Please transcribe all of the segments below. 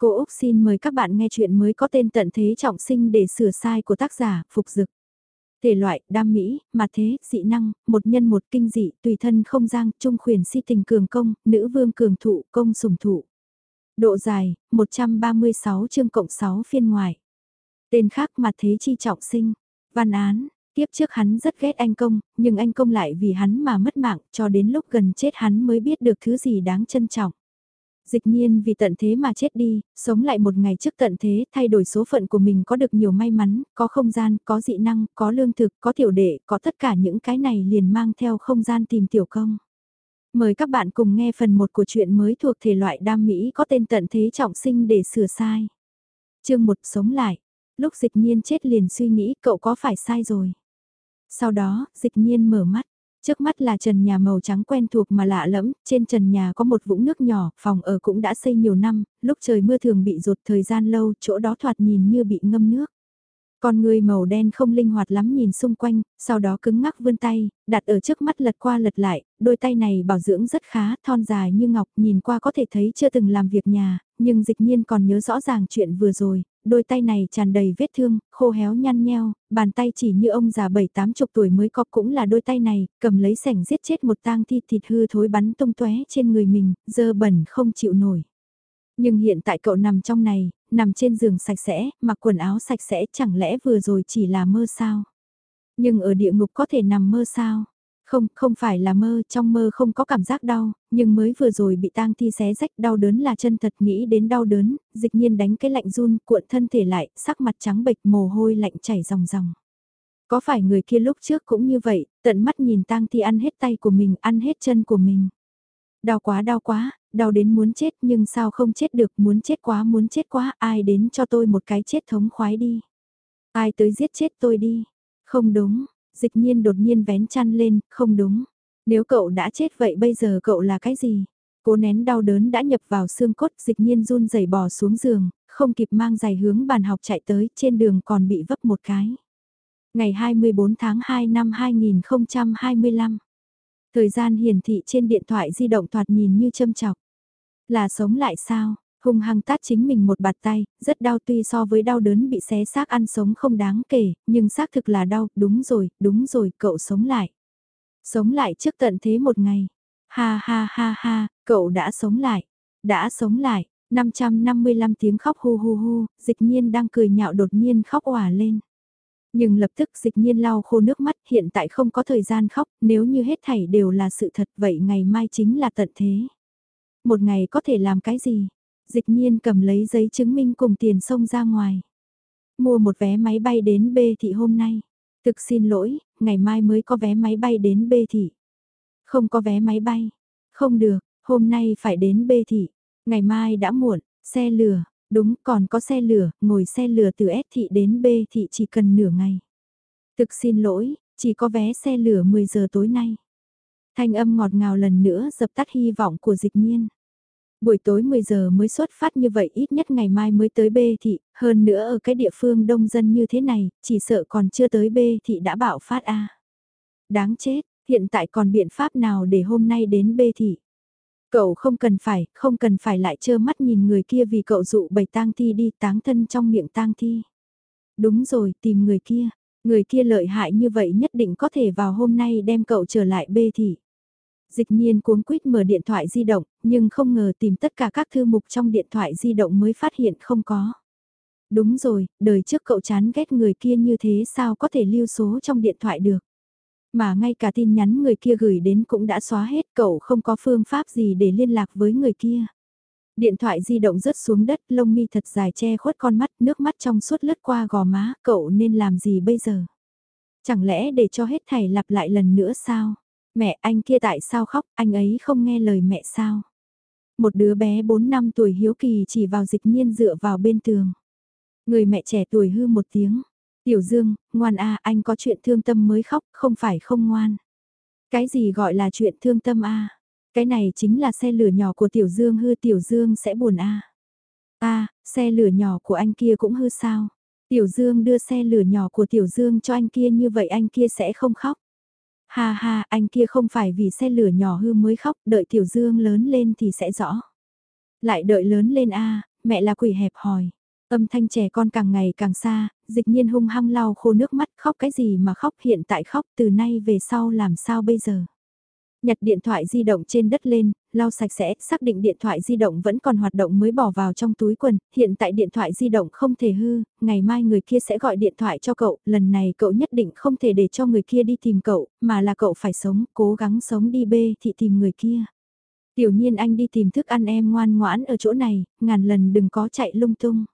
Cô Úc xin mời các bạn nghe chuyện mới có tên tận thế trọng sinh để sửa sai của tác giả Phục Dực. Thể loại, đam mỹ, mà thế, dị năng, một nhân một kinh dị, tùy thân không gian, trung khuyển si tình cường công, nữ vương cường thụ, công sủng thụ. Độ dài, 136 chương cộng 6 phiên ngoài. Tên khác mà thế chi trọng sinh. Văn án, tiếp trước hắn rất ghét anh công, nhưng anh công lại vì hắn mà mất mạng, cho đến lúc gần chết hắn mới biết được thứ gì đáng trân trọng dịch nhiên vì tận thế mà chết đi, sống lại một ngày trước tận thế, thay đổi số phận của mình có được nhiều may mắn, có không gian, có dị năng, có lương thực, có tiểu đệ, có tất cả những cái này liền mang theo không gian tìm tiểu công. Mời các bạn cùng nghe phần 1 của truyện mới thuộc thể loại đam mỹ có tên tận thế trọng sinh để sửa sai. chương 1 sống lại, lúc dịch nhiên chết liền suy nghĩ cậu có phải sai rồi. Sau đó, dịch nhiên mở mắt, Trước mắt là trần nhà màu trắng quen thuộc mà lạ lẫm, trên trần nhà có một vũng nước nhỏ, phòng ở cũng đã xây nhiều năm, lúc trời mưa thường bị rột thời gian lâu, chỗ đó thoạt nhìn như bị ngâm nước. Con người màu đen không linh hoạt lắm nhìn xung quanh, sau đó cứng ngắc vươn tay, đặt ở trước mắt lật qua lật lại, đôi tay này bảo dưỡng rất khá, thon dài như ngọc, nhìn qua có thể thấy chưa từng làm việc nhà, nhưng dịch nhiên còn nhớ rõ ràng chuyện vừa rồi, đôi tay này tràn đầy vết thương, khô héo nhăn nheo, bàn tay chỉ như ông già bảy tám chục tuổi mới có cũng là đôi tay này, cầm lấy sảnh giết chết một tang thi thịt hư thối bắn tung tóe trên người mình, dơ bẩn không chịu nổi. Nhưng hiện tại cậu nằm trong này, nằm trên giường sạch sẽ, mặc quần áo sạch sẽ chẳng lẽ vừa rồi chỉ là mơ sao? Nhưng ở địa ngục có thể nằm mơ sao? Không, không phải là mơ, trong mơ không có cảm giác đau, nhưng mới vừa rồi bị tang thi xé rách đau đớn là chân thật nghĩ đến đau đớn, dịch nhiên đánh cái lạnh run, cuộn thân thể lại, sắc mặt trắng bệch mồ hôi lạnh chảy ròng ròng. Có phải người kia lúc trước cũng như vậy, tận mắt nhìn tang thi ăn hết tay của mình, ăn hết chân của mình. Đau quá đau quá, đau đến muốn chết nhưng sao không chết được, muốn chết quá muốn chết quá, ai đến cho tôi một cái chết thống khoái đi. Ai tới giết chết tôi đi. Không đúng, dịch nhiên đột nhiên vén chăn lên, không đúng. Nếu cậu đã chết vậy bây giờ cậu là cái gì? Cố nén đau đớn đã nhập vào xương cốt dịch nhiên run rẩy bò xuống giường, không kịp mang giày hướng bàn học chạy tới, trên đường còn bị vấp một cái. Ngày 24 tháng 2 năm 2025 Thời gian hiển thị trên điện thoại di động thoạt nhìn như châm chọc. Là sống lại sao? Hung hăng tát chính mình một bạt tay, rất đau tuy so với đau đớn bị xé xác ăn sống không đáng kể, nhưng xác thực là đau, đúng rồi, đúng rồi, cậu sống lại. Sống lại trước tận thế một ngày. Ha ha ha ha, cậu đã sống lại. Đã sống lại, 555 tiếng khóc hu hu hu, dịch nhiên đang cười nhạo đột nhiên khóc òa lên. Nhưng lập tức dịch nhiên lau khô nước mắt hiện tại không có thời gian khóc, nếu như hết thảy đều là sự thật vậy ngày mai chính là tận thế. Một ngày có thể làm cái gì? Dịch nhiên cầm lấy giấy chứng minh cùng tiền xông ra ngoài. Mua một vé máy bay đến B thị hôm nay. Thực xin lỗi, ngày mai mới có vé máy bay đến B thị. Không có vé máy bay. Không được, hôm nay phải đến B thị. Ngày mai đã muộn, xe lửa, Đúng, còn có xe lửa, ngồi xe lửa từ S thị đến B thị chỉ cần nửa ngày. Thực xin lỗi, chỉ có vé xe lửa 10 giờ tối nay. Thanh âm ngọt ngào lần nữa dập tắt hy vọng của dịch nhiên. Buổi tối 10 giờ mới xuất phát như vậy ít nhất ngày mai mới tới B thị, hơn nữa ở cái địa phương đông dân như thế này, chỉ sợ còn chưa tới B thị đã bạo phát A. Đáng chết, hiện tại còn biện pháp nào để hôm nay đến B thị? Cậu không cần phải, không cần phải lại trơ mắt nhìn người kia vì cậu dụ bầy tang thi đi táng thân trong miệng tang thi. Đúng rồi, tìm người kia. Người kia lợi hại như vậy nhất định có thể vào hôm nay đem cậu trở lại bê thị. Dịch nhiên cuống quýt mở điện thoại di động, nhưng không ngờ tìm tất cả các thư mục trong điện thoại di động mới phát hiện không có. Đúng rồi, đời trước cậu chán ghét người kia như thế sao có thể lưu số trong điện thoại được. Mà ngay cả tin nhắn người kia gửi đến cũng đã xóa hết cậu không có phương pháp gì để liên lạc với người kia. Điện thoại di động rớt xuống đất lông mi thật dài che khuất con mắt nước mắt trong suốt lướt qua gò má cậu nên làm gì bây giờ? Chẳng lẽ để cho hết thảy lặp lại lần nữa sao? Mẹ anh kia tại sao khóc anh ấy không nghe lời mẹ sao? Một đứa bé 4 năm tuổi hiếu kỳ chỉ vào dịch nhiên dựa vào bên tường. Người mẹ trẻ tuổi hư một tiếng, Tiểu Dương, ngoan a anh có chuyện thương tâm mới khóc, không phải không ngoan. Cái gì gọi là chuyện thương tâm a Cái này chính là xe lửa nhỏ của Tiểu Dương hư Tiểu Dương sẽ buồn a a xe lửa nhỏ của anh kia cũng hư sao? Tiểu Dương đưa xe lửa nhỏ của Tiểu Dương cho anh kia như vậy anh kia sẽ không khóc. Ha ha, anh kia không phải vì xe lửa nhỏ hư mới khóc, đợi Tiểu Dương lớn lên thì sẽ rõ. Lại đợi lớn lên a mẹ là quỷ hẹp hòi. Âm thanh trẻ con càng ngày càng xa, dịch nhiên hung hăng lau khô nước mắt khóc cái gì mà khóc hiện tại khóc từ nay về sau làm sao bây giờ. Nhặt điện thoại di động trên đất lên, lau sạch sẽ, xác định điện thoại di động vẫn còn hoạt động mới bỏ vào trong túi quần, hiện tại điện thoại di động không thể hư, ngày mai người kia sẽ gọi điện thoại cho cậu, lần này cậu nhất định không thể để cho người kia đi tìm cậu, mà là cậu phải sống, cố gắng sống đi bê thị tìm người kia. Tiểu nhiên anh đi tìm thức ăn em ngoan ngoãn ở chỗ này, ngàn lần đừng có chạy lung tung.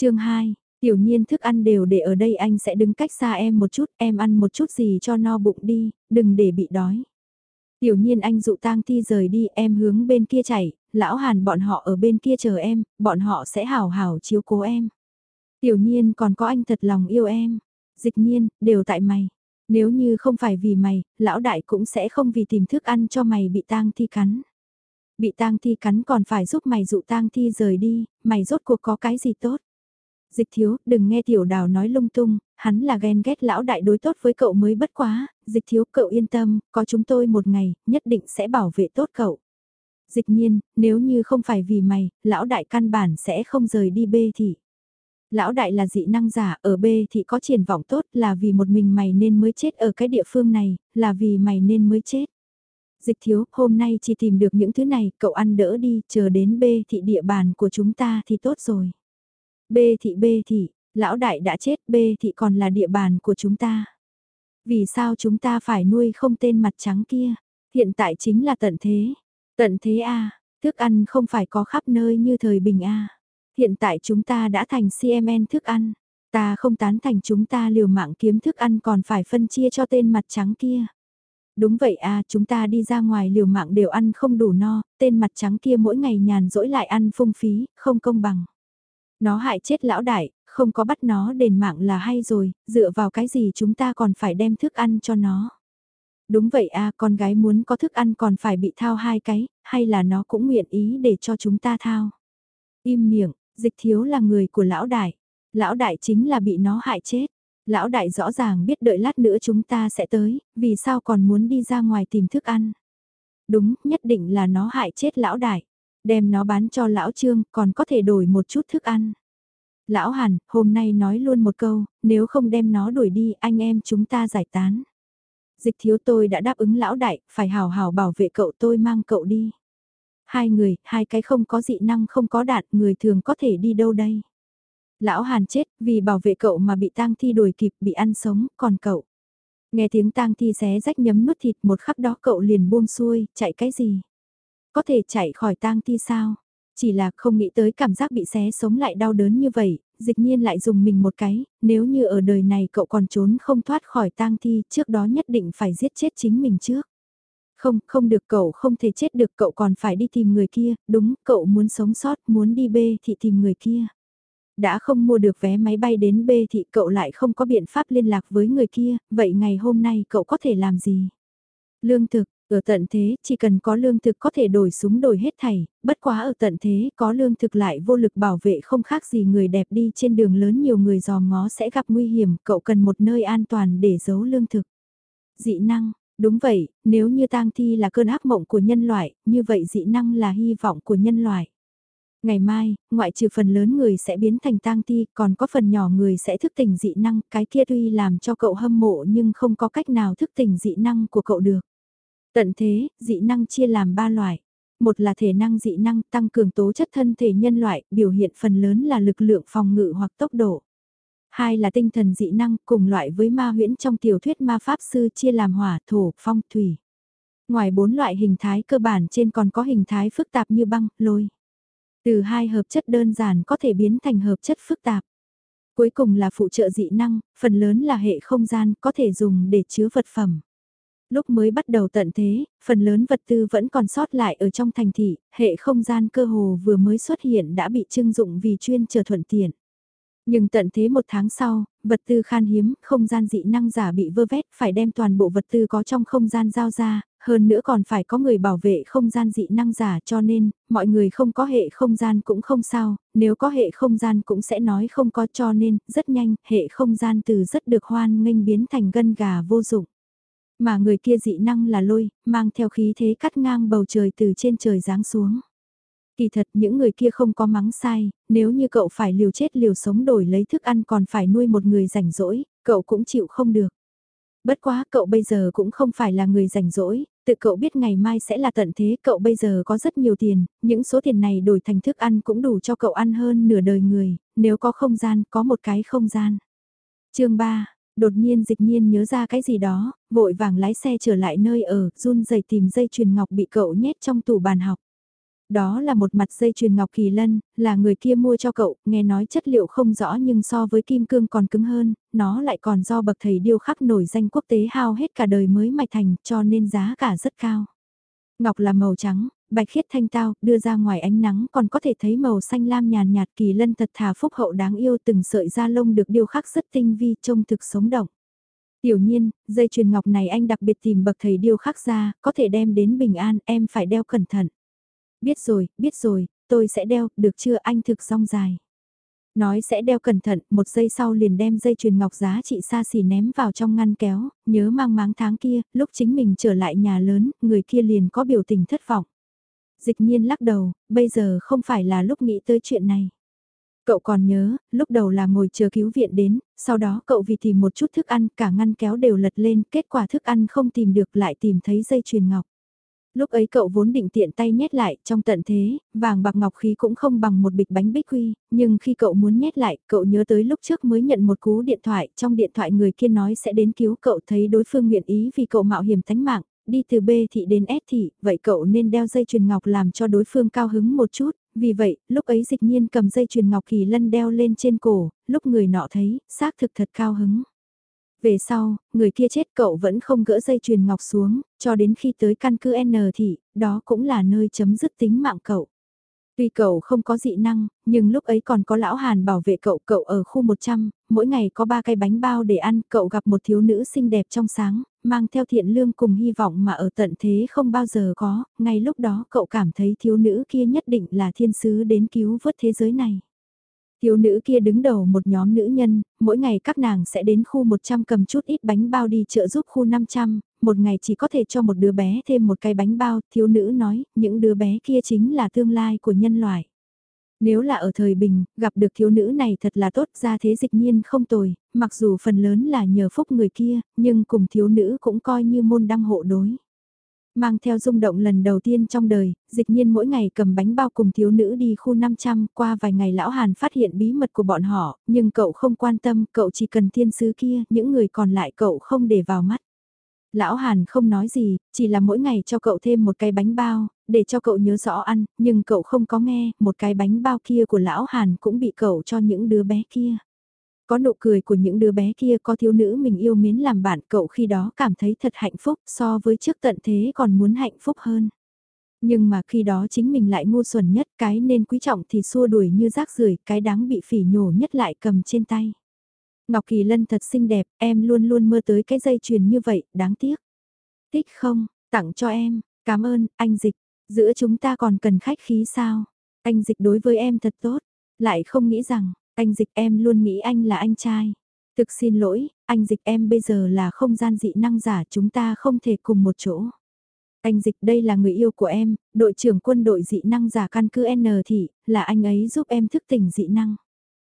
chương 2, tiểu nhiên thức ăn đều để ở đây anh sẽ đứng cách xa em một chút, em ăn một chút gì cho no bụng đi, đừng để bị đói. Tiểu nhiên anh dụ tang thi rời đi em hướng bên kia chạy, lão hàn bọn họ ở bên kia chờ em, bọn họ sẽ hào hào chiếu cố em. Tiểu nhiên còn có anh thật lòng yêu em. Dịch nhiên, đều tại mày. Nếu như không phải vì mày, lão đại cũng sẽ không vì tìm thức ăn cho mày bị tang thi cắn. Bị tang thi cắn còn phải giúp mày dụ tang thi rời đi, mày rốt cuộc có cái gì tốt. Dịch thiếu, đừng nghe tiểu đào nói lung tung, hắn là ghen ghét lão đại đối tốt với cậu mới bất quá, dịch thiếu cậu yên tâm, có chúng tôi một ngày, nhất định sẽ bảo vệ tốt cậu. Dịch nhiên, nếu như không phải vì mày, lão đại căn bản sẽ không rời đi bê thị. Lão đại là dị năng giả, ở bê thị có triển vọng tốt là vì một mình mày nên mới chết ở cái địa phương này, là vì mày nên mới chết. Dịch thiếu, hôm nay chỉ tìm được những thứ này, cậu ăn đỡ đi, chờ đến bê thị địa bàn của chúng ta thì tốt rồi. Bê thị bê thị, lão đại đã chết bê thị còn là địa bàn của chúng ta. Vì sao chúng ta phải nuôi không tên mặt trắng kia? Hiện tại chính là tận thế. Tận thế a thức ăn không phải có khắp nơi như thời bình a Hiện tại chúng ta đã thành CMN thức ăn. Ta không tán thành chúng ta liều mạng kiếm thức ăn còn phải phân chia cho tên mặt trắng kia. Đúng vậy à, chúng ta đi ra ngoài liều mạng đều ăn không đủ no, tên mặt trắng kia mỗi ngày nhàn rỗi lại ăn phung phí, không công bằng. Nó hại chết lão đại, không có bắt nó đền mạng là hay rồi, dựa vào cái gì chúng ta còn phải đem thức ăn cho nó. Đúng vậy à, con gái muốn có thức ăn còn phải bị thao hai cái, hay là nó cũng nguyện ý để cho chúng ta thao. Im miệng, dịch thiếu là người của lão đại. Lão đại chính là bị nó hại chết. Lão đại rõ ràng biết đợi lát nữa chúng ta sẽ tới, vì sao còn muốn đi ra ngoài tìm thức ăn. Đúng, nhất định là nó hại chết lão đại. Đem nó bán cho lão trương, còn có thể đổi một chút thức ăn. Lão Hàn, hôm nay nói luôn một câu, nếu không đem nó đuổi đi, anh em chúng ta giải tán. Dịch thiếu tôi đã đáp ứng lão đại, phải hào hào bảo vệ cậu tôi mang cậu đi. Hai người, hai cái không có dị năng không có đạn, người thường có thể đi đâu đây? Lão Hàn chết vì bảo vệ cậu mà bị tang thi đuổi kịp bị ăn sống, còn cậu. Nghe tiếng tang thi xé rách nhấm nuốt thịt một khắc đó cậu liền buông xuôi, chạy cái gì? Có thể chạy khỏi tang thi sao? Chỉ là không nghĩ tới cảm giác bị xé sống lại đau đớn như vậy, dịch nhiên lại dùng mình một cái, nếu như ở đời này cậu còn trốn không thoát khỏi tang thi, trước đó nhất định phải giết chết chính mình trước. Không, không được cậu không thể chết được cậu còn phải đi tìm người kia, đúng, cậu muốn sống sót, muốn đi bê thì tìm người kia. Đã không mua được vé máy bay đến bê thì cậu lại không có biện pháp liên lạc với người kia, vậy ngày hôm nay cậu có thể làm gì? Lương thực, ở tận thế, chỉ cần có lương thực có thể đổi súng đổi hết thảy, bất quá ở tận thế có lương thực lại vô lực bảo vệ không khác gì người đẹp đi trên đường lớn nhiều người dò ngó sẽ gặp nguy hiểm, cậu cần một nơi an toàn để giấu lương thực. Dị năng, đúng vậy, nếu như tang thi là cơn ác mộng của nhân loại, như vậy dị năng là hy vọng của nhân loại. Ngày mai, ngoại trừ phần lớn người sẽ biến thành tang thi, còn có phần nhỏ người sẽ thức tỉnh dị năng, cái kia tuy làm cho cậu hâm mộ nhưng không có cách nào thức tỉnh dị năng của cậu được. Tận thế, dị năng chia làm ba loại. Một là thể năng dị năng tăng cường tố chất thân thể nhân loại, biểu hiện phần lớn là lực lượng phòng ngự hoặc tốc độ. Hai là tinh thần dị năng cùng loại với ma huyễn trong tiểu thuyết ma pháp sư chia làm hỏa, thổ, phong, thủy. Ngoài bốn loại hình thái cơ bản trên còn có hình thái phức tạp như băng, lôi. Từ hai hợp chất đơn giản có thể biến thành hợp chất phức tạp. Cuối cùng là phụ trợ dị năng, phần lớn là hệ không gian có thể dùng để chứa vật phẩm. Lúc mới bắt đầu tận thế, phần lớn vật tư vẫn còn sót lại ở trong thành thị, hệ không gian cơ hồ vừa mới xuất hiện đã bị trưng dụng vì chuyên chờ thuận tiện. Nhưng tận thế một tháng sau, vật tư khan hiếm, không gian dị năng giả bị vơ vét, phải đem toàn bộ vật tư có trong không gian giao ra, hơn nữa còn phải có người bảo vệ không gian dị năng giả cho nên, mọi người không có hệ không gian cũng không sao, nếu có hệ không gian cũng sẽ nói không có cho nên, rất nhanh, hệ không gian từ rất được hoan nghênh biến thành gân gà vô dụng. Mà người kia dị năng là lôi, mang theo khí thế cắt ngang bầu trời từ trên trời giáng xuống. Kỳ thật những người kia không có mắng sai, nếu như cậu phải liều chết liều sống đổi lấy thức ăn còn phải nuôi một người rảnh rỗi, cậu cũng chịu không được. Bất quá cậu bây giờ cũng không phải là người rảnh rỗi, tự cậu biết ngày mai sẽ là tận thế, cậu bây giờ có rất nhiều tiền, những số tiền này đổi thành thức ăn cũng đủ cho cậu ăn hơn nửa đời người, nếu có không gian, có một cái không gian. chương 3, đột nhiên dịch nhiên nhớ ra cái gì đó, vội vàng lái xe trở lại nơi ở, run rẩy tìm dây chuyền ngọc bị cậu nhét trong tủ bàn học. Đó là một mặt dây chuyền ngọc kỳ lân, là người kia mua cho cậu, nghe nói chất liệu không rõ nhưng so với kim cương còn cứng hơn, nó lại còn do bậc thầy điêu khắc nổi danh quốc tế hao hết cả đời mới mạch thành cho nên giá cả rất cao. Ngọc là màu trắng, bạch khiết thanh tao, đưa ra ngoài ánh nắng còn có thể thấy màu xanh lam nhàn nhạt kỳ lân thật thà phúc hậu đáng yêu từng sợi da lông được điêu khắc rất tinh vi trông thực sống động. Tiểu nhiên, dây chuyền ngọc này anh đặc biệt tìm bậc thầy điêu khắc ra, có thể đem đến bình an, em phải đeo cẩn thận. Biết rồi, biết rồi, tôi sẽ đeo, được chưa anh thực song dài. Nói sẽ đeo cẩn thận, một giây sau liền đem dây chuyền ngọc giá trị xa xỉ ném vào trong ngăn kéo, nhớ mang máng tháng kia, lúc chính mình trở lại nhà lớn, người kia liền có biểu tình thất vọng. Dịch nhiên lắc đầu, bây giờ không phải là lúc nghĩ tới chuyện này. Cậu còn nhớ, lúc đầu là ngồi chờ cứu viện đến, sau đó cậu vì tìm một chút thức ăn, cả ngăn kéo đều lật lên, kết quả thức ăn không tìm được lại tìm thấy dây chuyền ngọc. Lúc ấy cậu vốn định tiện tay nhét lại, trong tận thế, vàng bạc ngọc khí cũng không bằng một bịch bánh bích quy, nhưng khi cậu muốn nhét lại, cậu nhớ tới lúc trước mới nhận một cú điện thoại, trong điện thoại người kia nói sẽ đến cứu cậu thấy đối phương nguyện ý vì cậu mạo hiểm tánh mạng, đi từ B thị đến S thị, vậy cậu nên đeo dây chuyền ngọc làm cho đối phương cao hứng một chút, vì vậy, lúc ấy dịch nhiên cầm dây chuyền ngọc kỳ lân đeo lên trên cổ, lúc người nọ thấy, xác thực thật cao hứng. Về sau, người kia chết cậu vẫn không gỡ dây chuyền ngọc xuống, cho đến khi tới căn cứ N thị, đó cũng là nơi chấm dứt tính mạng cậu. Tuy cậu không có dị năng, nhưng lúc ấy còn có lão Hàn bảo vệ cậu, cậu ở khu 100, mỗi ngày có ba cái bánh bao để ăn, cậu gặp một thiếu nữ xinh đẹp trong sáng, mang theo thiện lương cùng hy vọng mà ở tận thế không bao giờ có, ngay lúc đó cậu cảm thấy thiếu nữ kia nhất định là thiên sứ đến cứu vớt thế giới này. Thiếu nữ kia đứng đầu một nhóm nữ nhân, mỗi ngày các nàng sẽ đến khu 100 cầm chút ít bánh bao đi chợ giúp khu 500, một ngày chỉ có thể cho một đứa bé thêm một cái bánh bao, thiếu nữ nói, những đứa bé kia chính là tương lai của nhân loại. Nếu là ở thời bình, gặp được thiếu nữ này thật là tốt ra thế dịch nhiên không tồi, mặc dù phần lớn là nhờ phúc người kia, nhưng cùng thiếu nữ cũng coi như môn đăng hộ đối. Mang theo rung động lần đầu tiên trong đời, dịch nhiên mỗi ngày cầm bánh bao cùng thiếu nữ đi khu 500, qua vài ngày lão Hàn phát hiện bí mật của bọn họ, nhưng cậu không quan tâm, cậu chỉ cần thiên sứ kia, những người còn lại cậu không để vào mắt. Lão Hàn không nói gì, chỉ là mỗi ngày cho cậu thêm một cái bánh bao, để cho cậu nhớ rõ ăn, nhưng cậu không có nghe, một cái bánh bao kia của lão Hàn cũng bị cậu cho những đứa bé kia. Có nụ cười của những đứa bé kia có thiếu nữ mình yêu mến làm bạn cậu khi đó cảm thấy thật hạnh phúc so với trước tận thế còn muốn hạnh phúc hơn. Nhưng mà khi đó chính mình lại ngu xuẩn nhất cái nên quý trọng thì xua đuổi như rác rưởi cái đáng bị phỉ nhổ nhất lại cầm trên tay. Ngọc Kỳ Lân thật xinh đẹp, em luôn luôn mơ tới cái dây chuyền như vậy, đáng tiếc. thích không, tặng cho em, cảm ơn, anh Dịch, giữa chúng ta còn cần khách khí sao? Anh Dịch đối với em thật tốt, lại không nghĩ rằng, anh dịch em luôn nghĩ anh là anh trai. Thực xin lỗi, anh dịch em bây giờ là không gian dị năng giả chúng ta không thể cùng một chỗ. Anh dịch đây là người yêu của em, đội trưởng quân đội dị năng giả căn cứ N thị, là anh ấy giúp em thức tỉnh dị năng.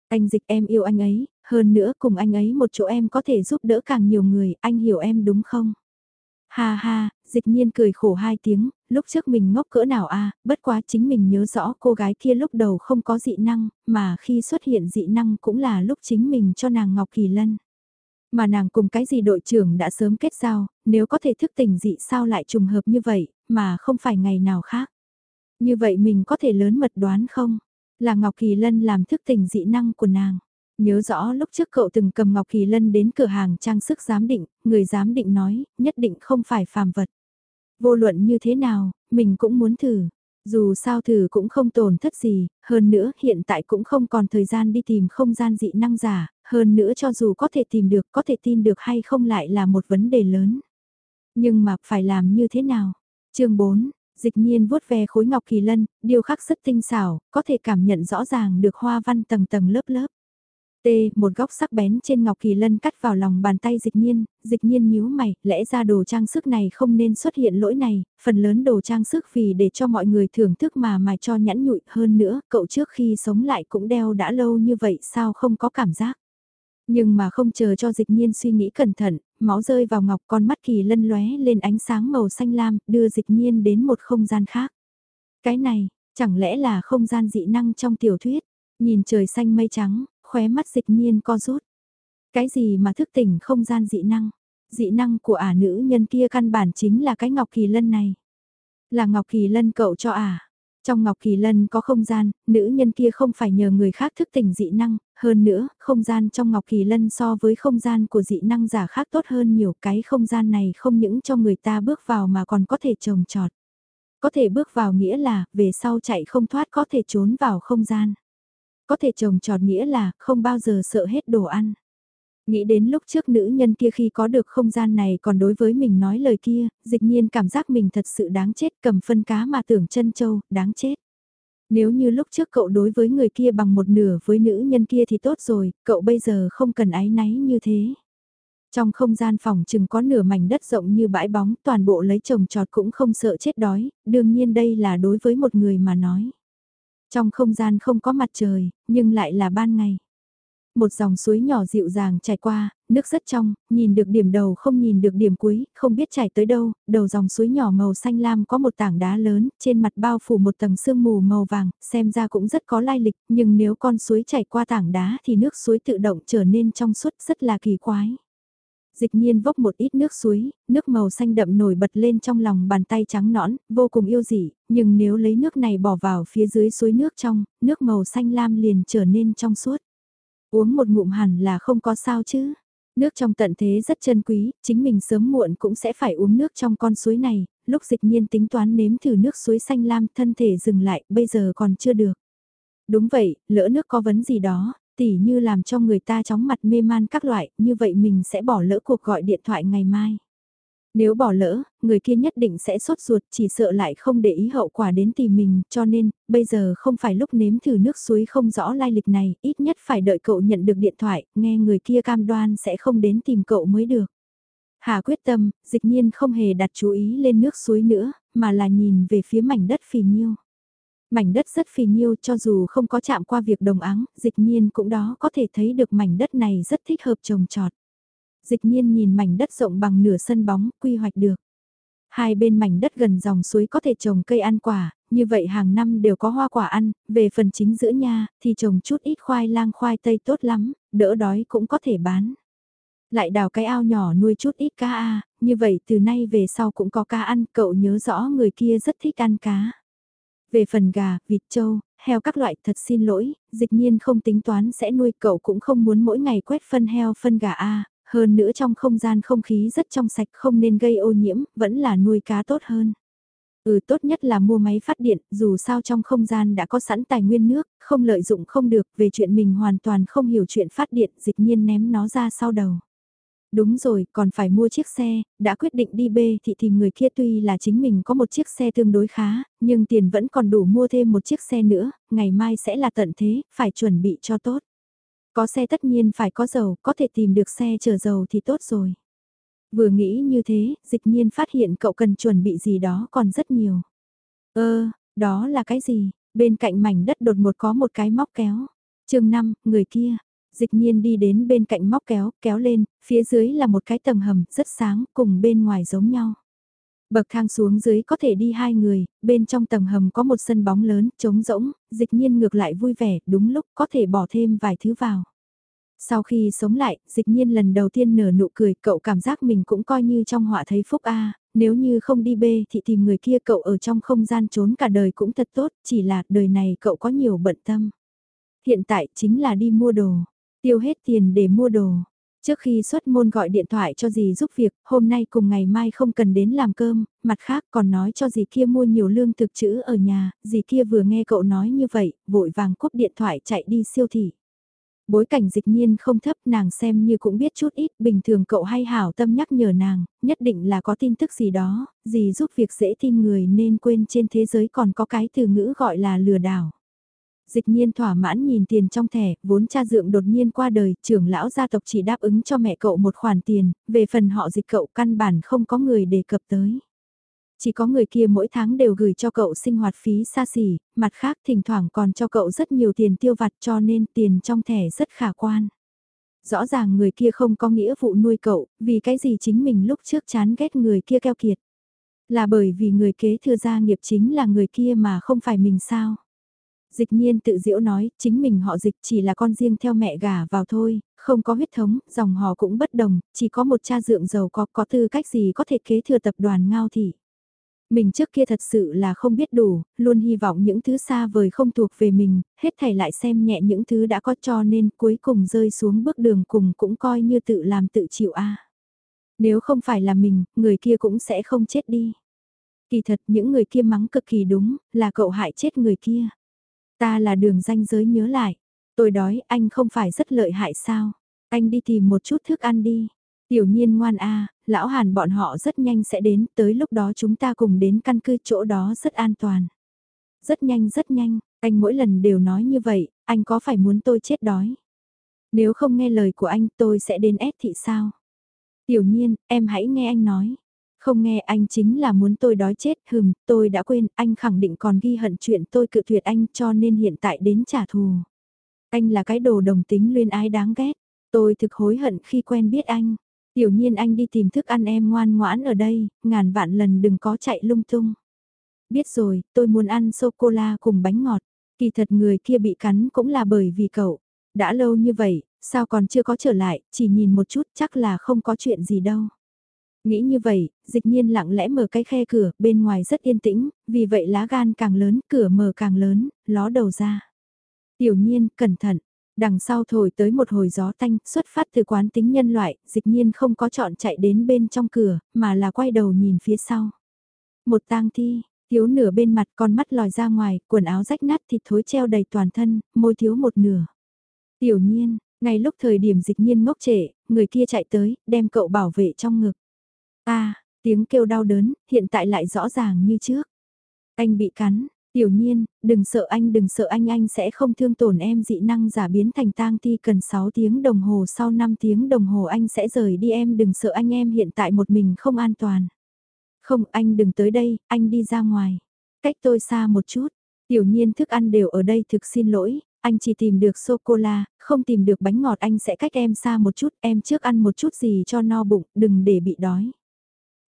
Anh dịch em yêu anh ấy, hơn nữa cùng anh ấy một chỗ em có thể giúp đỡ càng nhiều người, anh hiểu em đúng không? Ha ha, dịch nhiên cười khổ hai tiếng, lúc trước mình ngốc cỡ nào a bất quá chính mình nhớ rõ cô gái kia lúc đầu không có dị năng, mà khi xuất hiện dị năng cũng là lúc chính mình cho nàng Ngọc Kỳ Lân. Mà nàng cùng cái gì đội trưởng đã sớm kết giao, nếu có thể thức tỉnh dị sao lại trùng hợp như vậy, mà không phải ngày nào khác. Như vậy mình có thể lớn mật đoán không? Là Ngọc Kỳ Lân làm thức tỉnh dị năng của nàng. Nhớ rõ lúc trước cậu từng cầm Ngọc Kỳ Lân đến cửa hàng trang sức giám định, người giám định nói, nhất định không phải phàm vật. Vô luận như thế nào, mình cũng muốn thử. Dù sao thử cũng không tổn thất gì, hơn nữa hiện tại cũng không còn thời gian đi tìm không gian dị năng giả, hơn nữa cho dù có thể tìm được có thể tin được hay không lại là một vấn đề lớn. Nhưng mà phải làm như thế nào? chương 4, dịch nhiên vuốt ve khối ngọc kỳ lân, điều khắc rất tinh xảo, có thể cảm nhận rõ ràng được hoa văn tầng tầng lớp lớp. Tê, một góc sắc bén trên ngọc kỳ lân cắt vào lòng bàn tay dịch nhiên, dịch nhiên nhíu mày, lẽ ra đồ trang sức này không nên xuất hiện lỗi này, phần lớn đồ trang sức vì để cho mọi người thưởng thức mà mài cho nhẵn nhụi hơn nữa, cậu trước khi sống lại cũng đeo đã lâu như vậy sao không có cảm giác. Nhưng mà không chờ cho dịch nhiên suy nghĩ cẩn thận, máu rơi vào ngọc con mắt kỳ lân lóe lên ánh sáng màu xanh lam, đưa dịch nhiên đến một không gian khác. Cái này, chẳng lẽ là không gian dị năng trong tiểu thuyết, nhìn trời xanh mây trắng, khóe mắt dịch nhiên co rút. Cái gì mà thức tỉnh không gian dị năng? Dị năng của ả nữ nhân kia căn bản chính là cái Ngọc Kỳ Lân này. Là Ngọc Kỳ Lân cậu cho ả. Trong Ngọc Kỳ Lân có không gian, nữ nhân kia không phải nhờ người khác thức tỉnh dị năng, hơn nữa, không gian trong Ngọc Kỳ Lân so với không gian của dị năng giả khác tốt hơn nhiều cái không gian này không những cho người ta bước vào mà còn có thể trồng trọt. Có thể bước vào nghĩa là, về sau chạy không thoát có thể trốn vào không gian. Có thể trồng trọt nghĩa là không bao giờ sợ hết đồ ăn. Nghĩ đến lúc trước nữ nhân kia khi có được không gian này còn đối với mình nói lời kia, dịch nhiên cảm giác mình thật sự đáng chết cầm phân cá mà tưởng chân châu, đáng chết. Nếu như lúc trước cậu đối với người kia bằng một nửa với nữ nhân kia thì tốt rồi, cậu bây giờ không cần ái náy như thế. Trong không gian phòng chừng có nửa mảnh đất rộng như bãi bóng, toàn bộ lấy trồng trọt cũng không sợ chết đói, đương nhiên đây là đối với một người mà nói. Trong không gian không có mặt trời, nhưng lại là ban ngày. Một dòng suối nhỏ dịu dàng chảy qua, nước rất trong, nhìn được điểm đầu không nhìn được điểm cuối, không biết chảy tới đâu, đầu dòng suối nhỏ màu xanh lam có một tảng đá lớn, trên mặt bao phủ một tầng sương mù màu vàng, xem ra cũng rất có lai lịch, nhưng nếu con suối chảy qua tảng đá thì nước suối tự động trở nên trong suốt rất là kỳ quái dịch nhiên vốc một ít nước suối, nước màu xanh đậm nổi bật lên trong lòng bàn tay trắng nõn, vô cùng yêu dị, nhưng nếu lấy nước này bỏ vào phía dưới suối nước trong, nước màu xanh lam liền trở nên trong suốt. Uống một ngụm hẳn là không có sao chứ. Nước trong tận thế rất chân quý, chính mình sớm muộn cũng sẽ phải uống nước trong con suối này, lúc dịch nhiên tính toán nếm thử nước suối xanh lam thân thể dừng lại, bây giờ còn chưa được. Đúng vậy, lỡ nước có vấn gì đó, tỉ như làm cho người ta chóng mặt mê man các loại, như vậy mình sẽ bỏ lỡ cuộc gọi điện thoại ngày mai. Nếu bỏ lỡ, người kia nhất định sẽ sốt ruột chỉ sợ lại không để ý hậu quả đến tìm mình, cho nên, bây giờ không phải lúc nếm thử nước suối không rõ lai lịch này, ít nhất phải đợi cậu nhận được điện thoại, nghe người kia cam đoan sẽ không đến tìm cậu mới được. Hà quyết tâm, dịch nhiên không hề đặt chú ý lên nước suối nữa, mà là nhìn về phía mảnh đất phì nhiêu. Mảnh đất rất phì nhiêu cho dù không có chạm qua việc đồng áng, dịch nhiên cũng đó có thể thấy được mảnh đất này rất thích hợp trồng trọt. Dịch nhiên nhìn mảnh đất rộng bằng nửa sân bóng, quy hoạch được. Hai bên mảnh đất gần dòng suối có thể trồng cây ăn quả, như vậy hàng năm đều có hoa quả ăn, về phần chính giữa nha, thì trồng chút ít khoai lang khoai tây tốt lắm, đỡ đói cũng có thể bán. Lại đào cái ao nhỏ nuôi chút ít cá a, như vậy từ nay về sau cũng có cá ăn, cậu nhớ rõ người kia rất thích ăn cá. Về phần gà, vịt trâu, heo các loại thật xin lỗi, dịch nhiên không tính toán sẽ nuôi cậu cũng không muốn mỗi ngày quét phân heo phân gà A, hơn nữa trong không gian không khí rất trong sạch không nên gây ô nhiễm, vẫn là nuôi cá tốt hơn. Ừ tốt nhất là mua máy phát điện, dù sao trong không gian đã có sẵn tài nguyên nước, không lợi dụng không được, về chuyện mình hoàn toàn không hiểu chuyện phát điện, dịch nhiên ném nó ra sau đầu. Đúng rồi, còn phải mua chiếc xe, đã quyết định đi bê thì tìm người kia tuy là chính mình có một chiếc xe tương đối khá, nhưng tiền vẫn còn đủ mua thêm một chiếc xe nữa, ngày mai sẽ là tận thế, phải chuẩn bị cho tốt. Có xe tất nhiên phải có dầu, có thể tìm được xe chở dầu thì tốt rồi. Vừa nghĩ như thế, dịch nhiên phát hiện cậu cần chuẩn bị gì đó còn rất nhiều. Ơ, đó là cái gì? Bên cạnh mảnh đất đột một có một cái móc kéo. chương 5, người kia, dịch nhiên đi đến bên cạnh móc kéo, kéo lên, phía dưới là một cái tầng hầm rất sáng, cùng bên ngoài giống nhau. Bậc thang xuống dưới có thể đi hai người, bên trong tầng hầm có một sân bóng lớn, trống rỗng, dịch nhiên ngược lại vui vẻ, đúng lúc có thể bỏ thêm vài thứ vào. Sau khi sống lại, dịch nhiên lần đầu tiên nở nụ cười, cậu cảm giác mình cũng coi như trong họa thấy phúc A, nếu như không đi b thì tìm người kia cậu ở trong không gian trốn cả đời cũng thật tốt, chỉ là đời này cậu có nhiều bận tâm. Hiện tại chính là đi mua đồ. Tiêu hết tiền để mua đồ. Trước khi xuất môn gọi điện thoại cho dì giúp việc, hôm nay cùng ngày mai không cần đến làm cơm, mặt khác còn nói cho dì kia mua nhiều lương thực chữ ở nhà, dì kia vừa nghe cậu nói như vậy, vội vàng cúp điện thoại chạy đi siêu thị. Bối cảnh dịch nhiên không thấp nàng xem như cũng biết chút ít, bình thường cậu hay hảo tâm nhắc nhở nàng, nhất định là có tin tức gì đó, dì giúp việc dễ tin người nên quên trên thế giới còn có cái từ ngữ gọi là lừa đảo. Dịch nhiên thỏa mãn nhìn tiền trong thẻ, vốn cha dượng đột nhiên qua đời, trưởng lão gia tộc chỉ đáp ứng cho mẹ cậu một khoản tiền, về phần họ dịch cậu căn bản không có người đề cập tới. Chỉ có người kia mỗi tháng đều gửi cho cậu sinh hoạt phí xa xỉ, mặt khác thỉnh thoảng còn cho cậu rất nhiều tiền tiêu vặt cho nên tiền trong thẻ rất khả quan. Rõ ràng người kia không có nghĩa vụ nuôi cậu, vì cái gì chính mình lúc trước chán ghét người kia keo kiệt. Là bởi vì người kế thừa gia nghiệp chính là người kia mà không phải mình sao. Dịch nhiên tự diễu nói, chính mình họ dịch chỉ là con riêng theo mẹ gả vào thôi, không có huyết thống, dòng họ cũng bất đồng, chỉ có một cha dượng giàu có có tư cách gì có thể kế thừa tập đoàn ngao thị. Mình trước kia thật sự là không biết đủ, luôn hy vọng những thứ xa vời không thuộc về mình, hết thảy lại xem nhẹ những thứ đã có cho nên cuối cùng rơi xuống bước đường cùng cũng coi như tự làm tự chịu a. Nếu không phải là mình, người kia cũng sẽ không chết đi. Kỳ thật những người kia mắng cực kỳ đúng, là cậu hại chết người kia. Ta là đường danh giới nhớ lại. Tôi đói, anh không phải rất lợi hại sao? Anh đi tìm một chút thức ăn đi. Tiểu nhiên ngoan a, lão hàn bọn họ rất nhanh sẽ đến, tới lúc đó chúng ta cùng đến căn cứ chỗ đó rất an toàn. Rất nhanh rất nhanh, anh mỗi lần đều nói như vậy, anh có phải muốn tôi chết đói? Nếu không nghe lời của anh tôi sẽ đến ép thị sao? Tiểu nhiên, em hãy nghe anh nói. Không nghe anh chính là muốn tôi đói chết, hừm, tôi đã quên, anh khẳng định còn ghi hận chuyện tôi cự tuyệt anh cho nên hiện tại đến trả thù. Anh là cái đồ đồng tính luyên ái đáng ghét, tôi thực hối hận khi quen biết anh. Tiểu nhiên anh đi tìm thức ăn em ngoan ngoãn ở đây, ngàn vạn lần đừng có chạy lung tung. Biết rồi, tôi muốn ăn sô-cô-la cùng bánh ngọt. Kỳ thật người kia bị cắn cũng là bởi vì cậu. Đã lâu như vậy, sao còn chưa có trở lại, chỉ nhìn một chút chắc là không có chuyện gì đâu. Nghĩ như vậy, dịch nhiên lặng lẽ mở cái khe cửa, bên ngoài rất yên tĩnh, vì vậy lá gan càng lớn, cửa mở càng lớn, ló đầu ra. Tiểu nhiên, cẩn thận, Đằng sau thổi tới một hồi gió tanh, xuất phát từ quán tính nhân loại, dịch nhiên không có chọn chạy đến bên trong cửa, mà là quay đầu nhìn phía sau. Một tang thi, thiếu nửa bên mặt con mắt lòi ra ngoài, quần áo rách nát thịt thối treo đầy toàn thân, môi thiếu một nửa. Tiểu nhiên, ngay lúc thời điểm dịch nhiên ngốc trệ, người kia chạy tới, đem cậu bảo vệ trong ngực a tiếng kêu đau đớn, hiện tại lại rõ ràng như trước. Anh bị cắn, Tiểu nhiên, đừng sợ anh đừng sợ anh anh sẽ không thương tổn em dị năng giả biến thành tang thi cần 6 tiếng đồng hồ sau 5 tiếng đồng hồ anh sẽ rời đi em đừng sợ anh em hiện tại một mình không an toàn. Không anh đừng tới đây, anh đi ra ngoài. Cách tôi xa một chút, tiểu nhiên thức ăn đều ở đây thực xin lỗi, anh chỉ tìm được sô-cô-la, không tìm được bánh ngọt anh sẽ cách em xa một chút, em trước ăn một chút gì cho no bụng, đừng để bị đói.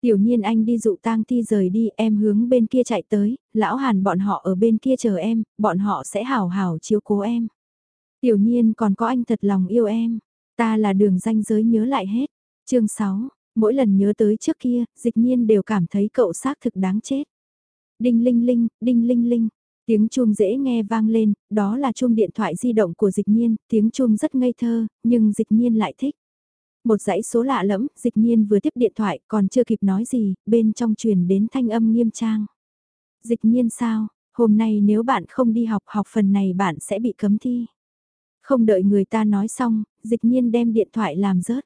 Tiểu nhiên anh đi dụ tang thi rời đi em hướng bên kia chạy tới, lão hàn bọn họ ở bên kia chờ em, bọn họ sẽ hảo hảo chiếu cố em. Tiểu nhiên còn có anh thật lòng yêu em, ta là đường danh giới nhớ lại hết. chương 6, mỗi lần nhớ tới trước kia, dịch nhiên đều cảm thấy cậu xác thực đáng chết. Đinh linh linh, đinh linh linh. Tiếng chuông dễ nghe vang lên, đó là chuông điện thoại di động của dịch nhiên, tiếng chuông rất ngây thơ, nhưng dịch nhiên lại thích. Một dãy số lạ lẫm, dịch nhiên vừa tiếp điện thoại còn chưa kịp nói gì, bên trong truyền đến thanh âm nghiêm trang. Dịch nhiên sao, hôm nay nếu bạn không đi học học phần này bạn sẽ bị cấm thi. Không đợi người ta nói xong, dịch nhiên đem điện thoại làm rớt.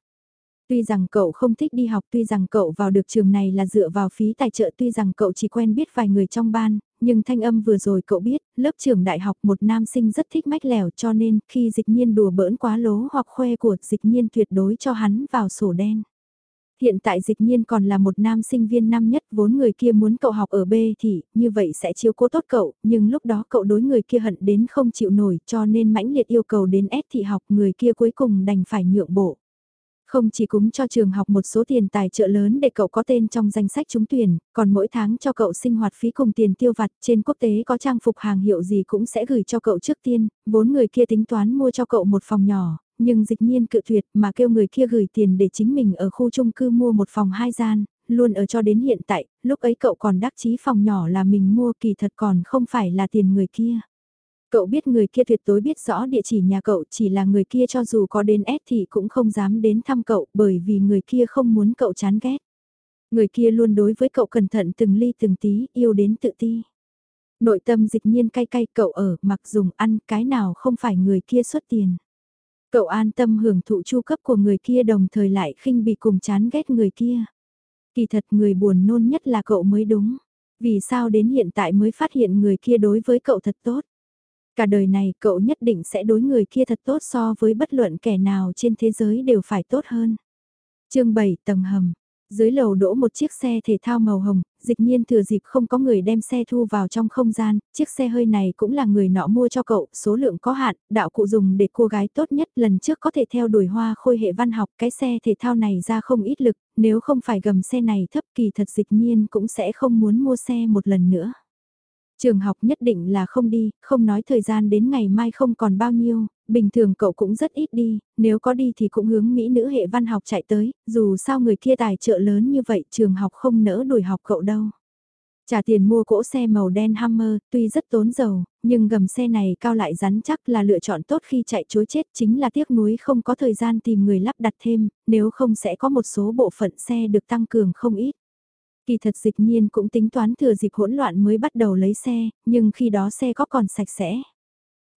Tuy rằng cậu không thích đi học, tuy rằng cậu vào được trường này là dựa vào phí tài trợ, tuy rằng cậu chỉ quen biết vài người trong ban, nhưng thanh âm vừa rồi cậu biết, lớp trưởng đại học một nam sinh rất thích mách lẻo cho nên khi dịch nhiên đùa bỡn quá lố hoặc khoe của dịch nhiên tuyệt đối cho hắn vào sổ đen. Hiện tại dịch nhiên còn là một nam sinh viên năm nhất vốn người kia muốn cậu học ở B thì như vậy sẽ chiếu cố tốt cậu, nhưng lúc đó cậu đối người kia hận đến không chịu nổi cho nên mãnh liệt yêu cầu đến S thị học người kia cuối cùng đành phải nhượng bộ. Không chỉ cúng cho trường học một số tiền tài trợ lớn để cậu có tên trong danh sách trúng tuyển, còn mỗi tháng cho cậu sinh hoạt phí cùng tiền tiêu vặt trên quốc tế có trang phục hàng hiệu gì cũng sẽ gửi cho cậu trước tiên, vốn người kia tính toán mua cho cậu một phòng nhỏ, nhưng dịch nhiên cự tuyệt mà kêu người kia gửi tiền để chính mình ở khu chung cư mua một phòng hai gian, luôn ở cho đến hiện tại, lúc ấy cậu còn đắc chí phòng nhỏ là mình mua kỳ thật còn không phải là tiền người kia. Cậu biết người kia tuyệt tối biết rõ địa chỉ nhà cậu chỉ là người kia cho dù có đến S thì cũng không dám đến thăm cậu bởi vì người kia không muốn cậu chán ghét. Người kia luôn đối với cậu cẩn thận từng ly từng tí, yêu đến tự ti. Nội tâm dịch nhiên cay cay cậu ở, mặc dùng ăn, cái nào không phải người kia xuất tiền. Cậu an tâm hưởng thụ chu cấp của người kia đồng thời lại khinh bị cùng chán ghét người kia. Kỳ thật người buồn nôn nhất là cậu mới đúng. Vì sao đến hiện tại mới phát hiện người kia đối với cậu thật tốt. Cả đời này cậu nhất định sẽ đối người kia thật tốt so với bất luận kẻ nào trên thế giới đều phải tốt hơn. chương 7 tầng hầm. Dưới lầu đỗ một chiếc xe thể thao màu hồng, dịch nhiên thừa dịp không có người đem xe thu vào trong không gian, chiếc xe hơi này cũng là người nọ mua cho cậu, số lượng có hạn, đạo cụ dùng để cô gái tốt nhất lần trước có thể theo đuổi hoa khôi hệ văn học, cái xe thể thao này ra không ít lực, nếu không phải gầm xe này thấp kỳ thật dịch nhiên cũng sẽ không muốn mua xe một lần nữa. Trường học nhất định là không đi, không nói thời gian đến ngày mai không còn bao nhiêu, bình thường cậu cũng rất ít đi, nếu có đi thì cũng hướng Mỹ nữ hệ văn học chạy tới, dù sao người kia tài trợ lớn như vậy trường học không nỡ đuổi học cậu đâu. Trả tiền mua cỗ xe màu đen Hammer, tuy rất tốn dầu, nhưng gầm xe này cao lại rắn chắc là lựa chọn tốt khi chạy chối chết chính là tiếc nuối không có thời gian tìm người lắp đặt thêm, nếu không sẽ có một số bộ phận xe được tăng cường không ít. Kỳ thật dịch nhiên cũng tính toán thừa dịp hỗn loạn mới bắt đầu lấy xe, nhưng khi đó xe có còn sạch sẽ.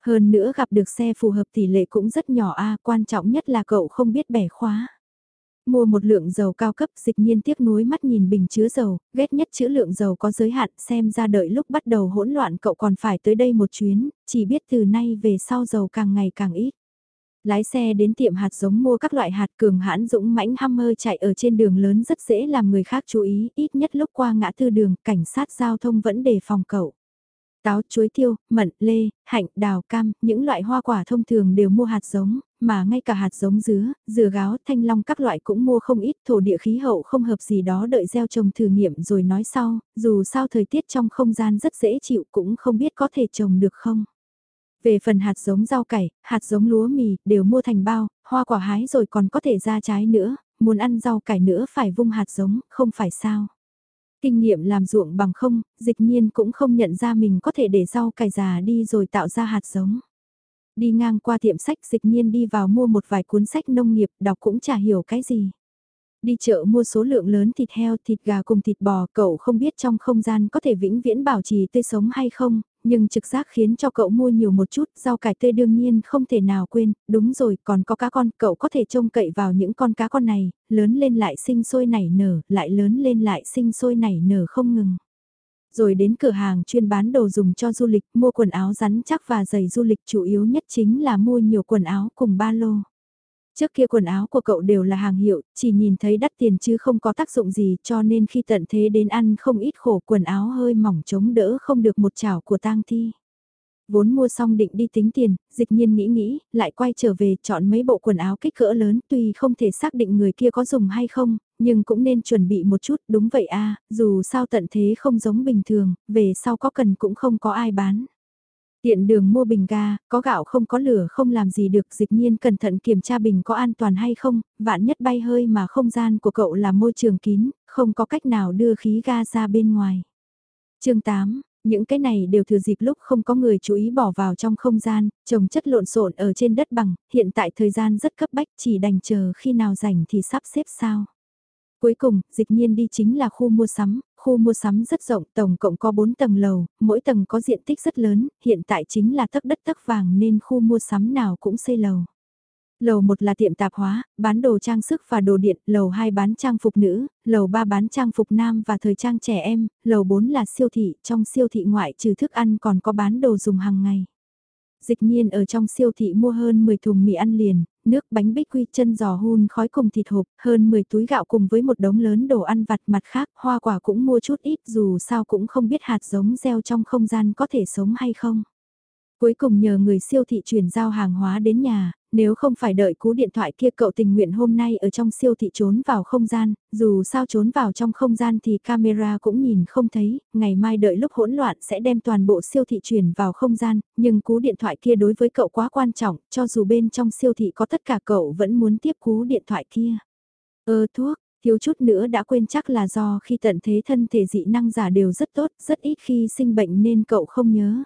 Hơn nữa gặp được xe phù hợp tỷ lệ cũng rất nhỏ a quan trọng nhất là cậu không biết bẻ khóa. Mua một lượng dầu cao cấp dịch nhiên tiếc nuối mắt nhìn bình chứa dầu, ghét nhất chữ lượng dầu có giới hạn xem ra đợi lúc bắt đầu hỗn loạn cậu còn phải tới đây một chuyến, chỉ biết từ nay về sau dầu càng ngày càng ít. Lái xe đến tiệm hạt giống mua các loại hạt cường hãn dũng mãnh hammer chạy ở trên đường lớn rất dễ làm người khác chú ý, ít nhất lúc qua ngã tư đường, cảnh sát giao thông vẫn đề phòng cậu. Táo, chuối tiêu, mận, lê, hạnh, đào, cam, những loại hoa quả thông thường đều mua hạt giống, mà ngay cả hạt giống dứa, dừa gáo, thanh long các loại cũng mua không ít, thổ địa khí hậu không hợp gì đó đợi gieo trồng thử nghiệm rồi nói sau, dù sao thời tiết trong không gian rất dễ chịu cũng không biết có thể trồng được không. Về phần hạt giống rau cải, hạt giống lúa mì, đều mua thành bao, hoa quả hái rồi còn có thể ra trái nữa, muốn ăn rau cải nữa phải vung hạt giống, không phải sao. Kinh nghiệm làm ruộng bằng không, dịch nhiên cũng không nhận ra mình có thể để rau cải già đi rồi tạo ra hạt giống. Đi ngang qua tiệm sách dịch nhiên đi vào mua một vài cuốn sách nông nghiệp, đọc cũng chả hiểu cái gì. Đi chợ mua số lượng lớn thịt heo, thịt gà cùng thịt bò, cậu không biết trong không gian có thể vĩnh viễn bảo trì tươi sống hay không, nhưng trực giác khiến cho cậu mua nhiều một chút, rau cải tươi đương nhiên không thể nào quên, đúng rồi, còn có cá con, cậu có thể trông cậy vào những con cá con này, lớn lên lại sinh sôi nảy nở, lại lớn lên lại sinh sôi nảy nở không ngừng. Rồi đến cửa hàng chuyên bán đồ dùng cho du lịch, mua quần áo rắn chắc và giày du lịch chủ yếu nhất chính là mua nhiều quần áo cùng ba lô. Trước kia quần áo của cậu đều là hàng hiệu, chỉ nhìn thấy đắt tiền chứ không có tác dụng gì cho nên khi tận thế đến ăn không ít khổ quần áo hơi mỏng chống đỡ không được một chảo của tang thi. Vốn mua xong định đi tính tiền, dịch nhiên nghĩ nghĩ, lại quay trở về chọn mấy bộ quần áo kích cỡ lớn tuy không thể xác định người kia có dùng hay không, nhưng cũng nên chuẩn bị một chút, đúng vậy a dù sao tận thế không giống bình thường, về sau có cần cũng không có ai bán. Tiện đường mua bình ga, có gạo không có lửa không làm gì được dịch nhiên cẩn thận kiểm tra bình có an toàn hay không, vạn nhất bay hơi mà không gian của cậu là môi trường kín, không có cách nào đưa khí ga ra bên ngoài. chương 8 những cái này đều thừa dịp lúc không có người chú ý bỏ vào trong không gian, trồng chất lộn xộn ở trên đất bằng, hiện tại thời gian rất cấp bách chỉ đành chờ khi nào rảnh thì sắp xếp sao. Cuối cùng, dịch nhiên đi chính là khu mua sắm, khu mua sắm rất rộng, tổng cộng có 4 tầng lầu, mỗi tầng có diện tích rất lớn, hiện tại chính là tấc đất tấc vàng nên khu mua sắm nào cũng xây lầu. Lầu 1 là tiệm tạp hóa, bán đồ trang sức và đồ điện, lầu 2 bán trang phục nữ, lầu 3 bán trang phục nam và thời trang trẻ em, lầu 4 là siêu thị, trong siêu thị ngoại trừ thức ăn còn có bán đồ dùng hàng ngày. Dịch nhiên ở trong siêu thị mua hơn 10 thùng mì ăn liền, nước bánh bích quy chân giò hun khói cùng thịt hộp, hơn 10 túi gạo cùng với một đống lớn đồ ăn vặt mặt khác, hoa quả cũng mua chút ít dù sao cũng không biết hạt giống gieo trong không gian có thể sống hay không. Cuối cùng nhờ người siêu thị chuyển giao hàng hóa đến nhà, nếu không phải đợi cú điện thoại kia cậu tình nguyện hôm nay ở trong siêu thị trốn vào không gian, dù sao trốn vào trong không gian thì camera cũng nhìn không thấy, ngày mai đợi lúc hỗn loạn sẽ đem toàn bộ siêu thị chuyển vào không gian, nhưng cú điện thoại kia đối với cậu quá quan trọng, cho dù bên trong siêu thị có tất cả cậu vẫn muốn tiếp cú điện thoại kia. Ơ thuốc, thiếu chút nữa đã quên chắc là do khi tận thế thân thể dị năng giả đều rất tốt, rất ít khi sinh bệnh nên cậu không nhớ.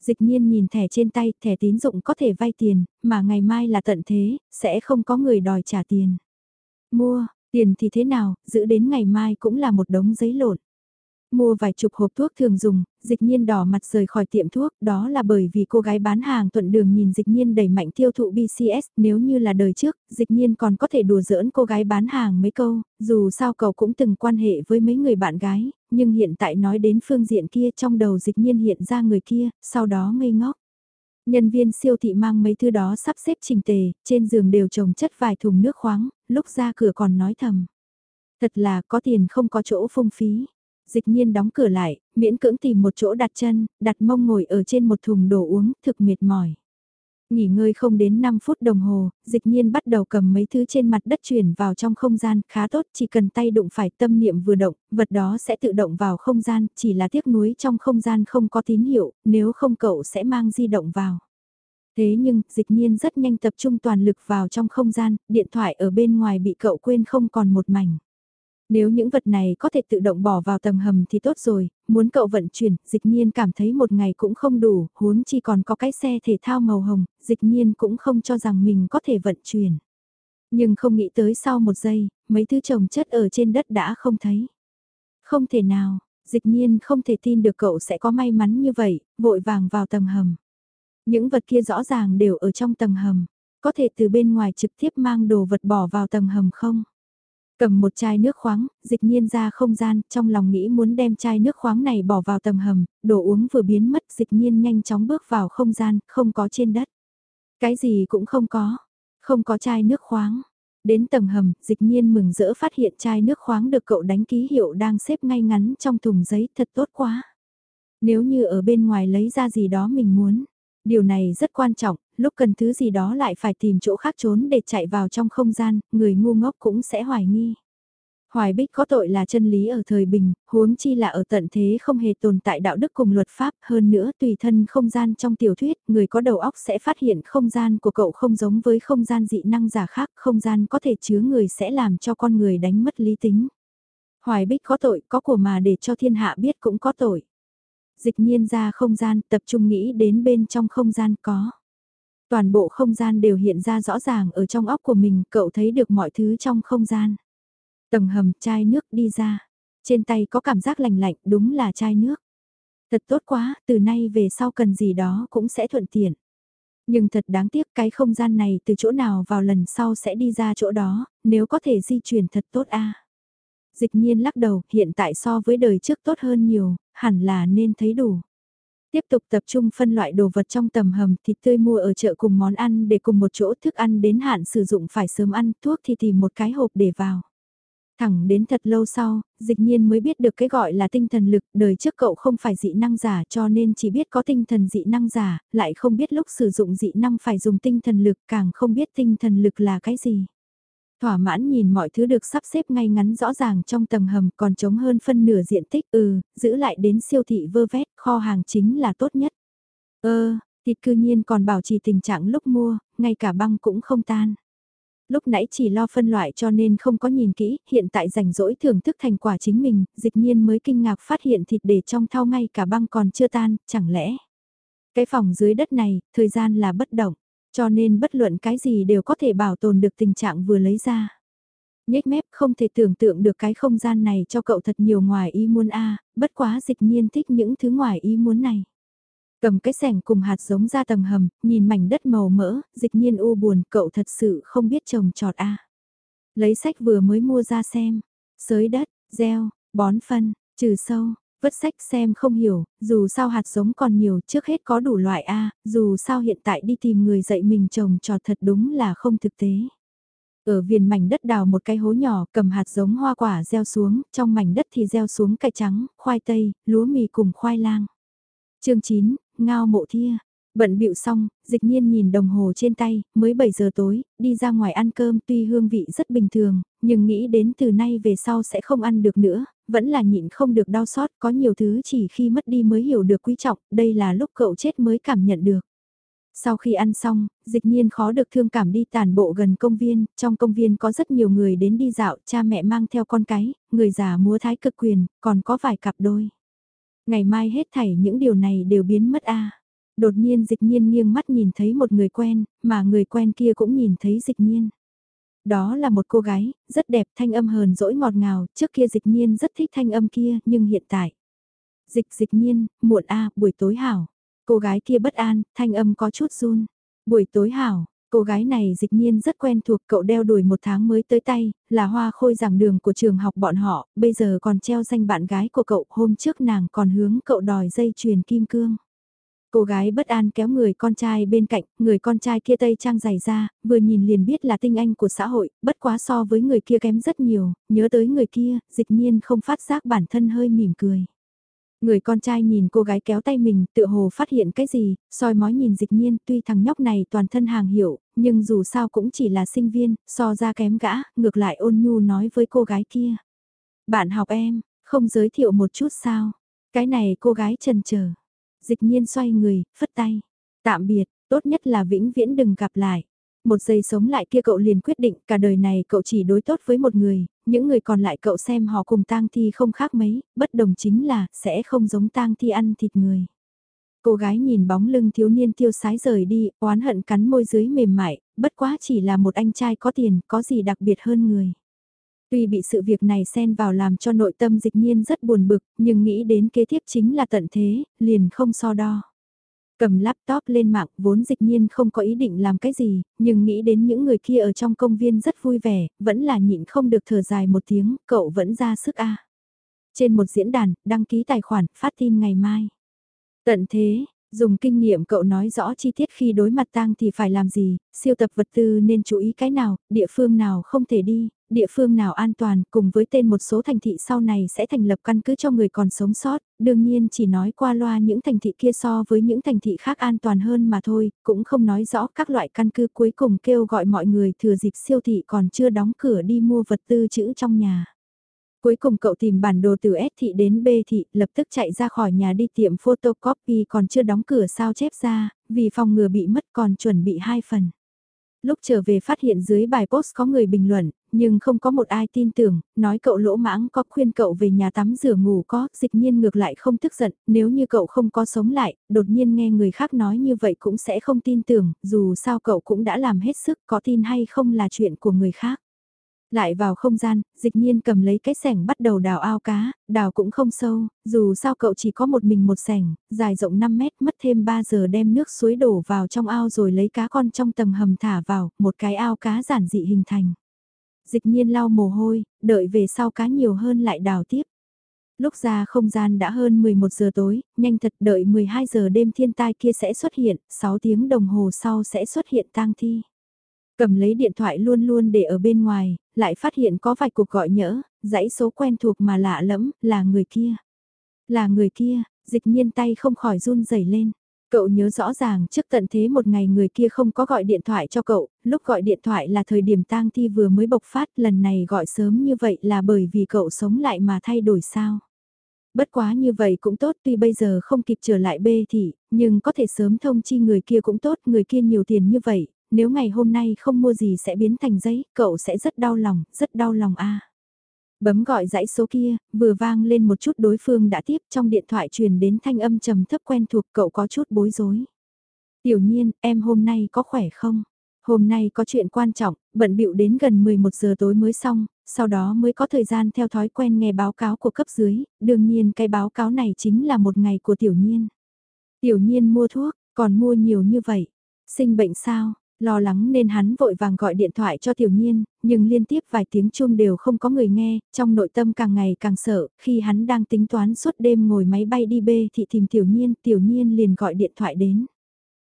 Dịch nhiên nhìn thẻ trên tay, thẻ tín dụng có thể vay tiền, mà ngày mai là tận thế, sẽ không có người đòi trả tiền. Mua, tiền thì thế nào, giữ đến ngày mai cũng là một đống giấy lộn. Mua vài chục hộp thuốc thường dùng, dịch nhiên đỏ mặt rời khỏi tiệm thuốc, đó là bởi vì cô gái bán hàng thuận đường nhìn dịch nhiên đẩy mạnh tiêu thụ BCS, nếu như là đời trước, dịch nhiên còn có thể đùa giỡn cô gái bán hàng mấy câu, dù sao cậu cũng từng quan hệ với mấy người bạn gái, nhưng hiện tại nói đến phương diện kia trong đầu dịch nhiên hiện ra người kia, sau đó ngây ngốc. Nhân viên siêu thị mang mấy thứ đó sắp xếp trình tề, trên giường đều trồng chất vài thùng nước khoáng, lúc ra cửa còn nói thầm. Thật là có tiền không có chỗ phung phí. Dịch nhiên đóng cửa lại, miễn cưỡng tìm một chỗ đặt chân, đặt mông ngồi ở trên một thùng đồ uống, thực mệt mỏi. Nghỉ ngơi không đến 5 phút đồng hồ, dịch nhiên bắt đầu cầm mấy thứ trên mặt đất chuyển vào trong không gian, khá tốt, chỉ cần tay đụng phải tâm niệm vừa động, vật đó sẽ tự động vào không gian, chỉ là tiếc nuối trong không gian không có tín hiệu, nếu không cậu sẽ mang di động vào. Thế nhưng, dịch nhiên rất nhanh tập trung toàn lực vào trong không gian, điện thoại ở bên ngoài bị cậu quên không còn một mảnh. Nếu những vật này có thể tự động bỏ vào tầng hầm thì tốt rồi, muốn cậu vận chuyển, dịch nhiên cảm thấy một ngày cũng không đủ, huống chi còn có cái xe thể thao màu hồng, dịch nhiên cũng không cho rằng mình có thể vận chuyển. Nhưng không nghĩ tới sau một giây, mấy thứ trồng chất ở trên đất đã không thấy. Không thể nào, dịch nhiên không thể tin được cậu sẽ có may mắn như vậy, vội vàng vào tầng hầm. Những vật kia rõ ràng đều ở trong tầng hầm, có thể từ bên ngoài trực tiếp mang đồ vật bỏ vào tầng hầm không? Cầm một chai nước khoáng, dịch nhiên ra không gian, trong lòng nghĩ muốn đem chai nước khoáng này bỏ vào tầng hầm, đồ uống vừa biến mất dịch nhiên nhanh chóng bước vào không gian, không có trên đất. Cái gì cũng không có, không có chai nước khoáng. Đến tầng hầm, dịch nhiên mừng rỡ phát hiện chai nước khoáng được cậu đánh ký hiệu đang xếp ngay ngắn trong thùng giấy thật tốt quá. Nếu như ở bên ngoài lấy ra gì đó mình muốn, Điều này rất quan trọng, lúc cần thứ gì đó lại phải tìm chỗ khác trốn để chạy vào trong không gian, người ngu ngốc cũng sẽ hoài nghi. Hoài bích có tội là chân lý ở thời bình, huống chi là ở tận thế không hề tồn tại đạo đức cùng luật pháp, hơn nữa tùy thân không gian trong tiểu thuyết, người có đầu óc sẽ phát hiện không gian của cậu không giống với không gian dị năng giả khác, không gian có thể chứa người sẽ làm cho con người đánh mất lý tính. Hoài bích có tội, có của mà để cho thiên hạ biết cũng có tội dịch nhiên ra không gian tập trung nghĩ đến bên trong không gian có. Toàn bộ không gian đều hiện ra rõ ràng ở trong óc của mình, cậu thấy được mọi thứ trong không gian. Tầng hầm, chai nước đi ra. Trên tay có cảm giác lạnh lạnh, đúng là chai nước. Thật tốt quá, từ nay về sau cần gì đó cũng sẽ thuận tiện. Nhưng thật đáng tiếc cái không gian này từ chỗ nào vào lần sau sẽ đi ra chỗ đó, nếu có thể di chuyển thật tốt a Dịch nhiên lắc đầu, hiện tại so với đời trước tốt hơn nhiều, hẳn là nên thấy đủ. Tiếp tục tập trung phân loại đồ vật trong tầm hầm thịt tươi mua ở chợ cùng món ăn để cùng một chỗ thức ăn đến hạn sử dụng phải sớm ăn thuốc thì tìm một cái hộp để vào. Thẳng đến thật lâu sau, dịch nhiên mới biết được cái gọi là tinh thần lực, đời trước cậu không phải dị năng giả cho nên chỉ biết có tinh thần dị năng giả, lại không biết lúc sử dụng dị năng phải dùng tinh thần lực càng không biết tinh thần lực là cái gì. Thỏa mãn nhìn mọi thứ được sắp xếp ngay ngắn rõ ràng trong tầng hầm còn trống hơn phân nửa diện tích ừ, giữ lại đến siêu thị vơ vét, kho hàng chính là tốt nhất. Ơ, thịt cư nhiên còn bảo trì tình trạng lúc mua, ngay cả băng cũng không tan. Lúc nãy chỉ lo phân loại cho nên không có nhìn kỹ, hiện tại rảnh rỗi thưởng thức thành quả chính mình, dịch nhiên mới kinh ngạc phát hiện thịt để trong thau ngay cả băng còn chưa tan, chẳng lẽ. Cái phòng dưới đất này, thời gian là bất động. Cho nên bất luận cái gì đều có thể bảo tồn được tình trạng vừa lấy ra. Nhếch mép không thể tưởng tượng được cái không gian này cho cậu thật nhiều ngoài ý muốn a bất quá dịch nhiên thích những thứ ngoài ý muốn này. Cầm cái sẻng cùng hạt giống ra tầng hầm, nhìn mảnh đất màu mỡ, dịch nhiên u buồn, cậu thật sự không biết trồng trọt a Lấy sách vừa mới mua ra xem, sới đất, gieo, bón phân, trừ sâu, Vất sách xem không hiểu, dù sao hạt giống còn nhiều trước hết có đủ loại A, dù sao hiện tại đi tìm người dạy mình trồng trọt thật đúng là không thực tế. Ở viền mảnh đất đào một cái hố nhỏ cầm hạt giống hoa quả gieo xuống, trong mảnh đất thì gieo xuống cải trắng, khoai tây, lúa mì cùng khoai lang. chương 9, ngao mộ thia. Bận bịu xong, dịch nhiên nhìn đồng hồ trên tay, mới 7 giờ tối, đi ra ngoài ăn cơm tuy hương vị rất bình thường, nhưng nghĩ đến từ nay về sau sẽ không ăn được nữa, vẫn là nhịn không được đau xót, có nhiều thứ chỉ khi mất đi mới hiểu được quý trọng, đây là lúc cậu chết mới cảm nhận được. Sau khi ăn xong, dịch nhiên khó được thương cảm đi tàn bộ gần công viên, trong công viên có rất nhiều người đến đi dạo, cha mẹ mang theo con cái, người già múa thái cực quyền, còn có vài cặp đôi. Ngày mai hết thảy những điều này đều biến mất a Đột nhiên dịch nhiên nghiêng mắt nhìn thấy một người quen, mà người quen kia cũng nhìn thấy dịch nhiên. Đó là một cô gái, rất đẹp thanh âm hờn dỗi ngọt ngào, trước kia dịch nhiên rất thích thanh âm kia, nhưng hiện tại. Dịch dịch nhiên, muộn a buổi tối hảo. Cô gái kia bất an, thanh âm có chút run. Buổi tối hảo, cô gái này dịch nhiên rất quen thuộc cậu đeo đuổi một tháng mới tới tay, là hoa khôi giảng đường của trường học bọn họ, bây giờ còn treo danh bạn gái của cậu, hôm trước nàng còn hướng cậu đòi dây chuyền kim cương. Cô gái bất an kéo người con trai bên cạnh, người con trai kia tây trang dày ra, vừa nhìn liền biết là tinh anh của xã hội, bất quá so với người kia kém rất nhiều, nhớ tới người kia, dịch nhiên không phát giác bản thân hơi mỉm cười. Người con trai nhìn cô gái kéo tay mình, tự hồ phát hiện cái gì, soi mói nhìn dịch nhiên, tuy thằng nhóc này toàn thân hàng hiệu, nhưng dù sao cũng chỉ là sinh viên, so ra kém gã, ngược lại ôn nhu nói với cô gái kia. Bạn học em, không giới thiệu một chút sao? Cái này cô gái trần chờ Dịch nhiên xoay người, phất tay. Tạm biệt, tốt nhất là vĩnh viễn đừng gặp lại. Một giây sống lại kia cậu liền quyết định cả đời này cậu chỉ đối tốt với một người, những người còn lại cậu xem họ cùng tang thi không khác mấy, bất đồng chính là sẽ không giống tang thi ăn thịt người. Cô gái nhìn bóng lưng thiếu niên tiêu sái rời đi, oán hận cắn môi dưới mềm mại, bất quá chỉ là một anh trai có tiền, có gì đặc biệt hơn người. Tuy bị sự việc này xen vào làm cho nội tâm dịch nhiên rất buồn bực, nhưng nghĩ đến kế tiếp chính là tận thế, liền không so đo. Cầm laptop lên mạng vốn dịch nhiên không có ý định làm cái gì, nhưng nghĩ đến những người kia ở trong công viên rất vui vẻ, vẫn là nhịn không được thở dài một tiếng, cậu vẫn ra sức a Trên một diễn đàn, đăng ký tài khoản, phát tin ngày mai. Tận thế, Dùng kinh nghiệm cậu nói rõ chi tiết khi đối mặt tang thì phải làm gì, siêu tập vật tư nên chú ý cái nào, địa phương nào không thể đi, địa phương nào an toàn, cùng với tên một số thành thị sau này sẽ thành lập căn cứ cho người còn sống sót, đương nhiên chỉ nói qua loa những thành thị kia so với những thành thị khác an toàn hơn mà thôi, cũng không nói rõ các loại căn cứ cuối cùng kêu gọi mọi người thừa dịp siêu thị còn chưa đóng cửa đi mua vật tư chữ trong nhà. Cuối cùng cậu tìm bản đồ từ S thị đến B thị, lập tức chạy ra khỏi nhà đi tiệm photocopy còn chưa đóng cửa sao chép ra, vì phòng ngừa bị mất còn chuẩn bị hai phần. Lúc trở về phát hiện dưới bài post có người bình luận, nhưng không có một ai tin tưởng, nói cậu lỗ mãng có khuyên cậu về nhà tắm rửa ngủ có, dịch nhiên ngược lại không tức giận, nếu như cậu không có sống lại, đột nhiên nghe người khác nói như vậy cũng sẽ không tin tưởng, dù sao cậu cũng đã làm hết sức có tin hay không là chuyện của người khác. Lại vào không gian, dịch nhiên cầm lấy cái sẻng bắt đầu đào ao cá, đào cũng không sâu, dù sao cậu chỉ có một mình một sẻng, dài rộng 5 mét mất thêm 3 giờ đem nước suối đổ vào trong ao rồi lấy cá con trong tầng hầm thả vào, một cái ao cá giản dị hình thành. Dịch nhiên lau mồ hôi, đợi về sau cá nhiều hơn lại đào tiếp. Lúc ra không gian đã hơn 11 giờ tối, nhanh thật đợi 12 giờ đêm thiên tai kia sẽ xuất hiện, 6 tiếng đồng hồ sau sẽ xuất hiện tang thi. Cầm lấy điện thoại luôn luôn để ở bên ngoài, lại phát hiện có vài cuộc gọi nhỡ, dãy số quen thuộc mà lạ lẫm, là người kia. Là người kia, dịch nhiên tay không khỏi run rẩy lên. Cậu nhớ rõ ràng trước tận thế một ngày người kia không có gọi điện thoại cho cậu, lúc gọi điện thoại là thời điểm tang thi vừa mới bộc phát, lần này gọi sớm như vậy là bởi vì cậu sống lại mà thay đổi sao. Bất quá như vậy cũng tốt tuy bây giờ không kịp trở lại bê thì nhưng có thể sớm thông chi người kia cũng tốt, người kia nhiều tiền như vậy, nếu ngày hôm nay không mua gì sẽ biến thành giấy, cậu sẽ rất đau lòng, rất đau lòng a. Bấm gọi dãy số kia, vừa vang lên một chút đối phương đã tiếp trong điện thoại truyền đến thanh âm trầm thấp quen thuộc cậu có chút bối rối. Tiểu nhiên, em hôm nay có khỏe không? Hôm nay có chuyện quan trọng, bận bịu đến gần 11 giờ tối mới xong, sau đó mới có thời gian theo thói quen nghe báo cáo của cấp dưới, đương nhiên cái báo cáo này chính là một ngày của tiểu nhiên. Tiểu nhiên mua thuốc, còn mua nhiều như vậy. Sinh bệnh sao, Lo lắng nên hắn vội vàng gọi điện thoại cho tiểu nhiên, nhưng liên tiếp vài tiếng chuông đều không có người nghe, trong nội tâm càng ngày càng sợ, khi hắn đang tính toán suốt đêm ngồi máy bay đi bê thì tìm tiểu nhiên, tiểu nhiên liền gọi điện thoại đến.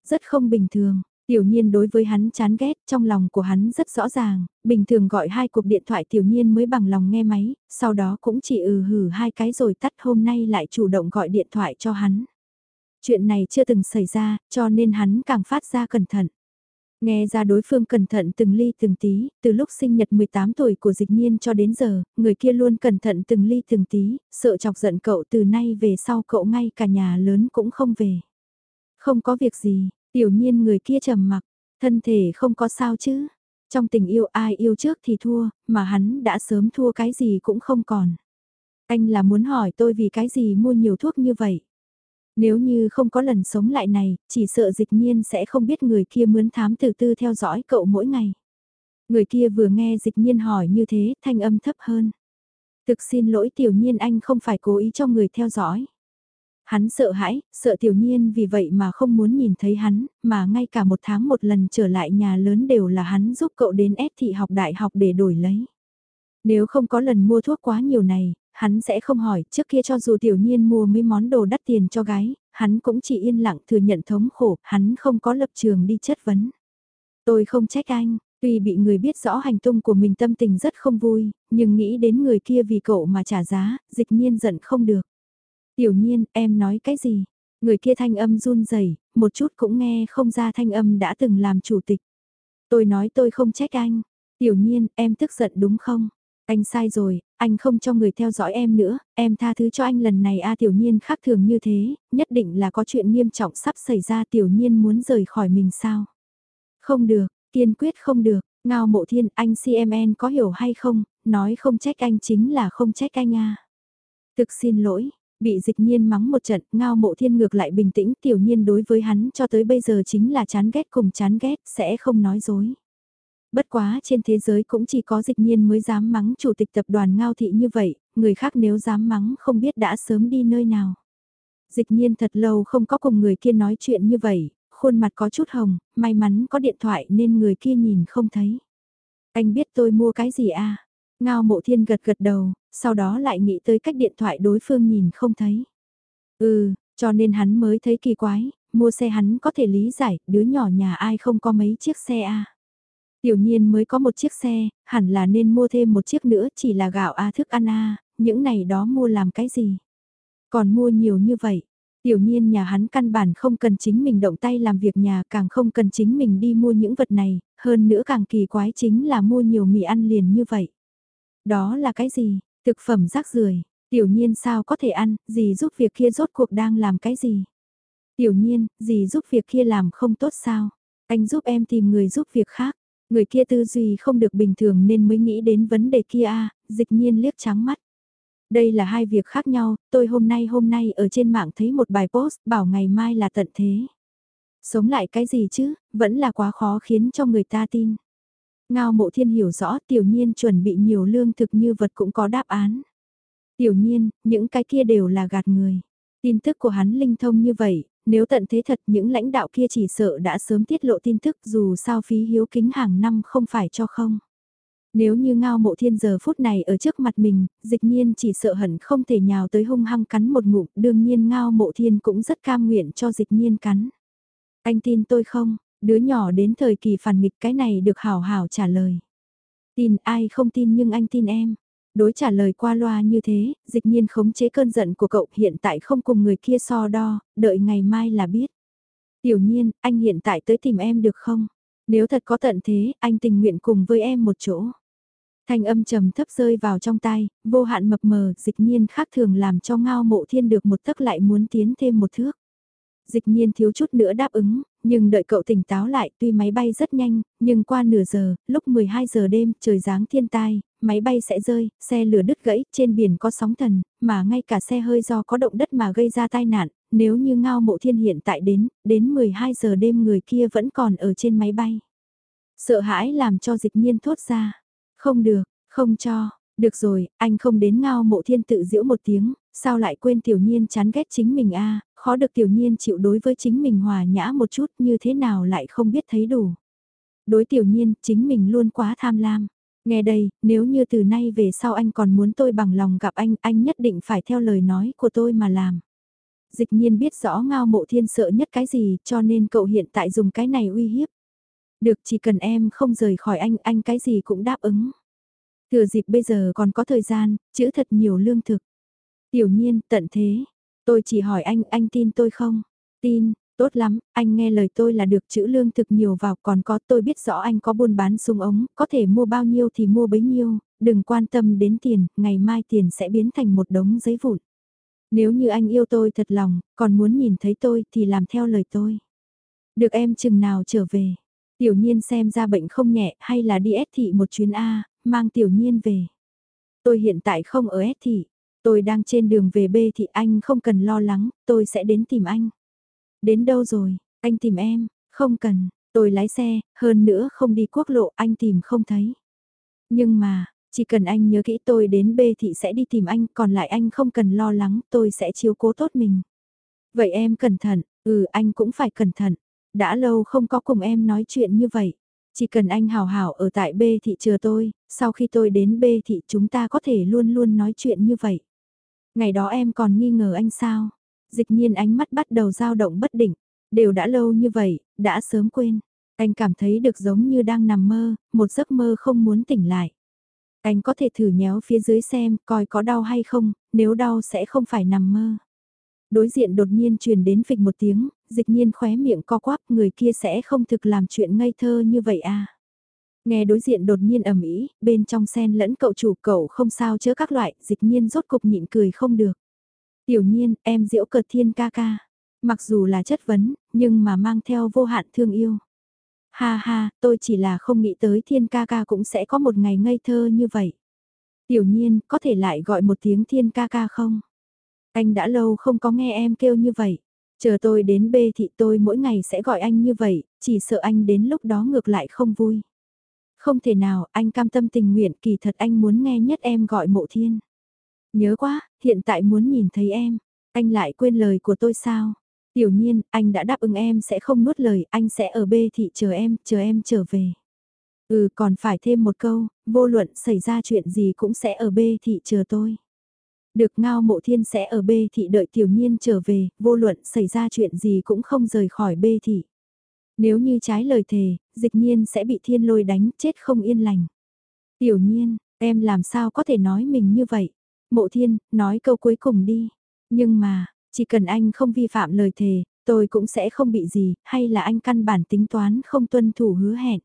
Rất không bình thường, tiểu nhiên đối với hắn chán ghét, trong lòng của hắn rất rõ ràng, bình thường gọi hai cuộc điện thoại tiểu nhiên mới bằng lòng nghe máy, sau đó cũng chỉ ừ hử hai cái rồi tắt hôm nay lại chủ động gọi điện thoại cho hắn. Chuyện này chưa từng xảy ra, cho nên hắn càng phát ra cẩn thận. Nghe ra đối phương cẩn thận từng ly từng tí, từ lúc sinh nhật 18 tuổi của dịch nhiên cho đến giờ, người kia luôn cẩn thận từng ly từng tí, sợ chọc giận cậu từ nay về sau cậu ngay cả nhà lớn cũng không về. Không có việc gì, tiểu nhiên người kia trầm mặc, thân thể không có sao chứ. Trong tình yêu ai yêu trước thì thua, mà hắn đã sớm thua cái gì cũng không còn. Anh là muốn hỏi tôi vì cái gì mua nhiều thuốc như vậy. Nếu như không có lần sống lại này, chỉ sợ dịch nhiên sẽ không biết người kia mướn thám từ tư theo dõi cậu mỗi ngày. Người kia vừa nghe dịch nhiên hỏi như thế, thanh âm thấp hơn. Thực xin lỗi tiểu nhiên anh không phải cố ý cho người theo dõi. Hắn sợ hãi, sợ tiểu nhiên vì vậy mà không muốn nhìn thấy hắn, mà ngay cả một tháng một lần trở lại nhà lớn đều là hắn giúp cậu đến s thị học đại học để đổi lấy. Nếu không có lần mua thuốc quá nhiều này, hắn sẽ không hỏi, trước kia cho dù tiểu nhiên mua mấy món đồ đắt tiền cho gái, hắn cũng chỉ yên lặng thừa nhận thống khổ, hắn không có lập trường đi chất vấn. Tôi không trách anh, tuy bị người biết rõ hành tung của mình tâm tình rất không vui, nhưng nghĩ đến người kia vì cậu mà trả giá, dịch nhiên giận không được. Tiểu nhiên, em nói cái gì? Người kia thanh âm run rẩy, một chút cũng nghe không ra thanh âm đã từng làm chủ tịch. Tôi nói tôi không trách anh. Tiểu nhiên, em tức giận đúng không? Anh sai rồi, anh không cho người theo dõi em nữa, em tha thứ cho anh lần này a tiểu nhiên khác thường như thế, nhất định là có chuyện nghiêm trọng sắp xảy ra tiểu nhiên muốn rời khỏi mình sao? Không được, kiên quyết không được, ngao mộ thiên anh CMN có hiểu hay không, nói không trách anh chính là không trách anh a Thực xin lỗi, bị dịch nhiên mắng một trận, ngao mộ thiên ngược lại bình tĩnh tiểu nhiên đối với hắn cho tới bây giờ chính là chán ghét cùng chán ghét, sẽ không nói dối. Bất quá trên thế giới cũng chỉ có dịch nhiên mới dám mắng chủ tịch tập đoàn ngao thị như vậy, người khác nếu dám mắng không biết đã sớm đi nơi nào. Dịch nhiên thật lâu không có cùng người kia nói chuyện như vậy, khuôn mặt có chút hồng, may mắn có điện thoại nên người kia nhìn không thấy. Anh biết tôi mua cái gì à? Ngao mộ thiên gật gật đầu, sau đó lại nghĩ tới cách điện thoại đối phương nhìn không thấy. Ừ, cho nên hắn mới thấy kỳ quái, mua xe hắn có thể lý giải, đứa nhỏ nhà ai không có mấy chiếc xe à. Tiểu nhiên mới có một chiếc xe, hẳn là nên mua thêm một chiếc nữa chỉ là gạo a thức ăn a, những này đó mua làm cái gì. Còn mua nhiều như vậy, tiểu nhiên nhà hắn căn bản không cần chính mình động tay làm việc nhà càng không cần chính mình đi mua những vật này, hơn nữa càng kỳ quái chính là mua nhiều mì ăn liền như vậy. Đó là cái gì? Thực phẩm rác rưởi tiểu nhiên sao có thể ăn, gì giúp việc kia rốt cuộc đang làm cái gì? Tiểu nhiên, gì giúp việc kia làm không tốt sao? Anh giúp em tìm người giúp việc khác. Người kia tư duy không được bình thường nên mới nghĩ đến vấn đề kia a dịch nhiên liếc trắng mắt. Đây là hai việc khác nhau, tôi hôm nay hôm nay ở trên mạng thấy một bài post bảo ngày mai là tận thế. Sống lại cái gì chứ, vẫn là quá khó khiến cho người ta tin. Ngao mộ thiên hiểu rõ tiểu nhiên chuẩn bị nhiều lương thực như vật cũng có đáp án. Tiểu nhiên, những cái kia đều là gạt người. Tin tức của hắn linh thông như vậy, nếu tận thế thật những lãnh đạo kia chỉ sợ đã sớm tiết lộ tin tức dù sao phí hiếu kính hàng năm không phải cho không. Nếu như ngao mộ thiên giờ phút này ở trước mặt mình, dịch nhiên chỉ sợ hẳn không thể nhào tới hung hăng cắn một ngụm, đương nhiên ngao mộ thiên cũng rất cam nguyện cho dịch nhiên cắn. Anh tin tôi không, đứa nhỏ đến thời kỳ phản nghịch cái này được hảo hảo trả lời. Tin ai không tin nhưng anh tin em. Đối trả lời qua loa như thế, dịch nhiên khống chế cơn giận của cậu hiện tại không cùng người kia so đo, đợi ngày mai là biết. Tiểu nhiên, anh hiện tại tới tìm em được không? Nếu thật có tận thế, anh tình nguyện cùng với em một chỗ. Thanh âm trầm thấp rơi vào trong tai, vô hạn mập mờ, dịch nhiên khác thường làm cho ngao mộ thiên được một tấc lại muốn tiến thêm một thước. Dịch nhiên thiếu chút nữa đáp ứng, nhưng đợi cậu tỉnh táo lại tuy máy bay rất nhanh, nhưng qua nửa giờ, lúc 12 giờ đêm trời giáng thiên tai, máy bay sẽ rơi, xe lửa đứt gãy, trên biển có sóng thần, mà ngay cả xe hơi do có động đất mà gây ra tai nạn, nếu như ngao mộ thiên hiện tại đến, đến 12 giờ đêm người kia vẫn còn ở trên máy bay. Sợ hãi làm cho dịch nhiên thốt ra, không được, không cho, được rồi, anh không đến ngao mộ thiên tự diễu một tiếng, sao lại quên tiểu nhiên chán ghét chính mình a khó được tiểu nhiên chịu đối với chính mình hòa nhã một chút như thế nào lại không biết thấy đủ. Đối tiểu nhiên, chính mình luôn quá tham lam. Nghe đây, nếu như từ nay về sau anh còn muốn tôi bằng lòng gặp anh, anh nhất định phải theo lời nói của tôi mà làm. Dịch nhiên biết rõ ngao mộ thiên sợ nhất cái gì cho nên cậu hiện tại dùng cái này uy hiếp. Được chỉ cần em không rời khỏi anh, anh cái gì cũng đáp ứng. Thừa dịp bây giờ còn có thời gian, chữ thật nhiều lương thực. Tiểu nhiên, tận thế. Tôi chỉ hỏi anh, anh tin tôi không? Tin, tốt lắm, anh nghe lời tôi là được chữ lương thực nhiều vào còn có tôi biết rõ anh có buôn bán sung ống, có thể mua bao nhiêu thì mua bấy nhiêu, đừng quan tâm đến tiền, ngày mai tiền sẽ biến thành một đống giấy vụn. Nếu như anh yêu tôi thật lòng, còn muốn nhìn thấy tôi thì làm theo lời tôi. Được em chừng nào trở về, tiểu nhiên xem ra bệnh không nhẹ hay là đi ép thị một chuyến A, mang tiểu nhiên về. Tôi hiện tại không ở S thị, tôi đang trên đường về B thì anh không cần lo lắng, tôi sẽ đến tìm anh. Đến đâu rồi, anh tìm em, không cần, tôi lái xe, hơn nữa không đi quốc lộ anh tìm không thấy. Nhưng mà, chỉ cần anh nhớ kỹ tôi đến B thị sẽ đi tìm anh, còn lại anh không cần lo lắng, tôi sẽ chiếu cố tốt mình. Vậy em cẩn thận, ừ anh cũng phải cẩn thận, đã lâu không có cùng em nói chuyện như vậy. Chỉ cần anh hào hảo ở tại B thị chờ tôi, sau khi tôi đến B thị chúng ta có thể luôn luôn nói chuyện như vậy. Ngày đó em còn nghi ngờ anh sao? Dịch nhiên ánh mắt bắt đầu dao động bất định, đều đã lâu như vậy, đã sớm quên. Anh cảm thấy được giống như đang nằm mơ, một giấc mơ không muốn tỉnh lại. Anh có thể thử nhéo phía dưới xem, coi có đau hay không, nếu đau sẽ không phải nằm mơ. Đối diện đột nhiên truyền đến phịch một tiếng, dịch nhiên khóe miệng co quắp, người kia sẽ không thực làm chuyện ngây thơ như vậy à. Nghe đối diện đột nhiên ầm ĩ, bên trong sen lẫn cậu chủ cậu không sao chớ các loại, dịch nhiên rốt cục nhịn cười không được. Tiểu nhiên, em diễu cợt thiên ca ca. Mặc dù là chất vấn, nhưng mà mang theo vô hạn thương yêu. Ha ha, tôi chỉ là không nghĩ tới thiên ca ca cũng sẽ có một ngày ngây thơ như vậy. Tiểu nhiên, có thể lại gọi một tiếng thiên ca ca không? Anh đã lâu không có nghe em kêu như vậy. Chờ tôi đến bê thị tôi mỗi ngày sẽ gọi anh như vậy, chỉ sợ anh đến lúc đó ngược lại không vui. Không thể nào, anh cam tâm tình nguyện kỳ thật anh muốn nghe nhất em gọi mộ thiên. Nhớ quá, hiện tại muốn nhìn thấy em, anh lại quên lời của tôi sao? Tiểu nhiên, anh đã đáp ứng em sẽ không nuốt lời, anh sẽ ở bê thị chờ em, chờ em trở về. Ừ còn phải thêm một câu, vô luận xảy ra chuyện gì cũng sẽ ở bê thị chờ tôi. Được ngao mộ thiên sẽ ở bê thị đợi tiểu nhiên trở về, vô luận xảy ra chuyện gì cũng không rời khỏi bê thị. Nếu như trái lời thề, dịch nhiên sẽ bị thiên lôi đánh chết không yên lành. Tiểu nhiên, em làm sao có thể nói mình như vậy? Mộ thiên, nói câu cuối cùng đi. Nhưng mà, chỉ cần anh không vi phạm lời thề, tôi cũng sẽ không bị gì, hay là anh căn bản tính toán không tuân thủ hứa hẹn.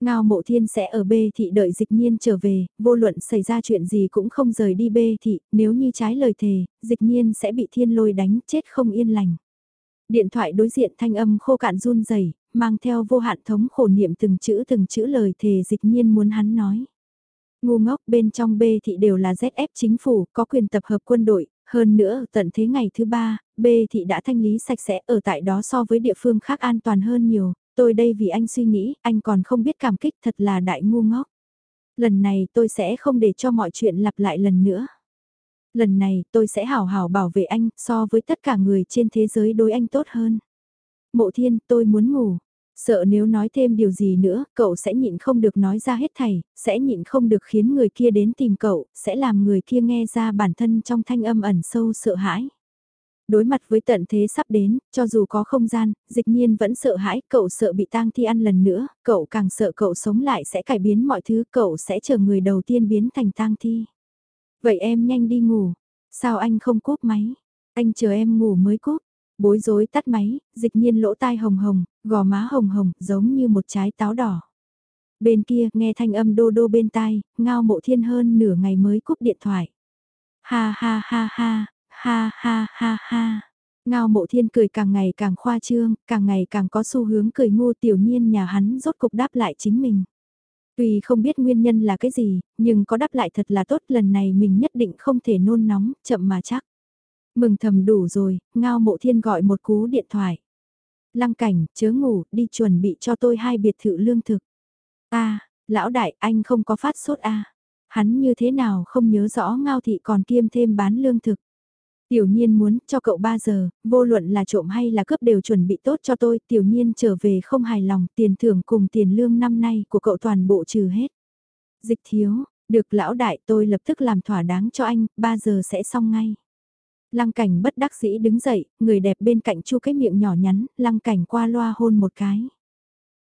Ngao mộ thiên sẽ ở B thị đợi dịch nhiên trở về, vô luận xảy ra chuyện gì cũng không rời đi B thị, nếu như trái lời thề, dịch nhiên sẽ bị thiên lôi đánh chết không yên lành. Điện thoại đối diện thanh âm khô cạn run rẩy mang theo vô hạn thống khổ niệm từng chữ từng chữ lời thề dịch nhiên muốn hắn nói. Ngu ngốc bên trong B thị đều là ZF chính phủ, có quyền tập hợp quân đội, hơn nữa, tận thế ngày thứ ba, B thị đã thanh lý sạch sẽ ở tại đó so với địa phương khác an toàn hơn nhiều, tôi đây vì anh suy nghĩ, anh còn không biết cảm kích thật là đại ngu ngốc. Lần này tôi sẽ không để cho mọi chuyện lặp lại lần nữa. Lần này tôi sẽ hảo hảo bảo vệ anh so với tất cả người trên thế giới đối anh tốt hơn. Mộ thiên tôi muốn ngủ, Sợ nếu nói thêm điều gì nữa, cậu sẽ nhịn không được nói ra hết thảy, sẽ nhịn không được khiến người kia đến tìm cậu, sẽ làm người kia nghe ra bản thân trong thanh âm ẩn sâu sợ hãi. Đối mặt với tận thế sắp đến, cho dù có không gian, dịch nhiên vẫn sợ hãi, cậu sợ bị tang thi ăn lần nữa, cậu càng sợ cậu sống lại sẽ cải biến mọi thứ, cậu sẽ chờ người đầu tiên biến thành tang thi. Vậy em nhanh đi ngủ, sao anh không cúp máy, anh chờ em ngủ mới cúp, Bối rối tắt máy, dịch nhiên lỗ tai hồng hồng, gò má hồng hồng, giống như một trái táo đỏ. Bên kia, nghe thanh âm đô đô bên tai, ngao mộ thiên hơn nửa ngày mới cúp điện thoại. Ha ha ha ha, ha ha ha ha. Ngao mộ thiên cười càng ngày càng khoa trương, càng ngày càng có xu hướng cười ngu tiểu nhiên nhà hắn rốt cục đáp lại chính mình. Tuy không biết nguyên nhân là cái gì, nhưng có đáp lại thật là tốt lần này mình nhất định không thể nôn nóng, chậm mà chắc. Mừng thầm đủ rồi, ngao mộ thiên gọi một cú điện thoại. Lăng cảnh, chớ ngủ, đi chuẩn bị cho tôi hai biệt thự lương thực. a lão đại, anh không có phát sốt a Hắn như thế nào không nhớ rõ ngao thị còn kiêm thêm bán lương thực. Tiểu nhiên muốn cho cậu 3 giờ, vô luận là trộm hay là cướp đều chuẩn bị tốt cho tôi. Tiểu nhiên trở về không hài lòng, tiền thưởng cùng tiền lương năm nay của cậu toàn bộ trừ hết. Dịch thiếu, được lão đại tôi lập tức làm thỏa đáng cho anh, 3 giờ sẽ xong ngay. Lăng cảnh bất đắc dĩ đứng dậy, người đẹp bên cạnh chu cái miệng nhỏ nhắn, lăng cảnh qua loa hôn một cái.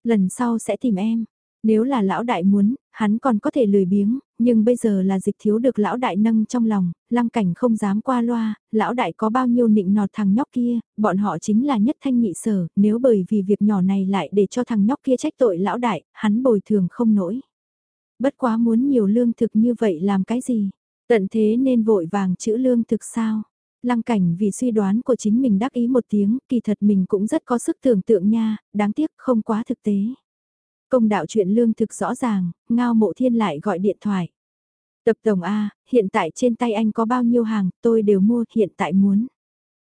Lần sau sẽ tìm em, nếu là lão đại muốn, hắn còn có thể lười biếng, nhưng bây giờ là dịch thiếu được lão đại nâng trong lòng, lăng cảnh không dám qua loa, lão đại có bao nhiêu nịnh nọt thằng nhóc kia, bọn họ chính là nhất thanh nhị sở, nếu bởi vì việc nhỏ này lại để cho thằng nhóc kia trách tội lão đại, hắn bồi thường không nổi. Bất quá muốn nhiều lương thực như vậy làm cái gì? Tận thế nên vội vàng chữ lương thực sao? Lăng cảnh vì suy đoán của chính mình đắc ý một tiếng, kỳ thật mình cũng rất có sức tưởng tượng nha, đáng tiếc không quá thực tế. Công đạo chuyện lương thực rõ ràng, ngao mộ thiên lại gọi điện thoại. Tập tổng A, hiện tại trên tay anh có bao nhiêu hàng, tôi đều mua, hiện tại muốn.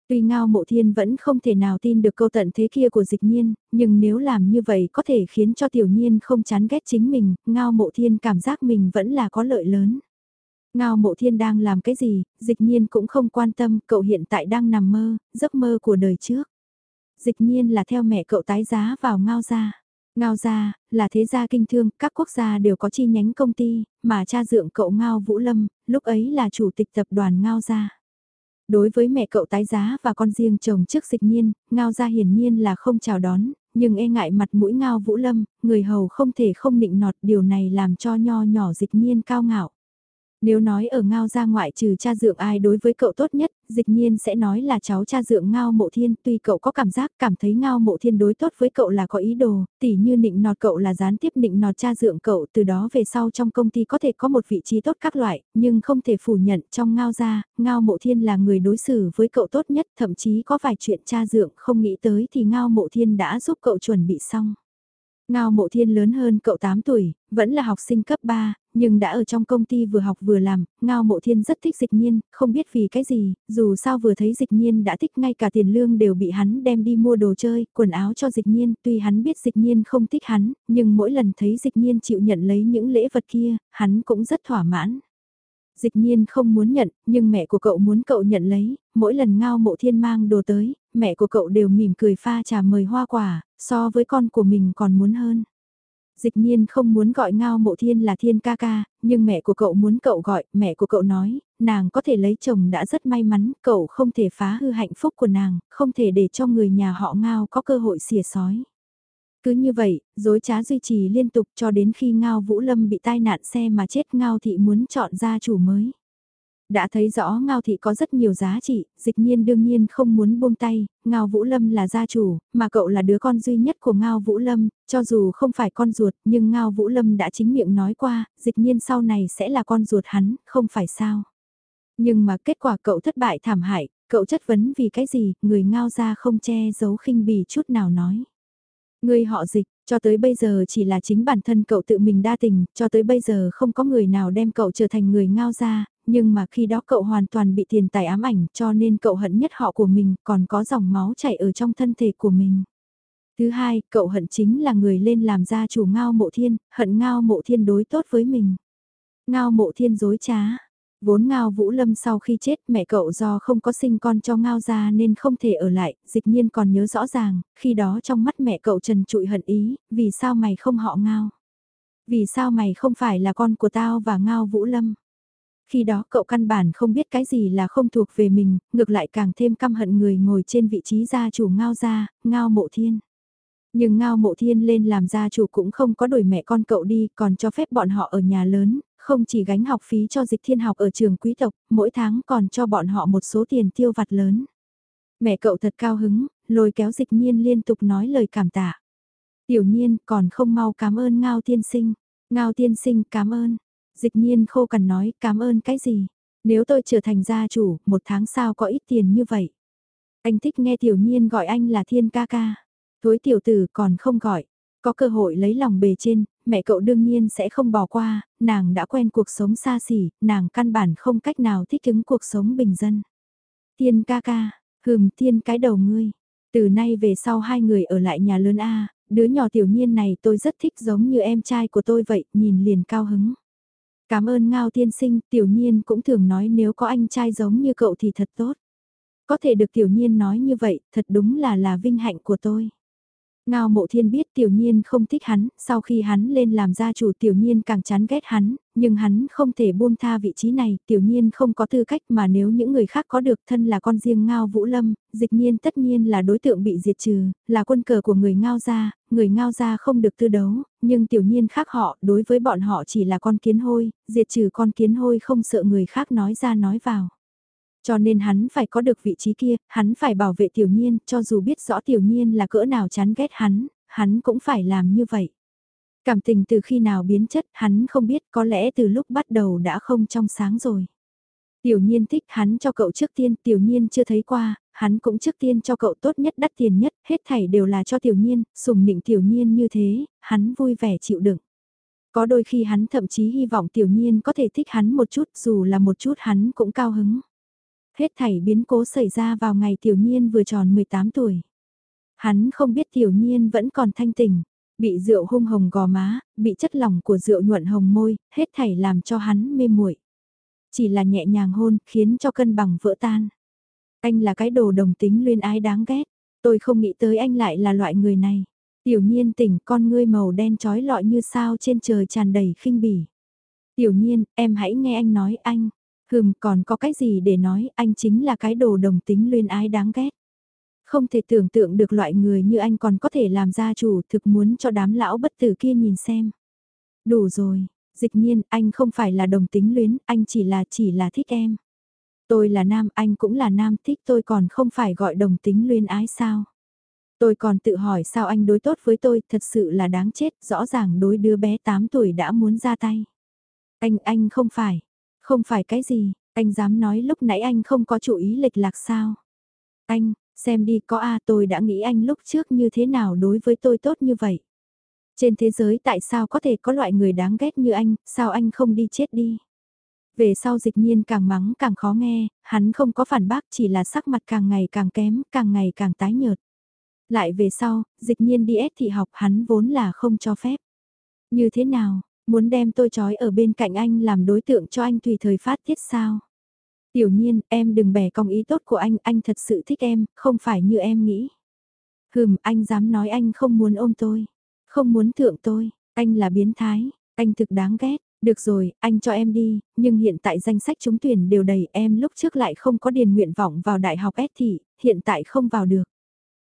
Tuy ngao mộ thiên vẫn không thể nào tin được câu tận thế kia của dịch nhiên, nhưng nếu làm như vậy có thể khiến cho tiểu nhiên không chán ghét chính mình, ngao mộ thiên cảm giác mình vẫn là có lợi lớn. Ngao mộ thiên đang làm cái gì, dịch nhiên cũng không quan tâm, cậu hiện tại đang nằm mơ, giấc mơ của đời trước. Dịch nhiên là theo mẹ cậu tái giá vào ngao gia. Ngao gia, là thế gia kinh thương, các quốc gia đều có chi nhánh công ty, mà cha dượng cậu Ngao Vũ Lâm, lúc ấy là chủ tịch tập đoàn Ngao gia. Đối với mẹ cậu tái giá và con riêng chồng trước dịch nhiên, ngao gia hiển nhiên là không chào đón, nhưng e ngại mặt mũi ngao vũ lâm, người hầu không thể không nịnh nọt điều này làm cho nho nhỏ dịch nhiên cao ngạo. Nếu nói ở ngao ra ngoại trừ cha dượng ai đối với cậu tốt nhất, dịch nhiên sẽ nói là cháu cha dượng ngao mộ thiên, tuy cậu có cảm giác cảm thấy ngao mộ thiên đối tốt với cậu là có ý đồ, tỉ như nịnh nọt cậu là gián tiếp nịnh nọt cha dượng cậu từ đó về sau trong công ty có thể có một vị trí tốt các loại, nhưng không thể phủ nhận trong ngao ra, ngao mộ thiên là người đối xử với cậu tốt nhất, thậm chí có vài chuyện cha dượng không nghĩ tới thì ngao mộ thiên đã giúp cậu chuẩn bị xong. Ngao mộ thiên lớn hơn cậu 8 tuổi, vẫn là học sinh cấp 3, nhưng đã ở trong công ty vừa học vừa làm, Ngao Mộ Thiên rất thích dịch nhiên, không biết vì cái gì, dù sao vừa thấy dịch nhiên đã thích ngay cả tiền lương đều bị hắn đem đi mua đồ chơi, quần áo cho dịch nhiên, tuy hắn biết dịch nhiên không thích hắn, nhưng mỗi lần thấy dịch nhiên chịu nhận lấy những lễ vật kia, hắn cũng rất thỏa mãn. Dịch nhiên không muốn nhận, nhưng mẹ của cậu muốn cậu nhận lấy, mỗi lần ngao mộ thiên mang đồ tới, mẹ của cậu đều mỉm cười pha trà mời hoa quả, so với con của mình còn muốn hơn. Dịch nhiên không muốn gọi ngao mộ thiên là thiên ca ca, nhưng mẹ của cậu muốn cậu gọi, mẹ của cậu nói, nàng có thể lấy chồng đã rất may mắn, cậu không thể phá hư hạnh phúc của nàng, không thể để cho người nhà họ ngao có cơ hội xìa sói. Cứ như vậy, dối trá duy trì liên tục cho đến khi Ngao Vũ Lâm bị tai nạn xe mà chết Ngao Thị muốn chọn gia chủ mới. Đã thấy rõ Ngao Thị có rất nhiều giá trị, dịch nhiên đương nhiên không muốn buông tay, Ngao Vũ Lâm là gia chủ, mà cậu là đứa con duy nhất của Ngao Vũ Lâm, cho dù không phải con ruột nhưng Ngao Vũ Lâm đã chính miệng nói qua, dịch nhiên sau này sẽ là con ruột hắn, không phải sao. Nhưng mà kết quả cậu thất bại thảm hại, cậu chất vấn vì cái gì, người Ngao ra không che giấu khinh bì chút nào nói. Người họ dịch, cho tới bây giờ chỉ là chính bản thân cậu tự mình đa tình, cho tới bây giờ không có người nào đem cậu trở thành người ngao ra, nhưng mà khi đó cậu hoàn toàn bị tiền tài ám ảnh cho nên cậu hận nhất họ của mình còn có dòng máu chảy ở trong thân thể của mình. Thứ hai, cậu hận chính là người lên làm gia chủ ngao mộ thiên, hận ngao mộ thiên đối tốt với mình. Ngao mộ thiên dối trá, Vốn Ngao Vũ Lâm sau khi chết mẹ cậu do không có sinh con cho Ngao ra nên không thể ở lại, dịch nhiên còn nhớ rõ ràng, khi đó trong mắt mẹ cậu trần trụi hận ý, vì sao mày không họ Ngao? Vì sao mày không phải là con của tao và Ngao Vũ Lâm? Khi đó cậu căn bản không biết cái gì là không thuộc về mình, ngược lại càng thêm căm hận người ngồi trên vị trí gia chủ Ngao gia, Ngao Mộ Thiên. Nhưng Ngao Mộ Thiên lên làm gia chủ cũng không có đuổi mẹ con cậu đi, còn cho phép bọn họ ở nhà lớn, không chỉ gánh học phí cho dịch thiên học ở trường quý tộc, mỗi tháng còn cho bọn họ một số tiền tiêu vặt lớn. Mẹ cậu thật cao hứng, lôi kéo dịch nhiên liên tục nói lời cảm tạ. Tiểu nhiên còn không mau cảm ơn Ngao tiên sinh. Ngao tiên sinh cảm ơn. Dịch nhiên khô cần nói cảm ơn cái gì. Nếu tôi trở thành gia chủ, một tháng sau có ít tiền như vậy. Anh thích nghe tiểu nhiên gọi anh là thiên ca ca. Thối tiểu tử còn không gọi. Có cơ hội lấy lòng bề trên, mẹ cậu đương nhiên sẽ không bỏ qua, nàng đã quen cuộc sống xa xỉ, nàng căn bản không cách nào thích ứng cuộc sống bình dân. Tiên ca ca, hừm tiên cái đầu ngươi. Từ nay về sau hai người ở lại nhà lớn A, đứa nhỏ tiểu nhiên này tôi rất thích giống như em trai của tôi vậy, nhìn liền cao hứng. Cảm ơn Ngao tiên sinh, tiểu nhiên cũng thường nói nếu có anh trai giống như cậu thì thật tốt. Có thể được tiểu nhiên nói như vậy, thật đúng là là vinh hạnh của tôi. Ngao mộ thiên biết tiểu nhiên không thích hắn, sau khi hắn lên làm gia chủ tiểu nhiên càng chán ghét hắn, nhưng hắn không thể buông tha vị trí này, tiểu nhiên không có tư cách mà nếu những người khác có được thân là con riêng Ngao Vũ Lâm, dịch nhiên tất nhiên là đối tượng bị diệt trừ, là quân cờ của người Ngao gia, người Ngao gia không được tư đấu, nhưng tiểu nhiên khác họ, đối với bọn họ chỉ là con kiến hôi, diệt trừ con kiến hôi không sợ người khác nói ra nói vào. Cho nên hắn phải có được vị trí kia, hắn phải bảo vệ tiểu nhiên, cho dù biết rõ tiểu nhiên là cỡ nào chán ghét hắn, hắn cũng phải làm như vậy. Cảm tình từ khi nào biến chất, hắn không biết, có lẽ từ lúc bắt đầu đã không trong sáng rồi. Tiểu nhiên thích hắn cho cậu trước tiên, tiểu nhiên chưa thấy qua, hắn cũng trước tiên cho cậu tốt nhất đắt tiền nhất, hết thảy đều là cho tiểu nhiên, sùng nịnh tiểu nhiên như thế, hắn vui vẻ chịu đựng. Có đôi khi hắn thậm chí hy vọng tiểu nhiên có thể thích hắn một chút, dù là một chút hắn cũng cao hứng. Hết thảy biến cố xảy ra vào ngày tiểu nhiên vừa tròn 18 tuổi. Hắn không biết tiểu nhiên vẫn còn thanh tỉnh, bị rượu hung hồng gò má, bị chất lỏng của rượu nhuận hồng môi, hết thảy làm cho hắn mê muội. Chỉ là nhẹ nhàng hôn, khiến cho cân bằng vỡ tan. Anh là cái đồ đồng tính luyên ái đáng ghét, tôi không nghĩ tới anh lại là loại người này. Tiểu nhiên tỉnh con ngươi màu đen trói lọi như sao trên trời tràn đầy khinh bỉ. Tiểu nhiên, em hãy nghe anh nói anh, Hừm còn có cái gì để nói, anh chính là cái đồ đồng tính luyên ái đáng ghét. Không thể tưởng tượng được loại người như anh còn có thể làm gia chủ thực muốn cho đám lão bất tử kia nhìn xem. Đủ rồi, dịch nhiên anh không phải là đồng tính luyến, anh chỉ là chỉ là thích em. Tôi là nam, anh cũng là nam, thích tôi còn không phải gọi đồng tính luyến ái sao. Tôi còn tự hỏi sao anh đối tốt với tôi, thật sự là đáng chết, rõ ràng đối đứa bé 8 tuổi đã muốn ra tay. Anh, anh không phải, không phải cái gì, anh dám nói lúc nãy anh không có chủ ý lệch lạc sao. Anh, xem đi có a tôi đã nghĩ anh lúc trước như thế nào đối với tôi tốt như vậy. Trên thế giới tại sao có thể có loại người đáng ghét như anh, sao anh không đi chết đi. Về sau dịch nhiên càng mắng càng khó nghe, hắn không có phản bác chỉ là sắc mặt càng ngày càng kém, càng ngày càng tái nhợt. Lại về sau, dịch nhiên đi ép thị học hắn vốn là không cho phép. Như thế nào, muốn đem tôi trói ở bên cạnh anh làm đối tượng cho anh tùy thời phát tiết sao? Tiểu nhiên, em đừng bẻ cong ý tốt của anh, anh thật sự thích em, không phải như em nghĩ. Hừm, anh dám nói anh không muốn ôm tôi, không muốn thượng tôi, anh là biến thái, anh thực đáng ghét. Được rồi, anh cho em đi, nhưng hiện tại danh sách trúng tuyển đều đầy em lúc trước lại không có điền nguyện vọng vào đại học S thị, hiện tại không vào được.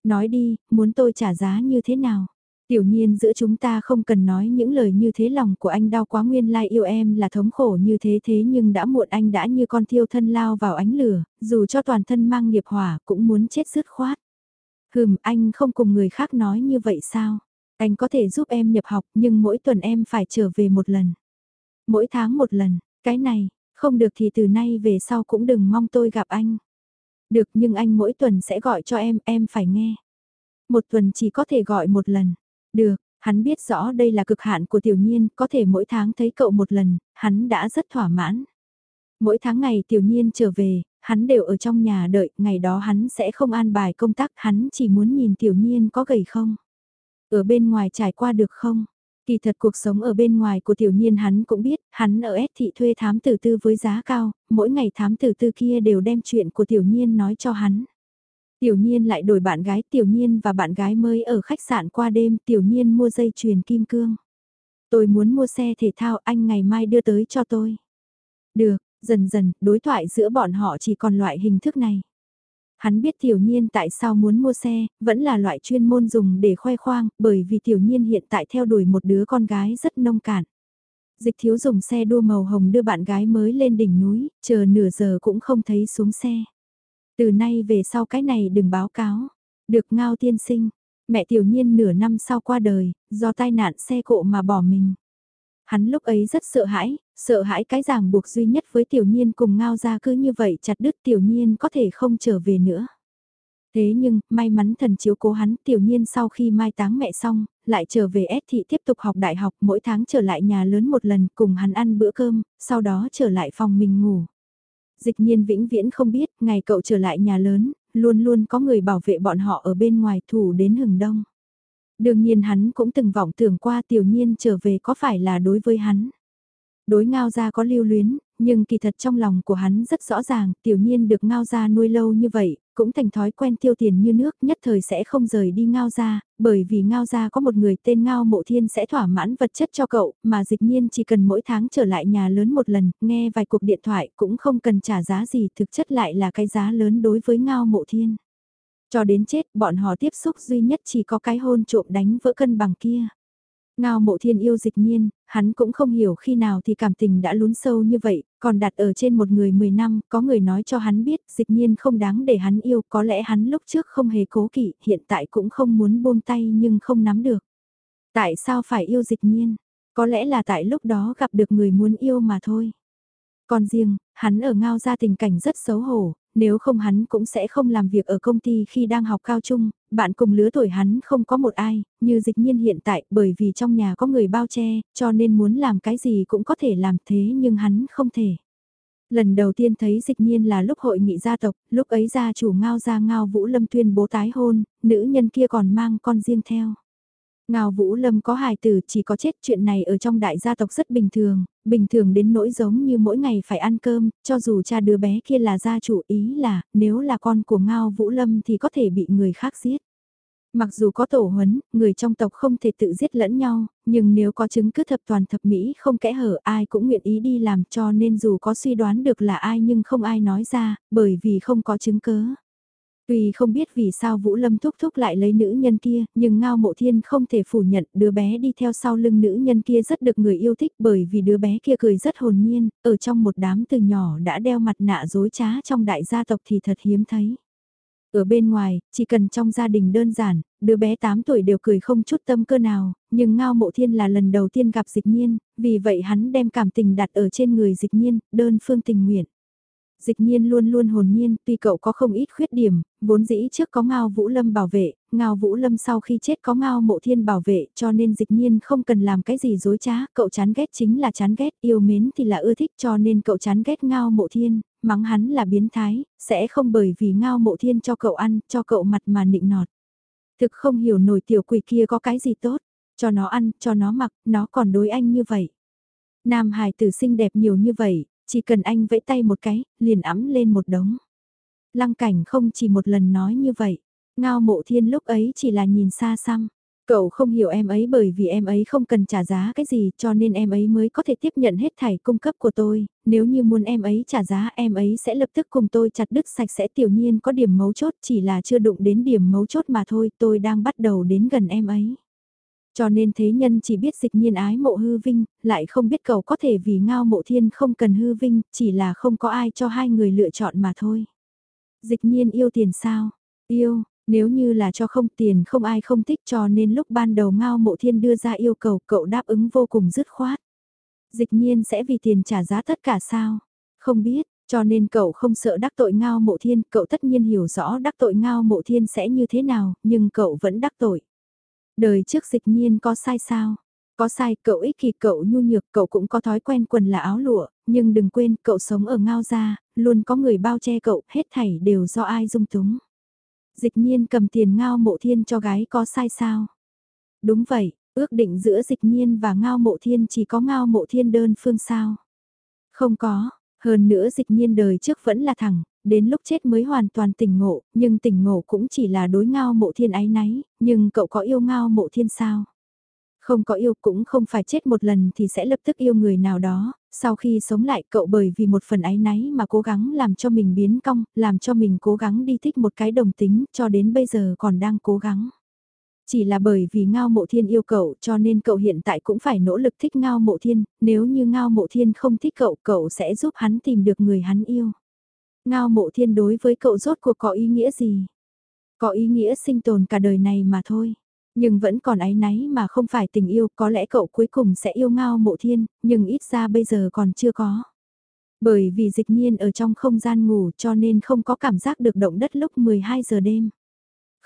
Nói đi, muốn tôi trả giá như thế nào? Tiểu nhiên giữa chúng ta không cần nói những lời như thế lòng của anh đau quá nguyên lai yêu em là thống khổ như thế thế nhưng đã muộn anh đã như con thiêu thân lao vào ánh lửa, dù cho toàn thân mang nghiệp hỏa cũng muốn chết dứt khoát. Hừm, anh không cùng người khác nói như vậy sao? Anh có thể giúp em nhập học nhưng mỗi tuần em phải trở về một lần. Mỗi tháng một lần, cái này, không được thì từ nay về sau cũng đừng mong tôi gặp anh. Được nhưng anh mỗi tuần sẽ gọi cho em, em phải nghe. Một tuần chỉ có thể gọi một lần. Được, hắn biết rõ đây là cực hạn của tiểu nhiên, có thể mỗi tháng thấy cậu một lần, hắn đã rất thỏa mãn. Mỗi tháng ngày tiểu nhiên trở về, hắn đều ở trong nhà đợi, ngày đó hắn sẽ không an bài công tác, hắn chỉ muốn nhìn tiểu nhiên có gầy không. Ở bên ngoài trải qua được không? Kỳ thật cuộc sống ở bên ngoài của tiểu nhiên hắn cũng biết, hắn ở S thị thuê thám tử tư với giá cao, mỗi ngày thám tử tư kia đều đem chuyện của tiểu nhiên nói cho hắn. Tiểu nhiên lại đổi bạn gái, tiểu nhiên và bạn gái mới ở khách sạn qua đêm, tiểu nhiên mua dây chuyền kim cương. Tôi muốn mua xe thể thao, anh ngày mai đưa tới cho tôi. Được, dần dần, đối thoại giữa bọn họ chỉ còn loại hình thức này. Hắn biết tiểu nhiên tại sao muốn mua xe, vẫn là loại chuyên môn dùng để khoe khoang, bởi vì tiểu nhiên hiện tại theo đuổi một đứa con gái rất nông cạn. Dịch thiếu dùng xe đua màu hồng đưa bạn gái mới lên đỉnh núi, chờ nửa giờ cũng không thấy xuống xe. Từ nay về sau cái này đừng báo cáo. Được ngao tiên sinh, mẹ tiểu nhiên nửa năm sau qua đời, do tai nạn xe cộ mà bỏ mình. Hắn lúc ấy rất sợ hãi, sợ hãi cái ràng buộc duy nhất với tiểu nhiên cùng ngao ra cứ như vậy chặt đứt tiểu nhiên có thể không trở về nữa. Thế nhưng, may mắn thần chiếu cố hắn tiểu nhiên sau khi mai táng mẹ xong, lại trở về S thị tiếp tục học đại học mỗi tháng trở lại nhà lớn một lần cùng hắn ăn bữa cơm, sau đó trở lại phòng mình ngủ. Dịch nhiên vĩnh viễn không biết, ngày cậu trở lại nhà lớn, luôn luôn có người bảo vệ bọn họ ở bên ngoài thủ đến hừng đông. Đương nhiên hắn cũng từng vọng tưởng qua tiểu nhiên trở về có phải là đối với hắn. Đối ngao ra có lưu luyến, nhưng kỳ thật trong lòng của hắn rất rõ ràng, tiểu nhiên được ngao ra nuôi lâu như vậy, cũng thành thói quen tiêu tiền như nước nhất thời sẽ không rời đi ngao ra, bởi vì ngao ra có một người tên ngao mộ thiên sẽ thỏa mãn vật chất cho cậu, mà dịch nhiên chỉ cần mỗi tháng trở lại nhà lớn một lần, nghe vài cuộc điện thoại cũng không cần trả giá gì thực chất lại là cái giá lớn đối với ngao mộ thiên. Cho đến chết bọn họ tiếp xúc duy nhất chỉ có cái hôn trộm đánh vỡ cân bằng kia. Ngao mộ thiên yêu dịch nhiên, hắn cũng không hiểu khi nào thì cảm tình đã lún sâu như vậy, còn đặt ở trên một người 10 năm, có người nói cho hắn biết dịch nhiên không đáng để hắn yêu, có lẽ hắn lúc trước không hề cố kỵ, hiện tại cũng không muốn buông tay nhưng không nắm được. Tại sao phải yêu dịch nhiên? Có lẽ là tại lúc đó gặp được người muốn yêu mà thôi. Còn riêng, hắn ở ngao ra tình cảnh rất xấu hổ, nếu không hắn cũng sẽ không làm việc ở công ty khi đang học cao trung, bạn cùng lứa tuổi hắn không có một ai, như dịch nhiên hiện tại bởi vì trong nhà có người bao che, cho nên muốn làm cái gì cũng có thể làm thế nhưng hắn không thể. Lần đầu tiên thấy dịch nhiên là lúc hội nghị gia tộc, lúc ấy gia chủ ngao ra ngao vũ lâm tuyên bố tái hôn, nữ nhân kia còn mang con riêng theo. Ngao Vũ Lâm có hài tử chỉ có chết chuyện này ở trong đại gia tộc rất bình thường, bình thường đến nỗi giống như mỗi ngày phải ăn cơm, cho dù cha đứa bé kia là gia chủ ý là, nếu là con của Ngao Vũ Lâm thì có thể bị người khác giết. Mặc dù có tổ huấn, người trong tộc không thể tự giết lẫn nhau, nhưng nếu có chứng cứ thập toàn thập mỹ không kẽ hở ai cũng nguyện ý đi làm cho nên dù có suy đoán được là ai nhưng không ai nói ra, bởi vì không có chứng cứ. Tuy không biết vì sao Vũ Lâm thúc thúc lại lấy nữ nhân kia, nhưng Ngao Mộ Thiên không thể phủ nhận đứa bé đi theo sau lưng nữ nhân kia rất được người yêu thích bởi vì đứa bé kia cười rất hồn nhiên, ở trong một đám từ nhỏ đã đeo mặt nạ dối trá trong đại gia tộc thì thật hiếm thấy. Ở bên ngoài, chỉ cần trong gia đình đơn giản, đứa bé 8 tuổi đều cười không chút tâm cơ nào, nhưng Ngao Mộ Thiên là lần đầu tiên gặp dịch nhiên, vì vậy hắn đem cảm tình đặt ở trên người dịch nhiên, đơn phương tình nguyện. Dịch nhiên luôn luôn hồn nhiên, tuy cậu có không ít khuyết điểm, vốn dĩ trước có Ngao Vũ Lâm bảo vệ, Ngao Vũ Lâm sau khi chết có Ngao Mộ Thiên bảo vệ cho nên dịch nhiên không cần làm cái gì dối trá, cậu chán ghét chính là chán ghét, yêu mến thì là ưa thích cho nên cậu chán ghét Ngao Mộ Thiên, mắng hắn là biến thái, sẽ không bởi vì Ngao Mộ Thiên cho cậu ăn, cho cậu mặt mà nịnh nọt. Thực không hiểu nổi tiểu quỷ kia có cái gì tốt, cho nó ăn, cho nó mặc, nó còn đối anh như vậy. Nam hài tử xinh đẹp nhiều như vậy, chỉ cần anh vẫy tay một cái, liền ấm lên một đống. Lăng cảnh không chỉ một lần nói như vậy, ngao mộ thiên lúc ấy chỉ là nhìn xa xăm. Cậu không hiểu em ấy bởi vì em ấy không cần trả giá cái gì cho nên em ấy mới có thể tiếp nhận hết thảy cung cấp của tôi, nếu như muốn em ấy trả giá em ấy sẽ lập tức cùng tôi chặt đứt sạch sẽ tiểu nhiên có điểm mấu chốt chỉ là chưa đụng đến điểm mấu chốt mà thôi tôi đang bắt đầu đến gần em ấy. Cho nên thế nhân chỉ biết dịch nhiên ái mộ hư vinh, lại không biết cậu có thể vì ngao mộ thiên không cần hư vinh, chỉ là không có ai cho hai người lựa chọn mà thôi. Dịch nhiên yêu tiền sao? Yêu, nếu như là cho không tiền không ai không thích cho nên lúc ban đầu ngao mộ thiên đưa ra yêu cầu cậu đáp ứng vô cùng dứt khoát. Dịch nhiên sẽ vì tiền trả giá tất cả sao? Không biết, cho nên cậu không sợ đắc tội ngao mộ thiên, cậu tất nhiên hiểu rõ đắc tội ngao mộ thiên sẽ như thế nào, nhưng cậu vẫn đắc tội. Đời trước dịch nhiên có sai sao? Có sai, cậu ích kỷ cậu nhu nhược, cậu cũng có thói quen quần là áo lụa, nhưng đừng quên, cậu sống ở ngao gia, luôn có người bao che cậu, hết thảy đều do ai dung túng. Dịch nhiên cầm tiền ngao mộ thiên cho gái có sai sao? Đúng vậy, ước định giữa dịch nhiên và ngao mộ thiên chỉ có ngao mộ thiên đơn phương sao? Không có, hơn nữa dịch nhiên đời trước vẫn là thẳng, đến lúc chết mới hoàn toàn tỉnh ngộ, nhưng tỉnh ngộ cũng chỉ là đối ngao mộ thiên ái náy, nhưng cậu có yêu ngao mộ thiên sao? Không có yêu cũng không phải chết một lần thì sẽ lập tức yêu người nào đó, sau khi sống lại cậu bởi vì một phần ái náy mà cố gắng làm cho mình biến cong, làm cho mình cố gắng đi thích một cái đồng tính cho đến bây giờ còn đang cố gắng. Chỉ là bởi vì Ngao Mộ Thiên yêu cậu cho nên cậu hiện tại cũng phải nỗ lực thích Ngao Mộ Thiên, nếu như Ngao Mộ Thiên không thích cậu, cậu sẽ giúp hắn tìm được người hắn yêu. Ngao Mộ Thiên đối với cậu rốt cuộc có ý nghĩa gì? Có ý nghĩa sinh tồn cả đời này mà thôi. Nhưng vẫn còn ái náy mà không phải tình yêu, có lẽ cậu cuối cùng sẽ yêu Ngao Mộ Thiên, nhưng ít ra bây giờ còn chưa có. Bởi vì dịch nhiên ở trong không gian ngủ cho nên không có cảm giác được động đất lúc 12 giờ đêm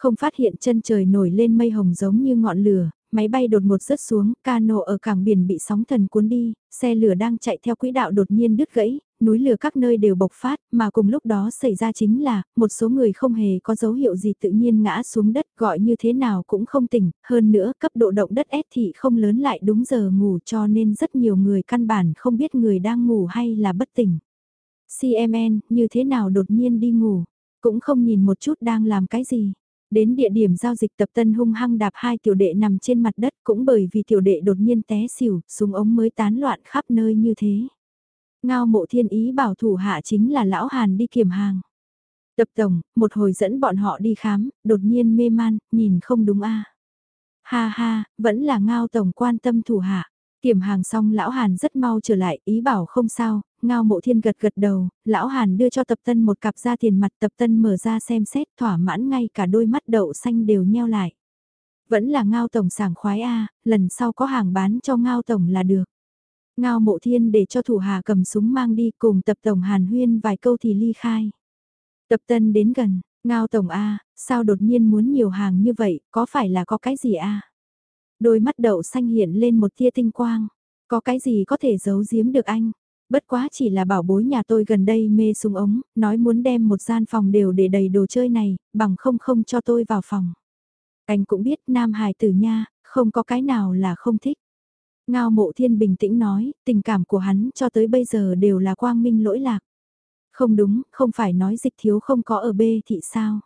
không phát hiện chân trời nổi lên mây hồng giống như ngọn lửa, máy bay đột ngột rớt xuống, cano ở cảng biển bị sóng thần cuốn đi, xe lửa đang chạy theo quỹ đạo đột nhiên đứt gãy, núi lửa các nơi đều bộc phát, mà cùng lúc đó xảy ra chính là, một số người không hề có dấu hiệu gì tự nhiên ngã xuống đất gọi như thế nào cũng không tỉnh, hơn nữa cấp độ động đất S thì không lớn lại đúng giờ ngủ cho nên rất nhiều người căn bản không biết người đang ngủ hay là bất tỉnh. CMN như thế nào đột nhiên đi ngủ, cũng không nhìn một chút đang làm cái gì. Đến địa điểm giao dịch tập tân hung hăng đạp hai tiểu đệ nằm trên mặt đất cũng bởi vì tiểu đệ đột nhiên té xỉu, súng ống mới tán loạn khắp nơi như thế. Ngao mộ thiên ý bảo thủ hạ chính là lão Hàn đi kiểm hàng. Tập tổng, một hồi dẫn bọn họ đi khám, đột nhiên mê man, nhìn không đúng a Ha ha, vẫn là ngao tổng quan tâm thủ hạ. Kiểm hàng xong lão Hàn rất mau trở lại, ý bảo không sao, ngao mộ thiên gật gật đầu, lão Hàn đưa cho tập tân một cặp ra tiền mặt tập tân mở ra xem xét thỏa mãn ngay cả đôi mắt đậu xanh đều nheo lại. Vẫn là ngao tổng sảng khoái A, lần sau có hàng bán cho ngao tổng là được. Ngao mộ thiên để cho thủ hà cầm súng mang đi cùng tập tổng hàn huyên vài câu thì ly khai. Tập tân đến gần, ngao tổng A, sao đột nhiên muốn nhiều hàng như vậy, có phải là có cái gì A? Đôi mắt đậu xanh hiện lên một tia tinh quang. Có cái gì có thể giấu giếm được anh? Bất quá chỉ là bảo bối nhà tôi gần đây mê súng ống, nói muốn đem một gian phòng đều để đầy đồ chơi này, bằng không không cho tôi vào phòng. Anh cũng biết nam hài tử nha, không có cái nào là không thích. Ngao mộ thiên bình tĩnh nói, tình cảm của hắn cho tới bây giờ đều là quang minh lỗi lạc. Không đúng, không phải nói dịch thiếu không có ở B thị sao.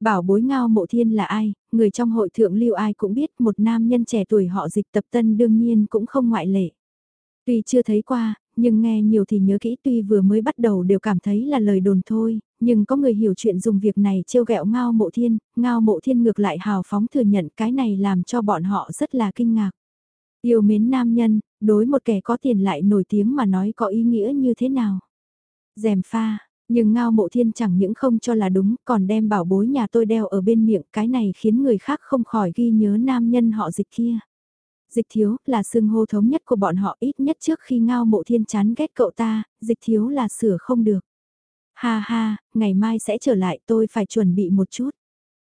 Bảo bối ngao mộ thiên là ai, người trong hội thượng lưu ai cũng biết một nam nhân trẻ tuổi họ dịch tập tân đương nhiên cũng không ngoại lệ. Tuy chưa thấy qua, nhưng nghe nhiều thì nhớ kỹ tuy vừa mới bắt đầu đều cảm thấy là lời đồn thôi, nhưng có người hiểu chuyện dùng việc này trêu ghẹo ngao mộ thiên, ngao mộ thiên ngược lại hào phóng thừa nhận cái này làm cho bọn họ rất là kinh ngạc. Yêu mến nam nhân, đối một kẻ có tiền lại nổi tiếng mà nói có ý nghĩa như thế nào. Dèm pha, nhưng ngao mộ thiên chẳng những không cho là đúng còn đem bảo bối nhà tôi đeo ở bên miệng cái này khiến người khác không khỏi ghi nhớ nam nhân họ dịch kia. Dịch thiếu là xưng hô thống nhất của bọn họ ít nhất trước khi ngao mộ thiên chán ghét cậu ta, dịch thiếu là sửa không được. Ha ha, ngày mai sẽ trở lại tôi phải chuẩn bị một chút.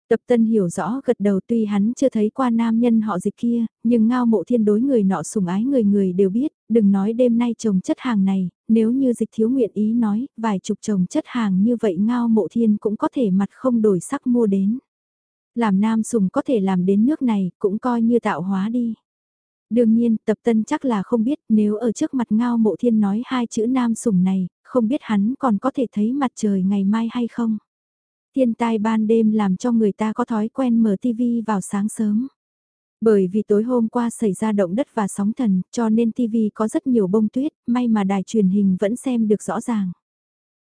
Tập tân hiểu rõ gật đầu tuy hắn chưa thấy qua nam nhân họ dịch kia, nhưng ngao mộ thiên đối người nọ sùng ái người người đều biết, đừng nói đêm nay trồng chất hàng này, nếu như dịch thiếu nguyện ý nói, vài chục trồng chất hàng như vậy ngao mộ thiên cũng có thể mặt không đổi sắc mua đến. Làm nam sùng có thể làm đến nước này cũng coi như tạo hóa đi. Đương nhiên, tập tân chắc là không biết nếu ở trước mặt ngao mộ thiên nói hai chữ nam sùng này, không biết hắn còn có thể thấy mặt trời ngày mai hay không. Thiên tai ban đêm làm cho người ta có thói quen mở tivi vào sáng sớm. Bởi vì tối hôm qua xảy ra động đất và sóng thần, cho nên TV có rất nhiều bông tuyết, may mà đài truyền hình vẫn xem được rõ ràng.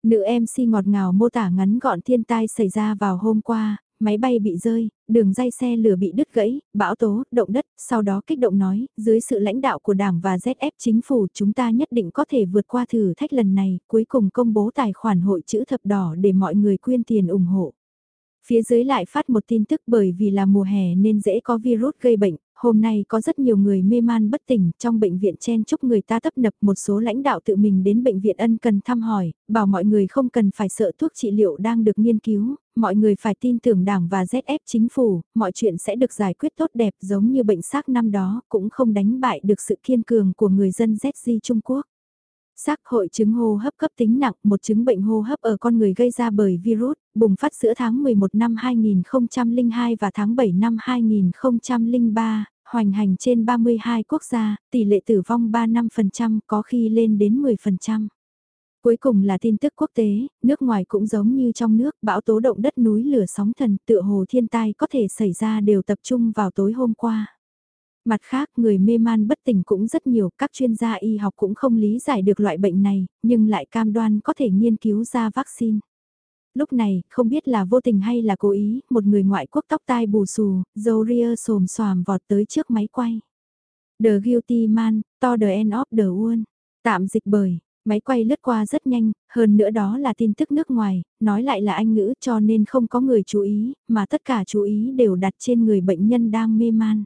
Nữ MC ngọt ngào mô tả ngắn gọn thiên tai xảy ra vào hôm qua, máy bay bị rơi, đường dây xe lửa bị đứt gãy, bão tố, động đất, sau đó kích động nói, dưới sự lãnh đạo của Đảng và ZF chính phủ chúng ta nhất định có thể vượt qua thử thách lần này, cuối cùng công bố tài khoản hội chữ thập đỏ để mọi người quyên tiền ủng hộ. Phía dưới lại phát một tin tức bởi vì là mùa hè nên dễ có virus gây bệnh, hôm nay có rất nhiều người mê man bất tỉnh, trong bệnh viện chen chúc người ta tấp nập một số lãnh đạo tự mình đến bệnh viện ân cần thăm hỏi, bảo mọi người không cần phải sợ thuốc trị liệu đang được nghiên cứu, mọi người phải tin tưởng đảng và ZF chính phủ, mọi chuyện sẽ được giải quyết tốt đẹp giống như bệnh xác năm đó, cũng không đánh bại được sự kiên cường của người dân ZG Trung Quốc. Xác hội chứng hô hấp cấp tính nặng, một chứng bệnh hô hấp ở con người gây ra bởi virus, bùng phát giữa tháng 11 năm 2002 và tháng 7 năm 2003, hoành hành trên 32 quốc gia, tỷ lệ tử vong 3 5% có khi lên đến 10%. Cuối cùng là tin tức quốc tế, nước ngoài cũng giống như trong nước, bão tố động đất núi lửa sóng thần, tựa hồ thiên tai có thể xảy ra đều tập trung vào tối hôm qua. Mặt khác, người mê man bất tỉnh cũng rất nhiều, các chuyên gia y học cũng không lý giải được loại bệnh này, nhưng lại cam đoan có thể nghiên cứu ra vaccine. Lúc này, không biết là vô tình hay là cố ý, một người ngoại quốc tóc tai bù xù, dâu ria xồm xoàm vọt tới trước máy quay. The Guilty Man, to the end of the world. Tạm dịch bởi, máy quay lướt qua rất nhanh, hơn nữa đó là tin tức nước ngoài, nói lại là Anh ngữ cho nên không có người chú ý, mà tất cả chú ý đều đặt trên người bệnh nhân đang mê man.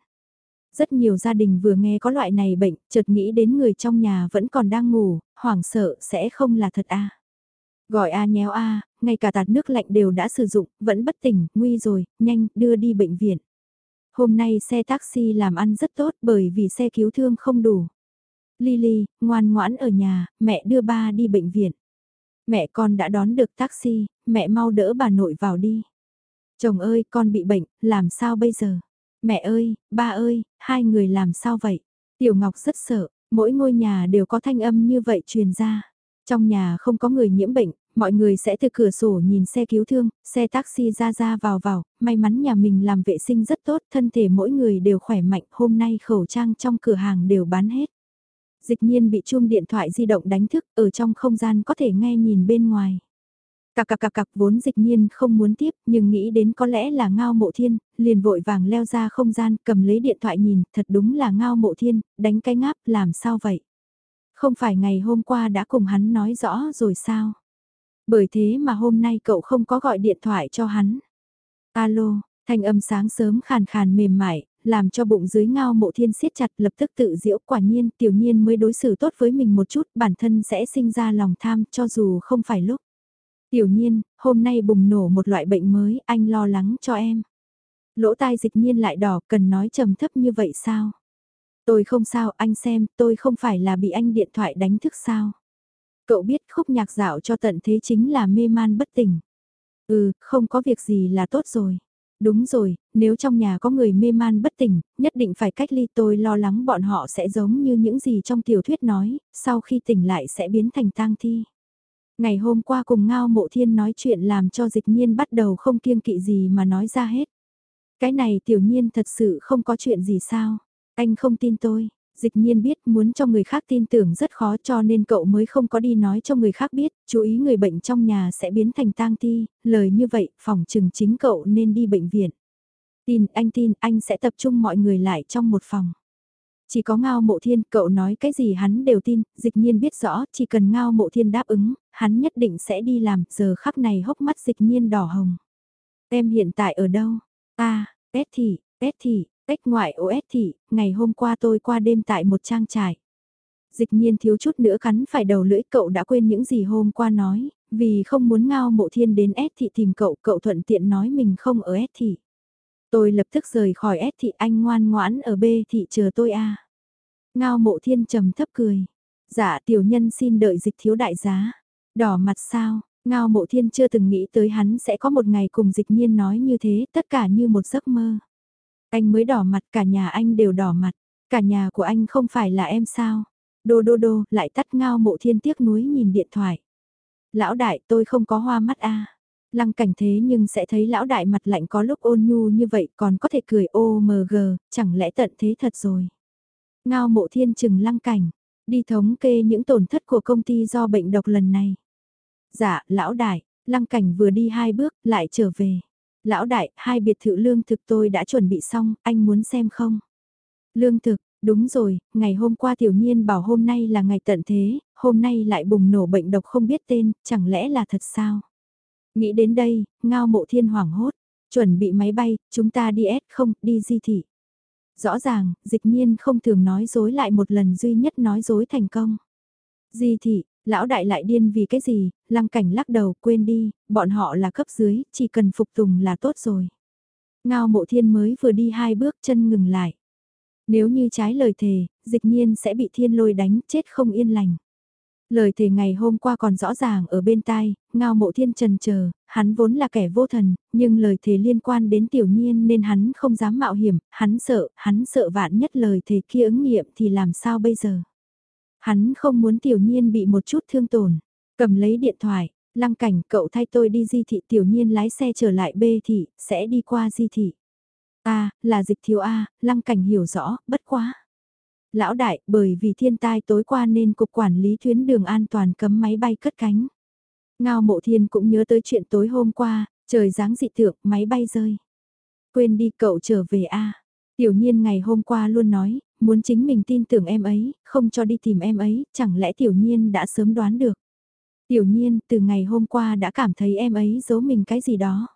Rất nhiều gia đình vừa nghe có loại này bệnh, chợt nghĩ đến người trong nhà vẫn còn đang ngủ, hoảng sợ sẽ không là thật a. Gọi a nhéo a, ngay cả tạt nước lạnh đều đã sử dụng, vẫn bất tỉnh, nguy rồi, nhanh, đưa đi bệnh viện. Hôm nay xe taxi làm ăn rất tốt bởi vì xe cứu thương không đủ. Lily, ngoan ngoãn ở nhà, mẹ đưa ba đi bệnh viện. Mẹ con đã đón được taxi, mẹ mau đỡ bà nội vào đi. Chồng ơi, con bị bệnh, làm sao bây giờ? Mẹ ơi, ba ơi, hai người làm sao vậy? Tiểu Ngọc rất sợ, mỗi ngôi nhà đều có thanh âm như vậy truyền ra. Trong nhà không có người nhiễm bệnh, mọi người sẽ từ cửa sổ nhìn xe cứu thương, xe taxi ra ra vào vào, may mắn nhà mình làm vệ sinh rất tốt, thân thể mỗi người đều khỏe mạnh, hôm nay khẩu trang trong cửa hàng đều bán hết. Dịch nhiên bị chuông điện thoại di động đánh thức, ở trong không gian có thể nghe nhìn bên ngoài. Cạc cạc cạc cạc vốn dịch nhiên không muốn tiếp nhưng nghĩ đến có lẽ là ngao mộ thiên, liền vội vàng leo ra không gian cầm lấy điện thoại nhìn, thật đúng là ngao mộ thiên, đánh cái ngáp, làm sao vậy? Không phải ngày hôm qua đã cùng hắn nói rõ rồi sao? Bởi thế mà hôm nay cậu không có gọi điện thoại cho hắn. Alo, thanh âm sáng sớm khàn khàn mềm mại, làm cho bụng dưới ngao mộ thiên siết chặt lập tức tự diễu quả nhiên tiểu nhiên mới đối xử tốt với mình một chút bản thân sẽ sinh ra lòng tham cho dù không phải lúc. Tiểu nhiên, hôm nay bùng nổ một loại bệnh mới, anh lo lắng cho em. Lỗ tai dịch nhiên lại đỏ, cần nói trầm thấp như vậy sao? Tôi không sao, anh xem, tôi không phải là bị anh điện thoại đánh thức sao? Cậu biết khúc nhạc dạo cho tận thế chính là mê man bất tỉnh. Ừ, không có việc gì là tốt rồi. Đúng rồi, nếu trong nhà có người mê man bất tỉnh, nhất định phải cách ly tôi lo lắng bọn họ sẽ giống như những gì trong tiểu thuyết nói, sau khi tỉnh lại sẽ biến thành tang thi. Ngày hôm qua cùng Ngao Mộ Thiên nói chuyện làm cho dịch nhiên bắt đầu không kiêng kỵ gì mà nói ra hết. Cái này tiểu nhiên thật sự không có chuyện gì sao? Anh không tin tôi. Dịch nhiên biết muốn cho người khác tin tưởng rất khó cho nên cậu mới không có đi nói cho người khác biết, chú ý người bệnh trong nhà sẽ biến thành tang thi, lời như vậy phòng trừng chính cậu nên đi bệnh viện. Tin, anh tin, anh sẽ tập trung mọi người lại trong một phòng. Chỉ có ngao mộ thiên, cậu nói cái gì hắn đều tin, dịch nhiên biết rõ, chỉ cần ngao mộ thiên đáp ứng, hắn nhất định sẽ đi làm, giờ khắc này hốc mắt dịch nhiên đỏ hồng. Em hiện tại ở đâu? À, Tết thị, Tết thị, cách ngoại ô S thị, ngày hôm qua tôi qua đêm tại một trang trại. Dịch nhiên thiếu chút nữa cắn phải đầu lưỡi cậu đã quên những gì hôm qua nói, vì không muốn ngao mộ thiên đến S thị tìm cậu, cậu thuận tiện nói mình không ở S thị. Tôi lập tức rời khỏi S thị anh ngoan ngoãn ở B thị chờ tôi a. Ngao mộ thiên trầm thấp cười. Dạ tiểu nhân xin đợi dịch thiếu đại giá. Đỏ mặt sao, ngao mộ thiên chưa từng nghĩ tới hắn sẽ có một ngày cùng dịch nhiên nói như thế, tất cả như một giấc mơ. Anh mới đỏ mặt, cả nhà anh đều đỏ mặt. Cả nhà của anh không phải là em sao? Đô đô đô, lại tắt ngao mộ thiên tiếc nuối nhìn điện thoại. Lão đại, tôi không có hoa mắt a. Lăng cảnh thế nhưng sẽ thấy lão đại mặt lạnh có lúc ôn nhu như vậy còn có thể cười OMG, chẳng lẽ tận thế thật rồi. Ngao mộ thiên trừng lăng cảnh, đi thống kê những tổn thất của công ty do bệnh độc lần này. Dạ, lão đại, lăng cảnh vừa đi hai bước, lại trở về. Lão đại, hai biệt thự lương thực tôi đã chuẩn bị xong, anh muốn xem không? Lương thực, đúng rồi, ngày hôm qua tiểu nhiên bảo hôm nay là ngày tận thế, hôm nay lại bùng nổ bệnh độc không biết tên, chẳng lẽ là thật sao? Nghĩ đến đây, ngao mộ thiên hoảng hốt, chuẩn bị máy bay, chúng ta đi S không, đi di thị. Rõ ràng, dịch nhiên không thường nói dối lại một lần duy nhất nói dối thành công. Di thị, lão đại lại điên vì cái gì, lăng cảnh lắc đầu quên đi, bọn họ là cấp dưới, chỉ cần phục tùng là tốt rồi. Ngao mộ thiên mới vừa đi hai bước chân ngừng lại. Nếu như trái lời thề, dịch nhiên sẽ bị thiên lôi đánh chết không yên lành. Lời thề ngày hôm qua còn rõ ràng ở bên tai, ngao mộ thiên trần chờ hắn vốn là kẻ vô thần, nhưng lời thề liên quan đến tiểu nhiên nên hắn không dám mạo hiểm, hắn sợ, hắn sợ vạn nhất lời thề kia ứng nghiệm thì làm sao bây giờ. Hắn không muốn tiểu nhiên bị một chút thương tổn, cầm lấy điện thoại, lăng cảnh cậu thay tôi đi di thị tiểu nhiên lái xe trở lại bê thị, sẽ đi qua di thị. A, là dịch thiếu A, lăng cảnh hiểu rõ, bất quá. Lão đại, bởi vì thiên tai tối qua nên cục quản lý tuyến đường an toàn cấm máy bay cất cánh. Ngao mộ thiên cũng nhớ tới chuyện tối hôm qua, trời dáng dị tượng, máy bay rơi. Quên đi cậu trở về a Tiểu nhiên ngày hôm qua luôn nói, muốn chính mình tin tưởng em ấy, không cho đi tìm em ấy, chẳng lẽ tiểu nhiên đã sớm đoán được. Tiểu nhiên từ ngày hôm qua đã cảm thấy em ấy giấu mình cái gì đó.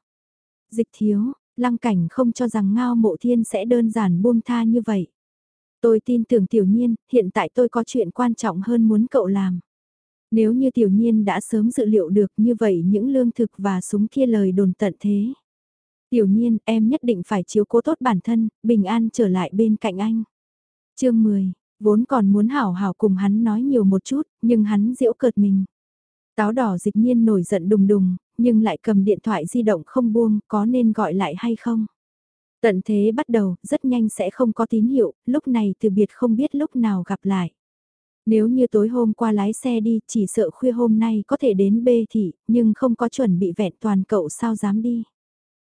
Dịch thiếu, lăng cảnh không cho rằng ngao mộ thiên sẽ đơn giản buông tha như vậy. Tôi tin tưởng tiểu nhiên, hiện tại tôi có chuyện quan trọng hơn muốn cậu làm. Nếu như tiểu nhiên đã sớm dự liệu được như vậy những lương thực và súng kia lời đồn tận thế. Tiểu nhiên, em nhất định phải chiếu cố tốt bản thân, bình an trở lại bên cạnh anh. chương 10, vốn còn muốn hảo hảo cùng hắn nói nhiều một chút, nhưng hắn diễu cợt mình. Táo đỏ dịch nhiên nổi giận đùng đùng, nhưng lại cầm điện thoại di động không buông, có nên gọi lại hay không? Tận thế bắt đầu, rất nhanh sẽ không có tín hiệu, lúc này từ biệt không biết lúc nào gặp lại. Nếu như tối hôm qua lái xe đi, chỉ sợ khuya hôm nay có thể đến bê thị, nhưng không có chuẩn bị vẹn toàn cậu sao dám đi.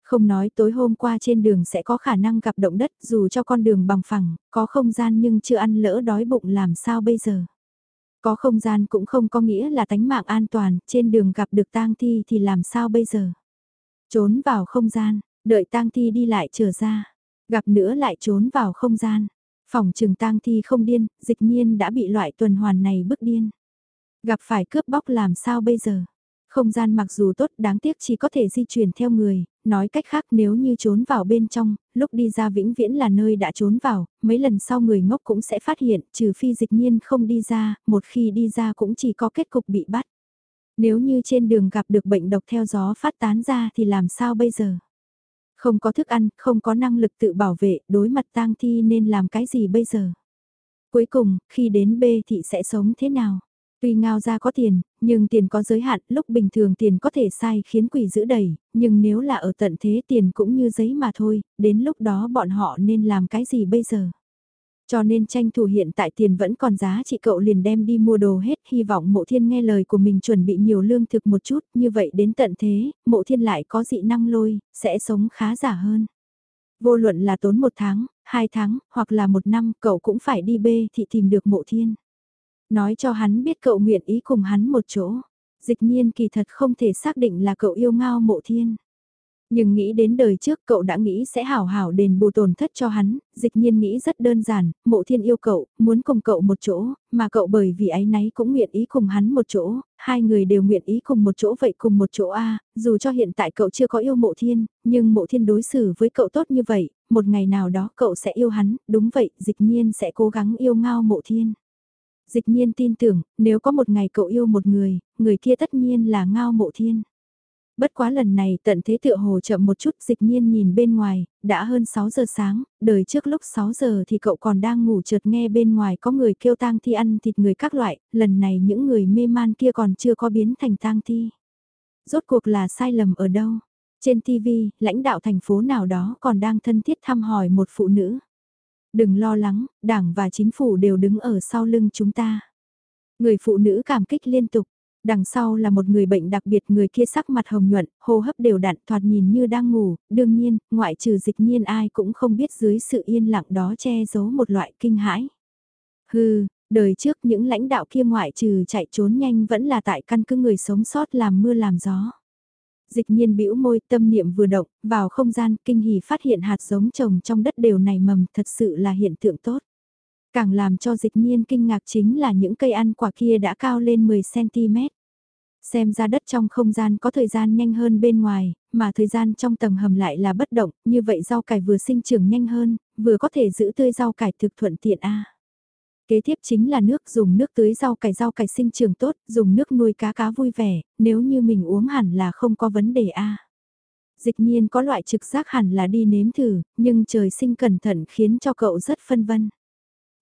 Không nói tối hôm qua trên đường sẽ có khả năng gặp động đất dù cho con đường bằng phẳng, có không gian nhưng chưa ăn lỡ đói bụng làm sao bây giờ. Có không gian cũng không có nghĩa là tánh mạng an toàn, trên đường gặp được tang thi thì làm sao bây giờ. Trốn vào không gian, Đợi tang thi đi lại trở ra, gặp nữa lại trốn vào không gian. Phòng trừng tang thi không điên, dịch nhiên đã bị loại tuần hoàn này bức điên. Gặp phải cướp bóc làm sao bây giờ? Không gian mặc dù tốt đáng tiếc chỉ có thể di chuyển theo người, nói cách khác nếu như trốn vào bên trong, lúc đi ra vĩnh viễn là nơi đã trốn vào, mấy lần sau người ngốc cũng sẽ phát hiện, trừ phi dịch nhiên không đi ra, một khi đi ra cũng chỉ có kết cục bị bắt. Nếu như trên đường gặp được bệnh độc theo gió phát tán ra thì làm sao bây giờ? Không có thức ăn, không có năng lực tự bảo vệ, đối mặt tang thi nên làm cái gì bây giờ? Cuối cùng, khi đến B thị sẽ sống thế nào? Tuy ngao ra có tiền, nhưng tiền có giới hạn, lúc bình thường tiền có thể sai khiến quỷ giữ đầy, nhưng nếu là ở tận thế tiền cũng như giấy mà thôi, đến lúc đó bọn họ nên làm cái gì bây giờ? Cho nên tranh thủ hiện tại tiền vẫn còn giá trị cậu liền đem đi mua đồ hết, hy vọng mộ thiên nghe lời của mình chuẩn bị nhiều lương thực một chút, như vậy đến tận thế, mộ thiên lại có dị năng lôi, sẽ sống khá giả hơn. Vô luận là tốn một tháng, hai tháng, hoặc là một năm, cậu cũng phải đi bê thị tìm được mộ thiên. Nói cho hắn biết cậu nguyện ý cùng hắn một chỗ. Dịch nhiên kỳ thật không thể xác định là cậu yêu ngao mộ thiên. Nhưng nghĩ đến đời trước cậu đã nghĩ sẽ hảo hảo đền bù tổn thất cho hắn, dịch nhiên nghĩ rất đơn giản, mộ thiên yêu cậu, muốn cùng cậu một chỗ, mà cậu bởi vì ái náy cũng nguyện ý cùng hắn một chỗ, hai người đều nguyện ý cùng một chỗ vậy cùng một chỗ a dù cho hiện tại cậu chưa có yêu mộ thiên, nhưng mộ thiên đối xử với cậu tốt như vậy, một ngày nào đó cậu sẽ yêu hắn, đúng vậy, dịch nhiên sẽ cố gắng yêu ngao mộ thiên. Dịch nhiên tin tưởng, nếu có một ngày cậu yêu một người, người kia tất nhiên là ngao mộ thiên. Bất quá lần này tận thế tựa hồ chậm một chút dịch nhiên nhìn bên ngoài, đã hơn 6 giờ sáng, đời trước lúc 6 giờ thì cậu còn đang ngủ chợt nghe bên ngoài có người kêu tang thi ăn thịt người các loại, lần này những người mê man kia còn chưa có biến thành tang thi. Rốt cuộc là sai lầm ở đâu? Trên TV, lãnh đạo thành phố nào đó còn đang thân thiết thăm hỏi một phụ nữ. Đừng lo lắng, đảng và chính phủ đều đứng ở sau lưng chúng ta. Người phụ nữ cảm kích liên tục, Đằng sau là một người bệnh đặc biệt người kia sắc mặt hồng nhuận, hô hấp đều đặn thoạt nhìn như đang ngủ, đương nhiên, ngoại trừ dịch nhiên ai cũng không biết dưới sự yên lặng đó che giấu một loại kinh hãi. Hừ, đời trước những lãnh đạo kia ngoại trừ chạy trốn nhanh vẫn là tại căn cứ người sống sót làm mưa làm gió. Dịch nhiên bĩu môi tâm niệm vừa động, vào không gian kinh hỉ phát hiện hạt giống trồng trong đất đều nảy mầm thật sự là hiện tượng tốt. Càng làm cho dịch nhiên kinh ngạc chính là những cây ăn quả kia đã cao lên 10cm. Xem ra đất trong không gian có thời gian nhanh hơn bên ngoài, mà thời gian trong tầng hầm lại là bất động, như vậy rau cải vừa sinh trưởng nhanh hơn, vừa có thể giữ tươi rau cải thực thuận tiện a. Kế tiếp chính là nước dùng nước tưới rau cải rau cải sinh trưởng tốt, dùng nước nuôi cá cá vui vẻ, nếu như mình uống hẳn là không có vấn đề a. Dịch nhiên có loại trực giác hẳn là đi nếm thử, nhưng trời sinh cẩn thận khiến cho cậu rất phân vân.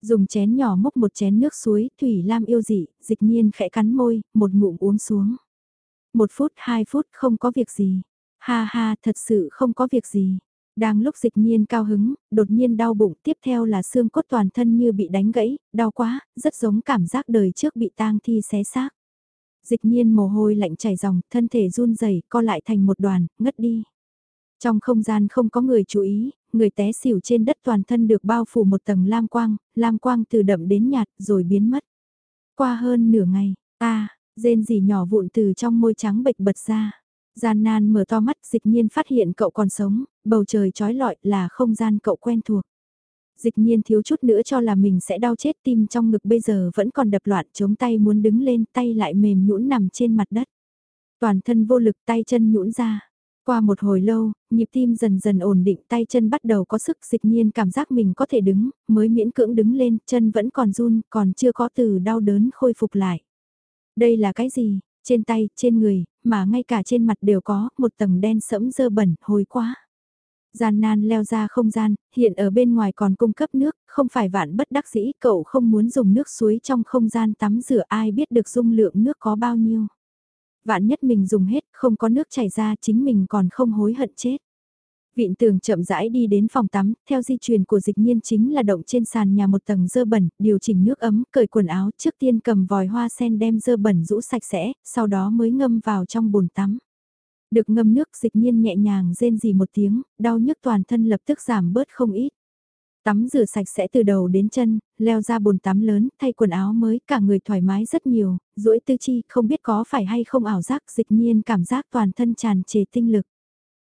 Dùng chén nhỏ múc một chén nước suối, Thủy Lam yêu dị, dịch nhiên khẽ cắn môi, một ngụm uống xuống. Một phút, hai phút, không có việc gì. Ha ha, thật sự không có việc gì. Đang lúc dịch nhiên cao hứng, đột nhiên đau bụng, tiếp theo là xương cốt toàn thân như bị đánh gãy, đau quá, rất giống cảm giác đời trước bị tang thi xé xác. Dịch nhiên mồ hôi lạnh chảy dòng, thân thể run rẩy co lại thành một đoàn, ngất đi. Trong không gian không có người chú ý, người té xỉu trên đất toàn thân được bao phủ một tầng lam quang, lam quang từ đậm đến nhạt rồi biến mất. Qua hơn nửa ngày, ta, rên gì nhỏ vụn từ trong môi trắng bệch bật ra. Gian nan mở to mắt dịch nhiên phát hiện cậu còn sống, bầu trời trói lọi là không gian cậu quen thuộc. Dịch nhiên thiếu chút nữa cho là mình sẽ đau chết tim trong ngực bây giờ vẫn còn đập loạn chống tay muốn đứng lên tay lại mềm nhũn nằm trên mặt đất. Toàn thân vô lực tay chân nhũn ra. Qua một hồi lâu, nhịp tim dần dần ổn định tay chân bắt đầu có sức dịch nhiên cảm giác mình có thể đứng, mới miễn cưỡng đứng lên, chân vẫn còn run, còn chưa có từ đau đớn khôi phục lại. Đây là cái gì? Trên tay, trên người, mà ngay cả trên mặt đều có, một tầng đen sẫm dơ bẩn, hôi quá. Gian nan leo ra không gian, hiện ở bên ngoài còn cung cấp nước, không phải vạn bất đắc dĩ, cậu không muốn dùng nước suối trong không gian tắm rửa ai biết được dung lượng nước có bao nhiêu vạn nhất mình dùng hết, không có nước chảy ra chính mình còn không hối hận chết. Vịn tường chậm rãi đi đến phòng tắm, theo di truyền của dịch nhiên chính là động trên sàn nhà một tầng dơ bẩn, điều chỉnh nước ấm, cởi quần áo, trước tiên cầm vòi hoa sen đem dơ bẩn rũ sạch sẽ, sau đó mới ngâm vào trong bồn tắm. Được ngâm nước dịch nhiên nhẹ nhàng rên gì một tiếng, đau nhức toàn thân lập tức giảm bớt không ít. Tắm rửa sạch sẽ từ đầu đến chân, leo ra bồn tắm lớn, thay quần áo mới, cả người thoải mái rất nhiều, duỗi tư chi, không biết có phải hay không ảo giác, dịch nhiên cảm giác toàn thân tràn trề tinh lực.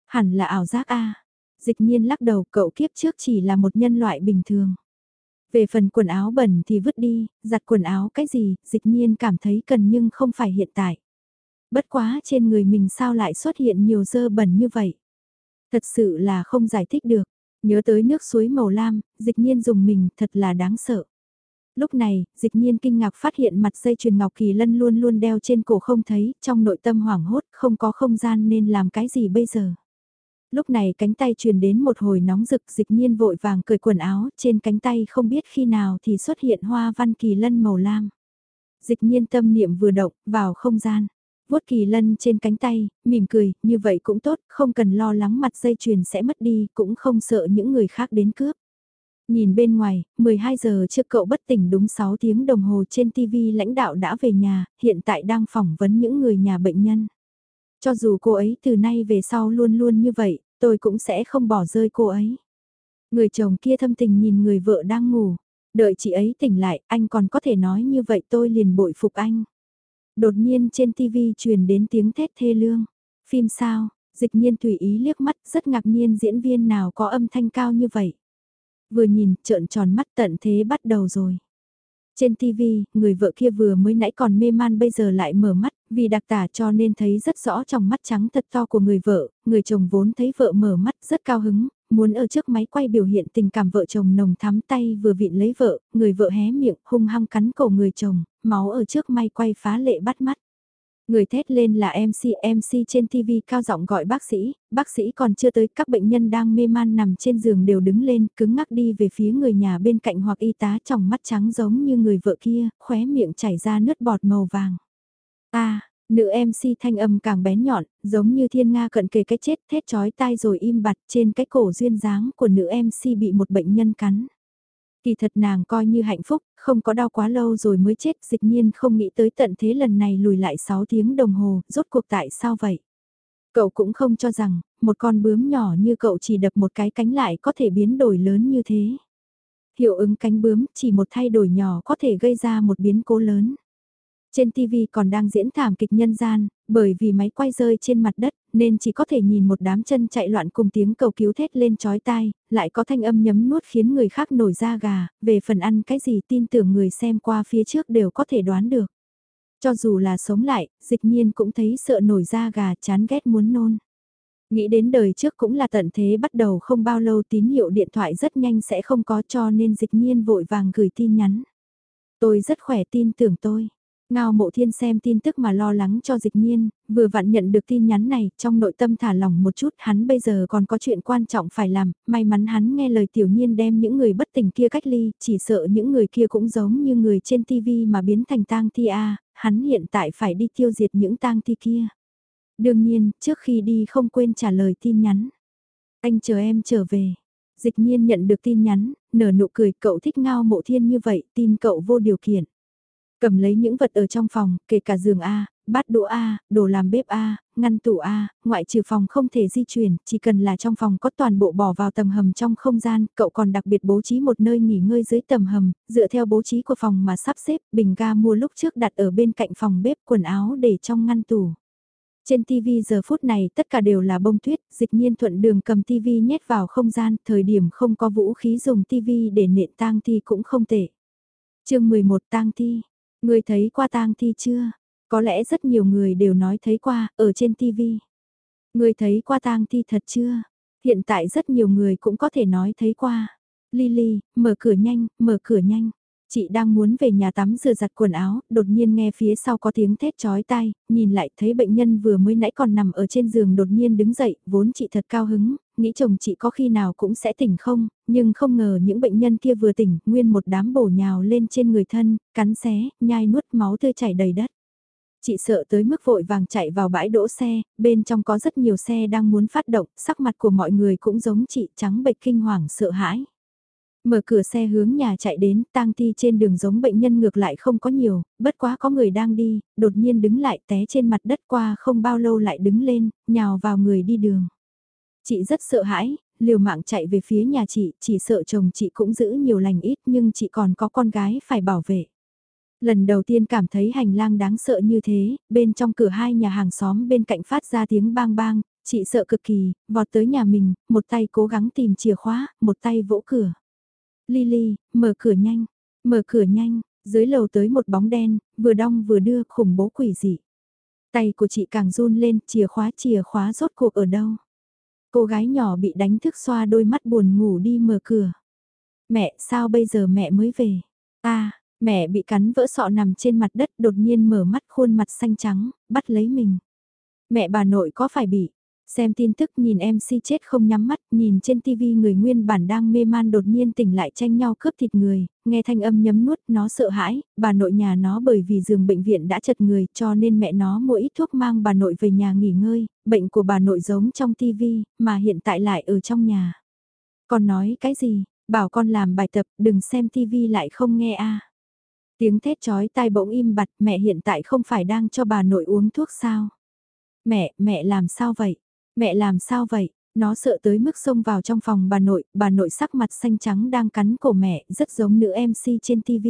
Hẳn là ảo giác a Dịch nhiên lắc đầu, cậu kiếp trước chỉ là một nhân loại bình thường. Về phần quần áo bẩn thì vứt đi, giặt quần áo cái gì, dịch nhiên cảm thấy cần nhưng không phải hiện tại. Bất quá trên người mình sao lại xuất hiện nhiều dơ bẩn như vậy. Thật sự là không giải thích được. Nhớ tới nước suối màu lam, dịch nhiên dùng mình thật là đáng sợ. Lúc này, dịch nhiên kinh ngạc phát hiện mặt dây chuyền ngọc kỳ lân luôn luôn đeo trên cổ không thấy, trong nội tâm hoảng hốt, không có không gian nên làm cái gì bây giờ. Lúc này cánh tay truyền đến một hồi nóng rực dịch nhiên vội vàng cởi quần áo, trên cánh tay không biết khi nào thì xuất hiện hoa văn kỳ lân màu lam. Dịch nhiên tâm niệm vừa động, vào không gian vuốt kỳ lân trên cánh tay, mỉm cười, như vậy cũng tốt, không cần lo lắng mặt dây chuyền sẽ mất đi, cũng không sợ những người khác đến cướp. Nhìn bên ngoài, 12 giờ trước cậu bất tỉnh đúng 6 tiếng đồng hồ trên TV lãnh đạo đã về nhà, hiện tại đang phỏng vấn những người nhà bệnh nhân. Cho dù cô ấy từ nay về sau luôn luôn như vậy, tôi cũng sẽ không bỏ rơi cô ấy. Người chồng kia thâm tình nhìn người vợ đang ngủ. Đợi chị ấy tỉnh lại, anh còn có thể nói như vậy tôi liền bội phục anh. Đột nhiên trên TV truyền đến tiếng thét thê lương. Phim sao, dịch nhiên tùy ý liếc mắt rất ngạc nhiên diễn viên nào có âm thanh cao như vậy. Vừa nhìn, trợn tròn mắt tận thế bắt đầu rồi. Trên TV, người vợ kia vừa mới nãy còn mê man bây giờ lại mở mắt, vì đặc tả cho nên thấy rất rõ trong mắt trắng thật to của người vợ, người chồng vốn thấy vợ mở mắt rất cao hứng, muốn ở trước máy quay biểu hiện tình cảm vợ chồng nồng thắm tay vừa vịn lấy vợ, người vợ hé miệng hung hăng cắn cổ người chồng, máu ở trước may quay phá lệ bắt mắt. Người thét lên là MC, MC trên TV cao giọng gọi bác sĩ, bác sĩ còn chưa tới, các bệnh nhân đang mê man nằm trên giường đều đứng lên, cứng ngắc đi về phía người nhà bên cạnh hoặc y tá trong mắt trắng giống như người vợ kia, khóe miệng chảy ra nước bọt màu vàng. À, nữ MC thanh âm càng bén nhọn, giống như thiên nga cận kề cái chết thét chói tai rồi im bặt trên cái cổ duyên dáng của nữ MC bị một bệnh nhân cắn. Kỳ thật nàng coi như hạnh phúc, không có đau quá lâu rồi mới chết, dịch nhiên không nghĩ tới tận thế lần này lùi lại 6 tiếng đồng hồ, rốt cuộc tại sao vậy? Cậu cũng không cho rằng, một con bướm nhỏ như cậu chỉ đập một cái cánh lại có thể biến đổi lớn như thế. Hiệu ứng cánh bướm chỉ một thay đổi nhỏ có thể gây ra một biến cố lớn. Trên TV còn đang diễn thảm kịch nhân gian, bởi vì máy quay rơi trên mặt đất, nên chỉ có thể nhìn một đám chân chạy loạn cùng tiếng cầu cứu thét lên chói tai, lại có thanh âm nhấm nuốt khiến người khác nổi da gà, về phần ăn cái gì tin tưởng người xem qua phía trước đều có thể đoán được. Cho dù là sống lại, dịch nhiên cũng thấy sợ nổi da gà chán ghét muốn nôn. Nghĩ đến đời trước cũng là tận thế bắt đầu không bao lâu tín hiệu điện thoại rất nhanh sẽ không có cho nên dịch nhiên vội vàng gửi tin nhắn. Tôi rất khỏe tin tưởng tôi. Ngao mộ thiên xem tin tức mà lo lắng cho dịch nhiên, vừa vặn nhận được tin nhắn này, trong nội tâm thả lỏng một chút, hắn bây giờ còn có chuyện quan trọng phải làm, may mắn hắn nghe lời tiểu nhiên đem những người bất tỉnh kia cách ly, chỉ sợ những người kia cũng giống như người trên TV mà biến thành tang thi A, hắn hiện tại phải đi tiêu diệt những tang thi kia. Đương nhiên, trước khi đi không quên trả lời tin nhắn. Anh chờ em trở về. Dịch nhiên nhận được tin nhắn, nở nụ cười cậu thích ngao mộ thiên như vậy, tin cậu vô điều kiện. Cầm lấy những vật ở trong phòng, kể cả giường A, bát đũa A, đồ làm bếp A, ngăn tủ A, ngoại trừ phòng không thể di chuyển, chỉ cần là trong phòng có toàn bộ bỏ vào tầng hầm trong không gian, cậu còn đặc biệt bố trí một nơi nghỉ ngơi dưới tầng hầm, dựa theo bố trí của phòng mà sắp xếp, bình ga mua lúc trước đặt ở bên cạnh phòng bếp quần áo để trong ngăn tủ. Trên TV giờ phút này tất cả đều là bông tuyết, dịch nhiên thuận đường cầm TV nhét vào không gian, thời điểm không có vũ khí dùng TV để nện tang thi cũng không tệ. chương 11 tang thi, Người thấy qua tang thi chưa? Có lẽ rất nhiều người đều nói thấy qua, ở trên TV. Người thấy qua tang thi thật chưa? Hiện tại rất nhiều người cũng có thể nói thấy qua. Lily, mở cửa nhanh, mở cửa nhanh. Chị đang muốn về nhà tắm rửa giặt quần áo, đột nhiên nghe phía sau có tiếng thét chói tai, nhìn lại thấy bệnh nhân vừa mới nãy còn nằm ở trên giường đột nhiên đứng dậy, vốn chị thật cao hứng, nghĩ chồng chị có khi nào cũng sẽ tỉnh không, nhưng không ngờ những bệnh nhân kia vừa tỉnh, nguyên một đám bổ nhào lên trên người thân, cắn xé, nhai nuốt máu tươi chảy đầy đất. Chị sợ tới mức vội vàng chạy vào bãi đỗ xe, bên trong có rất nhiều xe đang muốn phát động, sắc mặt của mọi người cũng giống chị trắng bệch kinh hoàng sợ hãi. Mở cửa xe hướng nhà chạy đến, tang thi trên đường giống bệnh nhân ngược lại không có nhiều, bất quá có người đang đi, đột nhiên đứng lại té trên mặt đất qua không bao lâu lại đứng lên, nhào vào người đi đường. Chị rất sợ hãi, liều mạng chạy về phía nhà chị, chỉ sợ chồng chị cũng giữ nhiều lành ít nhưng chị còn có con gái phải bảo vệ. Lần đầu tiên cảm thấy hành lang đáng sợ như thế, bên trong cửa hai nhà hàng xóm bên cạnh phát ra tiếng bang bang, chị sợ cực kỳ, vọt tới nhà mình, một tay cố gắng tìm chìa khóa, một tay vỗ cửa. Lily, mở cửa nhanh, mở cửa nhanh, dưới lầu tới một bóng đen, vừa đong vừa đưa khủng bố quỷ dị. Tay của chị càng run lên, chìa khóa chìa khóa rốt cuộc ở đâu. Cô gái nhỏ bị đánh thức xoa đôi mắt buồn ngủ đi mở cửa. Mẹ, sao bây giờ mẹ mới về? À, mẹ bị cắn vỡ sọ nằm trên mặt đất đột nhiên mở mắt khuôn mặt xanh trắng, bắt lấy mình. Mẹ bà nội có phải bị, Xem tin tức nhìn MC chết không nhắm mắt, nhìn trên TV người nguyên bản đang mê man đột nhiên tỉnh lại tranh nhau cướp thịt người, nghe thanh âm nhấm nuốt nó sợ hãi, bà nội nhà nó bởi vì giường bệnh viện đã chật người cho nên mẹ nó mua ít thuốc mang bà nội về nhà nghỉ ngơi, bệnh của bà nội giống trong TV, mà hiện tại lại ở trong nhà. con nói cái gì, Bảo con làm bài tập, đừng xem tivi lại không nghe a. Tiếng thét chói tai bỗng im bặt, mẹ hiện tại không phải đang cho bà nội uống thuốc sao? Mẹ, mẹ làm sao vậy? Mẹ làm sao vậy? Nó sợ tới mức xông vào trong phòng bà nội, bà nội sắc mặt xanh trắng đang cắn cổ mẹ, rất giống nữ MC trên TV.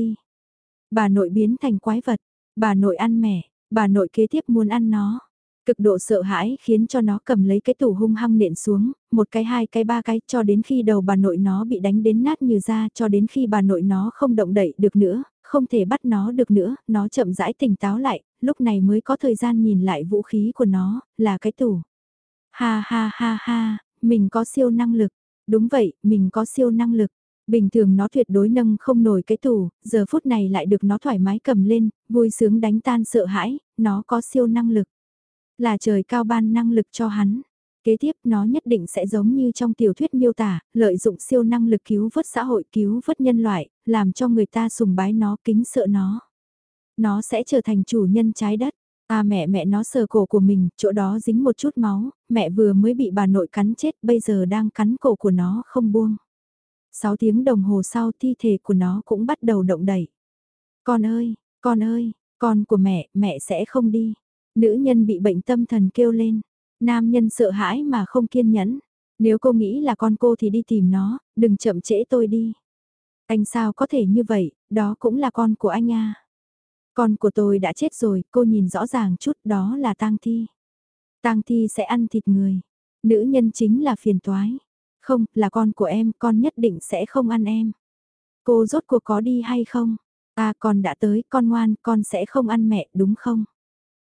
Bà nội biến thành quái vật, bà nội ăn mẹ, bà nội kế tiếp muốn ăn nó. Cực độ sợ hãi khiến cho nó cầm lấy cái tủ hung hăng nện xuống, một cái hai cái ba cái cho đến khi đầu bà nội nó bị đánh đến nát như da cho đến khi bà nội nó không động đậy được nữa, không thể bắt nó được nữa, nó chậm rãi tỉnh táo lại, lúc này mới có thời gian nhìn lại vũ khí của nó, là cái tủ. Ha ha ha ha, mình có siêu năng lực. Đúng vậy, mình có siêu năng lực. Bình thường nó tuyệt đối nâng không nổi cái tủ, giờ phút này lại được nó thoải mái cầm lên, vui sướng đánh tan sợ hãi, nó có siêu năng lực. Là trời cao ban năng lực cho hắn. Kế tiếp nó nhất định sẽ giống như trong tiểu thuyết miêu tả, lợi dụng siêu năng lực cứu vớt xã hội cứu vớt nhân loại, làm cho người ta sùng bái nó kính sợ nó. Nó sẽ trở thành chủ nhân trái đất. À mẹ mẹ nó sờ cổ của mình, chỗ đó dính một chút máu, mẹ vừa mới bị bà nội cắn chết, bây giờ đang cắn cổ của nó không buông. 6 tiếng đồng hồ sau thi thể của nó cũng bắt đầu động đẩy. Con ơi, con ơi, con của mẹ, mẹ sẽ không đi. Nữ nhân bị bệnh tâm thần kêu lên. Nam nhân sợ hãi mà không kiên nhẫn. Nếu cô nghĩ là con cô thì đi tìm nó, đừng chậm trễ tôi đi. Anh sao có thể như vậy, đó cũng là con của anh à. Con của tôi đã chết rồi, cô nhìn rõ ràng chút đó là tang thi. Tang thi sẽ ăn thịt người. Nữ nhân chính là phiền toái. Không, là con của em, con nhất định sẽ không ăn em. Cô rốt cuộc có đi hay không? À con đã tới, con ngoan, con sẽ không ăn mẹ, đúng không?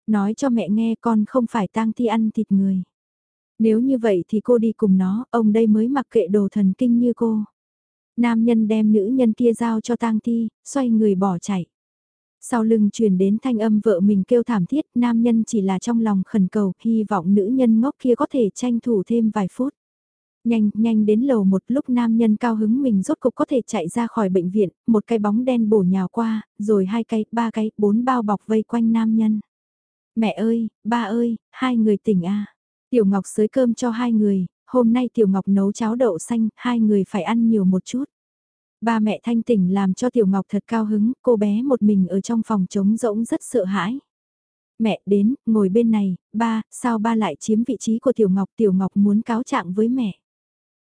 Nói cho mẹ nghe con không phải tang thi ăn thịt người. Nếu như vậy thì cô đi cùng nó, ông đây mới mặc kệ đồ thần kinh như cô. Nam nhân đem nữ nhân kia giao cho tang thi, xoay người bỏ chạy. Sau lưng truyền đến thanh âm vợ mình kêu thảm thiết, nam nhân chỉ là trong lòng khẩn cầu, hy vọng nữ nhân ngốc kia có thể tranh thủ thêm vài phút. Nhanh, nhanh đến lầu một lúc nam nhân cao hứng mình rốt cục có thể chạy ra khỏi bệnh viện, một cái bóng đen bổ nhào qua, rồi hai cái, ba cái, bốn bao bọc vây quanh nam nhân. Mẹ ơi, ba ơi, hai người tỉnh a Tiểu Ngọc sới cơm cho hai người, hôm nay Tiểu Ngọc nấu cháo đậu xanh, hai người phải ăn nhiều một chút. Ba mẹ thanh tỉnh làm cho Tiểu Ngọc thật cao hứng, cô bé một mình ở trong phòng trống rỗng rất sợ hãi. Mẹ đến, ngồi bên này, ba, sao ba lại chiếm vị trí của Tiểu Ngọc? Tiểu Ngọc muốn cáo trạng với mẹ.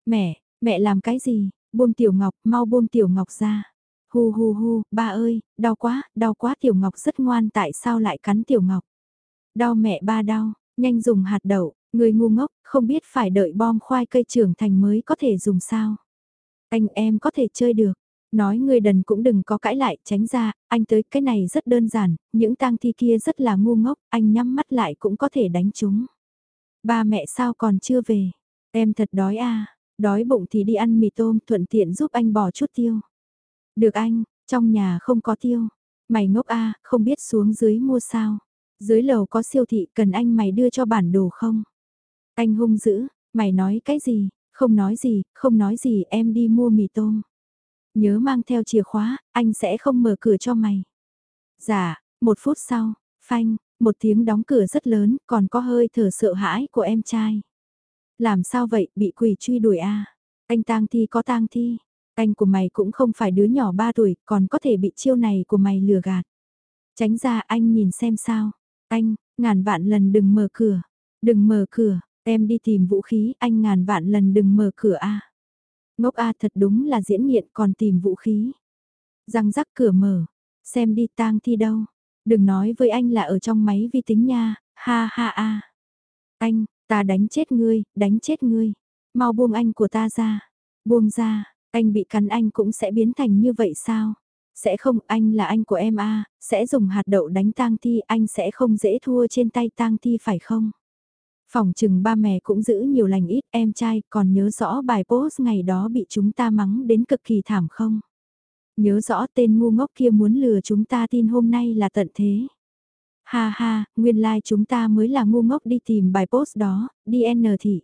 Mẹ, mẹ làm cái gì? Buông Tiểu Ngọc, mau buông Tiểu Ngọc ra. Hu hu hu, ba ơi, đau quá, đau quá Tiểu Ngọc rất ngoan tại sao lại cắn Tiểu Ngọc? Đau mẹ ba đau, nhanh dùng hạt đậu, người ngu ngốc, không biết phải đợi bom khoai cây trưởng thành mới có thể dùng sao. Anh em có thể chơi được. Nói người đần cũng đừng có cãi lại, tránh ra, anh tới cái này rất đơn giản, những tang thi kia rất là ngu ngốc, anh nhắm mắt lại cũng có thể đánh chúng. Ba mẹ sao còn chưa về? Em thật đói à, đói bụng thì đi ăn mì tôm thuận tiện giúp anh bỏ chút tiêu. Được anh, trong nhà không có tiêu. Mày ngốc a à, không biết xuống dưới mua sao. Dưới lầu có siêu thị cần anh mày đưa cho bản đồ không? Anh hung dữ, mày nói cái gì? Không nói gì, không nói gì em đi mua mì tôm. Nhớ mang theo chìa khóa, anh sẽ không mở cửa cho mày. Dạ, một phút sau, phanh, một tiếng đóng cửa rất lớn, còn có hơi thở sợ hãi của em trai. Làm sao vậy, bị quỷ truy đuổi à? Anh tang thi có tang thi. Anh của mày cũng không phải đứa nhỏ 3 tuổi, còn có thể bị chiêu này của mày lừa gạt. Tránh ra anh nhìn xem sao. Anh, ngàn vạn lần đừng mở cửa. Đừng mở cửa, em đi tìm vũ khí, anh ngàn vạn lần đừng mở cửa a. Ngốc a thật đúng là diễn nghiện còn tìm vũ khí. Răng rắc cửa mở, xem đi tang thi đâu. Đừng nói với anh là ở trong máy vi tính nha, ha ha a. Anh, ta đánh chết ngươi, đánh chết ngươi. Mau buông anh của ta ra. Buông ra, anh bị cắn anh cũng sẽ biến thành như vậy sao? Sẽ không, anh là anh của em a sẽ dùng hạt đậu đánh tang thi, anh sẽ không dễ thua trên tay tang thi phải không? Phòng chừng ba mẹ cũng giữ nhiều lành ít, em trai còn nhớ rõ bài post ngày đó bị chúng ta mắng đến cực kỳ thảm không? Nhớ rõ tên ngu ngốc kia muốn lừa chúng ta tin hôm nay là tận thế. Ha ha, nguyên lai like chúng ta mới là ngu ngốc đi tìm bài post đó, đi N thị.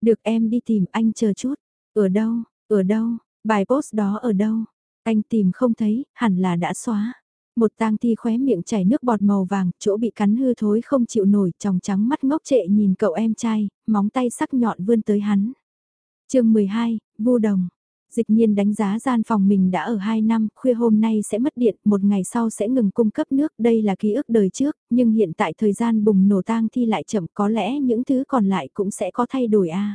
Được em đi tìm anh chờ chút. Ở đâu, ở đâu, bài post đó ở đâu? Anh tìm không thấy, hẳn là đã xóa. Một tang thi khóe miệng chảy nước bọt màu vàng, chỗ bị cắn hư thối không chịu nổi, tròng trắng mắt ngốc trệ nhìn cậu em trai, móng tay sắc nhọn vươn tới hắn. chương 12, vu đồng. Dịch nhiên đánh giá gian phòng mình đã ở 2 năm, khuya hôm nay sẽ mất điện, một ngày sau sẽ ngừng cung cấp nước, đây là ký ức đời trước, nhưng hiện tại thời gian bùng nổ tang thi lại chậm có lẽ những thứ còn lại cũng sẽ có thay đổi a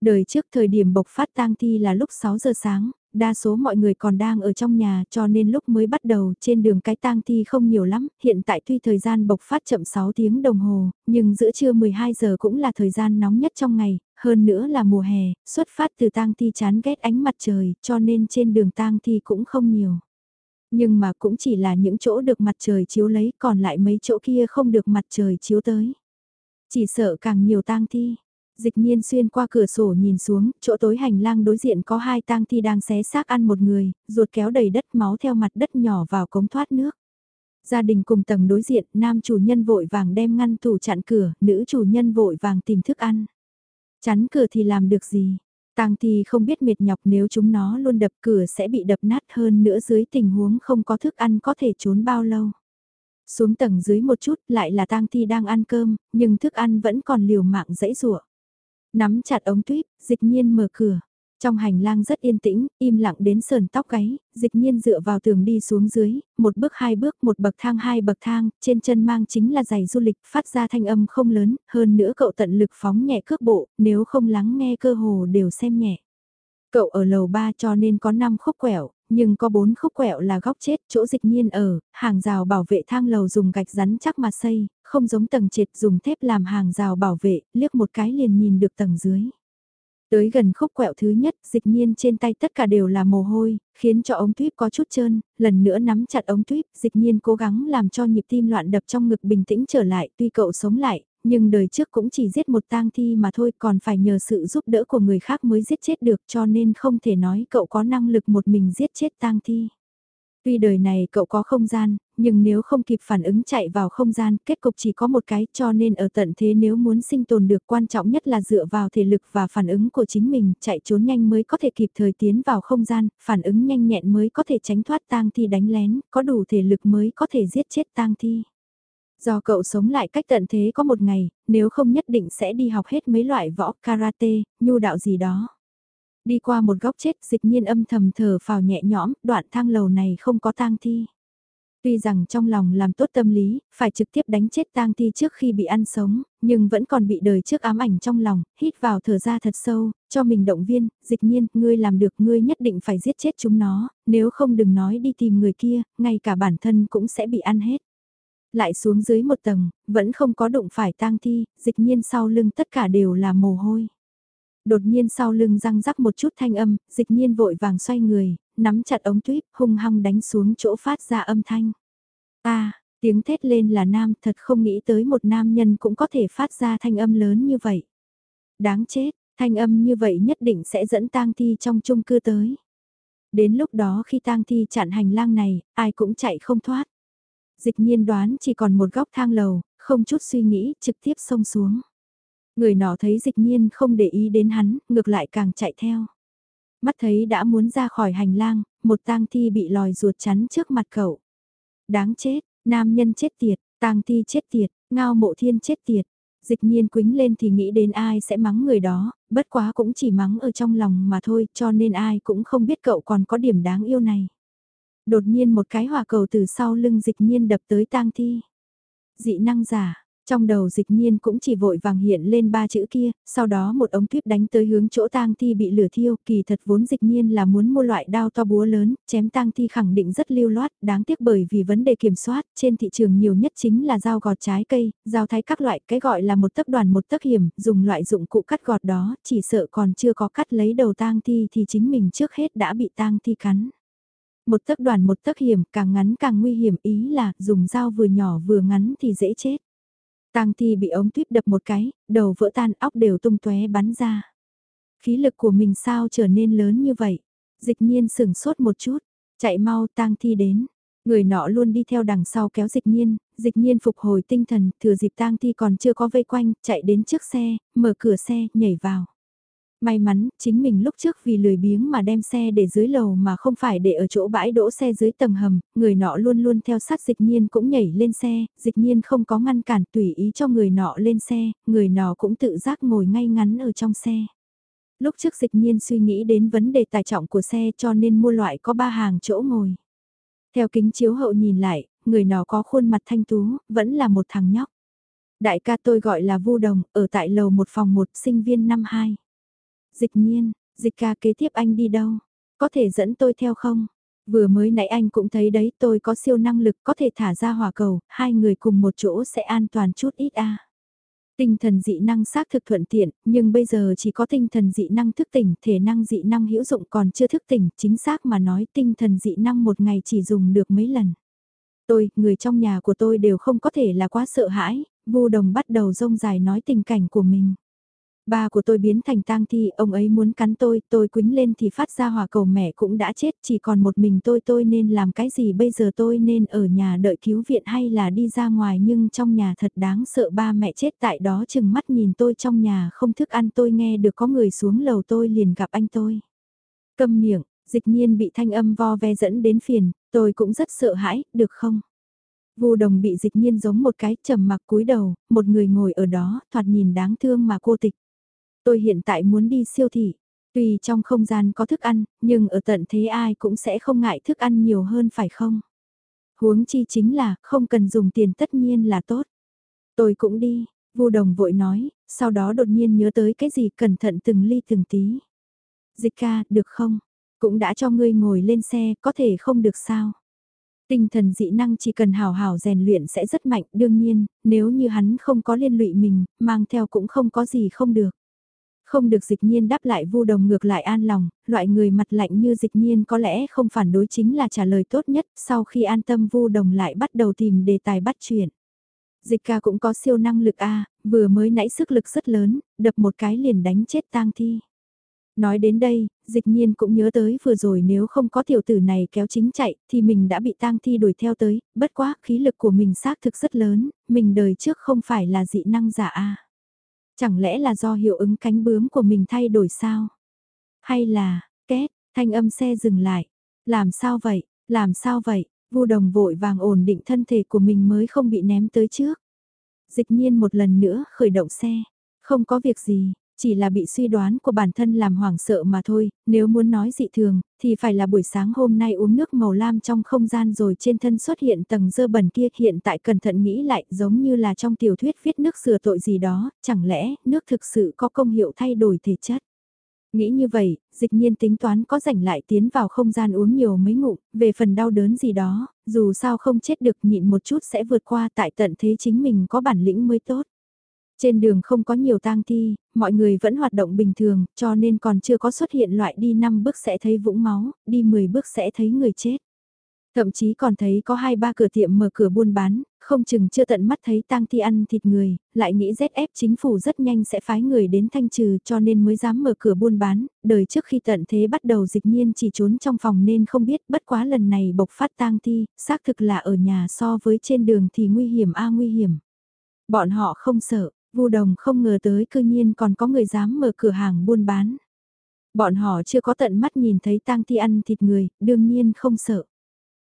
Đời trước thời điểm bộc phát tang thi là lúc 6 giờ sáng, đa số mọi người còn đang ở trong nhà cho nên lúc mới bắt đầu trên đường cái tang thi không nhiều lắm, hiện tại tuy thời gian bộc phát chậm 6 tiếng đồng hồ, nhưng giữa trưa 12 giờ cũng là thời gian nóng nhất trong ngày, hơn nữa là mùa hè, xuất phát từ tang thi chán ghét ánh mặt trời cho nên trên đường tang thi cũng không nhiều. Nhưng mà cũng chỉ là những chỗ được mặt trời chiếu lấy còn lại mấy chỗ kia không được mặt trời chiếu tới. Chỉ sợ càng nhiều tang thi dịch nhiên xuyên qua cửa sổ nhìn xuống, chỗ tối hành lang đối diện có hai tang thi đang xé xác ăn một người, ruột kéo đầy đất máu theo mặt đất nhỏ vào cống thoát nước. Gia đình cùng tầng đối diện, nam chủ nhân vội vàng đem ngăn tủ chặn cửa, nữ chủ nhân vội vàng tìm thức ăn. Chắn cửa thì làm được gì? Tang thi không biết mệt nhọc nếu chúng nó luôn đập cửa sẽ bị đập nát hơn nữa dưới tình huống không có thức ăn có thể trốn bao lâu. Xuống tầng dưới một chút lại là tang thi đang ăn cơm, nhưng thức ăn vẫn còn liều mạng dãy ruộng. Nắm chặt ống tuyếp, dịch nhiên mở cửa. Trong hành lang rất yên tĩnh, im lặng đến sờn tóc gáy, dịch nhiên dựa vào tường đi xuống dưới, một bước hai bước, một bậc thang hai bậc thang, trên chân mang chính là giày du lịch, phát ra thanh âm không lớn, hơn nữa cậu tận lực phóng nhẹ cước bộ, nếu không lắng nghe cơ hồ đều xem nhẹ. Cậu ở lầu 3 cho nên có 5 khúc quẹo, nhưng có bốn khúc quẹo là góc chết, chỗ dịch nhiên ở, hàng rào bảo vệ thang lầu dùng gạch rắn chắc mà xây, không giống tầng trệt dùng thép làm hàng rào bảo vệ, liếc một cái liền nhìn được tầng dưới. Tới gần khúc quẹo thứ nhất, dịch nhiên trên tay tất cả đều là mồ hôi, khiến cho ống tuyếp có chút trơn, lần nữa nắm chặt ống tuyếp, dịch nhiên cố gắng làm cho nhịp tim loạn đập trong ngực bình tĩnh trở lại, tuy cậu sống lại, nhưng đời trước cũng chỉ giết một tang thi mà thôi còn phải nhờ sự giúp đỡ của người khác mới giết chết được cho nên không thể nói cậu có năng lực một mình giết chết tang thi. Tuy đời này cậu có không gian, nhưng nếu không kịp phản ứng chạy vào không gian, kết cục chỉ có một cái cho nên ở tận thế nếu muốn sinh tồn được quan trọng nhất là dựa vào thể lực và phản ứng của chính mình, chạy trốn nhanh mới có thể kịp thời tiến vào không gian, phản ứng nhanh nhẹn mới có thể tránh thoát tang thi đánh lén, có đủ thể lực mới có thể giết chết tang thi. Do cậu sống lại cách tận thế có một ngày, nếu không nhất định sẽ đi học hết mấy loại võ karate, nhu đạo gì đó. Đi qua một góc chết dịch nhiên âm thầm thở phào nhẹ nhõm, đoạn thang lầu này không có tang thi. Tuy rằng trong lòng làm tốt tâm lý, phải trực tiếp đánh chết tang thi trước khi bị ăn sống, nhưng vẫn còn bị đời trước ám ảnh trong lòng, hít vào thở ra thật sâu, cho mình động viên, dịch nhiên, ngươi làm được ngươi nhất định phải giết chết chúng nó, nếu không đừng nói đi tìm người kia, ngay cả bản thân cũng sẽ bị ăn hết. Lại xuống dưới một tầng, vẫn không có đụng phải tang thi, dịch nhiên sau lưng tất cả đều là mồ hôi. Đột nhiên sau lưng răng rắc một chút thanh âm, dịch nhiên vội vàng xoay người, nắm chặt ống tuyếp, hung hăng đánh xuống chỗ phát ra âm thanh. a tiếng thét lên là nam thật không nghĩ tới một nam nhân cũng có thể phát ra thanh âm lớn như vậy. Đáng chết, thanh âm như vậy nhất định sẽ dẫn tang thi trong chung cư tới. Đến lúc đó khi tang thi chặn hành lang này, ai cũng chạy không thoát. Dịch nhiên đoán chỉ còn một góc thang lầu, không chút suy nghĩ, trực tiếp xông xuống. Người nọ thấy dịch nhiên không để ý đến hắn, ngược lại càng chạy theo. Mắt thấy đã muốn ra khỏi hành lang, một tang thi bị lòi ruột chắn trước mặt cậu. Đáng chết, nam nhân chết tiệt, tang thi chết tiệt, ngao mộ thiên chết tiệt. Dịch nhiên quính lên thì nghĩ đến ai sẽ mắng người đó, bất quá cũng chỉ mắng ở trong lòng mà thôi cho nên ai cũng không biết cậu còn có điểm đáng yêu này. Đột nhiên một cái hỏa cầu từ sau lưng dịch nhiên đập tới tang thi. Dị năng giả, trong đầu dịch nhiên cũng chỉ vội vàng hiện lên ba chữ kia, sau đó một ống tuyếp đánh tới hướng chỗ tang thi bị lửa thiêu, kỳ thật vốn dịch nhiên là muốn mua loại đao to búa lớn, chém tang thi khẳng định rất lưu loát, đáng tiếc bởi vì vấn đề kiểm soát, trên thị trường nhiều nhất chính là dao gọt trái cây, dao thái các loại, cái gọi là một tấc đoàn một tấc hiểm, dùng loại dụng cụ cắt gọt đó, chỉ sợ còn chưa có cắt lấy đầu tang thi thì chính mình trước hết đã bị tang thi cắn. Một tấc đoàn một tấc hiểm, càng ngắn càng nguy hiểm ý là dùng dao vừa nhỏ vừa ngắn thì dễ chết. Tang thi bị ống tuyếp đập một cái, đầu vỡ tan óc đều tung tóe bắn ra. Khí lực của mình sao trở nên lớn như vậy? Dịch nhiên sững sốt một chút, chạy mau tang thi đến. Người nọ luôn đi theo đằng sau kéo dịch nhiên, dịch nhiên phục hồi tinh thần, thừa dịp tang thi còn chưa có vây quanh, chạy đến trước xe, mở cửa xe, nhảy vào. May mắn, chính mình lúc trước vì lười biếng mà đem xe để dưới lầu mà không phải để ở chỗ bãi đỗ xe dưới tầng hầm, người nọ luôn luôn theo sát dịch nhiên cũng nhảy lên xe, dịch nhiên không có ngăn cản tùy ý cho người nọ lên xe, người nọ cũng tự giác ngồi ngay ngắn ở trong xe. Lúc trước dịch nhiên suy nghĩ đến vấn đề tài trọng của xe cho nên mua loại có ba hàng chỗ ngồi. Theo kính chiếu hậu nhìn lại, người nọ có khuôn mặt thanh tú, vẫn là một thằng nhóc. Đại ca tôi gọi là Vu Đồng, ở tại lầu một phòng một sinh viên năm 2. Dịch nhiên, dịch ca kế tiếp anh đi đâu? Có thể dẫn tôi theo không? Vừa mới nãy anh cũng thấy đấy tôi có siêu năng lực có thể thả ra hỏa cầu, hai người cùng một chỗ sẽ an toàn chút ít a. Tinh thần dị năng xác thực thuận tiện, nhưng bây giờ chỉ có tinh thần dị năng thức tỉnh, thể năng dị năng hữu dụng còn chưa thức tỉnh, chính xác mà nói tinh thần dị năng một ngày chỉ dùng được mấy lần. Tôi, người trong nhà của tôi đều không có thể là quá sợ hãi, Vu Đồng bắt đầu rông dài nói tình cảnh của mình. Ba của tôi biến thành tang thi, ông ấy muốn cắn tôi, tôi quính lên thì phát ra hỏa cầu mẹ cũng đã chết, chỉ còn một mình tôi tôi nên làm cái gì bây giờ tôi nên ở nhà đợi cứu viện hay là đi ra ngoài nhưng trong nhà thật đáng sợ ba mẹ chết tại đó chừng mắt nhìn tôi trong nhà không thức ăn tôi nghe được có người xuống lầu tôi liền gặp anh tôi. Câm miệng, dịch nhiên bị thanh âm vo ve dẫn đến phiền, tôi cũng rất sợ hãi, được không? Vu đồng bị dịch nhiên giống một cái trầm mặc cúi đầu, một người ngồi ở đó, thoạt nhìn đáng thương mà cô tịch. Tôi hiện tại muốn đi siêu thị. Tuy trong không gian có thức ăn, nhưng ở tận thế ai cũng sẽ không ngại thức ăn nhiều hơn phải không? Huống chi chính là, không cần dùng tiền tất nhiên là tốt. Tôi cũng đi, Vu đồng vội nói, sau đó đột nhiên nhớ tới cái gì cẩn thận từng ly từng tí. Dịch ca, được không? Cũng đã cho ngươi ngồi lên xe, có thể không được sao? Tinh thần dị năng chỉ cần hào hào rèn luyện sẽ rất mạnh, đương nhiên, nếu như hắn không có liên lụy mình, mang theo cũng không có gì không được. Không được dịch nhiên đáp lại vu đồng ngược lại an lòng, loại người mặt lạnh như dịch nhiên có lẽ không phản đối chính là trả lời tốt nhất, sau khi an tâm vu đồng lại bắt đầu tìm đề tài bắt chuyện. Dịch ca cũng có siêu năng lực A, vừa mới nãy sức lực rất lớn, đập một cái liền đánh chết tang thi. Nói đến đây, dịch nhiên cũng nhớ tới vừa rồi nếu không có tiểu tử này kéo chính chạy thì mình đã bị tang thi đuổi theo tới, bất quá khí lực của mình xác thực rất lớn, mình đời trước không phải là dị năng giả a Chẳng lẽ là do hiệu ứng cánh bướm của mình thay đổi sao? Hay là, két, thanh âm xe dừng lại. Làm sao vậy, làm sao vậy, vu đồng vội vàng ổn định thân thể của mình mới không bị ném tới trước. Dịch nhiên một lần nữa khởi động xe. Không có việc gì, chỉ là bị suy đoán của bản thân làm hoảng sợ mà thôi, nếu muốn nói dị thường, thì phải là buổi sáng hôm nay uống nước màu lam trong không gian rồi trên thân xuất hiện tầng dơ bẩn kia hiện tại cẩn thận nghĩ lại giống như là trong tiểu thuyết viết nước sửa tội gì đó, chẳng lẽ nước thực sự có công hiệu thay đổi thể chất. Nghĩ như vậy, dịch nhiên tính toán có rảnh lại tiến vào không gian uống nhiều mấy ngụm, về phần đau đớn gì đó, dù sao không chết được nhịn một chút sẽ vượt qua tại tận thế chính mình có bản lĩnh mới tốt. Trên đường không có nhiều tang thi, mọi người vẫn hoạt động bình thường, cho nên còn chưa có xuất hiện loại đi 5 bước sẽ thấy vũng máu, đi 10 bước sẽ thấy người chết. Thậm chí còn thấy có hai ba cửa tiệm mở cửa buôn bán, không chừng chưa tận mắt thấy tang thi ăn thịt người, lại nghĩ ZF chính phủ rất nhanh sẽ phái người đến thanh trừ cho nên mới dám mở cửa buôn bán, đời trước khi tận thế bắt đầu dịch nhiên chỉ trốn trong phòng nên không biết bất quá lần này bộc phát tang thi, xác thực là ở nhà so với trên đường thì nguy hiểm a nguy hiểm. Bọn họ không sợ, Vu Đồng không ngờ tới cư nhiên còn có người dám mở cửa hàng buôn bán. Bọn họ chưa có tận mắt nhìn thấy tang thi ăn thịt người, đương nhiên không sợ.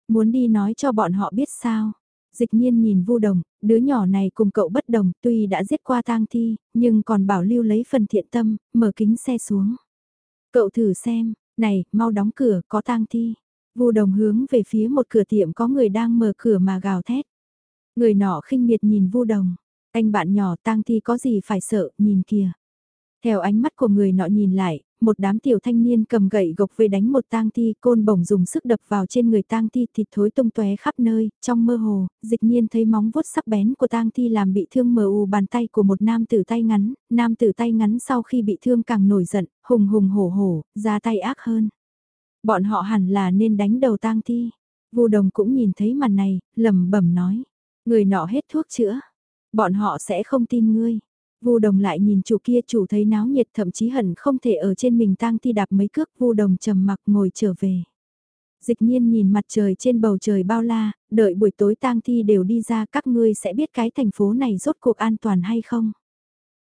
Muốn đi nói cho bọn họ biết sao. Dịch nhiên nhìn Vu Đồng, đứa nhỏ này cùng cậu bất đồng, tuy đã giết qua tang thi, nhưng còn bảo lưu lấy phần thiện tâm, mở kính xe xuống. Cậu thử xem, này, mau đóng cửa, có tang thi. Vu Đồng hướng về phía một cửa tiệm có người đang mở cửa mà gào thét. Người nọ khinh miệt nhìn Vu Đồng, anh bạn nhỏ tang thi có gì phải sợ, nhìn kìa. Theo ánh mắt của người nọ nhìn lại, một đám tiểu thanh niên cầm gậy gộc về đánh một tang thi, côn bổng dùng sức đập vào trên người tang thi thịt thối tung tóe khắp nơi, trong mơ hồ, dịch nhiên thấy móng vuốt sắc bén của tang thi làm bị thương mờ u bàn tay của một nam tử tay ngắn, nam tử tay ngắn sau khi bị thương càng nổi giận, hùng hùng hổ hổ, ra tay ác hơn. Bọn họ hẳn là nên đánh đầu tang thi. Vu đồng cũng nhìn thấy màn này, lẩm bẩm nói, người nọ hết thuốc chữa Bọn họ sẽ không tin ngươi. Vu đồng lại nhìn chủ kia chủ thấy náo nhiệt thậm chí hận không thể ở trên mình tang thi đạp mấy cước vu đồng trầm mặc ngồi trở về. Dịch nhiên nhìn mặt trời trên bầu trời bao la, đợi buổi tối tang thi đều đi ra các ngươi sẽ biết cái thành phố này rốt cuộc an toàn hay không.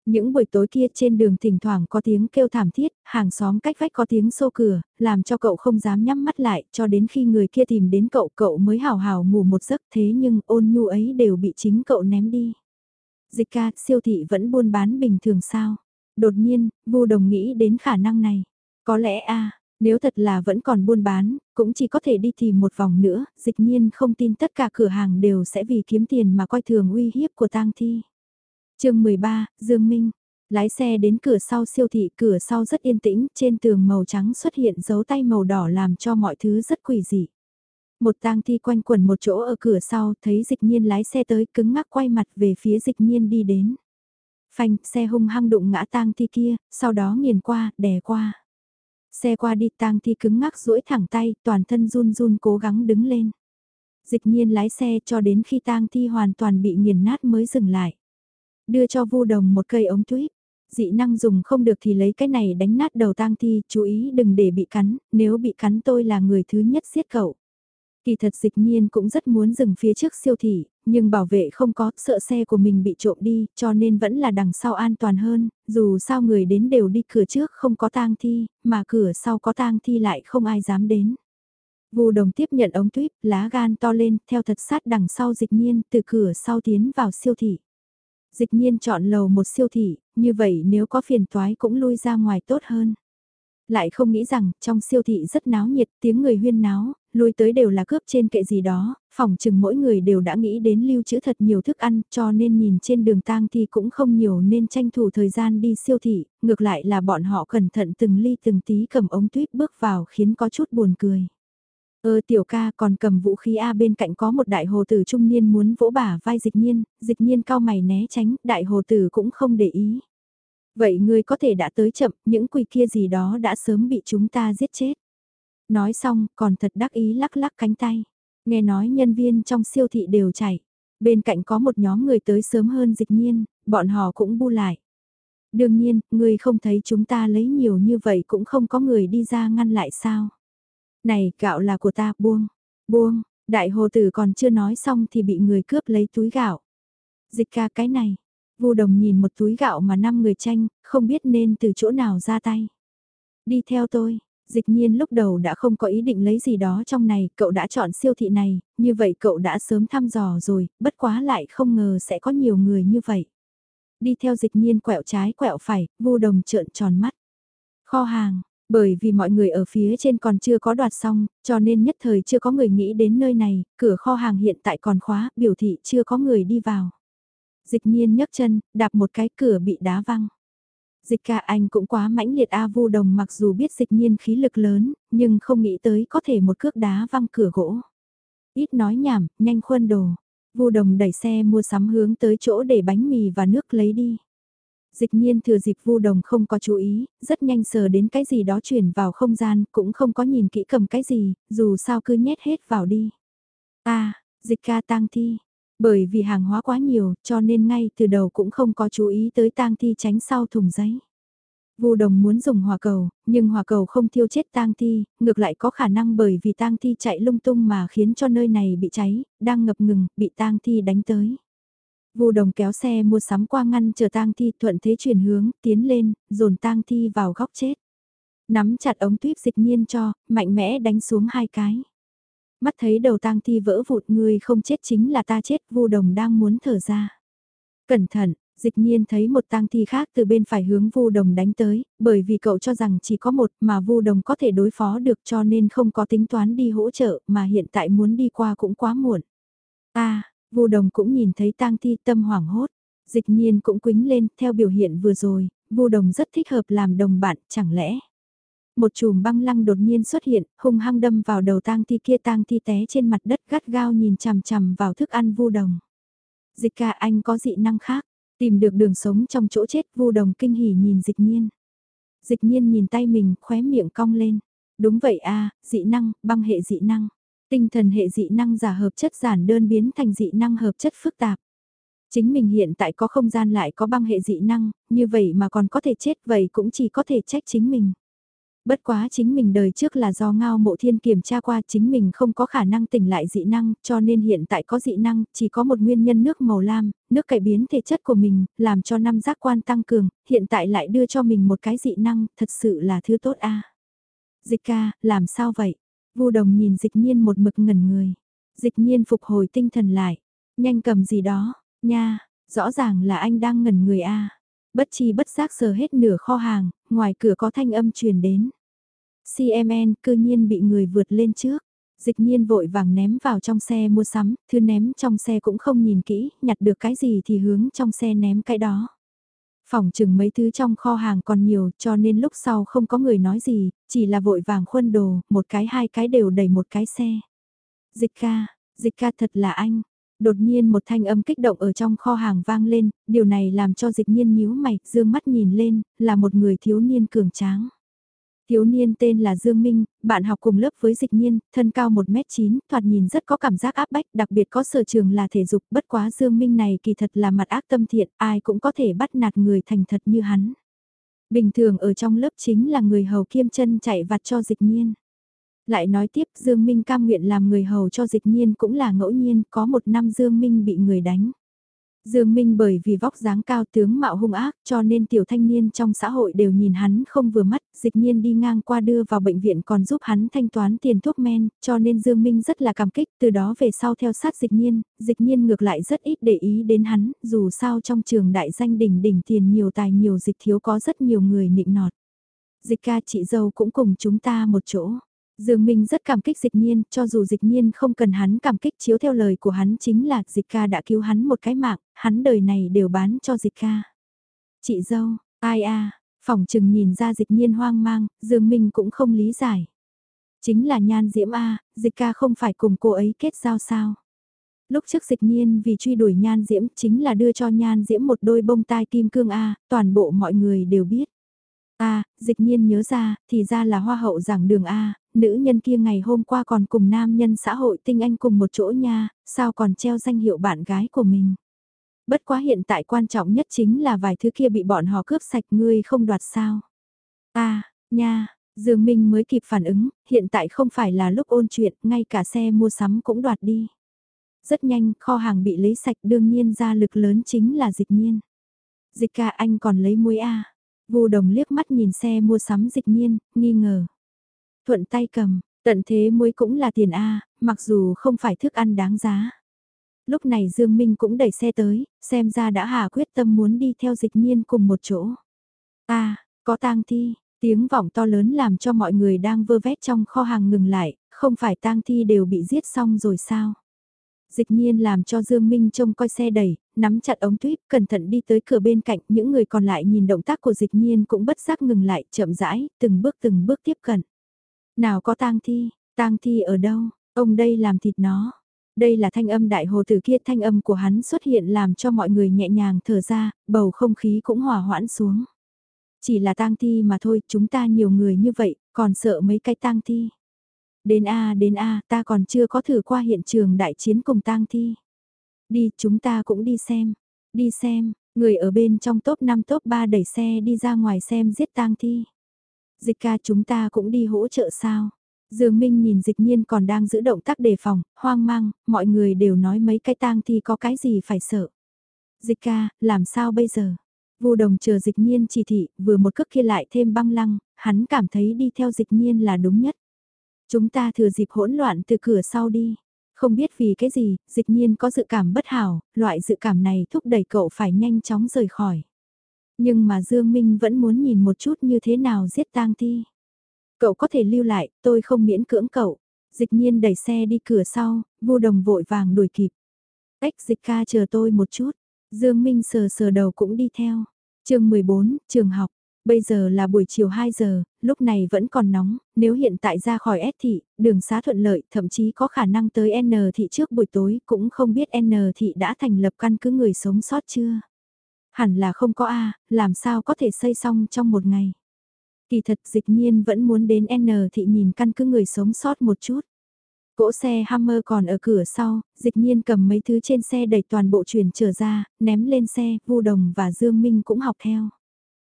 Những buổi tối kia trên đường thỉnh thoảng có tiếng kêu thảm thiết, hàng xóm cách vách có tiếng xô cửa, làm cho cậu không dám nhắm mắt lại, cho đến khi người kia tìm đến cậu cậu mới hào hào ngủ một giấc thế nhưng ôn nhu ấy đều bị chính cậu ném đi. Dịch ca, siêu thị vẫn buôn bán bình thường sao? Đột nhiên, Vu Đồng nghĩ đến khả năng này. Có lẽ a, nếu thật là vẫn còn buôn bán, cũng chỉ có thể đi tìm một vòng nữa, dịch nhiên không tin tất cả cửa hàng đều sẽ vì kiếm tiền mà coi thường uy hiếp của tang thi. chương 13, Dương Minh. Lái xe đến cửa sau siêu thị, cửa sau rất yên tĩnh, trên tường màu trắng xuất hiện dấu tay màu đỏ làm cho mọi thứ rất quỷ dị. Một tang thi quanh quẩn một chỗ ở cửa sau, thấy dịch nhiên lái xe tới cứng ngắc quay mặt về phía dịch nhiên đi đến. Phanh, xe hung hăng đụng ngã tang thi kia, sau đó nghiền qua, đè qua. Xe qua đi tang thi cứng ngắc duỗi thẳng tay, toàn thân run run cố gắng đứng lên. Dịch nhiên lái xe cho đến khi tang thi hoàn toàn bị nghiền nát mới dừng lại. Đưa cho vu đồng một cây ống tuyếp. Dị năng dùng không được thì lấy cái này đánh nát đầu tang thi, chú ý đừng để bị cắn, nếu bị cắn tôi là người thứ nhất giết cậu. Kỳ thật dịch nhiên cũng rất muốn dừng phía trước siêu thị, nhưng bảo vệ không có, sợ xe của mình bị trộm đi, cho nên vẫn là đằng sau an toàn hơn, dù sao người đến đều đi cửa trước không có tang thi, mà cửa sau có tang thi lại không ai dám đến. Vù đồng tiếp nhận ống tuyếp, lá gan to lên, theo thật sát đằng sau dịch nhiên, từ cửa sau tiến vào siêu thị. Dịch nhiên chọn lầu một siêu thị, như vậy nếu có phiền toái cũng lui ra ngoài tốt hơn lại không nghĩ rằng trong siêu thị rất náo nhiệt tiếng người huyên náo, lui tới đều là cướp trên kệ gì đó, phòng chừng mỗi người đều đã nghĩ đến lưu trữ thật nhiều thức ăn cho nên nhìn trên đường tang thì cũng không nhiều nên tranh thủ thời gian đi siêu thị, ngược lại là bọn họ cẩn thận từng ly từng tí cầm ống tuyết bước vào khiến có chút buồn cười. Ơ tiểu ca còn cầm vũ khí A bên cạnh có một đại hồ tử trung niên muốn vỗ bả vai dịch nhiên, dịch nhiên cao mày né tránh, đại hồ tử cũng không để ý. Vậy ngươi có thể đã tới chậm, những quỷ kia gì đó đã sớm bị chúng ta giết chết. Nói xong, còn thật đắc ý lắc lắc cánh tay. Nghe nói nhân viên trong siêu thị đều chạy. Bên cạnh có một nhóm người tới sớm hơn dịch nhiên, bọn họ cũng bu lại. Đương nhiên, người không thấy chúng ta lấy nhiều như vậy cũng không có người đi ra ngăn lại sao. Này, gạo là của ta, buông, buông, đại hồ tử còn chưa nói xong thì bị người cướp lấy túi gạo. Dịch ca cái này, Vu đồng nhìn một túi gạo mà năm người tranh, không biết nên từ chỗ nào ra tay. Đi theo tôi, dịch nhiên lúc đầu đã không có ý định lấy gì đó trong này, cậu đã chọn siêu thị này, như vậy cậu đã sớm thăm dò rồi, bất quá lại không ngờ sẽ có nhiều người như vậy. Đi theo dịch nhiên quẹo trái quẹo phải, vu đồng trợn tròn mắt. Kho hàng, bởi vì mọi người ở phía trên còn chưa có đoạt xong, cho nên nhất thời chưa có người nghĩ đến nơi này, cửa kho hàng hiện tại còn khóa, biểu thị chưa có người đi vào. Dịch nhiên nhấc chân, đạp một cái cửa bị đá văng. Dịch ca anh cũng quá mãnh liệt A vu đồng mặc dù biết dịch nhiên khí lực lớn, nhưng không nghĩ tới có thể một cước đá văng cửa gỗ. Ít nói nhảm, nhanh khuân đồ. Vu đồng đẩy xe mua sắm hướng tới chỗ để bánh mì và nước lấy đi. Dịch nhiên thừa dịp vu đồng không có chú ý, rất nhanh sờ đến cái gì đó chuyển vào không gian, cũng không có nhìn kỹ cầm cái gì, dù sao cứ nhét hết vào đi. a dịch ca tang thi, bởi vì hàng hóa quá nhiều, cho nên ngay từ đầu cũng không có chú ý tới tang thi tránh sau thùng giấy. Vu Đồng muốn dùng hỏa cầu, nhưng hỏa cầu không thiêu chết tang thi, ngược lại có khả năng bởi vì tang thi chạy lung tung mà khiến cho nơi này bị cháy, đang ngập ngừng, bị tang thi đánh tới. Vu Đồng kéo xe mua sắm qua ngăn chờ tang thi thuận thế chuyển hướng, tiến lên, dồn tang thi vào góc chết. Nắm chặt ống tuyếp dịch nhiên cho, mạnh mẽ đánh xuống hai cái. Mắt thấy đầu tang thi vỡ vụt người không chết chính là ta chết, vu đồng đang muốn thở ra. Cẩn thận, dịch nhiên thấy một tang thi khác từ bên phải hướng vu đồng đánh tới, bởi vì cậu cho rằng chỉ có một mà vu đồng có thể đối phó được cho nên không có tính toán đi hỗ trợ mà hiện tại muốn đi qua cũng quá muộn. a vu đồng cũng nhìn thấy tang thi tâm hoảng hốt, dịch nhiên cũng quính lên theo biểu hiện vừa rồi, vu đồng rất thích hợp làm đồng bạn chẳng lẽ một chùm băng lăng đột nhiên xuất hiện, hung hăng đâm vào đầu tang thi kia tang thi té trên mặt đất gắt gao nhìn chằm chằm vào thức ăn vu đồng. Dịch ca anh có dị năng khác, tìm được đường sống trong chỗ chết vu đồng kinh hỉ nhìn dịch nhiên. Dịch nhiên nhìn tay mình khóe miệng cong lên. Đúng vậy a dị năng, băng hệ dị năng. Tinh thần hệ dị năng giả hợp chất giản đơn biến thành dị năng hợp chất phức tạp. Chính mình hiện tại có không gian lại có băng hệ dị năng, như vậy mà còn có thể chết vậy cũng chỉ có thể trách chính mình. Bất quá chính mình đời trước là do ngao mộ thiên kiểm tra qua chính mình không có khả năng tỉnh lại dị năng, cho nên hiện tại có dị năng, chỉ có một nguyên nhân nước màu lam, nước cải biến thể chất của mình, làm cho năm giác quan tăng cường, hiện tại lại đưa cho mình một cái dị năng, thật sự là thứ tốt a. Dịch ca, làm sao vậy? Vu đồng nhìn dịch nhiên một mực ngẩn người. Dịch nhiên phục hồi tinh thần lại. Nhanh cầm gì đó, nha, rõ ràng là anh đang ngẩn người a. Bất chi bất giác sờ hết nửa kho hàng, ngoài cửa có thanh âm truyền đến. CMN cư nhiên bị người vượt lên trước. Dịch nhiên vội vàng ném vào trong xe mua sắm, thư ném trong xe cũng không nhìn kỹ, nhặt được cái gì thì hướng trong xe ném cái đó. Phòng chừng mấy thứ trong kho hàng còn nhiều cho nên lúc sau không có người nói gì, chỉ là vội vàng khuân đồ, một cái hai cái đều đầy một cái xe. Dịch ca, dịch ca thật là anh. Đột nhiên một thanh âm kích động ở trong kho hàng vang lên, điều này làm cho dịch nhiên nhíu mày, dương mắt nhìn lên, là một người thiếu niên cường tráng. Thiếu niên tên là Dương Minh, bạn học cùng lớp với dịch nhiên, thân cao 1m9, thoạt nhìn rất có cảm giác áp bách, đặc biệt có sở trường là thể dục, bất quá Dương Minh này kỳ thật là mặt ác tâm thiện, ai cũng có thể bắt nạt người thành thật như hắn. Bình thường ở trong lớp chính là người hầu kiêm chân chạy vặt cho dịch nhiên. Lại nói tiếp Dương Minh cam nguyện làm người hầu cho dịch nhiên cũng là ngẫu nhiên, có một năm Dương Minh bị người đánh. Dương Minh bởi vì vóc dáng cao tướng mạo hung ác cho nên tiểu thanh niên trong xã hội đều nhìn hắn không vừa mắt, dịch nhiên đi ngang qua đưa vào bệnh viện còn giúp hắn thanh toán tiền thuốc men, cho nên Dương Minh rất là cảm kích, từ đó về sau theo sát dịch nhiên, dịch nhiên ngược lại rất ít để ý đến hắn, dù sao trong trường đại danh đỉnh đỉnh tiền nhiều tài nhiều dịch thiếu có rất nhiều người nịnh nọt. Dịch ca chị dâu cũng cùng chúng ta một chỗ. Dương Minh rất cảm kích dịch nhiên, cho dù dịch nhiên không cần hắn cảm kích chiếu theo lời của hắn chính là dịch ca đã cứu hắn một cái mạng, hắn đời này đều bán cho dịch ca. Chị dâu, ai a phòng trừng nhìn ra dịch nhiên hoang mang, Dương Minh cũng không lý giải. Chính là nhan diễm A, dịch ca không phải cùng cô ấy kết giao sao. Lúc trước dịch nhiên vì truy đuổi nhan diễm chính là đưa cho nhan diễm một đôi bông tai kim cương A, toàn bộ mọi người đều biết. A, dịch nhiên nhớ ra, thì ra là hoa hậu giảng đường A, nữ nhân kia ngày hôm qua còn cùng nam nhân xã hội tinh anh cùng một chỗ nha, sao còn treo danh hiệu bạn gái của mình. Bất quá hiện tại quan trọng nhất chính là vài thứ kia bị bọn họ cướp sạch ngươi không đoạt sao. À, nha, Dương Minh mới kịp phản ứng, hiện tại không phải là lúc ôn chuyện, ngay cả xe mua sắm cũng đoạt đi. Rất nhanh, kho hàng bị lấy sạch đương nhiên ra lực lớn chính là dịch nhiên. Dịch ca anh còn lấy muối A. Vu đồng liếc mắt nhìn xe mua sắm dịch nhiên, nghi ngờ. Thuận tay cầm, tận thế muối cũng là tiền A, mặc dù không phải thức ăn đáng giá. Lúc này Dương Minh cũng đẩy xe tới, xem ra đã hà quyết tâm muốn đi theo dịch nhiên cùng một chỗ. A, có tang thi, tiếng vọng to lớn làm cho mọi người đang vơ vét trong kho hàng ngừng lại, không phải tang thi đều bị giết xong rồi sao? Dịch nhiên làm cho Dương Minh trông coi xe đẩy, nắm chặt ống tuyếp, cẩn thận đi tới cửa bên cạnh, những người còn lại nhìn động tác của dịch nhiên cũng bất giác ngừng lại, chậm rãi, từng bước từng bước tiếp cận. Nào có tang thi, tang thi ở đâu, ông đây làm thịt nó. Đây là thanh âm đại hồ tử kia thanh âm của hắn xuất hiện làm cho mọi người nhẹ nhàng thở ra, bầu không khí cũng hòa hoãn xuống. Chỉ là tang thi mà thôi, chúng ta nhiều người như vậy, còn sợ mấy cái tang thi. Đến A đến A, ta còn chưa có thử qua hiện trường đại chiến cùng tang thi. Đi, chúng ta cũng đi xem. Đi xem, người ở bên trong top 5 top 3 đẩy xe đi ra ngoài xem giết tang thi. Dịch ca chúng ta cũng đi hỗ trợ sao? Dương Minh nhìn dịch nhiên còn đang giữ động tác đề phòng, hoang mang, mọi người đều nói mấy cái tang thi có cái gì phải sợ. Dịch ca, làm sao bây giờ? Vu đồng chờ dịch nhiên chỉ thị, vừa một cước kia lại thêm băng lăng, hắn cảm thấy đi theo dịch nhiên là đúng nhất. Chúng ta thừa dịp hỗn loạn từ cửa sau đi. Không biết vì cái gì, dịch nhiên có dự cảm bất hảo, loại dự cảm này thúc đẩy cậu phải nhanh chóng rời khỏi. Nhưng mà Dương Minh vẫn muốn nhìn một chút như thế nào giết tang thi. Cậu có thể lưu lại, tôi không miễn cưỡng cậu. Dịch nhiên đẩy xe đi cửa sau, vô đồng vội vàng đuổi kịp. Ếch dịch ca chờ tôi một chút. Dương Minh sờ sờ đầu cũng đi theo. chương 14, trường học. Bây giờ là buổi chiều 2 giờ, lúc này vẫn còn nóng, nếu hiện tại ra khỏi S thị, đường xá thuận lợi, thậm chí có khả năng tới N thị trước buổi tối, cũng không biết N thị đã thành lập căn cứ người sống sót chưa. Hẳn là không có A, làm sao có thể xây xong trong một ngày. Kỳ thật dịch nhiên vẫn muốn đến N thị nhìn căn cứ người sống sót một chút. Cỗ xe Hammer còn ở cửa sau, dịch nhiên cầm mấy thứ trên xe đẩy toàn bộ chuyển trở ra, ném lên xe, Vu Đồng và Dương Minh cũng học theo.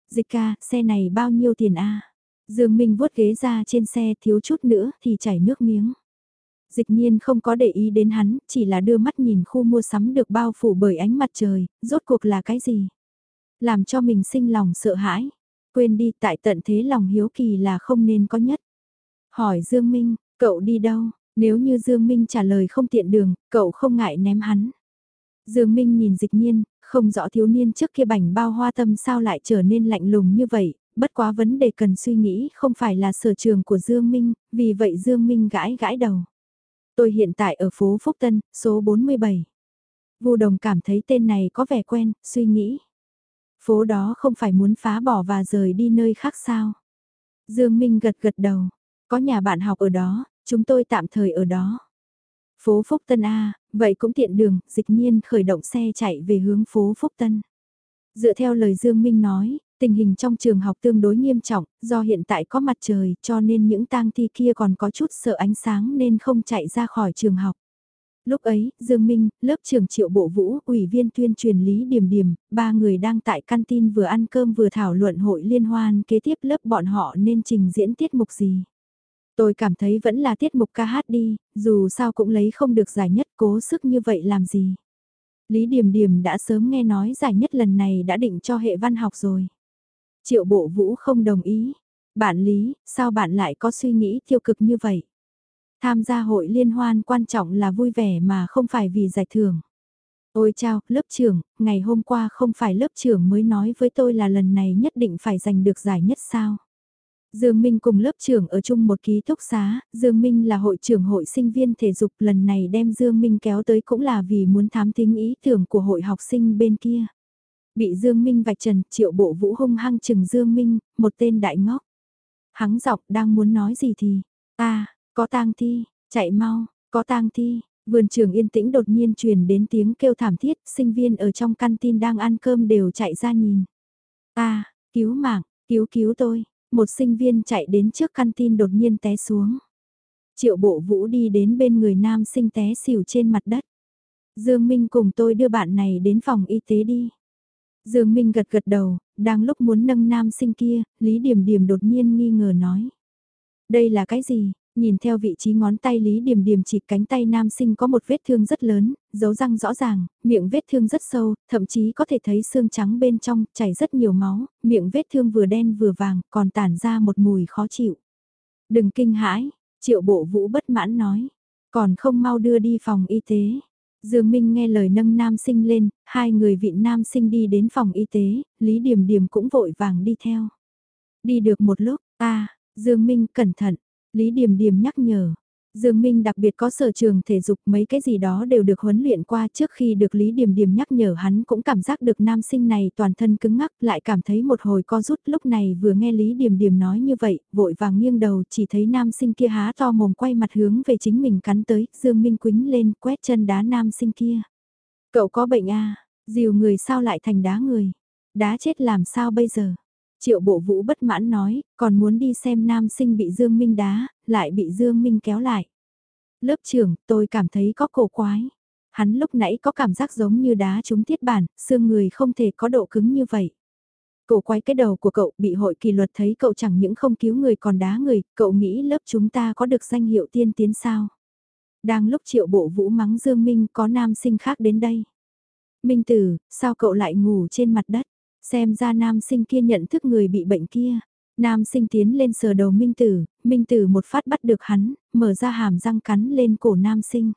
Dịch ca, xe này bao nhiêu tiền a? Dương Minh vuốt ghế ra trên xe thiếu chút nữa thì chảy nước miếng. Dịch nhiên không có để ý đến hắn, chỉ là đưa mắt nhìn khu mua sắm được bao phủ bởi ánh mặt trời, rốt cuộc là cái gì? Làm cho mình sinh lòng sợ hãi. Quên đi tại tận thế lòng hiếu kỳ là không nên có nhất. Hỏi Dương Minh, cậu đi đâu? Nếu như Dương Minh trả lời không tiện đường, cậu không ngại ném hắn. Dương Minh nhìn dịch nhiên, Không rõ thiếu niên trước kia bảnh bao hoa tâm sao lại trở nên lạnh lùng như vậy, bất quá vấn đề cần suy nghĩ không phải là sở trường của Dương Minh, vì vậy Dương Minh gãi gãi đầu. Tôi hiện tại ở phố Phúc Tân, số 47. Vu Đồng cảm thấy tên này có vẻ quen, suy nghĩ. Phố đó không phải muốn phá bỏ và rời đi nơi khác sao? Dương Minh gật gật đầu, có nhà bạn học ở đó, chúng tôi tạm thời ở đó. Phố Phúc Tân A, vậy cũng tiện đường, dịch nhiên khởi động xe chạy về hướng phố Phúc Tân. Dựa theo lời Dương Minh nói, tình hình trong trường học tương đối nghiêm trọng, do hiện tại có mặt trời cho nên những tang thi kia còn có chút sợ ánh sáng nên không chạy ra khỏi trường học. Lúc ấy, Dương Minh, lớp trưởng triệu bộ vũ, ủy viên tuyên truyền Lý Điềm Điềm, ba người đang tại căn tin vừa ăn cơm vừa thảo luận hội liên hoan kế tiếp lớp bọn họ nên trình diễn tiết mục gì. Tôi cảm thấy vẫn là tiết mục ca hát đi, dù sao cũng lấy không được giải nhất cố sức như vậy làm gì. Lý Điềm Điềm đã sớm nghe nói giải nhất lần này đã định cho hệ văn học rồi. Triệu bộ vũ không đồng ý. Bạn Lý, sao bạn lại có suy nghĩ tiêu cực như vậy? Tham gia hội liên hoan quan trọng là vui vẻ mà không phải vì giải thưởng. Ôi chao, lớp trưởng, ngày hôm qua không phải lớp trưởng mới nói với tôi là lần này nhất định phải giành được giải nhất sao? Dương Minh cùng lớp trưởng ở chung một ký túc xá, Dương Minh là hội trưởng hội sinh viên thể dục lần này đem Dương Minh kéo tới cũng là vì muốn thám tính ý tưởng của hội học sinh bên kia. Bị Dương Minh vạch trần, triệu bộ vũ hung hăng chừng Dương Minh, một tên đại ngốc. hắn dọc đang muốn nói gì thì, ta, có tang thi, chạy mau, có tang thi, vườn trường yên tĩnh đột nhiên truyền đến tiếng kêu thảm thiết, sinh viên ở trong căn tin đang ăn cơm đều chạy ra nhìn. Ta, cứu mạng, cứu cứu tôi, một sinh viên chạy đến trước căn tin đột nhiên té xuống. Triệu bộ vũ đi đến bên người nam sinh té xỉu trên mặt đất. Dương Minh cùng tôi đưa bạn này đến phòng y tế đi. Dương Minh gật gật đầu, đang lúc muốn nâng nam sinh kia, Lý Điểm Điểm đột nhiên nghi ngờ nói. Đây là cái gì? Nhìn theo vị trí ngón tay Lý Điểm Điểm chỉ cánh tay nam sinh có một vết thương rất lớn, dấu răng rõ ràng, miệng vết thương rất sâu, thậm chí có thể thấy xương trắng bên trong, chảy rất nhiều máu, miệng vết thương vừa đen vừa vàng, còn tản ra một mùi khó chịu. Đừng kinh hãi, triệu bộ vũ bất mãn nói, còn không mau đưa đi phòng y tế. Dương Minh nghe lời nâng nam sinh lên, hai người vị nam sinh đi đến phòng y tế, Lý Điềm Điềm cũng vội vàng đi theo. Đi được một lúc, a Dương Minh cẩn thận, Lý Điềm Điềm nhắc nhở. Dương Minh đặc biệt có sở trường thể dục mấy cái gì đó đều được huấn luyện qua trước khi được Lý Điềm Điềm nhắc nhở hắn cũng cảm giác được nam sinh này toàn thân cứng ngắc lại cảm thấy một hồi co rút lúc này vừa nghe Lý Điềm Điềm nói như vậy, vội vàng nghiêng đầu chỉ thấy nam sinh kia há to mồm quay mặt hướng về chính mình cắn tới, Dương Minh quính lên quét chân đá nam sinh kia. Cậu có bệnh à, dìu người sao lại thành đá người, đá chết làm sao bây giờ? Triệu bộ vũ bất mãn nói, còn muốn đi xem nam sinh bị Dương Minh đá, lại bị Dương Minh kéo lại. Lớp trưởng, tôi cảm thấy có cổ quái. Hắn lúc nãy có cảm giác giống như đá trúng thiết bản, xương người không thể có độ cứng như vậy. Cổ quái cái đầu của cậu bị hội kỷ luật thấy cậu chẳng những không cứu người còn đá người, cậu nghĩ lớp chúng ta có được danh hiệu tiên tiến sao? Đang lúc triệu bộ vũ mắng Dương Minh có nam sinh khác đến đây. Minh Tử, sao cậu lại ngủ trên mặt đất? Xem ra nam sinh kia nhận thức người bị bệnh kia. Nam sinh tiến lên sờ đầu Minh Tử, Minh Tử một phát bắt được hắn, mở ra hàm răng cắn lên cổ nam sinh.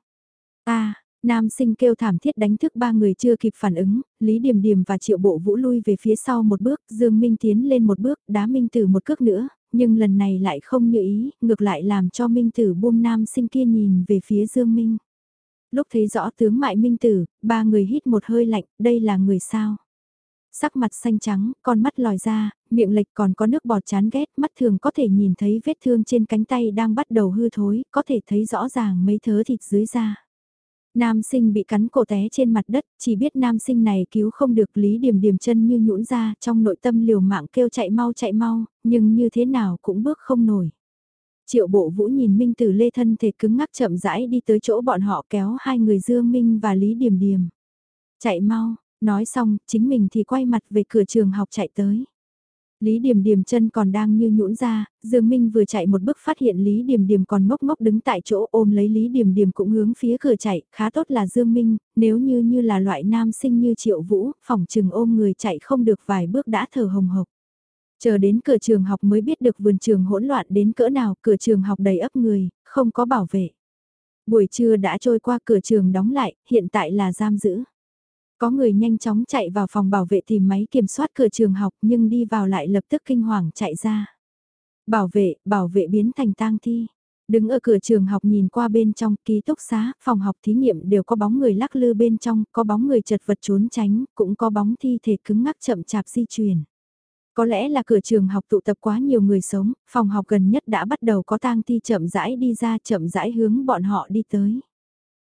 a nam sinh kêu thảm thiết đánh thức ba người chưa kịp phản ứng, Lý Điềm Điềm và Triệu Bộ Vũ lui về phía sau một bước, Dương Minh tiến lên một bước, đá Minh Tử một cước nữa, nhưng lần này lại không như ý, ngược lại làm cho Minh Tử buông nam sinh kia nhìn về phía Dương Minh. Lúc thấy rõ tướng mại Minh Tử, ba người hít một hơi lạnh, đây là người sao? Sắc mặt xanh trắng, con mắt lòi ra, miệng lệch còn có nước bọt chán ghét, mắt thường có thể nhìn thấy vết thương trên cánh tay đang bắt đầu hư thối, có thể thấy rõ ràng mấy thớ thịt dưới da. Nam sinh bị cắn cổ té trên mặt đất, chỉ biết nam sinh này cứu không được lý điểm điểm chân như nhũn ra trong nội tâm liều mạng kêu chạy mau chạy mau, nhưng như thế nào cũng bước không nổi. Triệu bộ vũ nhìn Minh Tử Lê thân thể cứng ngắc chậm rãi đi tới chỗ bọn họ kéo hai người Dương Minh và Lý Điềm Điềm Chạy mau, Nói xong, chính mình thì quay mặt về cửa trường học chạy tới. Lý Điềm Điềm chân còn đang như nhũn ra, Dương Minh vừa chạy một bước phát hiện Lý Điềm Điềm còn ngốc ngốc đứng tại chỗ ôm lấy Lý Điềm Điềm cũng hướng phía cửa chạy, khá tốt là Dương Minh, nếu như như là loại nam sinh như Triệu Vũ, phòng trừng ôm người chạy không được vài bước đã thở hồng hộc. Chờ đến cửa trường học mới biết được vườn trường hỗn loạn đến cỡ nào, cửa trường học đầy ấp người, không có bảo vệ. Buổi trưa đã trôi qua cửa trường đóng lại, hiện tại là giam giữ. Có người nhanh chóng chạy vào phòng bảo vệ tìm máy kiểm soát cửa trường học nhưng đi vào lại lập tức kinh hoàng chạy ra. Bảo vệ, bảo vệ biến thành tang thi. Đứng ở cửa trường học nhìn qua bên trong ký túc xá, phòng học thí nghiệm đều có bóng người lắc lư bên trong, có bóng người chật vật trốn tránh, cũng có bóng thi thể cứng ngắc chậm chạp di chuyển. Có lẽ là cửa trường học tụ tập quá nhiều người sống, phòng học gần nhất đã bắt đầu có tang thi chậm rãi đi ra chậm rãi hướng bọn họ đi tới.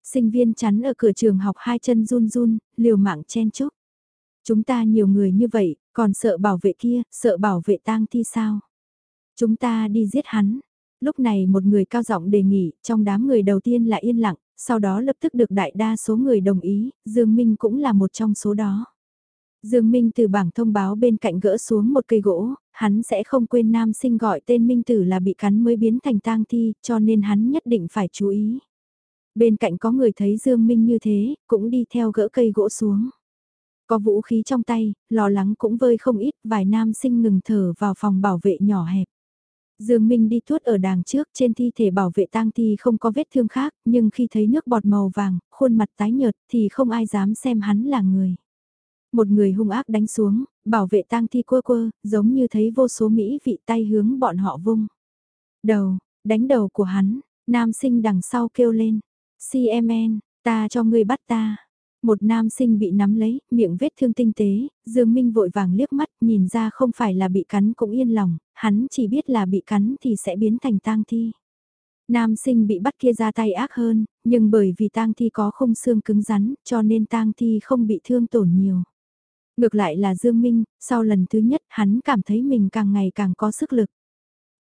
Sinh viên chắn ở cửa trường học hai chân run run, liều mạng chen chúc. Chúng ta nhiều người như vậy, còn sợ bảo vệ kia, sợ bảo vệ tang thi sao? Chúng ta đi giết hắn. Lúc này một người cao giọng đề nghị, trong đám người đầu tiên là yên lặng, sau đó lập tức được đại đa số người đồng ý, Dương Minh cũng là một trong số đó. Dương Minh từ bảng thông báo bên cạnh gỡ xuống một cây gỗ, hắn sẽ không quên nam sinh gọi tên Minh Tử là bị cắn mới biến thành tang thi, cho nên hắn nhất định phải chú ý. Bên cạnh có người thấy Dương Minh như thế, cũng đi theo gỡ cây gỗ xuống. Có vũ khí trong tay, lo lắng cũng vơi không ít, vài nam sinh ngừng thở vào phòng bảo vệ nhỏ hẹp. Dương Minh đi tuốt ở đàng trước trên thi thể bảo vệ tang thi không có vết thương khác, nhưng khi thấy nước bọt màu vàng, khuôn mặt tái nhợt thì không ai dám xem hắn là người. Một người hung ác đánh xuống, bảo vệ tang thi quơ quơ, giống như thấy vô số mỹ vị tay hướng bọn họ vung. Đầu, đánh đầu của hắn, nam sinh đằng sau kêu lên. CMN, ta cho ngươi bắt ta. Một nam sinh bị nắm lấy, miệng vết thương tinh tế, Dương Minh vội vàng liếc mắt, nhìn ra không phải là bị cắn cũng yên lòng, hắn chỉ biết là bị cắn thì sẽ biến thành tang thi. Nam sinh bị bắt kia ra tay ác hơn, nhưng bởi vì tang thi có khung xương cứng rắn, cho nên tang thi không bị thương tổn nhiều. Ngược lại là Dương Minh, sau lần thứ nhất hắn cảm thấy mình càng ngày càng có sức lực.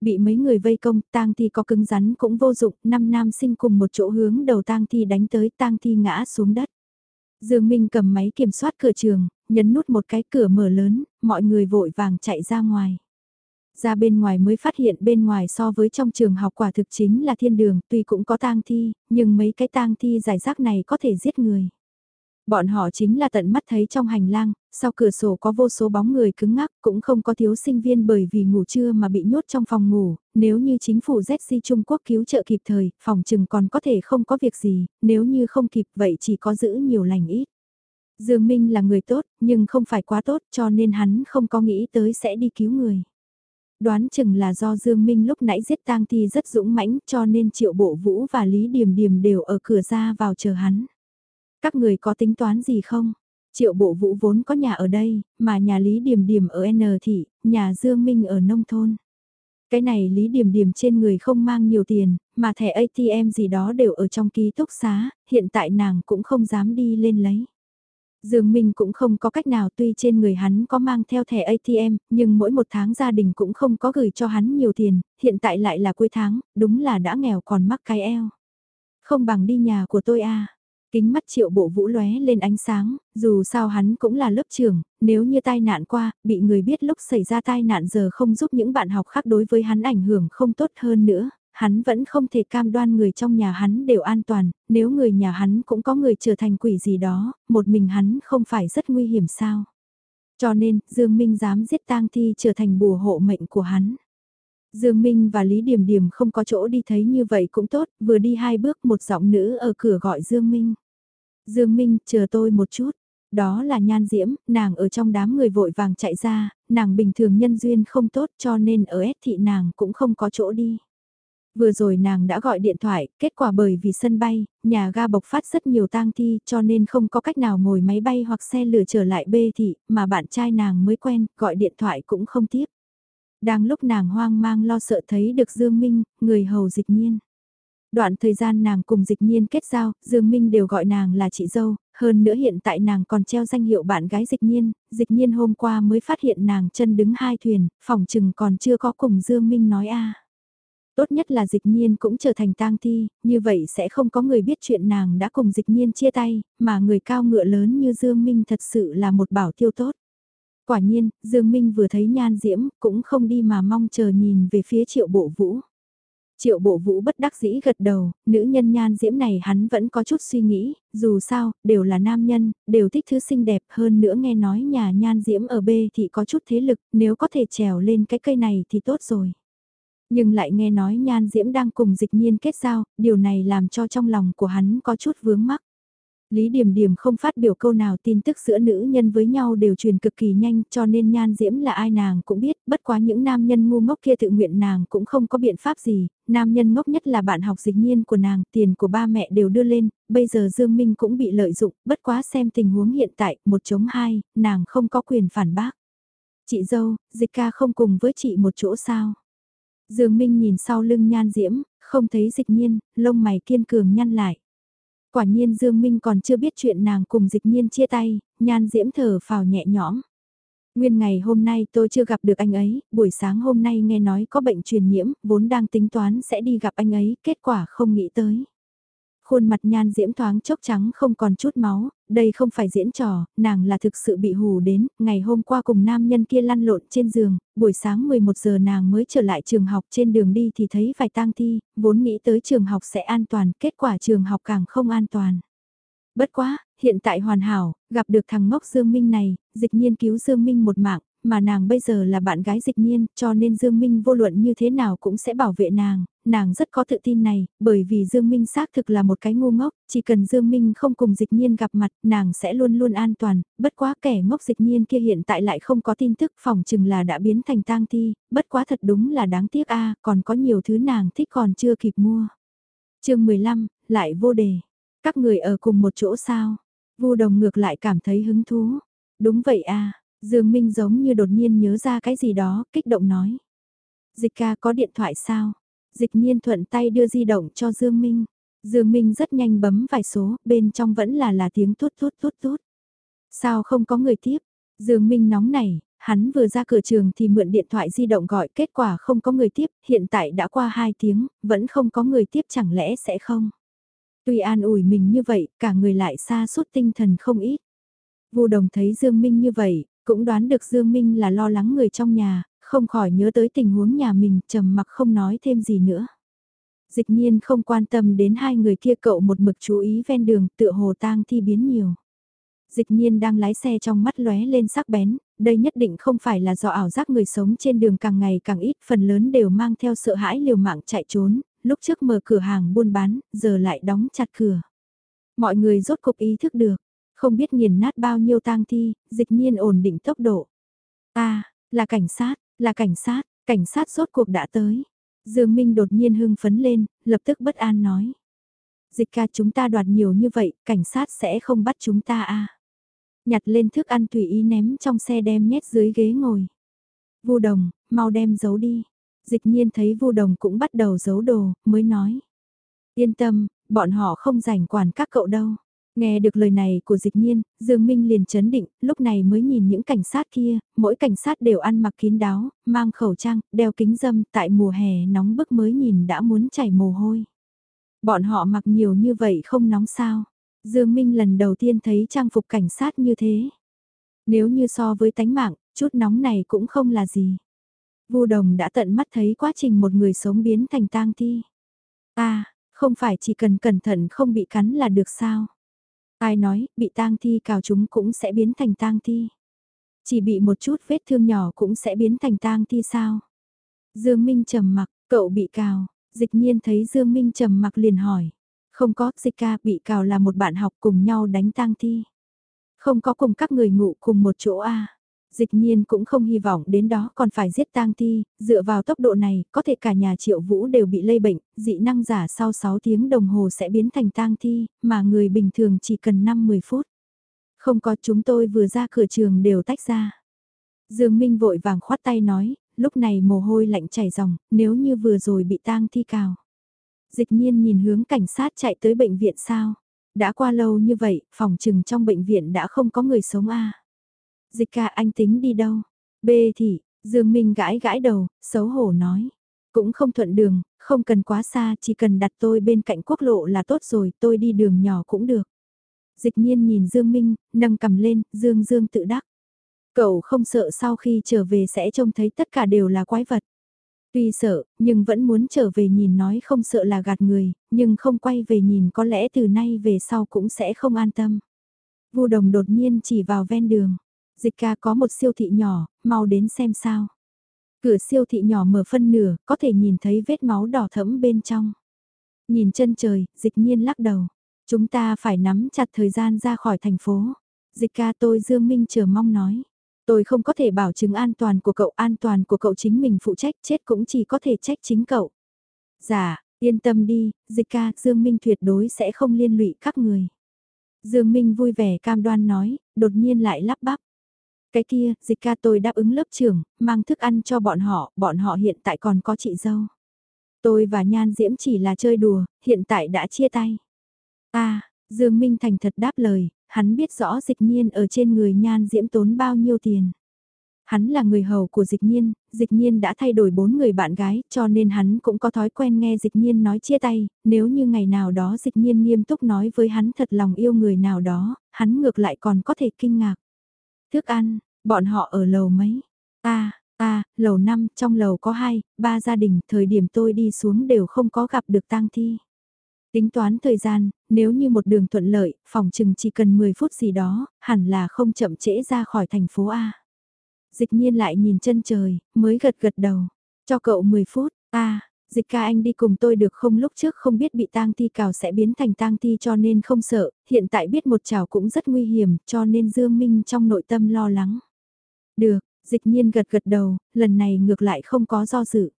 Bị mấy người vây công, tang thi có cứng rắn cũng vô dụng, năm nam sinh cùng một chỗ hướng đầu tang thi đánh tới tang thi ngã xuống đất. Dương Minh cầm máy kiểm soát cửa trường, nhấn nút một cái cửa mở lớn, mọi người vội vàng chạy ra ngoài. Ra bên ngoài mới phát hiện bên ngoài so với trong trường học quả thực chính là thiên đường, tuy cũng có tang thi, nhưng mấy cái tang thi giải rác này có thể giết người. Bọn họ chính là tận mắt thấy trong hành lang, sau cửa sổ có vô số bóng người cứng ngắc, cũng không có thiếu sinh viên bởi vì ngủ trưa mà bị nhốt trong phòng ngủ, nếu như chính phủ ZC Trung Quốc cứu trợ kịp thời, phòng trừng còn có thể không có việc gì, nếu như không kịp vậy chỉ có giữ nhiều lành ít. Dương Minh là người tốt, nhưng không phải quá tốt cho nên hắn không có nghĩ tới sẽ đi cứu người. Đoán chừng là do Dương Minh lúc nãy giết tang thi rất dũng mãnh cho nên triệu bộ vũ và Lý Điềm Điềm đều ở cửa ra vào chờ hắn. Các người có tính toán gì không? Triệu bộ vũ vốn có nhà ở đây, mà nhà Lý Điềm Điềm ở N thị, nhà Dương Minh ở nông thôn. Cái này Lý Điềm Điềm trên người không mang nhiều tiền, mà thẻ ATM gì đó đều ở trong ký túc xá, hiện tại nàng cũng không dám đi lên lấy. Dương Minh cũng không có cách nào tuy trên người hắn có mang theo thẻ ATM, nhưng mỗi một tháng gia đình cũng không có gửi cho hắn nhiều tiền, hiện tại lại là cuối tháng, đúng là đã nghèo còn mắc cái eo. Không bằng đi nhà của tôi à. Kính mắt triệu bộ vũ lóe lên ánh sáng, dù sao hắn cũng là lớp trưởng, nếu như tai nạn qua, bị người biết lúc xảy ra tai nạn giờ không giúp những bạn học khác đối với hắn ảnh hưởng không tốt hơn nữa, hắn vẫn không thể cam đoan người trong nhà hắn đều an toàn, nếu người nhà hắn cũng có người trở thành quỷ gì đó, một mình hắn không phải rất nguy hiểm sao. Cho nên, Dương Minh dám giết tang thi trở thành bùa hộ mệnh của hắn. Dương Minh và Lý Điềm Điềm không có chỗ đi thấy như vậy cũng tốt, vừa đi hai bước một giọng nữ ở cửa gọi Dương Minh. Dương Minh, chờ tôi một chút. Đó là nhan diễm, nàng ở trong đám người vội vàng chạy ra, nàng bình thường nhân duyên không tốt cho nên ở S thị nàng cũng không có chỗ đi. Vừa rồi nàng đã gọi điện thoại, kết quả bởi vì sân bay, nhà ga bộc phát rất nhiều tang thi cho nên không có cách nào ngồi máy bay hoặc xe lửa trở lại B thị, mà bạn trai nàng mới quen, gọi điện thoại cũng không tiếp. Đang lúc nàng hoang mang lo sợ thấy được Dương Minh, người hầu dịch nhiên. Đoạn thời gian nàng cùng dịch nhiên kết giao, Dương Minh đều gọi nàng là chị dâu, hơn nữa hiện tại nàng còn treo danh hiệu bạn gái dịch nhiên, dịch nhiên hôm qua mới phát hiện nàng chân đứng hai thuyền, phòng chừng còn chưa có cùng Dương Minh nói a. Tốt nhất là dịch nhiên cũng trở thành tang thi, như vậy sẽ không có người biết chuyện nàng đã cùng dịch nhiên chia tay, mà người cao ngựa lớn như Dương Minh thật sự là một bảo tiêu tốt. Quả nhiên, Dương Minh vừa thấy nhan diễm, cũng không đi mà mong chờ nhìn về phía triệu bộ vũ. Triệu bộ vũ bất đắc dĩ gật đầu, nữ nhân nhan diễm này hắn vẫn có chút suy nghĩ, dù sao, đều là nam nhân, đều thích thứ xinh đẹp hơn nữa nghe nói nhà nhan diễm ở B thì có chút thế lực, nếu có thể trèo lên cái cây này thì tốt rồi. Nhưng lại nghe nói nhan diễm đang cùng dịch nhiên kết giao, điều này làm cho trong lòng của hắn có chút vướng mắc. Lý Điềm Điềm không phát biểu câu nào tin tức giữa nữ nhân với nhau đều truyền cực kỳ nhanh cho nên nhan diễm là ai nàng cũng biết, bất quá những nam nhân ngu ngốc kia tự nguyện nàng cũng không có biện pháp gì, nam nhân ngốc nhất là bạn học dịch nhiên của nàng, tiền của ba mẹ đều đưa lên, bây giờ Dương Minh cũng bị lợi dụng, bất quá xem tình huống hiện tại, một chống hai, nàng không có quyền phản bác. Chị dâu, dịch ca không cùng với chị một chỗ sao? Dương Minh nhìn sau lưng nhan diễm, không thấy dịch nhiên, lông mày kiên cường nhăn lại. Quả nhiên Dương Minh còn chưa biết chuyện nàng cùng dịch nhiên chia tay, nhan diễm thở phào nhẹ nhõm. Nguyên ngày hôm nay tôi chưa gặp được anh ấy, buổi sáng hôm nay nghe nói có bệnh truyền nhiễm, vốn đang tính toán sẽ đi gặp anh ấy, kết quả không nghĩ tới khuôn mặt nhan diễm thoáng chốc trắng không còn chút máu, đây không phải diễn trò, nàng là thực sự bị hù đến, ngày hôm qua cùng nam nhân kia lăn lộn trên giường, buổi sáng 11 giờ nàng mới trở lại trường học trên đường đi thì thấy vài tang thi, vốn nghĩ tới trường học sẽ an toàn, kết quả trường học càng không an toàn. Bất quá, hiện tại hoàn hảo, gặp được thằng ngốc Dương Minh này, dịch nhiên cứu Dương Minh một mạng, mà nàng bây giờ là bạn gái dịch nhiên, cho nên Dương Minh vô luận như thế nào cũng sẽ bảo vệ nàng, nàng rất có tự tin này, bởi vì Dương Minh xác thực là một cái ngu ngốc, chỉ cần Dương Minh không cùng dịch nhiên gặp mặt, nàng sẽ luôn luôn an toàn, bất quá kẻ ngốc dịch nhiên kia hiện tại lại không có tin tức phòng chừng là đã biến thành tang thi, bất quá thật đúng là đáng tiếc a còn có nhiều thứ nàng thích còn chưa kịp mua. chương 15, lại vô đề. Các người ở cùng một chỗ sao? Vu đồng ngược lại cảm thấy hứng thú. Đúng vậy a Dương Minh giống như đột nhiên nhớ ra cái gì đó, kích động nói. Dịch ca có điện thoại sao? Dịch nhiên thuận tay đưa di động cho Dương Minh. Dương Minh rất nhanh bấm vài số, bên trong vẫn là là tiếng tút tút tút tút. Sao không có người tiếp? Dương Minh nóng nảy, hắn vừa ra cửa trường thì mượn điện thoại di động gọi kết quả không có người tiếp, hiện tại đã qua 2 tiếng, vẫn không có người tiếp chẳng lẽ sẽ không? Tuy an ủi mình như vậy, cả người lại xa suốt tinh thần không ít. Vu đồng thấy Dương Minh như vậy, cũng đoán được Dương Minh là lo lắng người trong nhà, không khỏi nhớ tới tình huống nhà mình, trầm mặc không nói thêm gì nữa. Dịch nhiên không quan tâm đến hai người kia cậu một mực chú ý ven đường tựa hồ tang thi biến nhiều. Dịch nhiên đang lái xe trong mắt lóe lên sắc bén, đây nhất định không phải là do ảo giác người sống trên đường càng ngày càng ít, phần lớn đều mang theo sợ hãi liều mạng chạy trốn, lúc trước mở cửa hàng buôn bán, giờ lại đóng chặt cửa. Mọi người rốt cục ý thức được, không biết nghiền nát bao nhiêu tang thi, dịch nhiên ổn định tốc độ. À, là cảnh sát, là cảnh sát, cảnh sát rốt cuộc đã tới. Dương Minh đột nhiên hưng phấn lên, lập tức bất an nói. Dịch ca chúng ta đoạt nhiều như vậy, cảnh sát sẽ không bắt chúng ta à. Nhặt lên thức ăn tùy ý ném trong xe đem nhét dưới ghế ngồi. Vu đồng, mau đem giấu đi. Dịch nhiên thấy vu đồng cũng bắt đầu giấu đồ, mới nói. Yên tâm, bọn họ không rảnh quản các cậu đâu. Nghe được lời này của dịch nhiên, Dương Minh liền chấn định, lúc này mới nhìn những cảnh sát kia, mỗi cảnh sát đều ăn mặc kín đáo, mang khẩu trang, đeo kính dâm, tại mùa hè nóng bức mới nhìn đã muốn chảy mồ hôi. Bọn họ mặc nhiều như vậy không nóng sao. Dương Minh lần đầu tiên thấy trang phục cảnh sát như thế. Nếu như so với tánh mạng, chút nóng này cũng không là gì. Vu Đồng đã tận mắt thấy quá trình một người sống biến thành tang thi. À, không phải chỉ cần cẩn thận không bị cắn là được sao? Ai nói, bị tang thi cào chúng cũng sẽ biến thành tang thi. Chỉ bị một chút vết thương nhỏ cũng sẽ biến thành tang thi sao? Dương Minh trầm mặc, cậu bị cào, dịch nhiên thấy Dương Minh trầm mặc liền hỏi. Không có, dịch ca bị cào là một bạn học cùng nhau đánh tang thi. Không có cùng các người ngủ cùng một chỗ à. Dịch nhiên cũng không hy vọng đến đó còn phải giết tang thi, dựa vào tốc độ này, có thể cả nhà triệu vũ đều bị lây bệnh, dị năng giả sau 6 tiếng đồng hồ sẽ biến thành tang thi, mà người bình thường chỉ cần 5-10 phút. Không có chúng tôi vừa ra cửa trường đều tách ra. Dương Minh vội vàng khoát tay nói, lúc này mồ hôi lạnh chảy ròng, nếu như vừa rồi bị tang thi cào. Dịch nhiên nhìn hướng cảnh sát chạy tới bệnh viện sao. Đã qua lâu như vậy, phòng trừng trong bệnh viện đã không có người sống a à. Dịch ca anh tính đi đâu? B thị Dương Minh gãi gãi đầu, xấu hổ nói. Cũng không thuận đường, không cần quá xa, chỉ cần đặt tôi bên cạnh quốc lộ là tốt rồi, tôi đi đường nhỏ cũng được. Dịch nhiên nhìn Dương Minh, nâng cầm lên, Dương Dương tự đắc. Cậu không sợ sau khi trở về sẽ trông thấy tất cả đều là quái vật. Tuy sợ, nhưng vẫn muốn trở về nhìn nói không sợ là gạt người, nhưng không quay về nhìn có lẽ từ nay về sau cũng sẽ không an tâm. Vu đồng đột nhiên chỉ vào ven đường dịch ca có một siêu thị nhỏ, mau đến xem sao. Cửa siêu thị nhỏ mở phân nửa, có thể nhìn thấy vết máu đỏ thẫm bên trong. Nhìn chân trời, dịch nhiên lắc đầu. Chúng ta phải nắm chặt thời gian ra khỏi thành phố. Dịch ca tôi Dương Minh chờ mong nói. Tôi không có thể bảo chứng an toàn của cậu, an toàn của cậu chính mình phụ trách, chết cũng chỉ có thể trách chính cậu. Dạ, yên tâm đi, dịch ca, Dương Minh tuyệt đối sẽ không liên lụy các người. Dương Minh vui vẻ cam đoan nói, đột nhiên lại lắp bắp. Cái kia, dịch ca tôi đáp ứng lớp trưởng, mang thức ăn cho bọn họ, bọn họ hiện tại còn có chị dâu. Tôi và Nhan Diễm chỉ là chơi đùa, hiện tại đã chia tay. À, Dương Minh thành thật đáp lời, hắn biết rõ dịch nhiên ở trên người Nhan Diễm tốn bao nhiêu tiền. Hắn là người hầu của dịch nhiên, dịch nhiên đã thay đổi bốn người bạn gái, cho nên hắn cũng có thói quen nghe dịch nhiên nói chia tay, nếu như ngày nào đó dịch nhiên nghiêm túc nói với hắn thật lòng yêu người nào đó, hắn ngược lại còn có thể kinh ngạc. Thức ăn, bọn họ ở lầu mấy? À, à, lầu 5, trong lầu có 2, 3 gia đình, thời điểm tôi đi xuống đều không có gặp được tang thi. Tính toán thời gian, nếu như một đường thuận lợi, phòng chừng chỉ cần 10 phút gì đó, hẳn là không chậm trễ ra khỏi thành phố A. Dịch nhiên lại nhìn chân trời, mới gật gật đầu. Cho cậu 10 phút, A, dịch ca anh đi cùng tôi được không lúc trước không biết bị tang thi cào sẽ biến thành tang thi cho nên không sợ, hiện tại biết một chảo cũng rất nguy hiểm cho nên Dương Minh trong nội tâm lo lắng. Được, dịch nhiên gật gật đầu, lần này ngược lại không có do dự.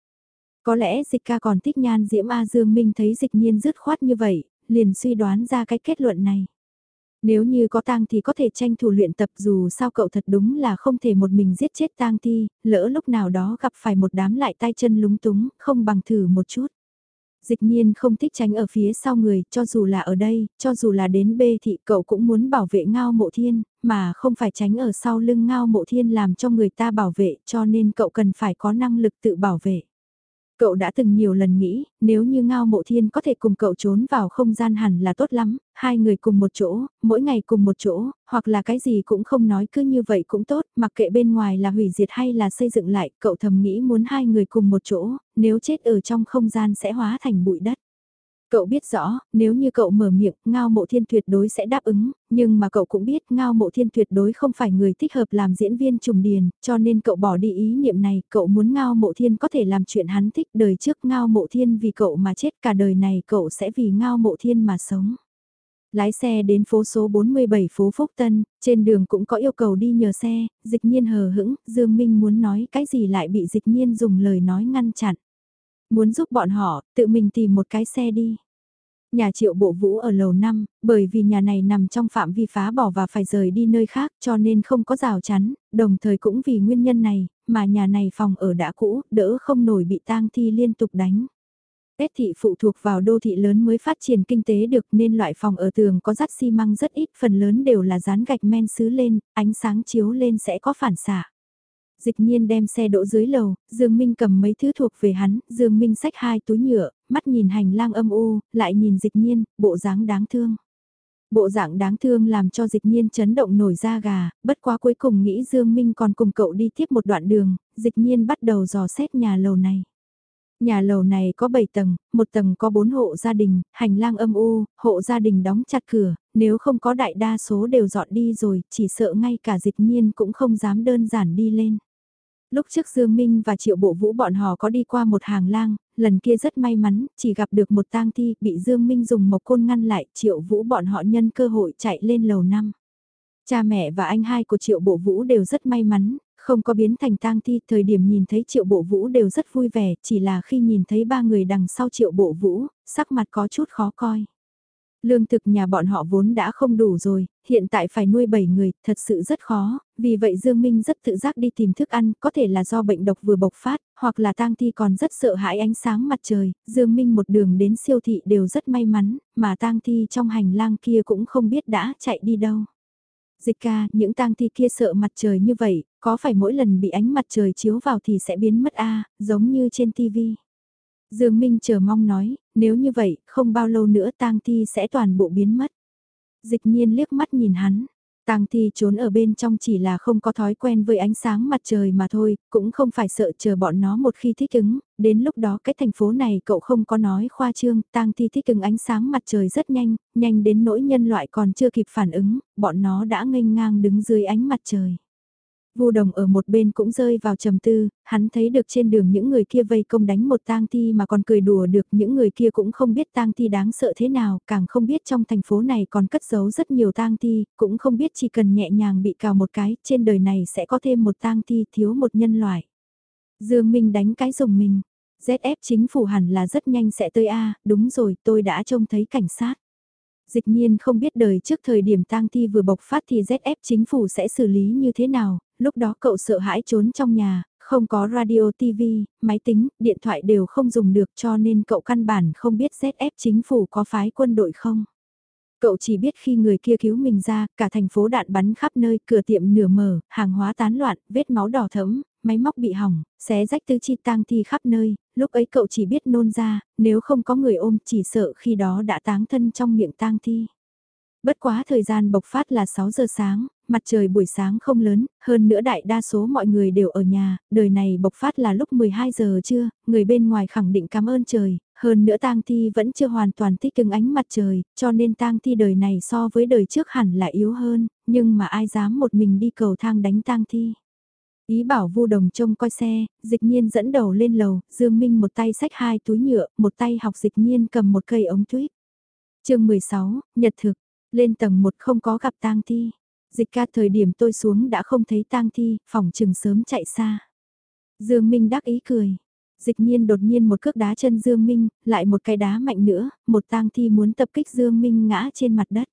Có lẽ dịch ca còn thích nhan diễm A Dương Minh thấy dịch nhiên dứt khoát như vậy, liền suy đoán ra cái kết luận này. Nếu như có tang thì có thể tranh thủ luyện tập dù sao cậu thật đúng là không thể một mình giết chết tang thi, lỡ lúc nào đó gặp phải một đám lại tay chân lúng túng, không bằng thử một chút. Dịch nhiên không thích tránh ở phía sau người, cho dù là ở đây, cho dù là đến bê thị cậu cũng muốn bảo vệ ngao mộ thiên, mà không phải tránh ở sau lưng ngao mộ thiên làm cho người ta bảo vệ cho nên cậu cần phải có năng lực tự bảo vệ. Cậu đã từng nhiều lần nghĩ, nếu như Ngao Mộ Thiên có thể cùng cậu trốn vào không gian hẳn là tốt lắm, hai người cùng một chỗ, mỗi ngày cùng một chỗ, hoặc là cái gì cũng không nói cứ như vậy cũng tốt, mặc kệ bên ngoài là hủy diệt hay là xây dựng lại, cậu thầm nghĩ muốn hai người cùng một chỗ, nếu chết ở trong không gian sẽ hóa thành bụi đất. Cậu biết rõ, nếu như cậu mở miệng, Ngao Mộ Thiên tuyệt đối sẽ đáp ứng, nhưng mà cậu cũng biết Ngao Mộ Thiên tuyệt đối không phải người thích hợp làm diễn viên trùng điền, cho nên cậu bỏ đi ý niệm này, cậu muốn Ngao Mộ Thiên có thể làm chuyện hắn thích đời trước Ngao Mộ Thiên vì cậu mà chết cả đời này cậu sẽ vì Ngao Mộ Thiên mà sống. Lái xe đến phố số 47 phố Phúc Tân, trên đường cũng có yêu cầu đi nhờ xe, dịch nhiên hờ hững, Dương Minh muốn nói cái gì lại bị dịch nhiên dùng lời nói ngăn chặn. Muốn giúp bọn họ, tự mình tìm một cái xe đi. Nhà triệu bộ vũ ở lầu 5, bởi vì nhà này nằm trong phạm vi phá bỏ và phải rời đi nơi khác cho nên không có rào chắn, đồng thời cũng vì nguyên nhân này, mà nhà này phòng ở đã cũ, đỡ không nổi bị tang thi liên tục đánh. Tết thị phụ thuộc vào đô thị lớn mới phát triển kinh tế được nên loại phòng ở tường có rắt xi măng rất ít, phần lớn đều là dán gạch men sứ lên, ánh sáng chiếu lên sẽ có phản xạ dịch nhiên đem xe đỗ dưới lầu, Dương Minh cầm mấy thứ thuộc về hắn, Dương Minh xách hai túi nhựa, mắt nhìn hành lang âm u, lại nhìn dịch nhiên, bộ dáng đáng thương. Bộ dạng đáng thương làm cho dịch nhiên chấn động nổi da gà, bất quá cuối cùng nghĩ Dương Minh còn cùng cậu đi tiếp một đoạn đường, dịch nhiên bắt đầu dò xét nhà lầu này. Nhà lầu này có 7 tầng, một tầng có 4 hộ gia đình, hành lang âm u, hộ gia đình đóng chặt cửa, nếu không có đại đa số đều dọn đi rồi, chỉ sợ ngay cả dịch nhiên cũng không dám đơn giản đi lên. Lúc trước Dương Minh và Triệu Bộ Vũ bọn họ có đi qua một hàng lang, lần kia rất may mắn, chỉ gặp được một tang thi, bị Dương Minh dùng một côn ngăn lại, Triệu Vũ bọn họ nhân cơ hội chạy lên lầu năm. Cha mẹ và anh hai của Triệu Bộ Vũ đều rất may mắn, không có biến thành tang thi, thời điểm nhìn thấy Triệu Bộ Vũ đều rất vui vẻ, chỉ là khi nhìn thấy ba người đằng sau Triệu Bộ Vũ, sắc mặt có chút khó coi. Lương thực nhà bọn họ vốn đã không đủ rồi, hiện tại phải nuôi 7 người, thật sự rất khó, vì vậy Dương Minh rất tự giác đi tìm thức ăn, có thể là do bệnh độc vừa bộc phát, hoặc là tang thi còn rất sợ hãi ánh sáng mặt trời, Dương Minh một đường đến siêu thị đều rất may mắn, mà tang thi trong hành lang kia cũng không biết đã chạy đi đâu. Dịch ca, những tang thi kia sợ mặt trời như vậy, có phải mỗi lần bị ánh mặt trời chiếu vào thì sẽ biến mất a giống như trên tivi. Dương Minh chờ mong nói, nếu như vậy, không bao lâu nữa tang thi sẽ toàn bộ biến mất. Dịch nhiên liếc mắt nhìn hắn. Tang thi trốn ở bên trong chỉ là không có thói quen với ánh sáng mặt trời mà thôi, cũng không phải sợ chờ bọn nó một khi thích ứng, đến lúc đó cái thành phố này cậu không có nói khoa trương, tang thi thích ứng ánh sáng mặt trời rất nhanh, nhanh đến nỗi nhân loại còn chưa kịp phản ứng, bọn nó đã nghênh ngang đứng dưới ánh mặt trời. Vu Đồng ở một bên cũng rơi vào trầm tư, hắn thấy được trên đường những người kia vây công đánh một tang thi mà còn cười đùa được những người kia cũng không biết tang thi đáng sợ thế nào, càng không biết trong thành phố này còn cất giấu rất nhiều tang thi, cũng không biết chỉ cần nhẹ nhàng bị cào một cái, trên đời này sẽ có thêm một tang thi thiếu một nhân loại. Dương Minh đánh cái rồng mình, ZF chính phủ hẳn là rất nhanh sẽ tới A, đúng rồi tôi đã trông thấy cảnh sát dịch nhiên không biết đời trước thời điểm tang thi vừa bộc phát thì ZF chính phủ sẽ xử lý như thế nào, lúc đó cậu sợ hãi trốn trong nhà, không có radio TV, máy tính, điện thoại đều không dùng được cho nên cậu căn bản không biết ZF chính phủ có phái quân đội không. Cậu chỉ biết khi người kia cứu mình ra, cả thành phố đạn bắn khắp nơi, cửa tiệm nửa mở, hàng hóa tán loạn, vết máu đỏ thẫm, máy móc bị hỏng, xé rách tứ chi tang thi khắp nơi, lúc ấy cậu chỉ biết nôn ra, nếu không có người ôm chỉ sợ khi đó đã táng thân trong miệng tang thi. Bất quá thời gian bộc phát là 6 giờ sáng, mặt trời buổi sáng không lớn, hơn nữa đại đa số mọi người đều ở nhà, đời này bộc phát là lúc 12 giờ trưa, người bên ngoài khẳng định cảm ơn trời, hơn nữa tang thi vẫn chưa hoàn toàn thích ứng ánh mặt trời, cho nên tang thi đời này so với đời trước hẳn là yếu hơn, nhưng mà ai dám một mình đi cầu thang đánh tang thi. Ý bảo vu đồng trông coi xe, dịch nhiên dẫn đầu lên lầu, Dương Minh một tay xách hai túi nhựa, một tay học dịch nhiên cầm một cây ống tuyết. chương 16, Nhật thực, lên tầng 1 không có gặp tang thi. Dịch ca thời điểm tôi xuống đã không thấy tang thi, phòng trừng sớm chạy xa. Dương Minh đắc ý cười. Dịch nhiên đột nhiên một cước đá chân Dương Minh, lại một cái đá mạnh nữa, một tang thi muốn tập kích Dương Minh ngã trên mặt đất.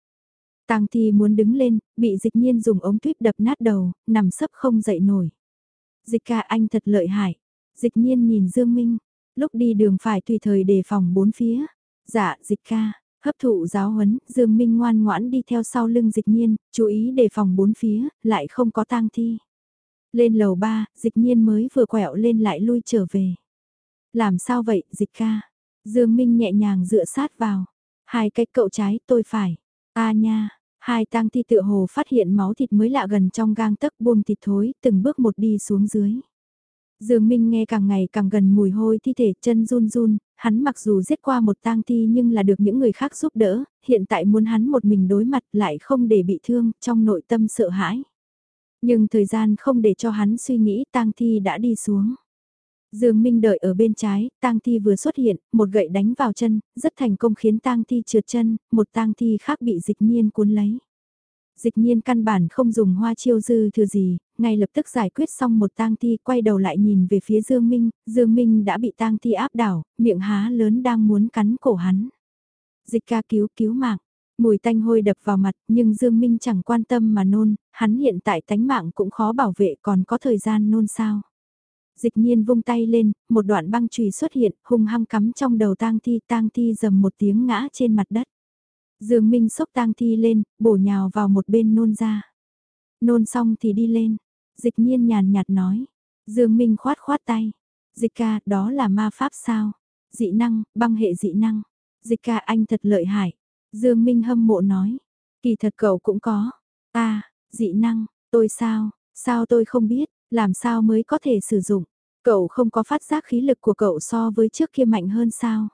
Tang thi muốn đứng lên, bị dịch nhiên dùng ống tuyếp đập nát đầu, nằm sấp không dậy nổi. Dịch ca anh thật lợi hại. Dịch nhiên nhìn Dương Minh, lúc đi đường phải tùy thời đề phòng bốn phía. Dạ, dịch ca, hấp thụ giáo huấn, Dương Minh ngoan ngoãn đi theo sau lưng dịch nhiên, chú ý đề phòng bốn phía, lại không có tang thi. Lên lầu ba, dịch nhiên mới vừa quẹo lên lại lui trở về. Làm sao vậy, dịch ca? Dương Minh nhẹ nhàng dựa sát vào. Hai cái cậu trái, tôi phải. A nha, Hai tang thi tựa hồ phát hiện máu thịt mới lạ gần trong gang tấc buông thịt thối, từng bước một đi xuống dưới. Dương Minh nghe càng ngày càng gần mùi hôi thi thể chân run run, hắn mặc dù giết qua một tang thi nhưng là được những người khác giúp đỡ, hiện tại muốn hắn một mình đối mặt lại không để bị thương, trong nội tâm sợ hãi. Nhưng thời gian không để cho hắn suy nghĩ tang thi đã đi xuống. Dương Minh đợi ở bên trái, tang thi vừa xuất hiện, một gậy đánh vào chân, rất thành công khiến tang thi trượt chân, một tang thi khác bị dịch nhiên cuốn lấy. Dịch nhiên căn bản không dùng hoa chiêu dư thừa gì, ngay lập tức giải quyết xong một tang thi quay đầu lại nhìn về phía Dương Minh, Dương Minh đã bị tang thi áp đảo, miệng há lớn đang muốn cắn cổ hắn. Dịch ca cứu cứu mạng, mùi tanh hôi đập vào mặt nhưng Dương Minh chẳng quan tâm mà nôn, hắn hiện tại tánh mạng cũng khó bảo vệ còn có thời gian nôn sao dịch nhiên vung tay lên, một đoạn băng chùy xuất hiện, hung hăng cắm trong đầu tang thi, tang thi dầm một tiếng ngã trên mặt đất. Dương Minh xốc tang thi lên, bổ nhào vào một bên nôn ra. Nôn xong thì đi lên. Dịch nhiên nhàn nhạt nói. Dương Minh khoát khoát tay. Dịch ca, đó là ma pháp sao? Dị năng, băng hệ dị năng. Dịch ca anh thật lợi hại. Dương Minh hâm mộ nói. Kỳ thật cậu cũng có. À, dị năng, tôi sao? Sao tôi không biết? Làm sao mới có thể sử dụng? Cậu không có phát giác khí lực của cậu so với trước kia mạnh hơn sao?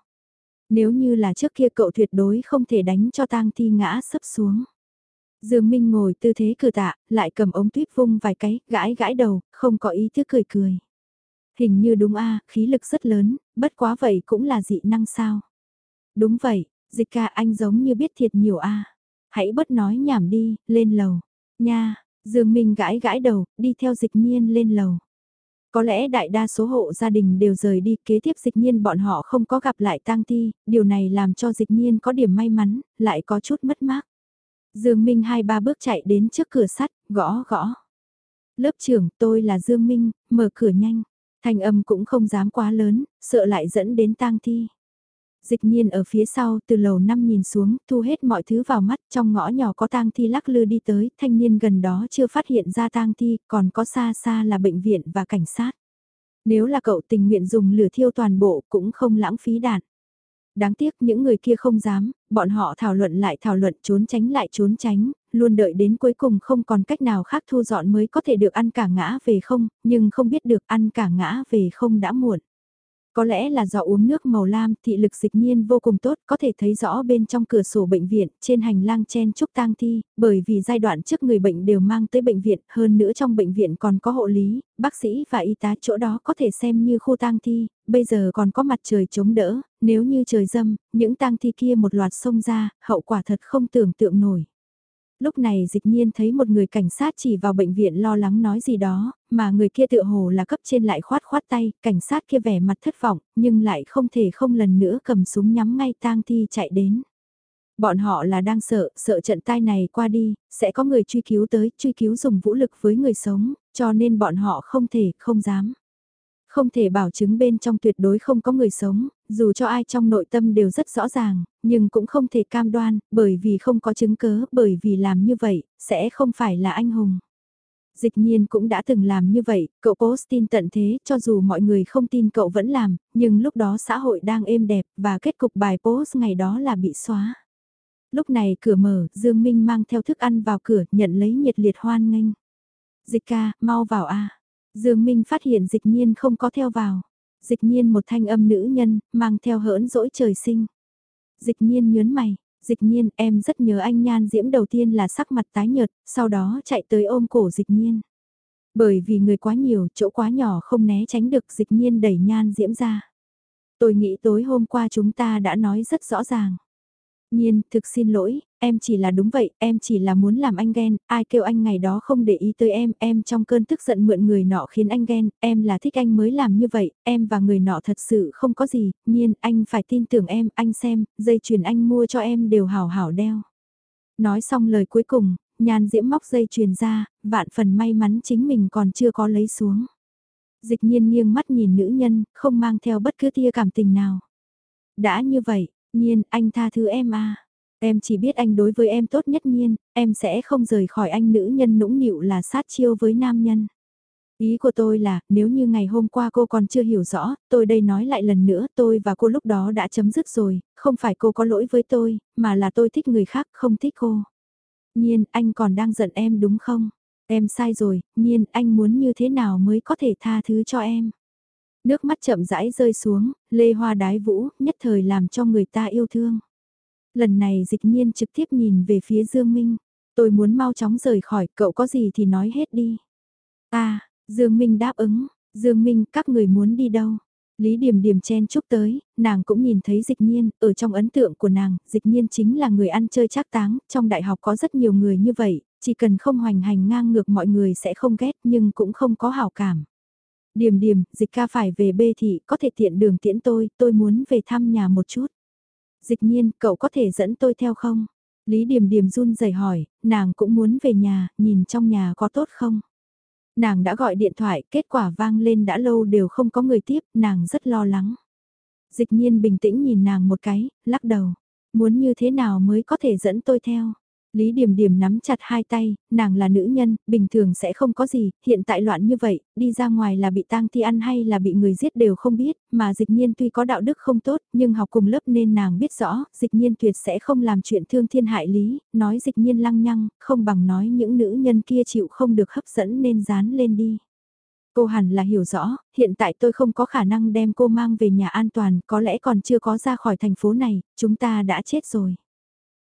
Nếu như là trước kia cậu tuyệt đối không thể đánh cho tang thi ngã sấp xuống. Dương Minh ngồi tư thế cử tạ, lại cầm ống tuyết vung vài cái, gãi gãi đầu, không có ý thức cười cười. Hình như đúng a, khí lực rất lớn, bất quá vậy cũng là dị năng sao. Đúng vậy, dịch ca anh giống như biết thiệt nhiều a. Hãy bớt nói nhảm đi, lên lầu. Nha, Dương Minh gãi gãi đầu, đi theo dịch nhiên lên lầu. Có lẽ đại đa số hộ gia đình đều rời đi kế tiếp dịch nhiên bọn họ không có gặp lại tang thi, điều này làm cho dịch nhiên có điểm may mắn, lại có chút mất mát. Dương Minh hai ba bước chạy đến trước cửa sắt, gõ gõ. Lớp trưởng tôi là Dương Minh, mở cửa nhanh. Thành âm cũng không dám quá lớn, sợ lại dẫn đến tang thi. Dịch nhiên ở phía sau, từ lầu năm nhìn xuống, thu hết mọi thứ vào mắt, trong ngõ nhỏ có tang thi lắc lư đi tới, thanh niên gần đó chưa phát hiện ra tang thi, còn có xa xa là bệnh viện và cảnh sát. Nếu là cậu tình nguyện dùng lửa thiêu toàn bộ cũng không lãng phí đạn. Đáng tiếc những người kia không dám, bọn họ thảo luận lại thảo luận trốn tránh lại trốn tránh, luôn đợi đến cuối cùng không còn cách nào khác thu dọn mới có thể được ăn cả ngã về không, nhưng không biết được ăn cả ngã về không đã muộn. Có lẽ là do uống nước màu lam, thị lực dịch nhiên vô cùng tốt, có thể thấy rõ bên trong cửa sổ bệnh viện, trên hành lang chen chúc tang thi, bởi vì giai đoạn trước người bệnh đều mang tới bệnh viện, hơn nữa trong bệnh viện còn có hộ lý, bác sĩ và y tá chỗ đó có thể xem như khu tang thi, bây giờ còn có mặt trời chống đỡ, nếu như trời dâm, những tang thi kia một loạt xông ra, hậu quả thật không tưởng tượng nổi. Lúc này dịch nhiên thấy một người cảnh sát chỉ vào bệnh viện lo lắng nói gì đó, mà người kia tựa hồ là cấp trên lại khoát khoát tay, cảnh sát kia vẻ mặt thất vọng, nhưng lại không thể không lần nữa cầm súng nhắm ngay tang thi chạy đến. Bọn họ là đang sợ, sợ trận tai này qua đi, sẽ có người truy cứu tới, truy cứu dùng vũ lực với người sống, cho nên bọn họ không thể, không dám. Không thể bảo chứng bên trong tuyệt đối không có người sống, dù cho ai trong nội tâm đều rất rõ ràng, nhưng cũng không thể cam đoan, bởi vì không có chứng cớ, bởi vì làm như vậy, sẽ không phải là anh hùng. Dịch nhiên cũng đã từng làm như vậy, cậu post tin tận thế, cho dù mọi người không tin cậu vẫn làm, nhưng lúc đó xã hội đang êm đẹp, và kết cục bài post ngày đó là bị xóa. Lúc này cửa mở, Dương Minh mang theo thức ăn vào cửa, nhận lấy nhiệt liệt hoan nghênh. Dịch ca, mau vào a Dương Minh phát hiện dịch nhiên không có theo vào. Dịch nhiên một thanh âm nữ nhân, mang theo hỡn dỗi trời sinh. Dịch nhiên nhớn mày, dịch nhiên em rất nhớ anh nhan diễm đầu tiên là sắc mặt tái nhợt, sau đó chạy tới ôm cổ dịch nhiên. Bởi vì người quá nhiều, chỗ quá nhỏ không né tránh được dịch nhiên đẩy nhan diễm ra. Tôi nghĩ tối hôm qua chúng ta đã nói rất rõ ràng. Nhiên, thực xin lỗi, em chỉ là đúng vậy, em chỉ là muốn làm anh ghen, ai kêu anh ngày đó không để ý tới em, em trong cơn tức giận mượn người nọ khiến anh ghen, em là thích anh mới làm như vậy, em và người nọ thật sự không có gì, nhiên anh phải tin tưởng em, anh xem, dây chuyền anh mua cho em đều hảo hảo đeo. Nói xong lời cuối cùng, nhàn diễm móc dây chuyền ra, vạn phần may mắn chính mình còn chưa có lấy xuống. Dịch nhiên nghiêng mắt nhìn nữ nhân, không mang theo bất cứ tia cảm tình nào. Đã như vậy, nhiên anh tha thứ em à. Em chỉ biết anh đối với em tốt nhất nhiên, em sẽ không rời khỏi anh nữ nhân nũng nịu là sát chiêu với nam nhân. Ý của tôi là, nếu như ngày hôm qua cô còn chưa hiểu rõ, tôi đây nói lại lần nữa, tôi và cô lúc đó đã chấm dứt rồi, không phải cô có lỗi với tôi, mà là tôi thích người khác, không thích cô. Nhiên, anh còn đang giận em đúng không? Em sai rồi, nhiên, anh muốn như thế nào mới có thể tha thứ cho em? Nước mắt chậm rãi rơi xuống, lê hoa đái vũ, nhất thời làm cho người ta yêu thương. Lần này dịch nhiên trực tiếp nhìn về phía Dương Minh. Tôi muốn mau chóng rời khỏi, cậu có gì thì nói hết đi. À, Dương Minh đáp ứng, Dương Minh các người muốn đi đâu? Lý Điềm Điềm chen chúc tới, nàng cũng nhìn thấy dịch nhiên, ở trong ấn tượng của nàng, dịch nhiên chính là người ăn chơi trác táng, trong đại học có rất nhiều người như vậy, chỉ cần không hoành hành ngang ngược mọi người sẽ không ghét nhưng cũng không có hảo cảm. Điềm Điềm, dịch ca phải về bê thị, có thể tiện đường tiễn tôi, tôi muốn về thăm nhà một chút dịch nhiên, cậu có thể dẫn tôi theo không? Lý Điềm Điềm run rẩy hỏi, nàng cũng muốn về nhà, nhìn trong nhà có tốt không? Nàng đã gọi điện thoại, kết quả vang lên đã lâu đều không có người tiếp, nàng rất lo lắng. Dịch nhiên bình tĩnh nhìn nàng một cái, lắc đầu. Muốn như thế nào mới có thể dẫn tôi theo? Lý Điềm Điềm nắm chặt hai tay, nàng là nữ nhân, bình thường sẽ không có gì, hiện tại loạn như vậy, đi ra ngoài là bị tang thi ăn hay là bị người giết đều không biết, mà dịch nhiên tuy có đạo đức không tốt, nhưng học cùng lớp nên nàng biết rõ, dịch nhiên tuyệt sẽ không làm chuyện thương thiên hại lý, nói dịch nhiên lăng nhăng, không bằng nói những nữ nhân kia chịu không được hấp dẫn nên dán lên đi. Cô hẳn là hiểu rõ, hiện tại tôi không có khả năng đem cô mang về nhà an toàn, có lẽ còn chưa có ra khỏi thành phố này, chúng ta đã chết rồi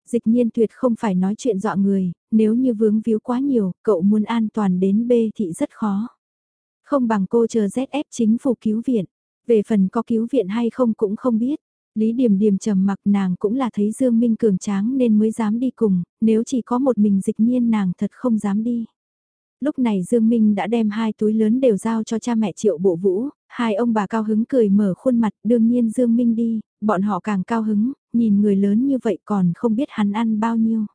dịch nhiên tuyệt không phải nói chuyện dọa người, nếu như vướng víu quá nhiều, cậu muốn an toàn đến B thì rất khó. Không bằng cô chờ ZF chính phủ cứu viện, về phần có cứu viện hay không cũng không biết. Lý Điềm Điềm trầm mặc nàng cũng là thấy Dương Minh cường tráng nên mới dám đi cùng, nếu chỉ có một mình dịch nhiên nàng thật không dám đi. Lúc này Dương Minh đã đem hai túi lớn đều giao cho cha mẹ triệu bộ vũ, hai ông bà cao hứng cười mở khuôn mặt đương nhiên Dương Minh đi, bọn họ càng cao hứng, nhìn người lớn như vậy còn không biết hắn ăn bao nhiêu.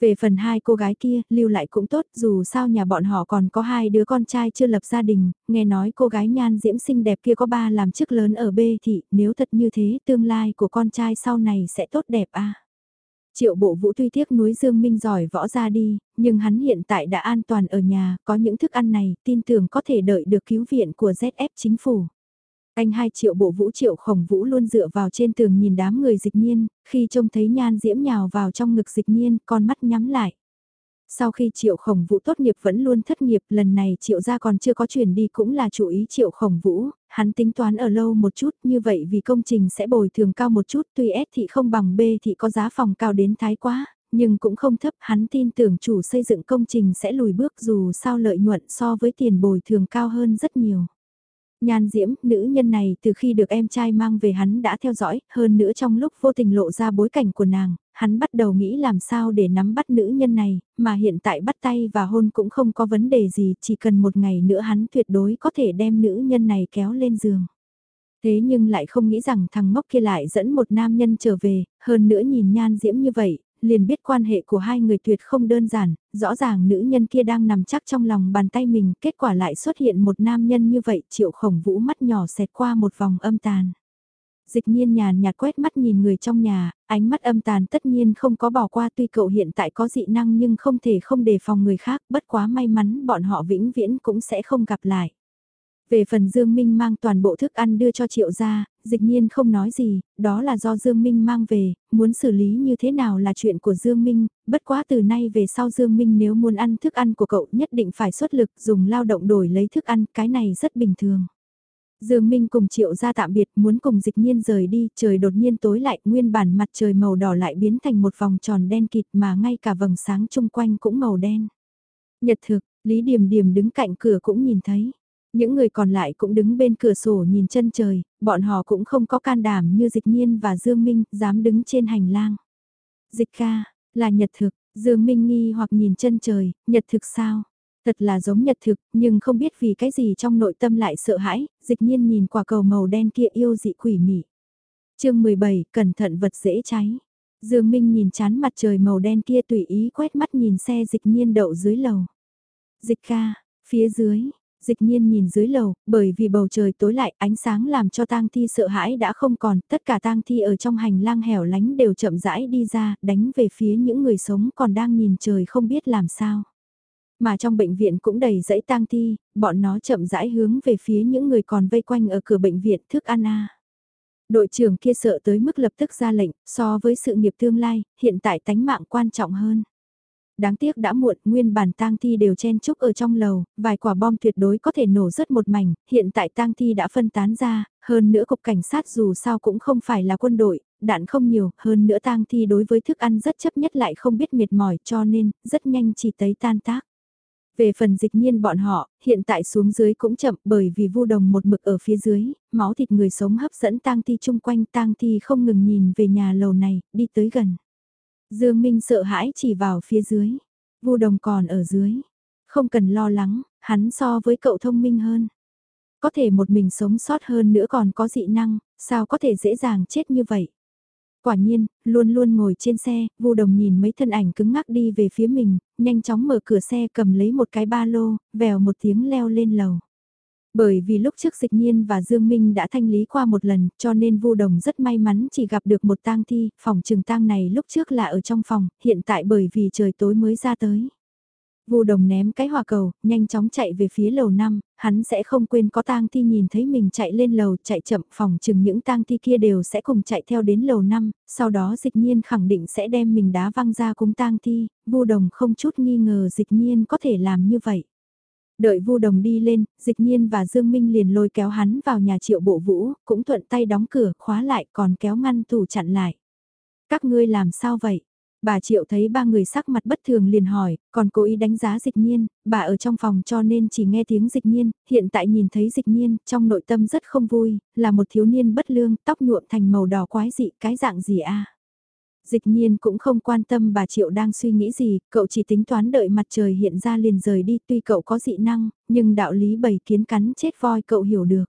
Về phần hai cô gái kia, lưu lại cũng tốt, dù sao nhà bọn họ còn có hai đứa con trai chưa lập gia đình, nghe nói cô gái nhan diễm xinh đẹp kia có ba làm chức lớn ở B thị, nếu thật như thế tương lai của con trai sau này sẽ tốt đẹp à. Triệu bộ vũ tuy tiếc núi Dương Minh giỏi võ ra đi, nhưng hắn hiện tại đã an toàn ở nhà, có những thức ăn này, tin tưởng có thể đợi được cứu viện của ZF chính phủ. Anh hai triệu bộ vũ triệu khổng vũ luôn dựa vào trên tường nhìn đám người dịch nhiên, khi trông thấy nhan diễm nhào vào trong ngực dịch nhiên, con mắt nhắm lại. Sau khi triệu khổng vũ tốt nghiệp vẫn luôn thất nghiệp, lần này triệu gia còn chưa có chuyển đi cũng là chủ ý triệu khổng vũ, hắn tính toán ở lâu một chút như vậy vì công trình sẽ bồi thường cao một chút tuy S thị không bằng B thị có giá phòng cao đến thái quá, nhưng cũng không thấp hắn tin tưởng chủ xây dựng công trình sẽ lùi bước dù sao lợi nhuận so với tiền bồi thường cao hơn rất nhiều. Nhan Diễm, nữ nhân này từ khi được em trai mang về hắn đã theo dõi, hơn nữa trong lúc vô tình lộ ra bối cảnh của nàng, hắn bắt đầu nghĩ làm sao để nắm bắt nữ nhân này, mà hiện tại bắt tay và hôn cũng không có vấn đề gì, chỉ cần một ngày nữa hắn tuyệt đối có thể đem nữ nhân này kéo lên giường. Thế nhưng lại không nghĩ rằng thằng ngốc kia lại dẫn một nam nhân trở về, hơn nữa nhìn nhan diễm như vậy, liền biết quan hệ của hai người tuyệt không đơn giản, rõ ràng nữ nhân kia đang nằm chắc trong lòng bàn tay mình, kết quả lại xuất hiện một nam nhân như vậy, triệu khổng vũ mắt nhỏ xẹt qua một vòng âm tàn. Dịch nhiên nhàn nhạt quét mắt nhìn người trong nhà, ánh mắt âm tàn tất nhiên không có bỏ qua tuy cậu hiện tại có dị năng nhưng không thể không đề phòng người khác, bất quá may mắn bọn họ vĩnh viễn cũng sẽ không gặp lại. Về phần Dương Minh mang toàn bộ thức ăn đưa cho triệu gia, dịch nhiên không nói gì, đó là do Dương Minh mang về, muốn xử lý như thế nào là chuyện của Dương Minh, bất quá từ nay về sau Dương Minh nếu muốn ăn thức ăn của cậu nhất định phải xuất lực dùng lao động đổi lấy thức ăn, cái này rất bình thường. Dương Minh cùng triệu gia tạm biệt muốn cùng dịch nhiên rời đi, trời đột nhiên tối lại, nguyên bản mặt trời màu đỏ lại biến thành một vòng tròn đen kịt mà ngay cả vầng sáng chung quanh cũng màu đen. Nhật thực, Lý Điềm Điềm đứng cạnh cửa cũng nhìn thấy. Những người còn lại cũng đứng bên cửa sổ nhìn chân trời, bọn họ cũng không có can đảm như Dịch Nhiên và Dương Minh, dám đứng trên hành lang. Dịch ca, là nhật thực, Dương Minh nghi hoặc nhìn chân trời, nhật thực sao? Thật là giống nhật thực, nhưng không biết vì cái gì trong nội tâm lại sợ hãi, dịch nhiên nhìn quả cầu màu đen kia yêu dị quỷ mị. chương 17, cẩn thận vật dễ cháy. Dương Minh nhìn chán mặt trời màu đen kia tùy ý quét mắt nhìn xe dịch nhiên đậu dưới lầu. Dịch ca, phía dưới, dịch nhiên nhìn dưới lầu, bởi vì bầu trời tối lại ánh sáng làm cho tang thi sợ hãi đã không còn, tất cả tang thi ở trong hành lang hẻo lánh đều chậm rãi đi ra, đánh về phía những người sống còn đang nhìn trời không biết làm sao. Mà trong bệnh viện cũng đầy dãy tang thi, bọn nó chậm rãi hướng về phía những người còn vây quanh ở cửa bệnh viện thức ăn a. Đội trưởng kia sợ tới mức lập tức ra lệnh, so với sự nghiệp tương lai, hiện tại tánh mạng quan trọng hơn. Đáng tiếc đã muộn, nguyên bản tang thi đều chen chúc ở trong lầu, vài quả bom tuyệt đối có thể nổ rất một mảnh, hiện tại tang thi đã phân tán ra, hơn nữa cục cảnh sát dù sao cũng không phải là quân đội, đạn không nhiều, hơn nữa tang thi đối với thức ăn rất chấp nhất lại không biết mệt mỏi cho nên, rất nhanh chỉ tấy tan tác. Về phần dịch nhiên bọn họ, hiện tại xuống dưới cũng chậm bởi vì vu đồng một mực ở phía dưới, máu thịt người sống hấp dẫn tang thi chung quanh tang thi không ngừng nhìn về nhà lầu này, đi tới gần. Dương Minh sợ hãi chỉ vào phía dưới. Vu đồng còn ở dưới. Không cần lo lắng, hắn so với cậu thông minh hơn. Có thể một mình sống sót hơn nữa còn có dị năng, sao có thể dễ dàng chết như vậy. Quả nhiên, luôn luôn ngồi trên xe, Vu Đồng nhìn mấy thân ảnh cứng ngắc đi về phía mình, nhanh chóng mở cửa xe cầm lấy một cái ba lô, vèo một tiếng leo lên lầu. Bởi vì lúc trước dịch nhiên và Dương Minh đã thanh lý qua một lần, cho nên Vu Đồng rất may mắn chỉ gặp được một tang thi, phòng trừng tang này lúc trước là ở trong phòng, hiện tại bởi vì trời tối mới ra tới. Vu Đồng ném cái hỏa cầu, nhanh chóng chạy về phía lầu 5, hắn sẽ không quên có tang thi nhìn thấy mình chạy lên lầu, chạy chậm, phòng chừng những tang thi kia đều sẽ cùng chạy theo đến lầu 5, sau đó Dịch Nhiên khẳng định sẽ đem mình đá văng ra cúng tang thi, Vu Đồng không chút nghi ngờ Dịch Nhiên có thể làm như vậy. Đợi Vu Đồng đi lên, Dịch Nhiên và Dương Minh liền lôi kéo hắn vào nhà Triệu Bộ Vũ, cũng thuận tay đóng cửa, khóa lại, còn kéo ngăn tủ chặn lại. Các ngươi làm sao vậy? Bà Triệu thấy ba người sắc mặt bất thường liền hỏi, còn cố ý đánh giá dịch nhiên, bà ở trong phòng cho nên chỉ nghe tiếng dịch nhiên, hiện tại nhìn thấy dịch nhiên, trong nội tâm rất không vui, là một thiếu niên bất lương, tóc nhuộm thành màu đỏ quái dị, cái dạng gì a Dịch nhiên cũng không quan tâm bà Triệu đang suy nghĩ gì, cậu chỉ tính toán đợi mặt trời hiện ra liền rời đi tuy cậu có dị năng, nhưng đạo lý bầy kiến cắn chết voi cậu hiểu được.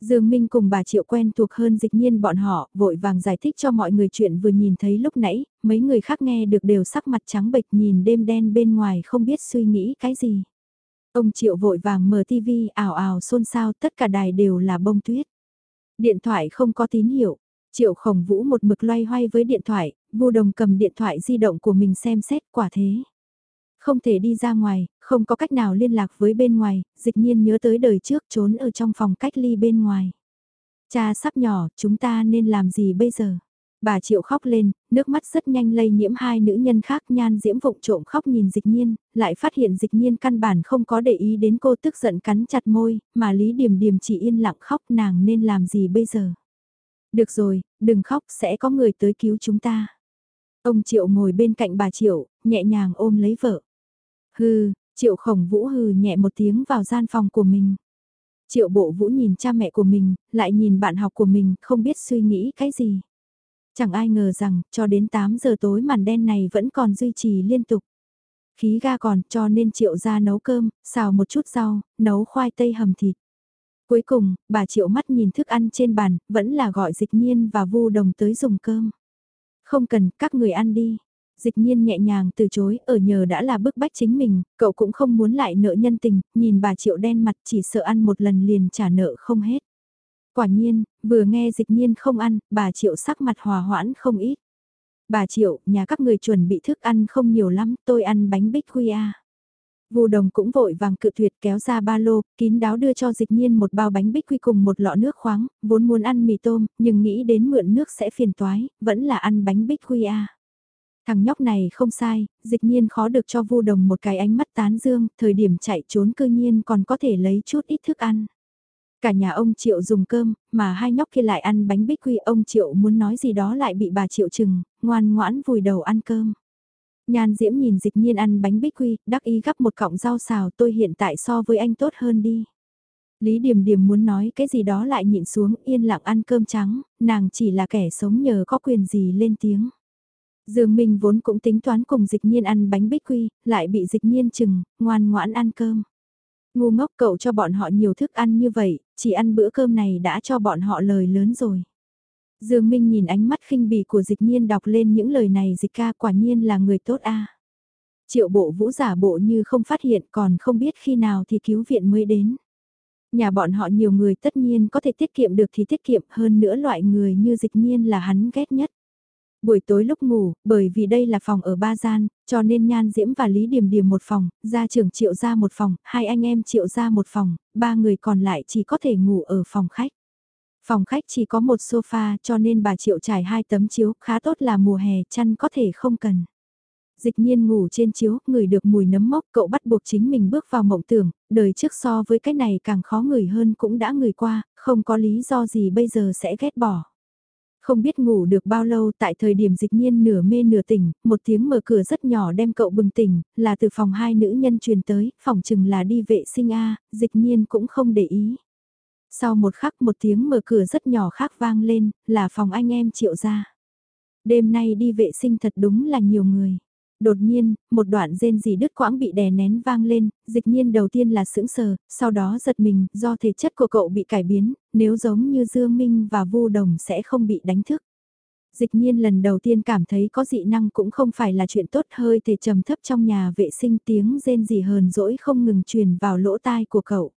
Dương Minh cùng bà Triệu quen thuộc hơn dịch nhiên bọn họ, vội vàng giải thích cho mọi người chuyện vừa nhìn thấy lúc nãy, mấy người khác nghe được đều sắc mặt trắng bệch nhìn đêm đen bên ngoài không biết suy nghĩ cái gì. Ông Triệu vội vàng mở tivi ảo ảo xôn xao tất cả đài đều là bông tuyết. Điện thoại không có tín hiệu, Triệu khổng vũ một mực loay hoay với điện thoại, vô đồng cầm điện thoại di động của mình xem xét quả thế. Không thể đi ra ngoài, không có cách nào liên lạc với bên ngoài, dịch nhiên nhớ tới đời trước trốn ở trong phòng cách ly bên ngoài. Cha sắp nhỏ, chúng ta nên làm gì bây giờ? Bà Triệu khóc lên, nước mắt rất nhanh lây nhiễm hai nữ nhân khác nhan diễm vụng trộm khóc nhìn dịch nhiên, lại phát hiện dịch nhiên căn bản không có để ý đến cô tức giận cắn chặt môi, mà Lý Điềm Điềm chỉ yên lặng khóc nàng nên làm gì bây giờ. Được rồi, đừng khóc sẽ có người tới cứu chúng ta. Ông Triệu ngồi bên cạnh bà Triệu, nhẹ nhàng ôm lấy vợ. Hừ, Triệu khổng vũ hừ nhẹ một tiếng vào gian phòng của mình. Triệu bộ vũ nhìn cha mẹ của mình, lại nhìn bạn học của mình, không biết suy nghĩ cái gì. Chẳng ai ngờ rằng, cho đến 8 giờ tối màn đen này vẫn còn duy trì liên tục. Khí ga còn, cho nên triệu ra nấu cơm, xào một chút rau, nấu khoai tây hầm thịt. Cuối cùng, bà triệu mắt nhìn thức ăn trên bàn, vẫn là gọi dịch nhiên và vu đồng tới dùng cơm. Không cần, các người ăn đi. Dịch nhiên nhẹ nhàng từ chối, ở nhờ đã là bức bách chính mình, cậu cũng không muốn lại nợ nhân tình, nhìn bà triệu đen mặt chỉ sợ ăn một lần liền trả nợ không hết. Quả nhiên, vừa nghe dịch nhiên không ăn, bà triệu sắc mặt hòa hoãn không ít. Bà triệu, nhà các người chuẩn bị thức ăn không nhiều lắm, tôi ăn bánh bích quy a. Vu đồng cũng vội vàng cự tuyệt kéo ra ba lô, kín đáo đưa cho dịch nhiên một bao bánh bích quy cùng một lọ nước khoáng, vốn muốn ăn mì tôm, nhưng nghĩ đến mượn nước sẽ phiền toái, vẫn là ăn bánh bích quy a. Thằng nhóc này không sai, dịch nhiên khó được cho vu đồng một cái ánh mắt tán dương, thời điểm chạy trốn cư nhiên còn có thể lấy chút ít thức ăn. Cả nhà ông Triệu dùng cơm, mà hai nhóc kia lại ăn bánh bích quy ông Triệu muốn nói gì đó lại bị bà Triệu chừng, ngoan ngoãn vùi đầu ăn cơm. Nhan Diễm nhìn dịch nhiên ăn bánh bích quy, đắc ý gắp một cọng rau xào tôi hiện tại so với anh tốt hơn đi. Lý Điềm Điềm muốn nói cái gì đó lại nhịn xuống yên lặng ăn cơm trắng, nàng chỉ là kẻ sống nhờ có quyền gì lên tiếng. Dương Minh vốn cũng tính toán cùng dịch nhiên ăn bánh bích quy, lại bị dịch nhiên chừng, ngoan ngoãn ăn cơm. Ngu ngốc cậu cho bọn họ nhiều thức ăn như vậy, chỉ ăn bữa cơm này đã cho bọn họ lời lớn rồi. Dương Minh nhìn ánh mắt khinh bỉ của dịch nhiên đọc lên những lời này dịch ca quả nhiên là người tốt a. Triệu bộ vũ giả bộ như không phát hiện còn không biết khi nào thì cứu viện mới đến. Nhà bọn họ nhiều người tất nhiên có thể tiết kiệm được thì tiết kiệm hơn nữa loại người như dịch nhiên là hắn ghét nhất. Buổi tối lúc ngủ, bởi vì đây là phòng ở ba gian, cho nên Nhan Diễm và Lý Điềm Điềm một phòng, gia trưởng triệu ra một phòng, hai anh em triệu ra một phòng, ba người còn lại chỉ có thể ngủ ở phòng khách. Phòng khách chỉ có một sofa cho nên bà triệu trải hai tấm chiếu khá tốt là mùa hè chăn có thể không cần. Dịch nhiên ngủ trên chiếu, người được mùi nấm mốc, cậu bắt buộc chính mình bước vào mộng tưởng, đời trước so với cái này càng khó người hơn cũng đã người qua, không có lý do gì bây giờ sẽ ghét bỏ. Không biết ngủ được bao lâu tại thời điểm dịch nhiên nửa mê nửa tỉnh, một tiếng mở cửa rất nhỏ đem cậu bừng tỉnh, là từ phòng hai nữ nhân truyền tới, phòng chừng là đi vệ sinh A, dịch nhiên cũng không để ý. Sau một khắc một tiếng mở cửa rất nhỏ khác vang lên, là phòng anh em triệu ra. Đêm nay đi vệ sinh thật đúng là nhiều người. Đột nhiên, một đoạn rên gì đứt quãng bị đè nén vang lên, dịch nhiên đầu tiên là sững sờ, sau đó giật mình, do thể chất của cậu bị cải biến, nếu giống như Dương Minh và Vu Đồng sẽ không bị đánh thức. Dịch nhiên lần đầu tiên cảm thấy có dị năng cũng không phải là chuyện tốt hơi thể trầm thấp trong nhà vệ sinh tiếng rên gì hờn dỗi không ngừng truyền vào lỗ tai của cậu.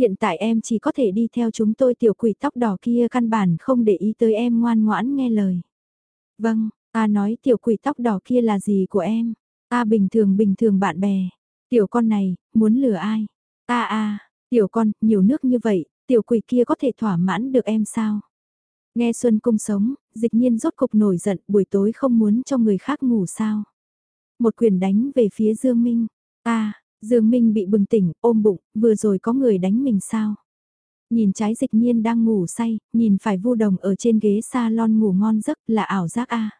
Hiện tại em chỉ có thể đi theo chúng tôi tiểu quỷ tóc đỏ kia căn bản không để ý tới em ngoan ngoãn nghe lời. Vâng, Ta nói tiểu quỷ tóc đỏ kia là gì của em? Ta bình thường bình thường bạn bè. Tiểu con này, muốn lừa ai? Ta à, tiểu con, nhiều nước như vậy, tiểu quỷ kia có thể thỏa mãn được em sao? Nghe Xuân Cung sống, dịch nhiên rốt cục nổi giận buổi tối không muốn cho người khác ngủ sao? Một quyền đánh về phía Dương Minh. Ta, Dương Minh bị bừng tỉnh, ôm bụng, vừa rồi có người đánh mình sao? Nhìn trái dịch nhiên đang ngủ say, nhìn phải vu đồng ở trên ghế salon ngủ ngon giấc là ảo giác a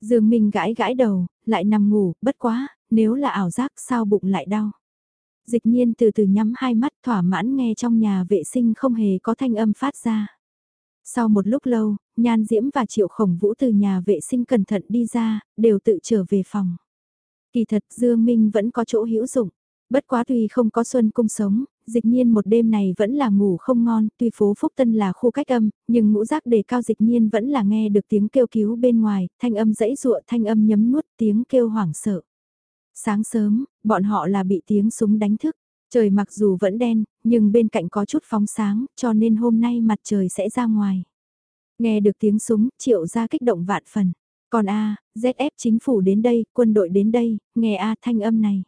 Dương Minh gãi gãi đầu, lại nằm ngủ, bất quá, nếu là ảo giác sao bụng lại đau. Dịch nhiên từ từ nhắm hai mắt thỏa mãn nghe trong nhà vệ sinh không hề có thanh âm phát ra. Sau một lúc lâu, Nhan Diễm và Triệu Khổng Vũ từ nhà vệ sinh cẩn thận đi ra, đều tự trở về phòng. Kỳ thật Dương Minh vẫn có chỗ hữu dụng. Bất quá tuy không có xuân cung sống, dịch nhiên một đêm này vẫn là ngủ không ngon, tuy phố Phúc Tân là khu cách âm, nhưng ngũ giác đề cao dịch nhiên vẫn là nghe được tiếng kêu cứu bên ngoài, thanh âm dãy dụa thanh âm nhấm nuốt tiếng kêu hoảng sợ. Sáng sớm, bọn họ là bị tiếng súng đánh thức, trời mặc dù vẫn đen, nhưng bên cạnh có chút phóng sáng, cho nên hôm nay mặt trời sẽ ra ngoài. Nghe được tiếng súng, triệu ra kích động vạn phần. Còn A, ZF chính phủ đến đây, quân đội đến đây, nghe A thanh âm này.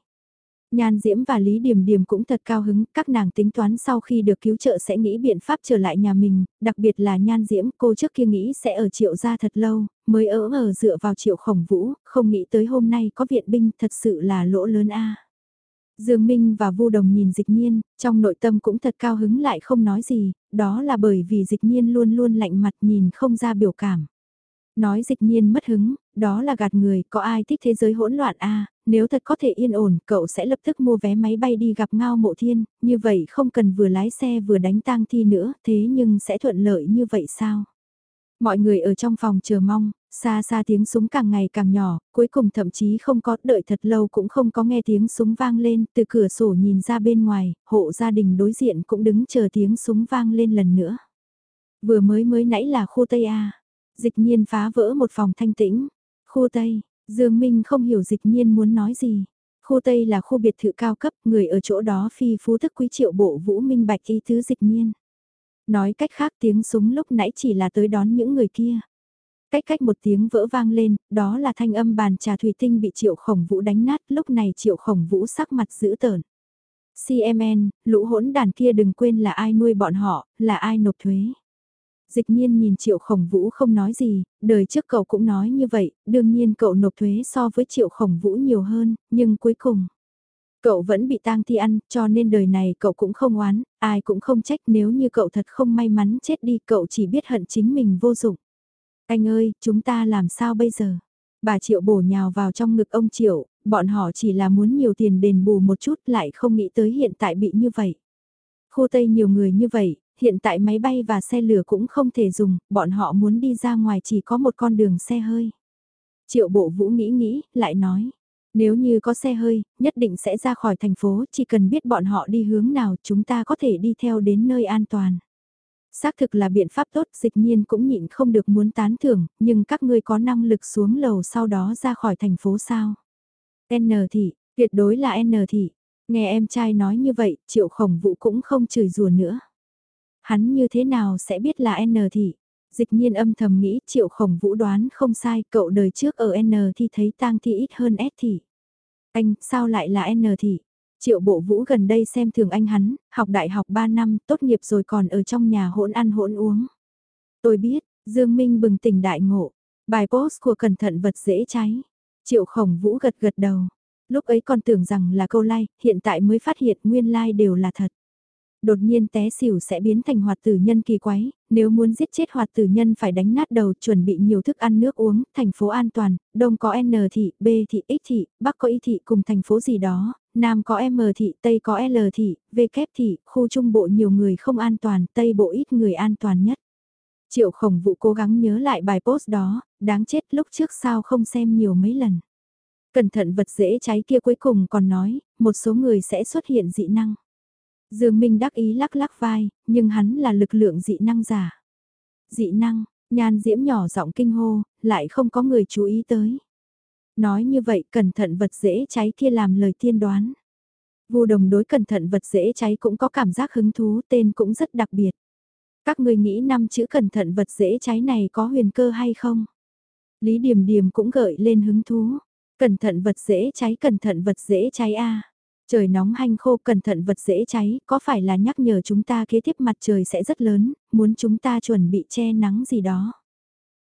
Nhan Diễm và Lý Điềm Điềm cũng thật cao hứng, các nàng tính toán sau khi được cứu trợ sẽ nghĩ biện pháp trở lại nhà mình, đặc biệt là Nhan Diễm, cô trước kia nghĩ sẽ ở triệu gia thật lâu, mới ở ở dựa vào triệu khổng vũ, không nghĩ tới hôm nay có viện binh thật sự là lỗ lớn a. Dương Minh và Vu Đồng nhìn dịch nhiên, trong nội tâm cũng thật cao hứng lại không nói gì, đó là bởi vì dịch nhiên luôn luôn lạnh mặt nhìn không ra biểu cảm. Nói dịch nhiên mất hứng, đó là gạt người, có ai thích thế giới hỗn loạn a nếu thật có thể yên ổn, cậu sẽ lập tức mua vé máy bay đi gặp Ngao Mộ Thiên, như vậy không cần vừa lái xe vừa đánh tang thi nữa, thế nhưng sẽ thuận lợi như vậy sao? Mọi người ở trong phòng chờ mong, xa xa tiếng súng càng ngày càng nhỏ, cuối cùng thậm chí không có đợi thật lâu cũng không có nghe tiếng súng vang lên, từ cửa sổ nhìn ra bên ngoài, hộ gia đình đối diện cũng đứng chờ tiếng súng vang lên lần nữa. Vừa mới mới nãy là khu Tây A, dịch nhiên phá vỡ một phòng thanh tĩnh, khu Tây, Dương Minh không hiểu dịch nhiên muốn nói gì. Khu Tây là khu biệt thự cao cấp, người ở chỗ đó phi phú thức quý triệu bộ vũ minh bạch y tứ dịch nhiên. Nói cách khác tiếng súng lúc nãy chỉ là tới đón những người kia. Cách cách một tiếng vỡ vang lên, đó là thanh âm bàn trà thủy tinh bị triệu khổng vũ đánh nát, lúc này triệu khổng vũ sắc mặt dữ tợn. CMN, lũ hỗn đàn kia đừng quên là ai nuôi bọn họ, là ai nộp thuế. Dịch nhiên nhìn triệu khổng vũ không nói gì, đời trước cậu cũng nói như vậy, đương nhiên cậu nộp thuế so với triệu khổng vũ nhiều hơn, nhưng cuối cùng, cậu vẫn bị tang thi ăn, cho nên đời này cậu cũng không oán, ai cũng không trách nếu như cậu thật không may mắn chết đi, cậu chỉ biết hận chính mình vô dụng. Anh ơi, chúng ta làm sao bây giờ? Bà Triệu bổ nhào vào trong ngực ông Triệu, bọn họ chỉ là muốn nhiều tiền đền bù một chút lại không nghĩ tới hiện tại bị như vậy. Khu Tây nhiều người như vậy, hiện tại máy bay và xe lửa cũng không thể dùng, bọn họ muốn đi ra ngoài chỉ có một con đường xe hơi. Triệu bộ vũ nghĩ nghĩ, lại nói, nếu như có xe hơi, nhất định sẽ ra khỏi thành phố, chỉ cần biết bọn họ đi hướng nào chúng ta có thể đi theo đến nơi an toàn. Xác thực là biện pháp tốt, dịch nhiên cũng nhịn không được muốn tán thưởng, nhưng các ngươi có năng lực xuống lầu sau đó ra khỏi thành phố sao? N thị, tuyệt đối là N thị. Nghe em trai nói như vậy, triệu khổng vũ cũng không chửi rùa nữa. Hắn như thế nào sẽ biết là N thị? Dịch nhiên âm thầm nghĩ triệu khổng vũ đoán không sai, cậu đời trước ở N thì thấy tang thi ít hơn S thị. Anh, sao lại là N thị? Triệu bộ vũ gần đây xem thường anh hắn, học đại học 3 năm, tốt nghiệp rồi còn ở trong nhà hỗn ăn hỗn uống. Tôi biết, Dương Minh bừng tỉnh đại ngộ, bài post của cẩn thận vật dễ cháy. Triệu khổng vũ gật gật đầu, lúc ấy còn tưởng rằng là câu like, hiện tại mới phát hiện nguyên like đều là thật đột nhiên té xỉu sẽ biến thành hoạt tử nhân kỳ quái, nếu muốn giết chết hoạt tử nhân phải đánh nát đầu chuẩn bị nhiều thức ăn nước uống, thành phố an toàn, đông có N thị, B thị, X thị, Bắc có Y thị cùng thành phố gì đó, Nam có M thị, Tây có L thị, V kép thị, khu trung bộ nhiều người không an toàn, Tây bộ ít người an toàn nhất. Triệu khổng vụ cố gắng nhớ lại bài post đó, đáng chết lúc trước sao không xem nhiều mấy lần. Cẩn thận vật dễ cháy kia cuối cùng còn nói, một số người sẽ xuất hiện dị năng. Dương Minh đắc ý lắc lắc vai, nhưng hắn là lực lượng dị năng giả. Dị năng, nhan diễm nhỏ giọng kinh hô, lại không có người chú ý tới. Nói như vậy cẩn thận vật dễ cháy kia làm lời tiên đoán. Vu đồng đối cẩn thận vật dễ cháy cũng có cảm giác hứng thú tên cũng rất đặc biệt. Các người nghĩ năm chữ cẩn thận vật dễ cháy này có huyền cơ hay không? Lý Điềm Điềm cũng gợi lên hứng thú. Cẩn thận vật dễ cháy cẩn thận vật dễ cháy a Trời nóng hanh khô cẩn thận vật dễ cháy, có phải là nhắc nhở chúng ta kế tiếp mặt trời sẽ rất lớn, muốn chúng ta chuẩn bị che nắng gì đó.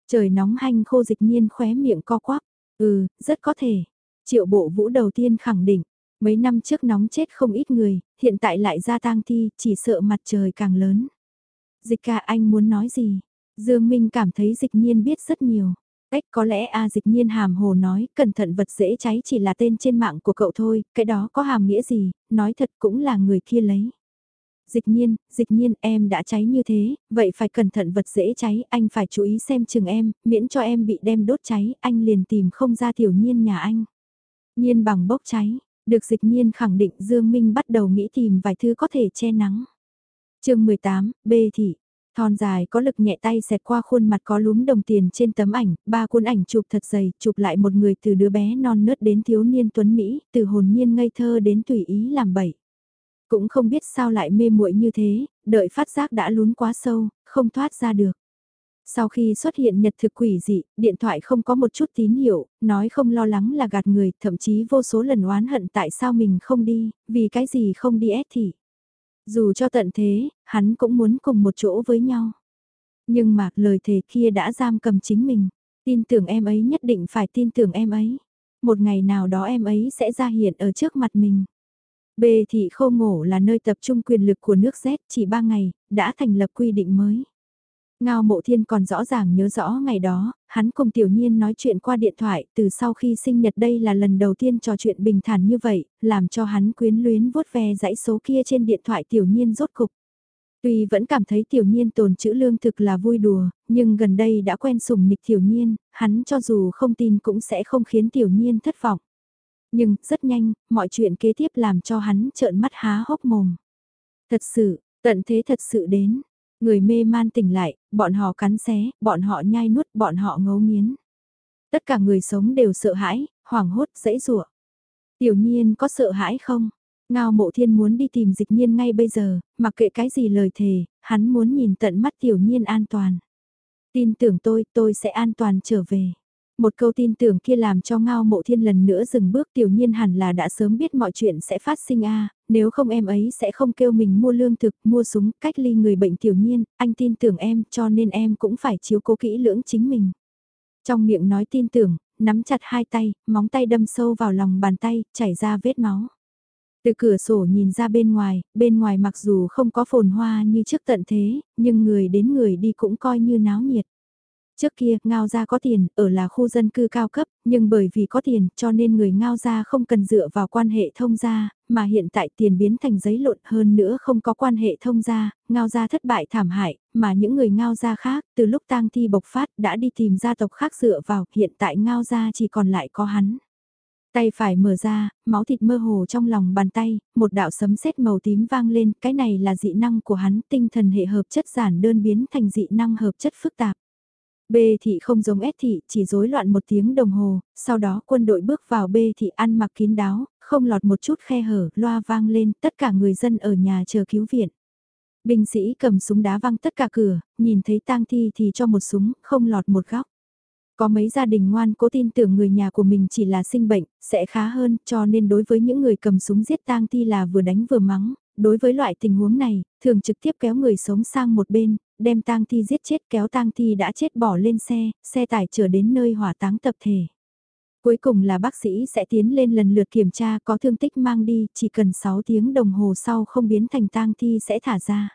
Trời nóng hanh khô dịch nhiên khóe miệng co quắp, ừ, rất có thể. Triệu bộ vũ đầu tiên khẳng định, mấy năm trước nóng chết không ít người, hiện tại lại ra tang thi, chỉ sợ mặt trời càng lớn. Dịch ca anh muốn nói gì? Dương Minh cảm thấy dịch nhiên biết rất nhiều. Cách có lẽ A dịch nhiên hàm hồ nói, cẩn thận vật dễ cháy chỉ là tên trên mạng của cậu thôi, cái đó có hàm nghĩa gì, nói thật cũng là người kia lấy. Dịch nhiên, dịch nhiên em đã cháy như thế, vậy phải cẩn thận vật dễ cháy, anh phải chú ý xem chừng em, miễn cho em bị đem đốt cháy, anh liền tìm không ra tiểu nhiên nhà anh. Nhiên bằng bốc cháy, được dịch nhiên khẳng định Dương Minh bắt đầu nghĩ tìm vài thứ có thể che nắng. chương 18, B thị. Thon dài có lực nhẹ tay xẹt qua khuôn mặt có lúm đồng tiền trên tấm ảnh, ba cuốn ảnh chụp thật dày, chụp lại một người từ đứa bé non nớt đến thiếu niên tuấn Mỹ, từ hồn nhiên ngây thơ đến tùy ý làm bậy. Cũng không biết sao lại mê muội như thế, đợi phát giác đã lún quá sâu, không thoát ra được. Sau khi xuất hiện nhật thực quỷ dị, điện thoại không có một chút tín hiệu, nói không lo lắng là gạt người, thậm chí vô số lần oán hận tại sao mình không đi, vì cái gì không đi ép thì. Dù cho tận thế, hắn cũng muốn cùng một chỗ với nhau. Nhưng mà lời thề kia đã giam cầm chính mình, tin tưởng em ấy nhất định phải tin tưởng em ấy. Một ngày nào đó em ấy sẽ ra hiện ở trước mặt mình. B thị khâu ngổ là nơi tập trung quyền lực của nước Z chỉ 3 ngày, đã thành lập quy định mới. Ngao mộ thiên còn rõ ràng nhớ rõ ngày đó, hắn cùng tiểu nhiên nói chuyện qua điện thoại, từ sau khi sinh nhật đây là lần đầu tiên trò chuyện bình thản như vậy, làm cho hắn quyến luyến vuốt ve dãy số kia trên điện thoại tiểu nhiên rốt cục. Tuy vẫn cảm thấy tiểu nhiên tồn chữ lương thực là vui đùa, nhưng gần đây đã quen sùng nịch tiểu nhiên, hắn cho dù không tin cũng sẽ không khiến tiểu nhiên thất vọng. Nhưng, rất nhanh, mọi chuyện kế tiếp làm cho hắn trợn mắt há hốc mồm. Thật sự, tận thế thật sự đến. Người mê man tỉnh lại, bọn họ cắn xé, bọn họ nhai nuốt, bọn họ ngấu nghiến. Tất cả người sống đều sợ hãi, hoảng hốt, dãy rủa. Tiểu nhiên có sợ hãi không? Ngao mộ thiên muốn đi tìm dịch nhiên ngay bây giờ, mặc kệ cái gì lời thề, hắn muốn nhìn tận mắt tiểu nhiên an toàn. Tin tưởng tôi, tôi sẽ an toàn trở về. Một câu tin tưởng kia làm cho ngao mộ thiên lần nữa dừng bước tiểu nhiên hẳn là đã sớm biết mọi chuyện sẽ phát sinh a nếu không em ấy sẽ không kêu mình mua lương thực, mua súng, cách ly người bệnh tiểu nhiên, anh tin tưởng em cho nên em cũng phải chiếu cố kỹ lưỡng chính mình. Trong miệng nói tin tưởng, nắm chặt hai tay, móng tay đâm sâu vào lòng bàn tay, chảy ra vết máu. Từ cửa sổ nhìn ra bên ngoài, bên ngoài mặc dù không có phồn hoa như trước tận thế, nhưng người đến người đi cũng coi như náo nhiệt. Trước kia, Ngao Gia có tiền, ở là khu dân cư cao cấp, nhưng bởi vì có tiền, cho nên người Ngao Gia không cần dựa vào quan hệ thông gia, mà hiện tại tiền biến thành giấy lộn hơn nữa không có quan hệ thông gia, Ngao Gia thất bại thảm hại, mà những người Ngao Gia khác, từ lúc tang thi bộc phát, đã đi tìm gia tộc khác dựa vào, hiện tại Ngao Gia chỉ còn lại có hắn. Tay phải mở ra, máu thịt mơ hồ trong lòng bàn tay, một đạo sấm sét màu tím vang lên, cái này là dị năng của hắn, tinh thần hệ hợp chất giản đơn biến thành dị năng hợp chất phức tạp. B thị không giống S thị, chỉ rối loạn một tiếng đồng hồ, sau đó quân đội bước vào B thị ăn mặc kín đáo, không lọt một chút khe hở, loa vang lên, tất cả người dân ở nhà chờ cứu viện. Binh sĩ cầm súng đá văng tất cả cửa, nhìn thấy tang thi thì cho một súng, không lọt một góc. Có mấy gia đình ngoan cố tin tưởng người nhà của mình chỉ là sinh bệnh, sẽ khá hơn, cho nên đối với những người cầm súng giết tang thi là vừa đánh vừa mắng. Đối với loại tình huống này, thường trực tiếp kéo người sống sang một bên, đem tang thi giết chết kéo tang thi đã chết bỏ lên xe, xe tải chở đến nơi hỏa táng tập thể. Cuối cùng là bác sĩ sẽ tiến lên lần lượt kiểm tra có thương tích mang đi, chỉ cần 6 tiếng đồng hồ sau không biến thành tang thi sẽ thả ra.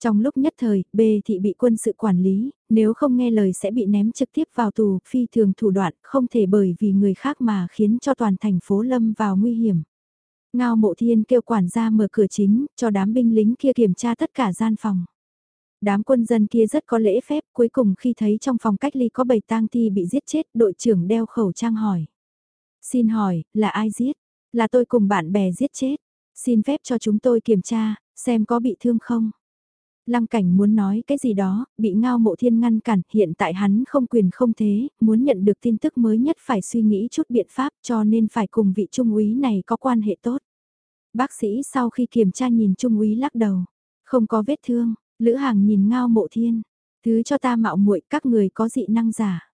Trong lúc nhất thời, B thị bị quân sự quản lý, nếu không nghe lời sẽ bị ném trực tiếp vào tù, phi thường thủ đoạn, không thể bởi vì người khác mà khiến cho toàn thành phố lâm vào nguy hiểm. Ngao mộ thiên kêu quản gia mở cửa chính, cho đám binh lính kia kiểm tra tất cả gian phòng. Đám quân dân kia rất có lễ phép, cuối cùng khi thấy trong phòng cách ly có bầy tang thi bị giết chết, đội trưởng đeo khẩu trang hỏi. Xin hỏi, là ai giết? Là tôi cùng bạn bè giết chết. Xin phép cho chúng tôi kiểm tra, xem có bị thương không? Lăng cảnh muốn nói cái gì đó, bị ngao mộ thiên ngăn cản, hiện tại hắn không quyền không thế, muốn nhận được tin tức mới nhất phải suy nghĩ chút biện pháp cho nên phải cùng vị trung úy này có quan hệ tốt. Bác sĩ sau khi kiểm tra nhìn trung úy lắc đầu, không có vết thương, Lữ Hàng nhìn ngao mộ thiên, thứ cho ta mạo muội các người có dị năng giả.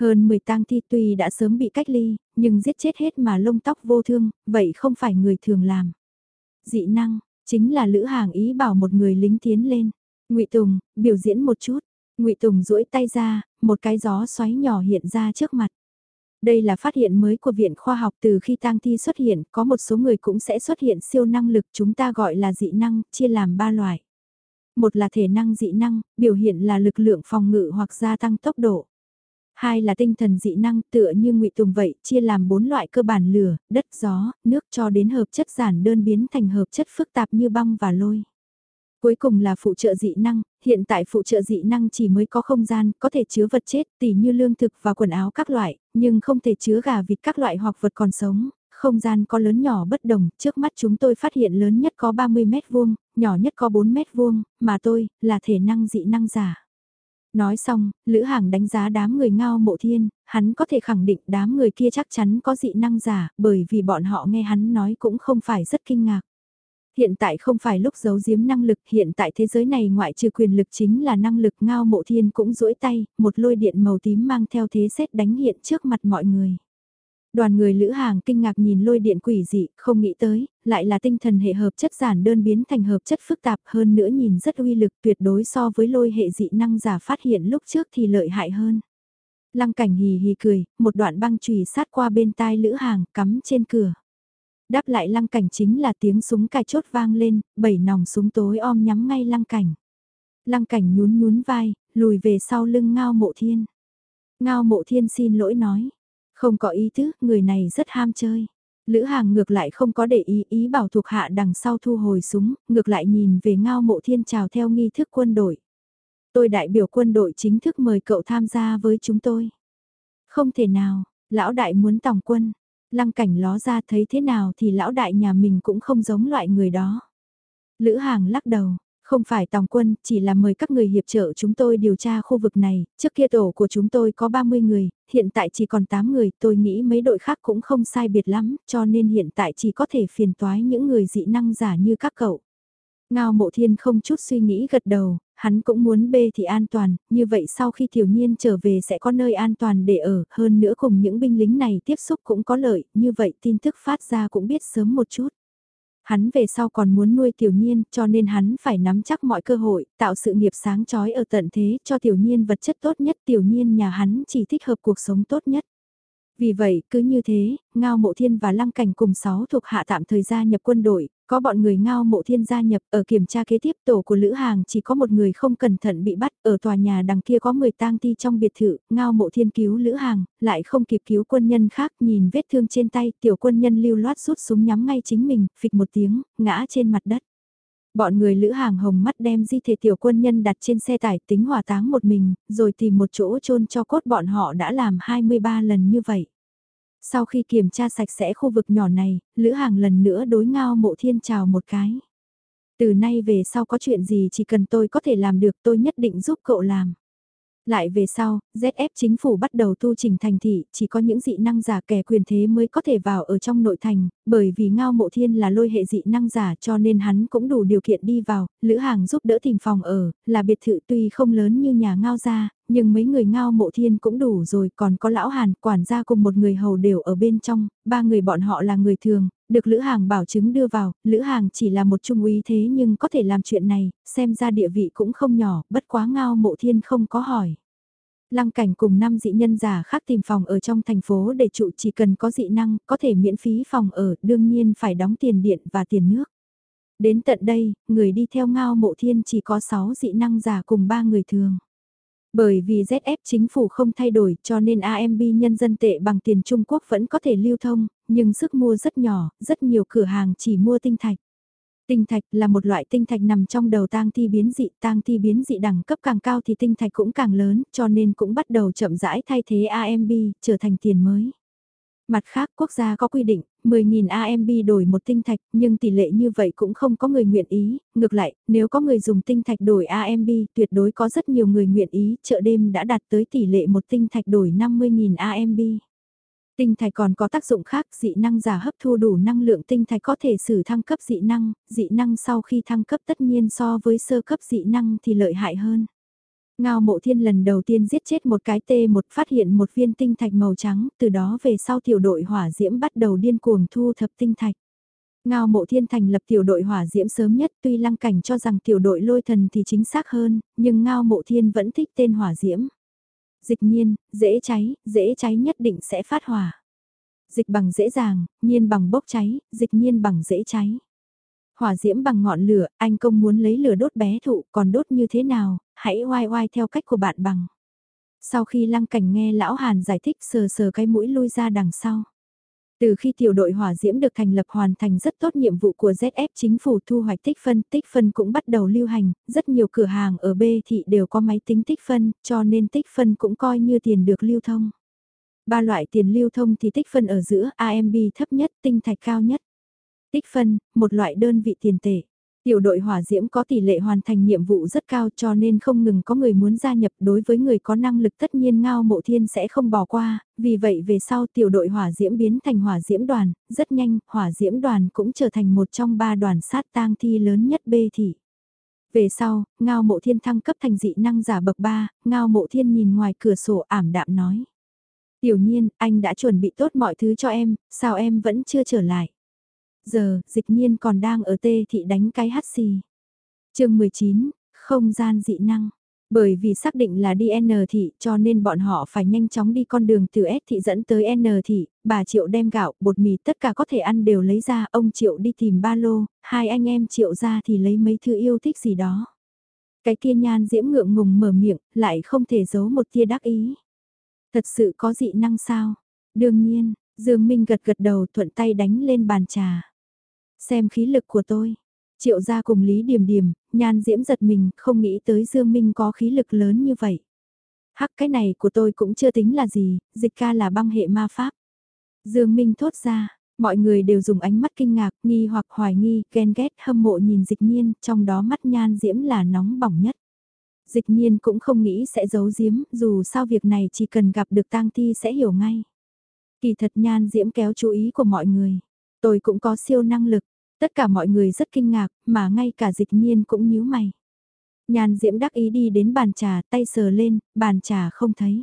Hơn 10 tang thi tuy đã sớm bị cách ly, nhưng giết chết hết mà lông tóc vô thương, vậy không phải người thường làm. Dị năng, chính là Lữ Hàng ý bảo một người lính tiến lên. Ngụy Tùng, biểu diễn một chút. Ngụy Tùng duỗi tay ra, một cái gió xoáy nhỏ hiện ra trước mặt. Đây là phát hiện mới của Viện Khoa học từ khi tang thi xuất hiện, có một số người cũng sẽ xuất hiện siêu năng lực chúng ta gọi là dị năng, chia làm ba loại. Một là thể năng dị năng, biểu hiện là lực lượng phòng ngự hoặc gia tăng tốc độ. Hai là tinh thần dị năng tựa như ngụy Tùng vậy, chia làm bốn loại cơ bản lửa, đất, gió, nước cho đến hợp chất giản đơn biến thành hợp chất phức tạp như băng và lôi. Cuối cùng là phụ trợ dị năng, hiện tại phụ trợ dị năng chỉ mới có không gian, có thể chứa vật chết tỉ như lương thực và quần áo các loại, nhưng không thể chứa gà vịt các loại hoặc vật còn sống, không gian có lớn nhỏ bất đồng, trước mắt chúng tôi phát hiện lớn nhất có 30 mét vuông, nhỏ nhất có 4 mét vuông, mà tôi, là thể năng dị năng giả. Nói xong, Lữ Hàng đánh giá đám người ngao mộ thiên, hắn có thể khẳng định đám người kia chắc chắn có dị năng giả, bởi vì bọn họ nghe hắn nói cũng không phải rất kinh ngạc. Hiện tại không phải lúc giấu giếm năng lực, hiện tại thế giới này ngoại trừ quyền lực chính là năng lực ngao mộ thiên cũng duỗi tay, một lôi điện màu tím mang theo thế xét đánh hiện trước mặt mọi người. Đoàn người lữ hàng kinh ngạc nhìn lôi điện quỷ dị, không nghĩ tới, lại là tinh thần hệ hợp chất giản đơn biến thành hợp chất phức tạp hơn nữa nhìn rất uy lực tuyệt đối so với lôi hệ dị năng giả phát hiện lúc trước thì lợi hại hơn. Lăng cảnh hì hì cười, một đoạn băng chùy sát qua bên tai lữ hàng, cắm trên cửa. Đáp lại lăng cảnh chính là tiếng súng cài chốt vang lên, bảy nòng súng tối om nhắm ngay lăng cảnh. Lăng cảnh nhún nhún vai, lùi về sau lưng ngao mộ thiên. Ngao mộ thiên xin lỗi nói, không có ý tứ, người này rất ham chơi. Lữ hàng ngược lại không có để ý ý bảo thuộc hạ đằng sau thu hồi súng, ngược lại nhìn về ngao mộ thiên chào theo nghi thức quân đội. Tôi đại biểu quân đội chính thức mời cậu tham gia với chúng tôi. Không thể nào, lão đại muốn tòng quân. Lăng cảnh ló ra thấy thế nào thì lão đại nhà mình cũng không giống loại người đó. Lữ hàng lắc đầu, không phải tòng quân, chỉ là mời các người hiệp trợ chúng tôi điều tra khu vực này, trước kia tổ của chúng tôi có 30 người, hiện tại chỉ còn 8 người, tôi nghĩ mấy đội khác cũng không sai biệt lắm, cho nên hiện tại chỉ có thể phiền toái những người dị năng giả như các cậu. Ngao mộ thiên không chút suy nghĩ gật đầu, hắn cũng muốn bê thì an toàn, như vậy sau khi tiểu nhiên trở về sẽ có nơi an toàn để ở, hơn nữa cùng những binh lính này tiếp xúc cũng có lợi, như vậy tin tức phát ra cũng biết sớm một chút. Hắn về sau còn muốn nuôi tiểu nhiên cho nên hắn phải nắm chắc mọi cơ hội, tạo sự nghiệp sáng chói ở tận thế cho tiểu nhiên vật chất tốt nhất tiểu nhiên nhà hắn chỉ thích hợp cuộc sống tốt nhất. Vì vậy, cứ như thế, Ngao Mộ Thiên và Lăng Cảnh cùng 6 thuộc hạ tạm thời gia nhập quân đội, có bọn người Ngao Mộ Thiên gia nhập ở kiểm tra kế tiếp tổ của Lữ Hàng chỉ có một người không cẩn thận bị bắt, ở tòa nhà đằng kia có 10 tang thi trong biệt thự, Ngao Mộ Thiên cứu Lữ Hàng, lại không kịp cứu quân nhân khác, nhìn vết thương trên tay, tiểu quân nhân lưu loát rút súng nhắm ngay chính mình, phịch một tiếng, ngã trên mặt đất. Bọn người lữ hàng hồng mắt đem di thể tiểu quân nhân đặt trên xe tải tính hỏa táng một mình, rồi tìm một chỗ chôn cho cốt bọn họ đã làm 23 lần như vậy. Sau khi kiểm tra sạch sẽ khu vực nhỏ này, lữ hàng lần nữa đối ngao mộ thiên chào một cái. Từ nay về sau có chuyện gì chỉ cần tôi có thể làm được tôi nhất định giúp cậu làm. Lại về sau, ZF chính phủ bắt đầu tu trình thành thị, chỉ có những dị năng giả kẻ quyền thế mới có thể vào ở trong nội thành, bởi vì Ngao Mộ Thiên là lôi hệ dị năng giả cho nên hắn cũng đủ điều kiện đi vào, Lữ Hàng giúp đỡ tìm phòng ở, là biệt thự tuy không lớn như nhà Ngao gia, nhưng mấy người Ngao Mộ Thiên cũng đủ rồi, còn có Lão Hàn, quản gia cùng một người hầu đều ở bên trong, ba người bọn họ là người thường, được Lữ Hàng bảo chứng đưa vào, Lữ Hàng chỉ là một trung úy thế nhưng có thể làm chuyện này, xem ra địa vị cũng không nhỏ, bất quá Ngao Mộ Thiên không có hỏi. Lăng cảnh cùng năm dị nhân giả khác tìm phòng ở trong thành phố để trụ chỉ cần có dị năng, có thể miễn phí phòng ở, đương nhiên phải đóng tiền điện và tiền nước. Đến tận đây, người đi theo ngao mộ thiên chỉ có 6 dị năng giả cùng 3 người thường. Bởi vì ZF chính phủ không thay đổi cho nên AMB nhân dân tệ bằng tiền Trung Quốc vẫn có thể lưu thông, nhưng sức mua rất nhỏ, rất nhiều cửa hàng chỉ mua tinh thạch. Tinh thạch là một loại tinh thạch nằm trong đầu tang thi biến dị, tang thi biến dị đẳng cấp càng cao thì tinh thạch cũng càng lớn, cho nên cũng bắt đầu chậm rãi thay thế AMB, trở thành tiền mới. Mặt khác quốc gia có quy định, 10.000 AMB đổi một tinh thạch, nhưng tỷ lệ như vậy cũng không có người nguyện ý, ngược lại, nếu có người dùng tinh thạch đổi AMB, tuyệt đối có rất nhiều người nguyện ý, chợ đêm đã đạt tới tỷ lệ một tinh thạch đổi 50.000 AMB. Tinh thạch còn có tác dụng khác, dị năng giả hấp thu đủ năng lượng tinh thạch có thể sử thăng cấp dị năng, dị năng sau khi thăng cấp tất nhiên so với sơ cấp dị năng thì lợi hại hơn. Ngao mộ thiên lần đầu tiên giết chết một cái tê, một phát hiện một viên tinh thạch màu trắng, từ đó về sau tiểu đội hỏa diễm bắt đầu điên cuồng thu thập tinh thạch. Ngao mộ thiên thành lập tiểu đội hỏa diễm sớm nhất tuy lăng cảnh cho rằng tiểu đội lôi thần thì chính xác hơn, nhưng ngao mộ thiên vẫn thích tên hỏa diễm. Dịch nhiên, dễ cháy, dễ cháy nhất định sẽ phát hỏa. Dịch bằng dễ dàng, nhiên bằng bốc cháy, dịch nhiên bằng dễ cháy. Hỏa diễm bằng ngọn lửa, anh công muốn lấy lửa đốt bé thụ, còn đốt như thế nào, hãy oai oai theo cách của bạn bằng. Sau khi lăng cảnh nghe lão Hàn giải thích sờ sờ cái mũi lui ra đằng sau. Từ khi tiểu đội hỏa diễm được thành lập hoàn thành rất tốt nhiệm vụ của ZF chính phủ thu hoạch tích phân, tích phân cũng bắt đầu lưu hành, rất nhiều cửa hàng ở B thị đều có máy tính tích phân, cho nên tích phân cũng coi như tiền được lưu thông. Ba loại tiền lưu thông thì tích phân ở giữa AMB thấp nhất, tinh thạch cao nhất. Tích phân, một loại đơn vị tiền tệ. Tiểu đội hỏa diễm có tỷ lệ hoàn thành nhiệm vụ rất cao cho nên không ngừng có người muốn gia nhập đối với người có năng lực tất nhiên ngao mộ thiên sẽ không bỏ qua, vì vậy về sau tiểu đội hỏa diễm biến thành hỏa diễm đoàn, rất nhanh hỏa diễm đoàn cũng trở thành một trong ba đoàn sát tang thi lớn nhất bê thị. Về sau, ngao mộ thiên thăng cấp thành dị năng giả bậc 3, ngao mộ thiên nhìn ngoài cửa sổ ảm đạm nói. Tiểu nhiên, anh đã chuẩn bị tốt mọi thứ cho em, sao em vẫn chưa trở lại? Giờ, dịch nhiên còn đang ở tê thị đánh cái hắt xì. chương 19, không gian dị năng. Bởi vì xác định là đi N thị cho nên bọn họ phải nhanh chóng đi con đường từ S thị dẫn tới N thị, bà Triệu đem gạo, bột mì tất cả có thể ăn đều lấy ra, ông Triệu đi tìm ba lô, hai anh em Triệu ra thì lấy mấy thứ yêu thích gì đó. Cái kia nhan diễm ngượng ngùng mở miệng, lại không thể giấu một tia đắc ý. Thật sự có dị năng sao? Đương nhiên, Dương Minh gật gật đầu thuận tay đánh lên bàn trà. Xem khí lực của tôi. Triệu gia cùng Lý Điềm Điềm, nhan diễm giật mình, không nghĩ tới Dương Minh có khí lực lớn như vậy. Hắc cái này của tôi cũng chưa tính là gì, dịch ca là băng hệ ma pháp. Dương Minh thốt ra, mọi người đều dùng ánh mắt kinh ngạc, nghi hoặc hoài nghi, ghen ghét, hâm mộ nhìn dịch nhiên, trong đó mắt nhan diễm là nóng bỏng nhất. Dịch nhiên cũng không nghĩ sẽ giấu giếm, dù sao việc này chỉ cần gặp được tang thi sẽ hiểu ngay. Kỳ thật nhan diễm kéo chú ý của mọi người. Tôi cũng có siêu năng lực, tất cả mọi người rất kinh ngạc, mà ngay cả dịch nhiên cũng nhíu mày. nhàn diễm đắc ý đi đến bàn trà, tay sờ lên, bàn trà không thấy.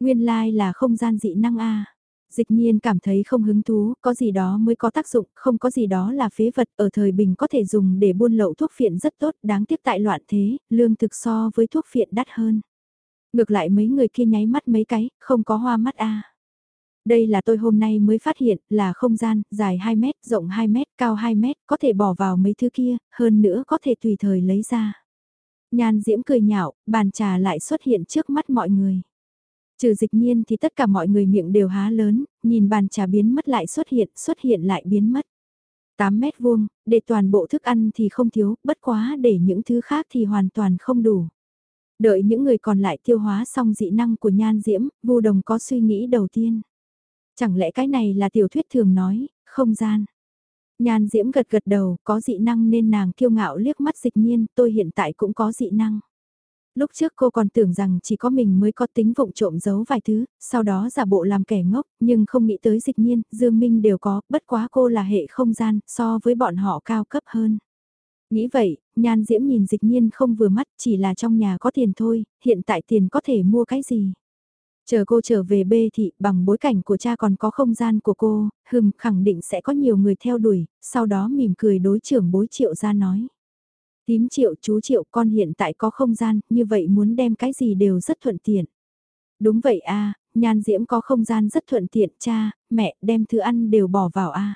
Nguyên lai like là không gian dị năng a. Dịch nhiên cảm thấy không hứng thú, có gì đó mới có tác dụng, không có gì đó là phế vật, ở thời bình có thể dùng để buôn lậu thuốc phiện rất tốt, đáng tiếc tại loạn thế, lương thực so với thuốc phiện đắt hơn. Ngược lại mấy người kia nháy mắt mấy cái, không có hoa mắt a. Đây là tôi hôm nay mới phát hiện là không gian, dài 2 mét, rộng 2 mét, cao 2 mét, có thể bỏ vào mấy thứ kia, hơn nữa có thể tùy thời lấy ra. Nhan diễm cười nhạo, bàn trà lại xuất hiện trước mắt mọi người. Trừ dịch nhiên thì tất cả mọi người miệng đều há lớn, nhìn bàn trà biến mất lại xuất hiện, xuất hiện lại biến mất. 8 mét vuông, để toàn bộ thức ăn thì không thiếu, bất quá để những thứ khác thì hoàn toàn không đủ. Đợi những người còn lại tiêu hóa xong dị năng của nhan diễm, vô đồng có suy nghĩ đầu tiên. Chẳng lẽ cái này là tiểu thuyết thường nói, không gian. Nhan diễm gật gật đầu, có dị năng nên nàng kiêu ngạo liếc mắt dịch nhiên, tôi hiện tại cũng có dị năng. Lúc trước cô còn tưởng rằng chỉ có mình mới có tính vụng trộm giấu vài thứ, sau đó giả bộ làm kẻ ngốc, nhưng không nghĩ tới dịch nhiên, Dương Minh đều có, bất quá cô là hệ không gian, so với bọn họ cao cấp hơn. Nghĩ vậy, nhan diễm nhìn dịch nhiên không vừa mắt, chỉ là trong nhà có tiền thôi, hiện tại tiền có thể mua cái gì. Chờ cô trở về bê thị bằng bối cảnh của cha còn có không gian của cô, hừm khẳng định sẽ có nhiều người theo đuổi, sau đó mỉm cười đối trưởng bối triệu ra nói. Tím triệu chú triệu con hiện tại có không gian, như vậy muốn đem cái gì đều rất thuận tiện. Đúng vậy a nhan diễm có không gian rất thuận tiện cha, mẹ đem thứ ăn đều bỏ vào a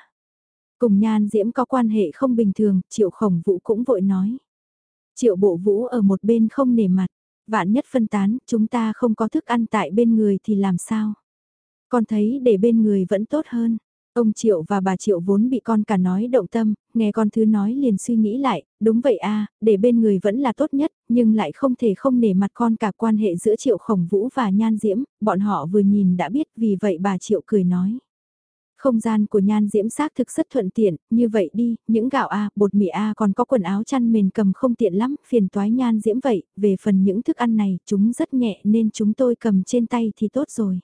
Cùng nhan diễm có quan hệ không bình thường, triệu khổng vũ cũng vội nói. Triệu bộ vũ ở một bên không nề mặt, vạn nhất phân tán, chúng ta không có thức ăn tại bên người thì làm sao? Con thấy để bên người vẫn tốt hơn. Ông Triệu và bà Triệu vốn bị con cả nói động tâm, nghe con thứ nói liền suy nghĩ lại, đúng vậy a để bên người vẫn là tốt nhất, nhưng lại không thể không nể mặt con cả quan hệ giữa Triệu Khổng Vũ và Nhan Diễm, bọn họ vừa nhìn đã biết vì vậy bà Triệu cười nói. Không gian của nhan diễm xác thực rất thuận tiện, như vậy đi, những gạo A, bột mì A còn có quần áo chăn mền cầm không tiện lắm, phiền toái nhan diễm vậy, về phần những thức ăn này, chúng rất nhẹ nên chúng tôi cầm trên tay thì tốt rồi.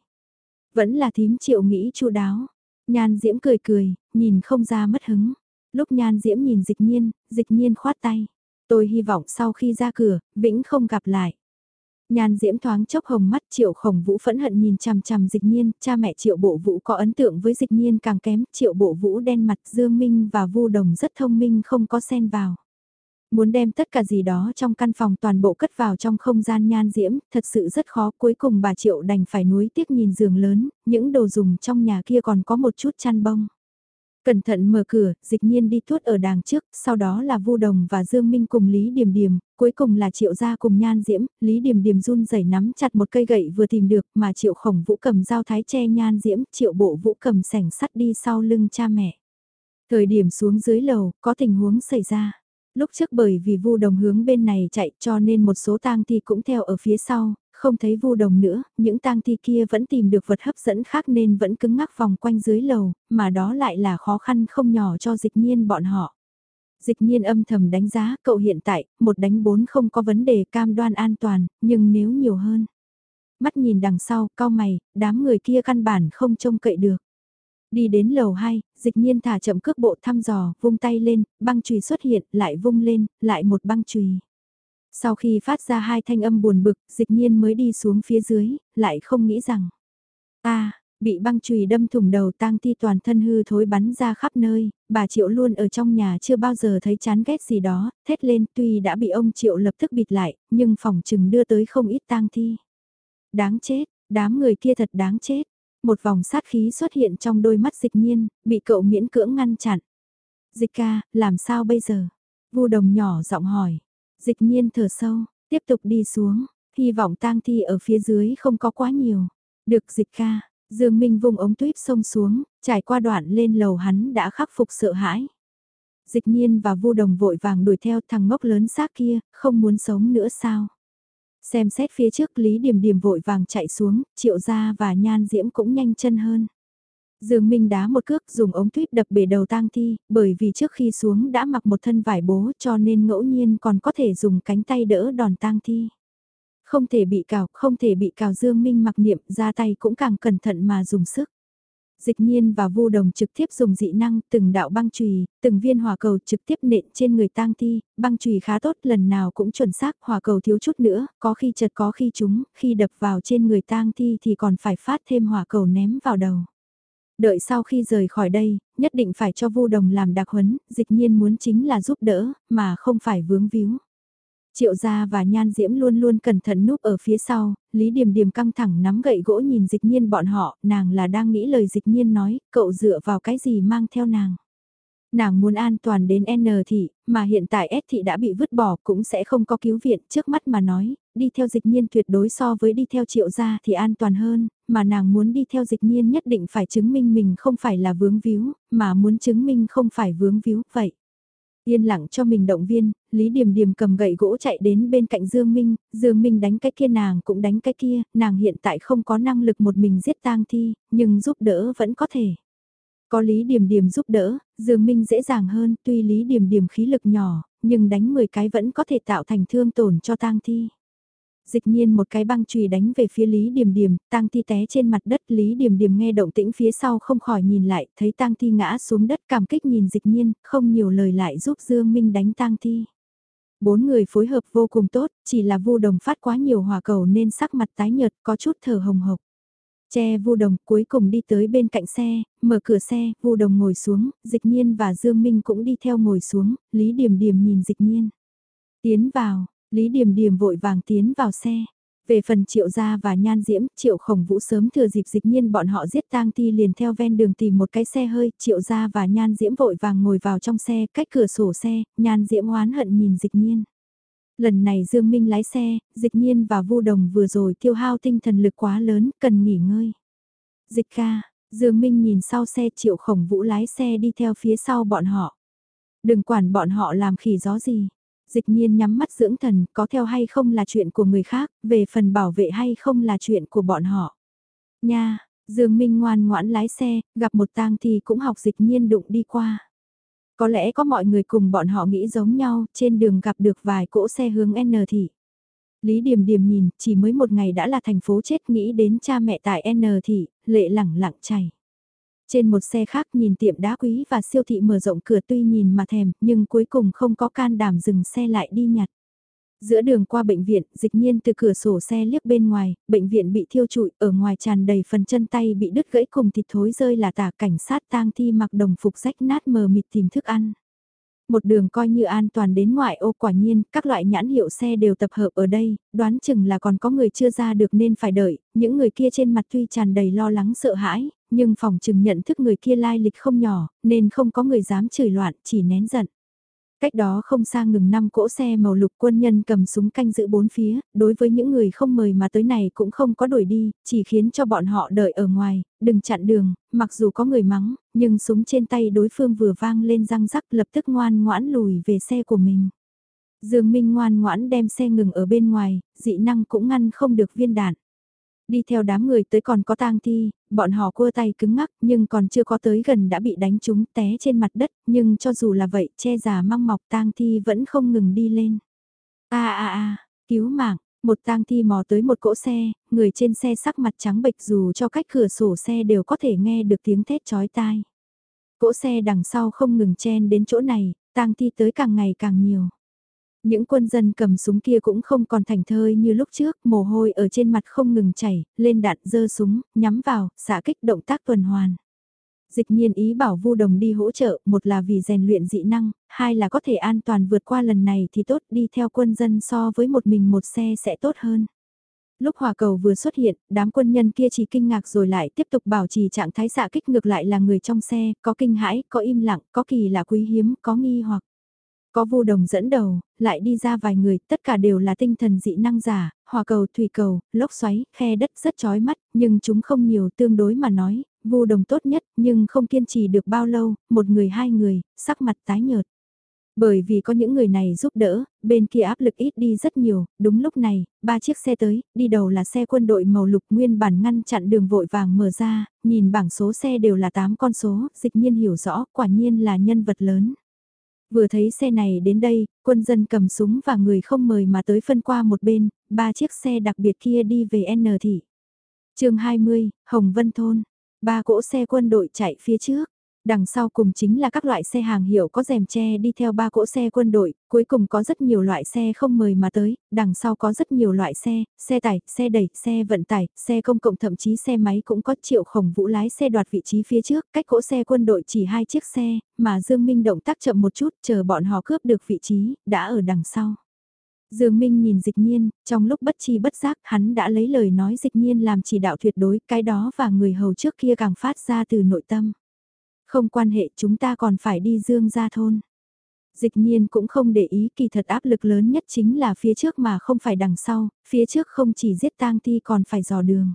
Vẫn là thím triệu nghĩ chu đáo, nhan diễm cười cười, nhìn không ra mất hứng. Lúc nhan diễm nhìn dịch nhiên, dịch nhiên khoát tay. Tôi hy vọng sau khi ra cửa, Vĩnh không gặp lại. Nhan diễm thoáng chốc hồng mắt triệu khổng vũ phẫn hận nhìn chằm chằm dịch nhiên, cha mẹ triệu bộ vũ có ấn tượng với dịch nhiên càng kém, triệu bộ vũ đen mặt dương minh và vu đồng rất thông minh không có xen vào. Muốn đem tất cả gì đó trong căn phòng toàn bộ cất vào trong không gian nhan diễm, thật sự rất khó cuối cùng bà triệu đành phải nuối tiếc nhìn giường lớn, những đồ dùng trong nhà kia còn có một chút chăn bông. Cẩn thận mở cửa, dịch nhiên đi tuốt ở đàng trước, sau đó là Vu Đồng và Dương Minh cùng Lý Điềm Điềm, cuối cùng là Triệu Gia cùng Nhan Diễm, Lý Điềm Điềm run rẩy nắm chặt một cây gậy vừa tìm được mà Triệu Khổng Vũ cầm dao thái che Nhan Diễm, Triệu Bộ Vũ cầm sảnh sắt đi sau lưng cha mẹ. Thời điểm xuống dưới lầu, có tình huống xảy ra. Lúc trước bởi vì Vu Đồng hướng bên này chạy cho nên một số tang thi cũng theo ở phía sau, không thấy vu đồng nữa, những tang thi kia vẫn tìm được vật hấp dẫn khác nên vẫn cứng ngắc vòng quanh dưới lầu, mà đó lại là khó khăn không nhỏ cho dịch nhiên bọn họ. Dịch nhiên âm thầm đánh giá cậu hiện tại, một đánh bốn không có vấn đề cam đoan an toàn, nhưng nếu nhiều hơn. Mắt nhìn đằng sau, cao mày, đám người kia căn bản không trông cậy được. Đi đến lầu 2, dịch nhiên thả chậm cước bộ thăm dò, vung tay lên, băng chùy xuất hiện, lại vung lên, lại một băng chùy. Sau khi phát ra hai thanh âm buồn bực, dịch nhiên mới đi xuống phía dưới, lại không nghĩ rằng. À, bị băng chùy đâm thủng đầu tang thi toàn thân hư thối bắn ra khắp nơi, bà Triệu luôn ở trong nhà chưa bao giờ thấy chán ghét gì đó, thét lên tuy đã bị ông Triệu lập tức bịt lại, nhưng phòng trừng đưa tới không ít tang thi. Đáng chết, đám người kia thật đáng chết. Một vòng sát khí xuất hiện trong đôi mắt dịch nhiên, bị cậu miễn cưỡng ngăn chặn. Dịch ca, làm sao bây giờ? Vu đồng nhỏ giọng hỏi. Dịch nhiên thở sâu, tiếp tục đi xuống, hy vọng tang thi ở phía dưới không có quá nhiều. Được dịch ca, Dương Minh vùng ống tuyếp sông xuống, trải qua đoạn lên lầu hắn đã khắc phục sợ hãi. Dịch nhiên và vu đồng vội vàng đuổi theo thằng ngốc lớn xác kia, không muốn sống nữa sao? Xem xét phía trước Lý Điểm Điểm vội vàng chạy xuống, triệu gia và nhan diễm cũng nhanh chân hơn. Dương Minh đá một cước dùng ống tuyết đập bể đầu tang thi, bởi vì trước khi xuống đã mặc một thân vải bố cho nên ngẫu nhiên còn có thể dùng cánh tay đỡ đòn tang thi. Không thể bị cào, không thể bị cào Dương Minh mặc niệm ra tay cũng càng cẩn thận mà dùng sức. Dịch nhiên và vu đồng trực tiếp dùng dị năng từng đạo băng chùy, từng viên hỏa cầu trực tiếp nện trên người tang thi, băng chùy khá tốt lần nào cũng chuẩn xác, hỏa cầu thiếu chút nữa, có khi chật có khi trúng, khi đập vào trên người tang thi thì còn phải phát thêm hỏa cầu ném vào đầu. Đợi sau khi rời khỏi đây, nhất định phải cho vu đồng làm đặc huấn, dịch nhiên muốn chính là giúp đỡ, mà không phải vướng víu. Triệu gia và nhan diễm luôn luôn cẩn thận núp ở phía sau, Lý Điềm Điềm căng thẳng nắm gậy gỗ nhìn dịch nhiên bọn họ, nàng là đang nghĩ lời dịch nhiên nói, cậu dựa vào cái gì mang theo nàng. Nàng muốn an toàn đến N thị, mà hiện tại S thị đã bị vứt bỏ cũng sẽ không có cứu viện trước mắt mà nói, đi theo dịch nhiên tuyệt đối so với đi theo triệu gia thì an toàn hơn, mà nàng muốn đi theo dịch nhiên nhất định phải chứng minh mình không phải là vướng víu, mà muốn chứng minh không phải vướng víu, vậy. Yên lặng cho mình động viên, Lý Điềm Điềm cầm gậy gỗ chạy đến bên cạnh Dương Minh, Dương Minh đánh cái kia nàng cũng đánh cái kia, nàng hiện tại không có năng lực một mình giết tang thi, nhưng giúp đỡ vẫn có thể. Có Lý Điềm Điềm giúp đỡ, Dương Minh dễ dàng hơn, tuy Lý Điềm Điềm khí lực nhỏ, nhưng đánh 10 cái vẫn có thể tạo thành thương tổn cho tang thi. Dịch nhiên một cái băng chùy đánh về phía Lý Điềm Điềm, tang thi té trên mặt đất Lý Điềm Điềm nghe động tĩnh phía sau không khỏi nhìn lại, thấy tang thi ngã xuống đất cảm kích nhìn dịch nhiên, không nhiều lời lại giúp Dương Minh đánh tang thi. Bốn người phối hợp vô cùng tốt, chỉ là vu đồng phát quá nhiều hỏa cầu nên sắc mặt tái nhợt có chút thở hồng hộc. Che vu đồng cuối cùng đi tới bên cạnh xe, mở cửa xe, vu đồng ngồi xuống, dịch nhiên và Dương Minh cũng đi theo ngồi xuống, Lý Điềm Điềm nhìn dịch nhiên. Tiến vào, Lý Điềm Điềm vội vàng tiến vào xe. Về phần triệu gia và nhan diễm, triệu khổng vũ sớm thừa dịp dịch nhiên bọn họ giết tang thi liền theo ven đường tìm một cái xe hơi, triệu gia và nhan diễm vội vàng ngồi vào trong xe, cách cửa sổ xe, nhan diễm oán hận nhìn dịch nhiên. Lần này Dương Minh lái xe, dịch nhiên và vu đồng vừa rồi tiêu hao tinh thần lực quá lớn, cần nghỉ ngơi. Dịch ca, Dương Minh nhìn sau xe triệu khổng vũ lái xe đi theo phía sau bọn họ. Đừng quản bọn họ làm khỉ gió gì, dịch nhiên nhắm mắt dưỡng thần, có theo hay không là chuyện của người khác, về phần bảo vệ hay không là chuyện của bọn họ. Nha, Dương Minh ngoan ngoãn lái xe, gặp một tang thì cũng học dịch nhiên đụng đi qua. Có lẽ có mọi người cùng bọn họ nghĩ giống nhau, trên đường gặp được vài cỗ xe hướng N thị. Lý Điềm Điềm nhìn, chỉ mới một ngày đã là thành phố chết nghĩ đến cha mẹ tại N thị, lệ lẳng lặng chảy. Trên một xe khác nhìn tiệm đá quý và siêu thị mở rộng cửa tuy nhìn mà thèm, nhưng cuối cùng không có can đảm dừng xe lại đi nhặt. Giữa đường qua bệnh viện, dịch nhiên từ cửa sổ xe liếc bên ngoài, bệnh viện bị thiêu trụi, ở ngoài tràn đầy phần chân tay bị đứt gãy cùng thịt thối rơi là tả cảnh sát tang thi mặc đồng phục rách nát mờ mịt tìm thức ăn. Một đường coi như an toàn đến ngoại ô quả nhiên, các loại nhãn hiệu xe đều tập hợp ở đây, đoán chừng là còn có người chưa ra được nên phải đợi, những người kia trên mặt tuy tràn đầy lo lắng sợ hãi, nhưng phòng chừng nhận thức người kia lai lịch không nhỏ, nên không có người dám chửi loạn, chỉ nén giận. Cách đó không xa ngừng năm cỗ xe màu lục quân nhân cầm súng canh giữ bốn phía, đối với những người không mời mà tới này cũng không có đuổi đi, chỉ khiến cho bọn họ đợi ở ngoài, đừng chặn đường, mặc dù có người mắng, nhưng súng trên tay đối phương vừa vang lên răng rắc lập tức ngoan ngoãn lùi về xe của mình. Dương Minh ngoan ngoãn đem xe ngừng ở bên ngoài, dị năng cũng ngăn không được viên đạn. Đi theo đám người tới còn có tang thi, bọn họ cua tay cứng ngắc nhưng còn chưa có tới gần đã bị đánh trúng té trên mặt đất, nhưng cho dù là vậy che già măng mọc tang thi vẫn không ngừng đi lên. a a a cứu mạng, một tang thi mò tới một cỗ xe, người trên xe sắc mặt trắng bệch dù cho cách cửa sổ xe đều có thể nghe được tiếng thét chói tai. Cỗ xe đằng sau không ngừng chen đến chỗ này, tang thi tới càng ngày càng nhiều. Những quân dân cầm súng kia cũng không còn thành thơi như lúc trước, mồ hôi ở trên mặt không ngừng chảy, lên đạn dơ súng, nhắm vào, xả kích động tác tuần hoàn. Dịch nhiên ý bảo Vu Đồng đi hỗ trợ, một là vì rèn luyện dị năng, hai là có thể an toàn vượt qua lần này thì tốt đi theo quân dân so với một mình một xe sẽ tốt hơn. Lúc hỏa cầu vừa xuất hiện, đám quân nhân kia chỉ kinh ngạc rồi lại tiếp tục bảo trì trạng thái xạ kích ngược lại là người trong xe, có kinh hãi, có im lặng, có kỳ lạ quý hiếm, có nghi hoặc. Có vô đồng dẫn đầu, lại đi ra vài người, tất cả đều là tinh thần dị năng giả, hỏa cầu, thủy cầu, lốc xoáy, khe đất rất chói mắt, nhưng chúng không nhiều tương đối mà nói, vô đồng tốt nhất, nhưng không kiên trì được bao lâu, một người hai người, sắc mặt tái nhợt. Bởi vì có những người này giúp đỡ, bên kia áp lực ít đi rất nhiều, đúng lúc này, ba chiếc xe tới, đi đầu là xe quân đội màu lục nguyên bản ngăn chặn đường vội vàng mở ra, nhìn bảng số xe đều là 8 con số, dịch nhiên hiểu rõ, quả nhiên là nhân vật lớn. Vừa thấy xe này đến đây, quân dân cầm súng và người không mời mà tới phân qua một bên, ba chiếc xe đặc biệt kia đi về N thị. chương 20, Hồng Vân Thôn, ba cỗ xe quân đội chạy phía trước. Đằng sau cùng chính là các loại xe hàng hiệu có rèm che đi theo ba cỗ xe quân đội, cuối cùng có rất nhiều loại xe không mời mà tới, đằng sau có rất nhiều loại xe, xe tải, xe đẩy, xe vận tải, xe công cộng thậm chí xe máy cũng có triệu khổng vũ lái xe đoạt vị trí phía trước, cách cỗ xe quân đội chỉ hai chiếc xe, mà Dương Minh động tác chậm một chút chờ bọn họ cướp được vị trí, đã ở đằng sau. Dương Minh nhìn dịch nhiên, trong lúc bất chi bất giác hắn đã lấy lời nói dịch nhiên làm chỉ đạo tuyệt đối cái đó và người hầu trước kia càng phát ra từ nội tâm. Không quan hệ chúng ta còn phải đi dương ra thôn. Dịch nhiên cũng không để ý kỳ thật áp lực lớn nhất chính là phía trước mà không phải đằng sau, phía trước không chỉ giết tang thi còn phải dò đường.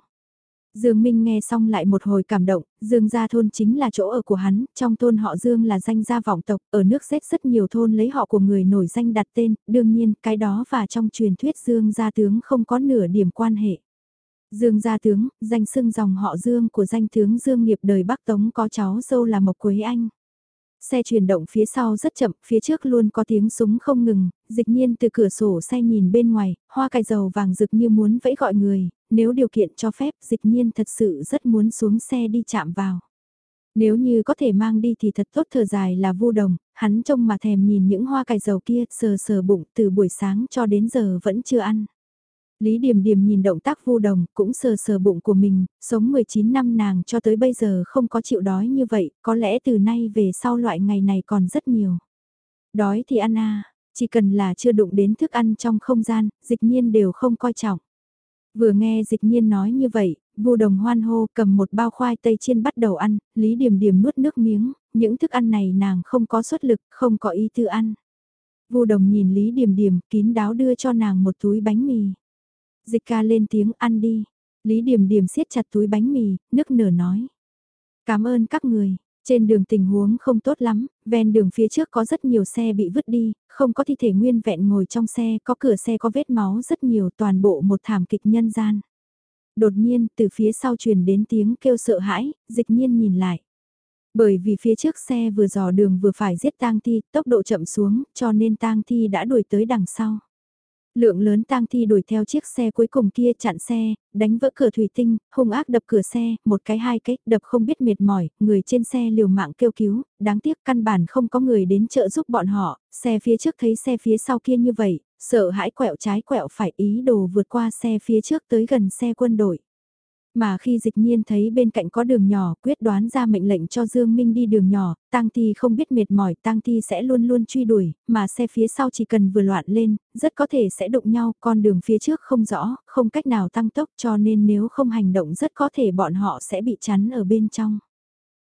Dương Minh nghe xong lại một hồi cảm động, Dương gia thôn chính là chỗ ở của hắn, trong thôn họ Dương là danh gia vọng tộc, ở nước xét rất nhiều thôn lấy họ của người nổi danh đặt tên, đương nhiên cái đó và trong truyền thuyết Dương gia tướng không có nửa điểm quan hệ. Dương gia tướng, danh xưng dòng họ Dương của danh tướng Dương nghiệp đời Bắc Tống có cháu dâu là Mộc Quế Anh. Xe chuyển động phía sau rất chậm, phía trước luôn có tiếng súng không ngừng, dịch nhiên từ cửa sổ xe nhìn bên ngoài, hoa cài dầu vàng rực như muốn vẫy gọi người, nếu điều kiện cho phép dịch nhiên thật sự rất muốn xuống xe đi chạm vào. Nếu như có thể mang đi thì thật tốt thở dài là vu đồng, hắn trông mà thèm nhìn những hoa cài dầu kia sờ sờ bụng từ buổi sáng cho đến giờ vẫn chưa ăn. Lý Điềm Điềm nhìn động tác vu đồng, cũng sờ sờ bụng của mình, sống 19 năm nàng cho tới bây giờ không có chịu đói như vậy, có lẽ từ nay về sau loại ngày này còn rất nhiều. Đói thì ăn à, chỉ cần là chưa đụng đến thức ăn trong không gian, dịch nhiên đều không coi trọng. Vừa nghe dịch nhiên nói như vậy, vu đồng hoan hô cầm một bao khoai tây chiên bắt đầu ăn, Lý Điềm Điềm nuốt nước miếng, những thức ăn này nàng không có xuất lực, không có ý tư ăn. Vu đồng nhìn Lý Điềm Điềm kín đáo đưa cho nàng một túi bánh mì. Dịch ca lên tiếng ăn đi. Lý Điềm Điềm siết chặt túi bánh mì, nức nở nói. Cảm ơn các người. Trên đường tình huống không tốt lắm, ven đường phía trước có rất nhiều xe bị vứt đi, không có thi thể nguyên vẹn ngồi trong xe, có cửa xe có vết máu rất nhiều toàn bộ một thảm kịch nhân gian. Đột nhiên, từ phía sau truyền đến tiếng kêu sợ hãi, dịch nhiên nhìn lại. Bởi vì phía trước xe vừa dò đường vừa phải giết tang thi, tốc độ chậm xuống, cho nên tang thi đã đuổi tới đằng sau. Lượng lớn tang thi đuổi theo chiếc xe cuối cùng kia chặn xe, đánh vỡ cửa thủy tinh, hung ác đập cửa xe, một cái hai cái, đập không biết mệt mỏi, người trên xe liều mạng kêu cứu, đáng tiếc căn bản không có người đến trợ giúp bọn họ, xe phía trước thấy xe phía sau kia như vậy, sợ hãi quẹo trái quẹo phải ý đồ vượt qua xe phía trước tới gần xe quân đội. Mà khi dịch nhiên thấy bên cạnh có đường nhỏ, quyết đoán ra mệnh lệnh cho Dương Minh đi đường nhỏ, tăng thi không biết mệt mỏi, tăng thi sẽ luôn luôn truy đuổi, mà xe phía sau chỉ cần vừa loạn lên, rất có thể sẽ đụng nhau, con đường phía trước không rõ, không cách nào tăng tốc cho nên nếu không hành động rất có thể bọn họ sẽ bị chắn ở bên trong.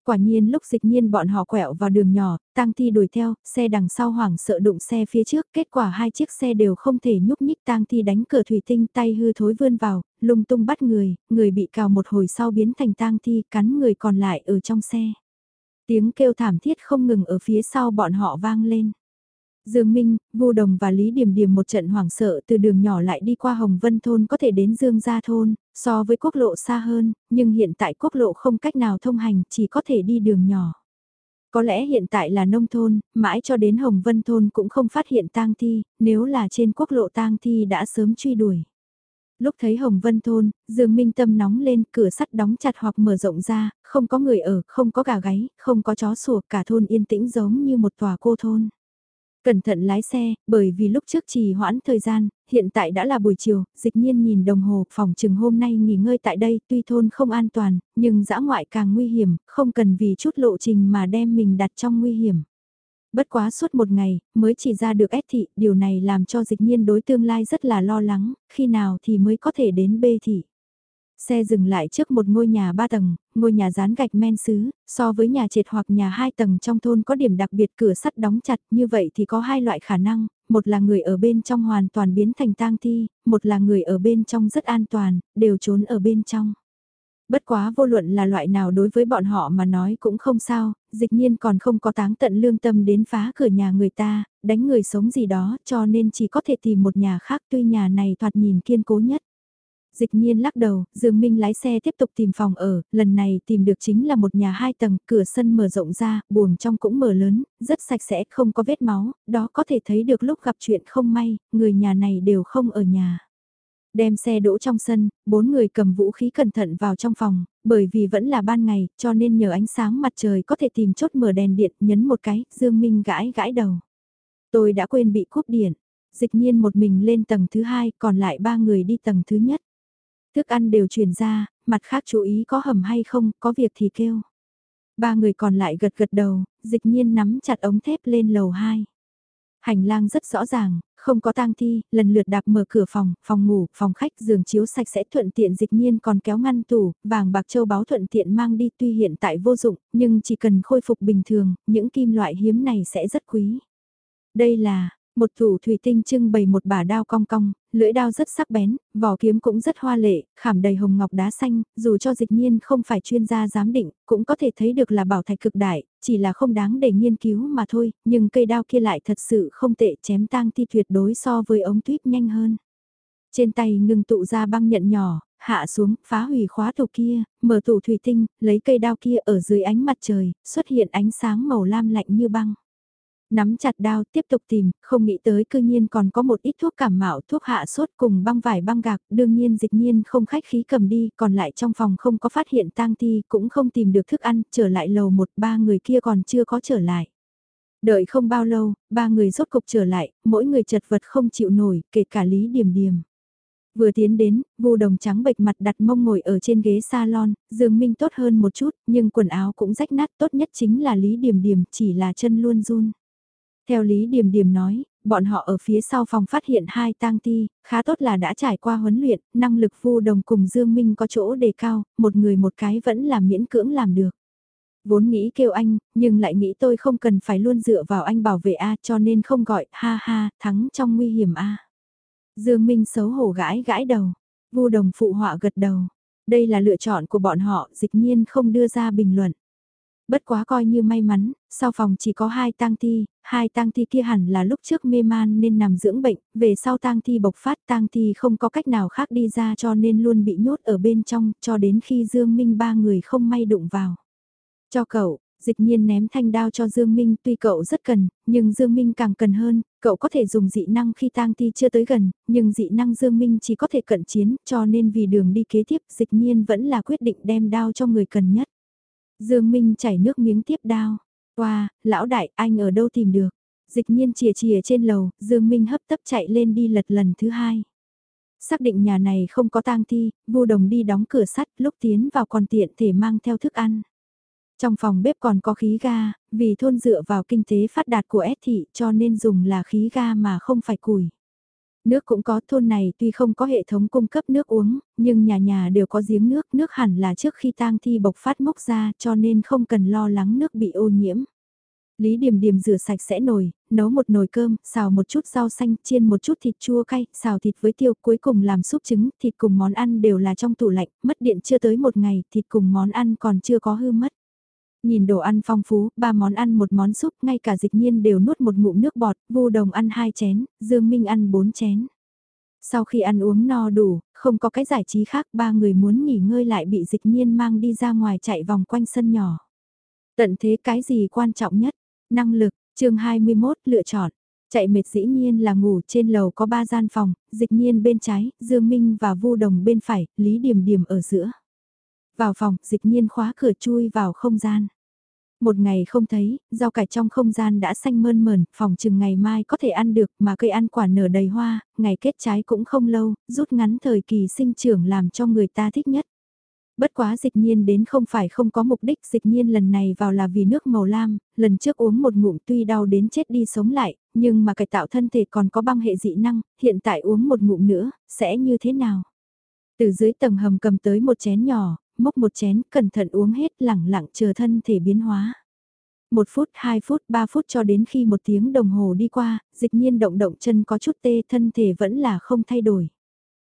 Quả nhiên lúc dịch nhiên bọn họ quẹo vào đường nhỏ, tang thi đuổi theo, xe đằng sau hoảng sợ đụng xe phía trước, kết quả hai chiếc xe đều không thể nhúc nhích tang thi đánh cửa thủy tinh tay hư thối vươn vào, lung tung bắt người, người bị cào một hồi sau biến thành tang thi cắn người còn lại ở trong xe. Tiếng kêu thảm thiết không ngừng ở phía sau bọn họ vang lên. Dương Minh, Vu Đồng và Lý Điềm Điềm một trận hoảng sợ từ đường nhỏ lại đi qua Hồng Vân Thôn có thể đến Dương Gia Thôn, so với quốc lộ xa hơn, nhưng hiện tại quốc lộ không cách nào thông hành, chỉ có thể đi đường nhỏ. Có lẽ hiện tại là nông thôn, mãi cho đến Hồng Vân Thôn cũng không phát hiện tang thi, nếu là trên quốc lộ tang thi đã sớm truy đuổi. Lúc thấy Hồng Vân Thôn, Dương Minh tâm nóng lên, cửa sắt đóng chặt hoặc mở rộng ra, không có người ở, không có gà gáy, không có chó sủa, cả thôn yên tĩnh giống như một tòa cô thôn. Cẩn thận lái xe, bởi vì lúc trước trì hoãn thời gian, hiện tại đã là buổi chiều, dịch nhiên nhìn đồng hồ, phòng chừng hôm nay nghỉ ngơi tại đây, tuy thôn không an toàn, nhưng dã ngoại càng nguy hiểm, không cần vì chút lộ trình mà đem mình đặt trong nguy hiểm. Bất quá suốt một ngày, mới chỉ ra được S thị, điều này làm cho dịch nhiên đối tương lai rất là lo lắng, khi nào thì mới có thể đến B thị. Xe dừng lại trước một ngôi nhà ba tầng, ngôi nhà dán gạch men sứ, so với nhà trệt hoặc nhà hai tầng trong thôn có điểm đặc biệt cửa sắt đóng chặt, như vậy thì có hai loại khả năng, một là người ở bên trong hoàn toàn biến thành tang thi, một là người ở bên trong rất an toàn, đều trốn ở bên trong. Bất quá vô luận là loại nào đối với bọn họ mà nói cũng không sao, dịch nhiên còn không có táng tận lương tâm đến phá cửa nhà người ta, đánh người sống gì đó cho nên chỉ có thể tìm một nhà khác tuy nhà này thoạt nhìn kiên cố nhất. Dịch nhiên lắc đầu, Dương Minh lái xe tiếp tục tìm phòng ở, lần này tìm được chính là một nhà hai tầng, cửa sân mở rộng ra, buồng trong cũng mở lớn, rất sạch sẽ, không có vết máu, đó có thể thấy được lúc gặp chuyện không may, người nhà này đều không ở nhà. Đem xe đỗ trong sân, bốn người cầm vũ khí cẩn thận vào trong phòng, bởi vì vẫn là ban ngày, cho nên nhờ ánh sáng mặt trời có thể tìm chốt mở đèn điện, nhấn một cái, Dương Minh gãi gãi đầu. Tôi đã quên bị cúp điện, dịch nhiên một mình lên tầng thứ hai, còn lại ba người đi tầng thứ nhất. Thức ăn đều truyền ra, mặt khác chú ý có hầm hay không, có việc thì kêu. Ba người còn lại gật gật đầu, dịch nhiên nắm chặt ống thép lên lầu 2. Hành lang rất rõ ràng, không có tang thi, lần lượt đạp mở cửa phòng, phòng ngủ, phòng khách, giường chiếu sạch sẽ thuận tiện dịch nhiên còn kéo ngăn tủ, vàng bạc châu báu thuận tiện mang đi tuy hiện tại vô dụng, nhưng chỉ cần khôi phục bình thường, những kim loại hiếm này sẽ rất quý. Đây là, một thủ thủy tinh trưng bày một bả đao cong cong, lưỡi đao rất sắc bén, vỏ kiếm cũng rất hoa lệ, khảm đầy hồng ngọc đá xanh, dù cho dịch nhiên không phải chuyên gia giám định, cũng có thể thấy được là bảo thạch cực đại, chỉ là không đáng để nghiên cứu mà thôi, nhưng cây đao kia lại thật sự không tệ chém tang ti tuyệt đối so với ống tuyếp nhanh hơn. Trên tay ngừng tụ ra băng nhận nhỏ, hạ xuống, phá hủy khóa tủ kia, mở tủ thủy tinh, lấy cây đao kia ở dưới ánh mặt trời, xuất hiện ánh sáng màu lam lạnh như băng. Nắm chặt đao tiếp tục tìm, không nghĩ tới cư nhiên còn có một ít thuốc cảm mạo thuốc hạ sốt cùng băng vải băng gạc, đương nhiên dịch nhiên không khách khí cầm đi, còn lại trong phòng không có phát hiện tang thi, cũng không tìm được thức ăn, trở lại lầu một ba người kia còn chưa có trở lại. Đợi không bao lâu, ba người rốt cục trở lại, mỗi người chật vật không chịu nổi, kể cả Lý Điềm Điềm. Vừa tiến đến, vu đồng trắng bệch mặt đặt mông ngồi ở trên ghế salon, Dương Minh tốt hơn một chút, nhưng quần áo cũng rách nát tốt nhất chính là Lý Điềm Điềm, chỉ là chân luôn run. Theo Lý Điềm Điềm nói, bọn họ ở phía sau phòng phát hiện hai tang ti, khá tốt là đã trải qua huấn luyện, năng lực vu đồng cùng Dương Minh có chỗ đề cao, một người một cái vẫn là miễn cưỡng làm được. Vốn nghĩ kêu anh, nhưng lại nghĩ tôi không cần phải luôn dựa vào anh bảo vệ A cho nên không gọi, ha ha, thắng trong nguy hiểm A. Dương Minh xấu hổ gãi gãi đầu, vu đồng phụ họa gật đầu. Đây là lựa chọn của bọn họ, dịch nhiên không đưa ra bình luận. Bất quá coi như may mắn, sau phòng chỉ có hai tang thi, hai tang thi kia hẳn là lúc trước mê man nên nằm dưỡng bệnh, về sau tang thi bộc phát tang thi không có cách nào khác đi ra cho nên luôn bị nhốt ở bên trong cho đến khi Dương Minh ba người không may đụng vào. Cho cậu, dịch nhiên ném thanh đao cho Dương Minh tuy cậu rất cần, nhưng Dương Minh càng cần hơn, cậu có thể dùng dị năng khi tang thi chưa tới gần, nhưng dị năng Dương Minh chỉ có thể cận chiến cho nên vì đường đi kế tiếp dịch nhiên vẫn là quyết định đem đao cho người cần nhất. Dương Minh chảy nước miếng tiếp đao. Qua, lão đại, anh ở đâu tìm được? Dịch nhiên chìa chìa trên lầu, Dương Minh hấp tấp chạy lên đi lật lần thứ hai. Xác định nhà này không có tang thi, vu đồng đi đóng cửa sắt lúc tiến vào còn tiện thể mang theo thức ăn. Trong phòng bếp còn có khí ga, vì thôn dựa vào kinh tế phát đạt của S thị cho nên dùng là khí ga mà không phải củi. Nước cũng có thôn này tuy không có hệ thống cung cấp nước uống, nhưng nhà nhà đều có giếng nước, nước hẳn là trước khi tang thi bộc phát mốc ra cho nên không cần lo lắng nước bị ô nhiễm. Lý Điềm Điềm rửa sạch sẽ nồi, nấu một nồi cơm, xào một chút rau xanh, chiên một chút thịt chua cay, xào thịt với tiêu, cuối cùng làm súp trứng, thịt cùng món ăn đều là trong tủ lạnh, mất điện chưa tới một ngày, thịt cùng món ăn còn chưa có hư mất. Nhìn đồ ăn phong phú, ba món ăn một món súp, ngay cả dịch nhiên đều nuốt một ngụm nước bọt, vô đồng ăn hai chén, Dương Minh ăn bốn chén. Sau khi ăn uống no đủ, không có cái giải trí khác, ba người muốn nghỉ ngơi lại bị dịch nhiên mang đi ra ngoài chạy vòng quanh sân nhỏ. Tận thế cái gì quan trọng nhất? Năng lực, chương 21 lựa chọn. Chạy mệt dĩ nhiên là ngủ trên lầu có ba gian phòng, dịch nhiên bên trái, Dương Minh và Vu Đồng bên phải, Lý điểm điểm ở giữa. Vào phòng, dịch nhiên khóa cửa chui vào không gian. Một ngày không thấy, rau cải trong không gian đã xanh mơn mờn, phòng chừng ngày mai có thể ăn được mà cây ăn quả nở đầy hoa, ngày kết trái cũng không lâu, rút ngắn thời kỳ sinh trưởng làm cho người ta thích nhất. Bất quá dịch nhiên đến không phải không có mục đích dịch nhiên lần này vào là vì nước màu lam, lần trước uống một ngụm tuy đau đến chết đi sống lại, nhưng mà cải tạo thân thể còn có băng hệ dị năng, hiện tại uống một ngụm nữa, sẽ như thế nào? Từ dưới tầng hầm cầm tới một chén nhỏ, mốc một chén, cẩn thận uống hết lẳng lặng chờ thân thể biến hóa. Một phút, hai phút, ba phút cho đến khi một tiếng đồng hồ đi qua, dịch nhiên động động chân có chút tê thân thể vẫn là không thay đổi.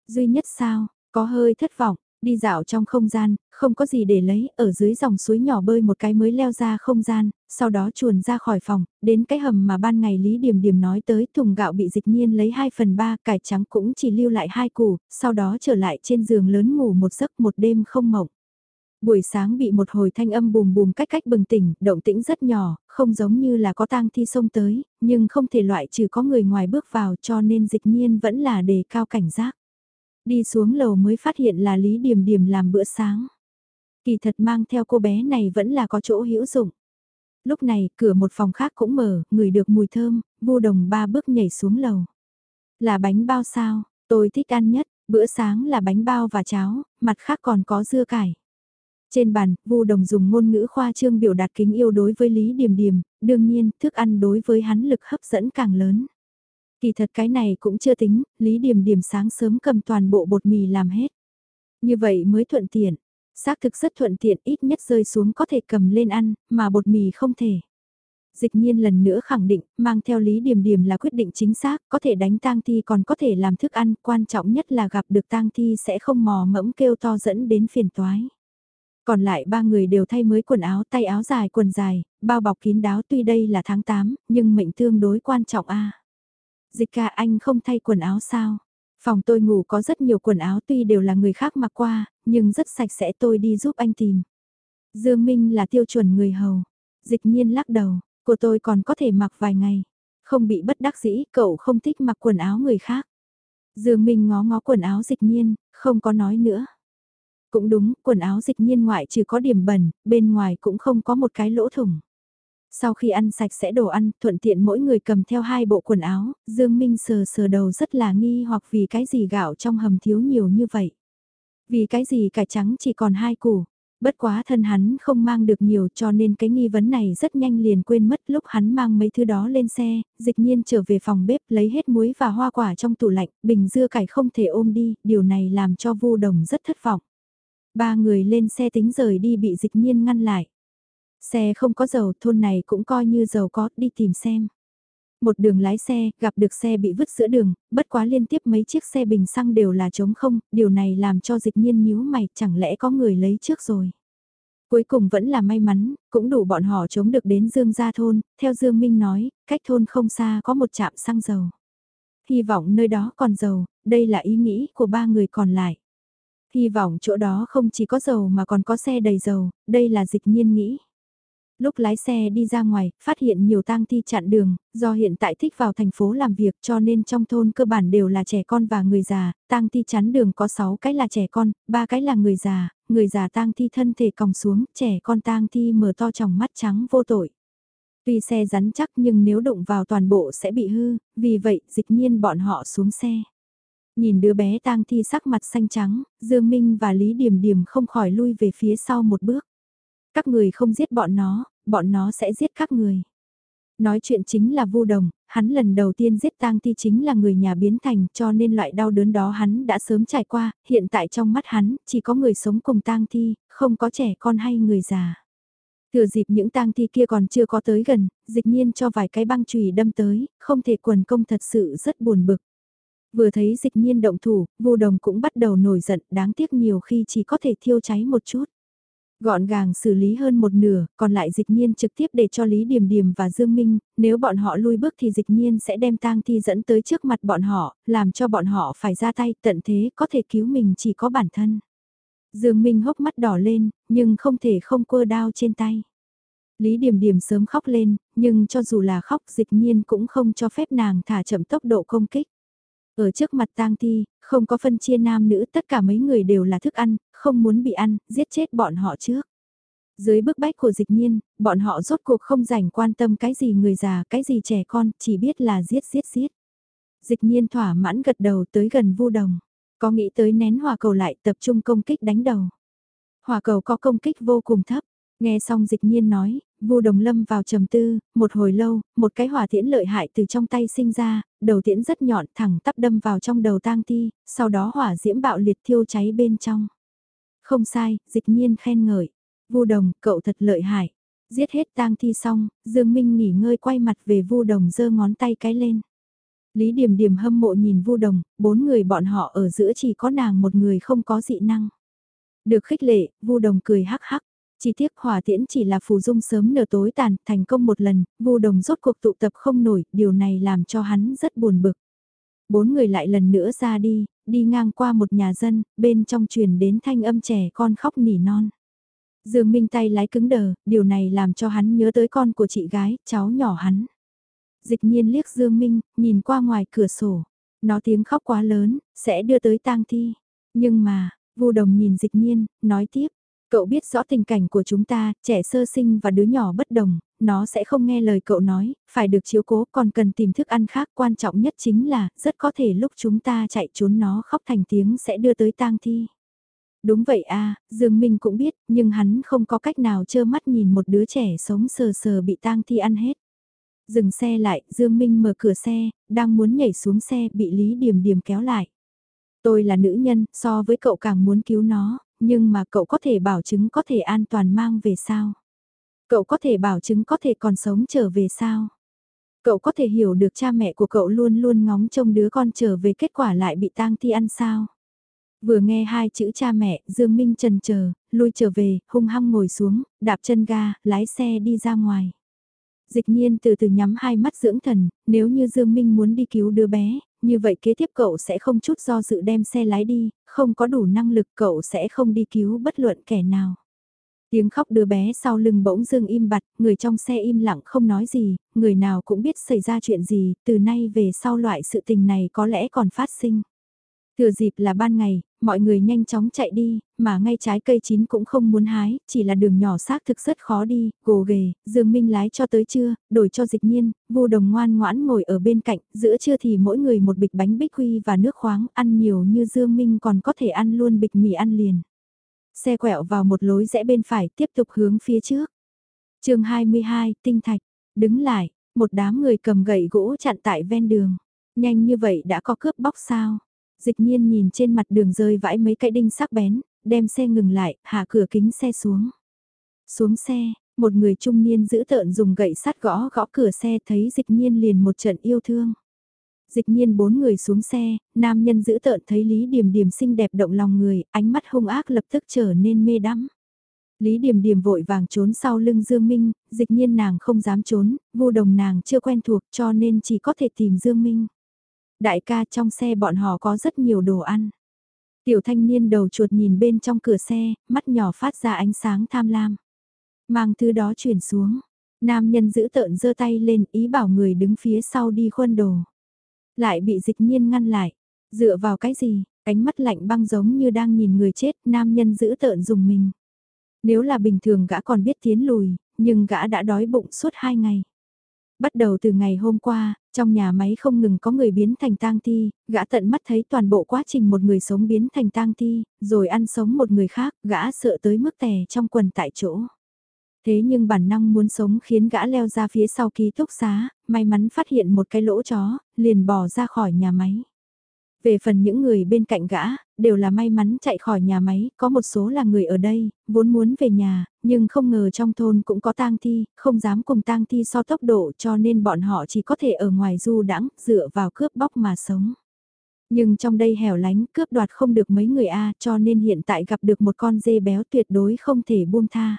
Duy nhất sao, có hơi thất vọng, đi dạo trong không gian, không có gì để lấy, ở dưới dòng suối nhỏ bơi một cái mới leo ra không gian, sau đó chuồn ra khỏi phòng, đến cái hầm mà ban ngày Lý Điểm Điểm nói tới thùng gạo bị dịch nhiên lấy 2 phần 3, cải trắng cũng chỉ lưu lại hai củ, sau đó trở lại trên giường lớn ngủ một giấc một đêm không mộng. Buổi sáng bị một hồi thanh âm bùm bùm cách cách bừng tỉnh, động tĩnh rất nhỏ, không giống như là có tang thi xông tới, nhưng không thể loại trừ có người ngoài bước vào cho nên dịch nhiên vẫn là đề cao cảnh giác. Đi xuống lầu mới phát hiện là Lý Điềm Điềm làm bữa sáng. Kỳ thật mang theo cô bé này vẫn là có chỗ hữu dụng. Lúc này, cửa một phòng khác cũng mở, ngửi được mùi thơm, vô đồng ba bước nhảy xuống lầu. Là bánh bao sao, tôi thích ăn nhất, bữa sáng là bánh bao và cháo, mặt khác còn có dưa cải. Trên bàn, Vu Đồng dùng ngôn ngữ khoa trương biểu đạt kính yêu đối với Lý Điềm Điềm, đương nhiên, thức ăn đối với hắn lực hấp dẫn càng lớn. Kỳ thật cái này cũng chưa tính, Lý Điềm Điềm sáng sớm cầm toàn bộ bột mì làm hết. Như vậy mới thuận tiện, xác thực rất thuận tiện ít nhất rơi xuống có thể cầm lên ăn, mà bột mì không thể. Dịch nhiên lần nữa khẳng định, mang theo Lý Điềm Điềm là quyết định chính xác, có thể đánh tang thi còn có thể làm thức ăn, quan trọng nhất là gặp được tang thi sẽ không mò mẫm kêu to dẫn đến phiền toái. Còn lại ba người đều thay mới quần áo tay áo dài quần dài, bao bọc kín đáo tuy đây là tháng 8, nhưng mệnh tương đối quan trọng a Dịch ca anh không thay quần áo sao? Phòng tôi ngủ có rất nhiều quần áo tuy đều là người khác mặc qua, nhưng rất sạch sẽ tôi đi giúp anh tìm. Dương Minh là tiêu chuẩn người hầu. Dịch nhiên lắc đầu, của tôi còn có thể mặc vài ngày. Không bị bất đắc dĩ, cậu không thích mặc quần áo người khác. Dương Minh ngó ngó quần áo dịch nhiên, không có nói nữa. Cũng đúng, quần áo dịch nhiên ngoại trừ có điểm bẩn, bên ngoài cũng không có một cái lỗ thủng. Sau khi ăn sạch sẽ đồ ăn, thuận tiện mỗi người cầm theo hai bộ quần áo, Dương Minh sờ sờ đầu rất là nghi hoặc vì cái gì gạo trong hầm thiếu nhiều như vậy. Vì cái gì cải trắng chỉ còn hai củ. Bất quá thân hắn không mang được nhiều cho nên cái nghi vấn này rất nhanh liền quên mất lúc hắn mang mấy thứ đó lên xe, dịch nhiên trở về phòng bếp lấy hết muối và hoa quả trong tủ lạnh, bình dưa cải không thể ôm đi, điều này làm cho vu đồng rất thất vọng. Ba người lên xe tính rời đi bị dịch nhiên ngăn lại. Xe không có dầu, thôn này cũng coi như dầu có, đi tìm xem. Một đường lái xe, gặp được xe bị vứt giữa đường, bất quá liên tiếp mấy chiếc xe bình xăng đều là trống không, điều này làm cho dịch nhiên nhíu mày, chẳng lẽ có người lấy trước rồi. Cuối cùng vẫn là may mắn, cũng đủ bọn họ chống được đến Dương Gia Thôn, theo Dương Minh nói, cách thôn không xa có một trạm xăng dầu. Hy vọng nơi đó còn dầu, đây là ý nghĩ của ba người còn lại. Hy vọng chỗ đó không chỉ có dầu mà còn có xe đầy dầu, đây là dịch nhiên nghĩ. Lúc lái xe đi ra ngoài, phát hiện nhiều tang thi chặn đường, do hiện tại thích vào thành phố làm việc cho nên trong thôn cơ bản đều là trẻ con và người già, tang thi chắn đường có 6 cái là trẻ con, 3 cái là người già, người già tang thi thân thể còng xuống, trẻ con tang thi mở to tròng mắt trắng vô tội. Tuy xe rắn chắc nhưng nếu đụng vào toàn bộ sẽ bị hư, vì vậy dịch nhiên bọn họ xuống xe. Nhìn đứa bé tang thi sắc mặt xanh trắng, Dương Minh và Lý Điềm Điềm không khỏi lui về phía sau một bước. Các người không giết bọn nó, bọn nó sẽ giết các người. Nói chuyện chính là vu đồng, hắn lần đầu tiên giết tang thi chính là người nhà biến thành cho nên loại đau đớn đó hắn đã sớm trải qua, hiện tại trong mắt hắn chỉ có người sống cùng tang thi, không có trẻ con hay người già. Thừa dịp những tang thi kia còn chưa có tới gần, dịch nhiên cho vài cái băng chùy đâm tới, không thể quần công thật sự rất buồn bực. Vừa thấy dịch nhiên động thủ, vô đồng cũng bắt đầu nổi giận đáng tiếc nhiều khi chỉ có thể thiêu cháy một chút. Gọn gàng xử lý hơn một nửa, còn lại dịch nhiên trực tiếp để cho Lý Điềm Điềm và Dương Minh, nếu bọn họ lui bước thì dịch nhiên sẽ đem tang thi dẫn tới trước mặt bọn họ, làm cho bọn họ phải ra tay tận thế có thể cứu mình chỉ có bản thân. Dương Minh hốc mắt đỏ lên, nhưng không thể không quơ đao trên tay. Lý Điềm Điềm sớm khóc lên, nhưng cho dù là khóc dịch nhiên cũng không cho phép nàng thả chậm tốc độ công kích. Ở trước mặt tang thi, không có phân chia nam nữ tất cả mấy người đều là thức ăn, không muốn bị ăn, giết chết bọn họ trước. Dưới bức bách của dịch nhiên, bọn họ rốt cuộc không rảnh quan tâm cái gì người già, cái gì trẻ con, chỉ biết là giết giết giết. Dịch nhiên thỏa mãn gật đầu tới gần vu đồng. Có nghĩ tới nén hòa cầu lại tập trung công kích đánh đầu. hòa cầu có công kích vô cùng thấp. Nghe xong dịch nhiên nói, Vu Đồng Lâm vào trầm tư, một hồi lâu, một cái hỏa tiễn lợi hại từ trong tay sinh ra, đầu tiễn rất nhọn thẳng tắp đâm vào trong đầu tang ti, sau đó hỏa diễm bạo liệt thiêu cháy bên trong. Không sai, dịch nhiên khen ngợi. Vu Đồng, cậu thật lợi hại. Giết hết tang thi xong, Dương Minh nghỉ ngơi quay mặt về Vu Đồng giơ ngón tay cái lên. Lý Điềm Điềm hâm mộ nhìn Vu Đồng, bốn người bọn họ ở giữa chỉ có nàng một người không có dị năng. Được khích lệ, Vu Đồng cười hắc hắc. Chi tiết hỏa tiễn chỉ là phù dung sớm nở tối tàn, thành công một lần, Vu Đồng rốt cuộc tụ tập không nổi, điều này làm cho hắn rất buồn bực. Bốn người lại lần nữa ra đi, đi ngang qua một nhà dân, bên trong truyền đến thanh âm trẻ con khóc nỉ non. Dương Minh tay lái cứng đờ, điều này làm cho hắn nhớ tới con của chị gái, cháu nhỏ hắn. Dịch nhiên liếc Dương Minh, nhìn qua ngoài cửa sổ. Nó tiếng khóc quá lớn, sẽ đưa tới tang thi. Nhưng mà, Vu Đồng nhìn dịch nhiên, nói tiếp. Cậu biết rõ tình cảnh của chúng ta, trẻ sơ sinh và đứa nhỏ bất đồng, nó sẽ không nghe lời cậu nói, phải được chiếu cố còn cần tìm thức ăn khác. Quan trọng nhất chính là, rất có thể lúc chúng ta chạy trốn nó khóc thành tiếng sẽ đưa tới tang thi. Đúng vậy a Dương Minh cũng biết, nhưng hắn không có cách nào trơ mắt nhìn một đứa trẻ sống sờ sờ bị tang thi ăn hết. Dừng xe lại, Dương Minh mở cửa xe, đang muốn nhảy xuống xe bị Lý Điềm Điềm kéo lại. Tôi là nữ nhân, so với cậu càng muốn cứu nó, nhưng mà cậu có thể bảo chứng có thể an toàn mang về sao? Cậu có thể bảo chứng có thể còn sống trở về sao? Cậu có thể hiểu được cha mẹ của cậu luôn luôn ngóng trông đứa con trở về kết quả lại bị tang thi ăn sao? Vừa nghe hai chữ cha mẹ, Dương Minh trần chờ, lui trở về, hung hăng ngồi xuống, đạp chân ga, lái xe đi ra ngoài. Dịch nhiên từ từ nhắm hai mắt dưỡng thần, nếu như Dương Minh muốn đi cứu đứa bé, như vậy kế tiếp cậu sẽ không chút do dự đem xe lái đi, không có đủ năng lực cậu sẽ không đi cứu bất luận kẻ nào. Tiếng khóc đứa bé sau lưng bỗng dưng im bặt, người trong xe im lặng không nói gì, người nào cũng biết xảy ra chuyện gì, từ nay về sau loại sự tình này có lẽ còn phát sinh. Thừa dịp là ban ngày, mọi người nhanh chóng chạy đi, mà ngay trái cây chín cũng không muốn hái, chỉ là đường nhỏ xác thực rất khó đi, gồ ghề, Dương Minh lái cho tới trưa, đổi cho dịch nhiên, vô đồng ngoan ngoãn ngồi ở bên cạnh, giữa trưa thì mỗi người một bịch bánh bích quy và nước khoáng, ăn nhiều như Dương Minh còn có thể ăn luôn bịch mì ăn liền. Xe quẹo vào một lối rẽ bên phải tiếp tục hướng phía trước. chương 22, Tinh Thạch, đứng lại, một đám người cầm gậy gỗ chặn tại ven đường. Nhanh như vậy đã có cướp bóc sao? Dịch nhiên nhìn trên mặt đường rơi vãi mấy cái đinh sắc bén, đem xe ngừng lại, hạ cửa kính xe xuống. Xuống xe, một người trung niên giữ tợn dùng gậy sắt gõ gõ cửa xe thấy dịch nhiên liền một trận yêu thương. Dịch nhiên bốn người xuống xe, nam nhân giữ tợn thấy Lý Điềm Điềm xinh đẹp động lòng người, ánh mắt hung ác lập tức trở nên mê đắm. Lý Điềm Điềm vội vàng trốn sau lưng Dương Minh, dịch nhiên nàng không dám trốn, vô đồng nàng chưa quen thuộc cho nên chỉ có thể tìm Dương Minh. Đại ca trong xe bọn họ có rất nhiều đồ ăn. Tiểu thanh niên đầu chuột nhìn bên trong cửa xe, mắt nhỏ phát ra ánh sáng tham lam. Mang thứ đó chuyển xuống. Nam nhân giữ tợn giơ tay lên ý bảo người đứng phía sau đi khuân đồ. Lại bị dịch nhiên ngăn lại. Dựa vào cái gì, ánh mắt lạnh băng giống như đang nhìn người chết, nam nhân giữ tợn dùng mình. Nếu là bình thường gã còn biết tiến lùi, nhưng gã đã đói bụng suốt hai ngày. Bắt đầu từ ngày hôm qua, trong nhà máy không ngừng có người biến thành tang thi, gã tận mắt thấy toàn bộ quá trình một người sống biến thành tang thi, rồi ăn sống một người khác, gã sợ tới mức tè trong quần tại chỗ. Thế nhưng bản năng muốn sống khiến gã leo ra phía sau ký túc xá, may mắn phát hiện một cái lỗ chó, liền bò ra khỏi nhà máy. Về phần những người bên cạnh gã, đều là may mắn chạy khỏi nhà máy, có một số là người ở đây, vốn muốn về nhà, nhưng không ngờ trong thôn cũng có tang thi, không dám cùng tang thi so tốc độ cho nên bọn họ chỉ có thể ở ngoài du đãng dựa vào cướp bóc mà sống. Nhưng trong đây hẻo lánh cướp đoạt không được mấy người A cho nên hiện tại gặp được một con dê béo tuyệt đối không thể buông tha.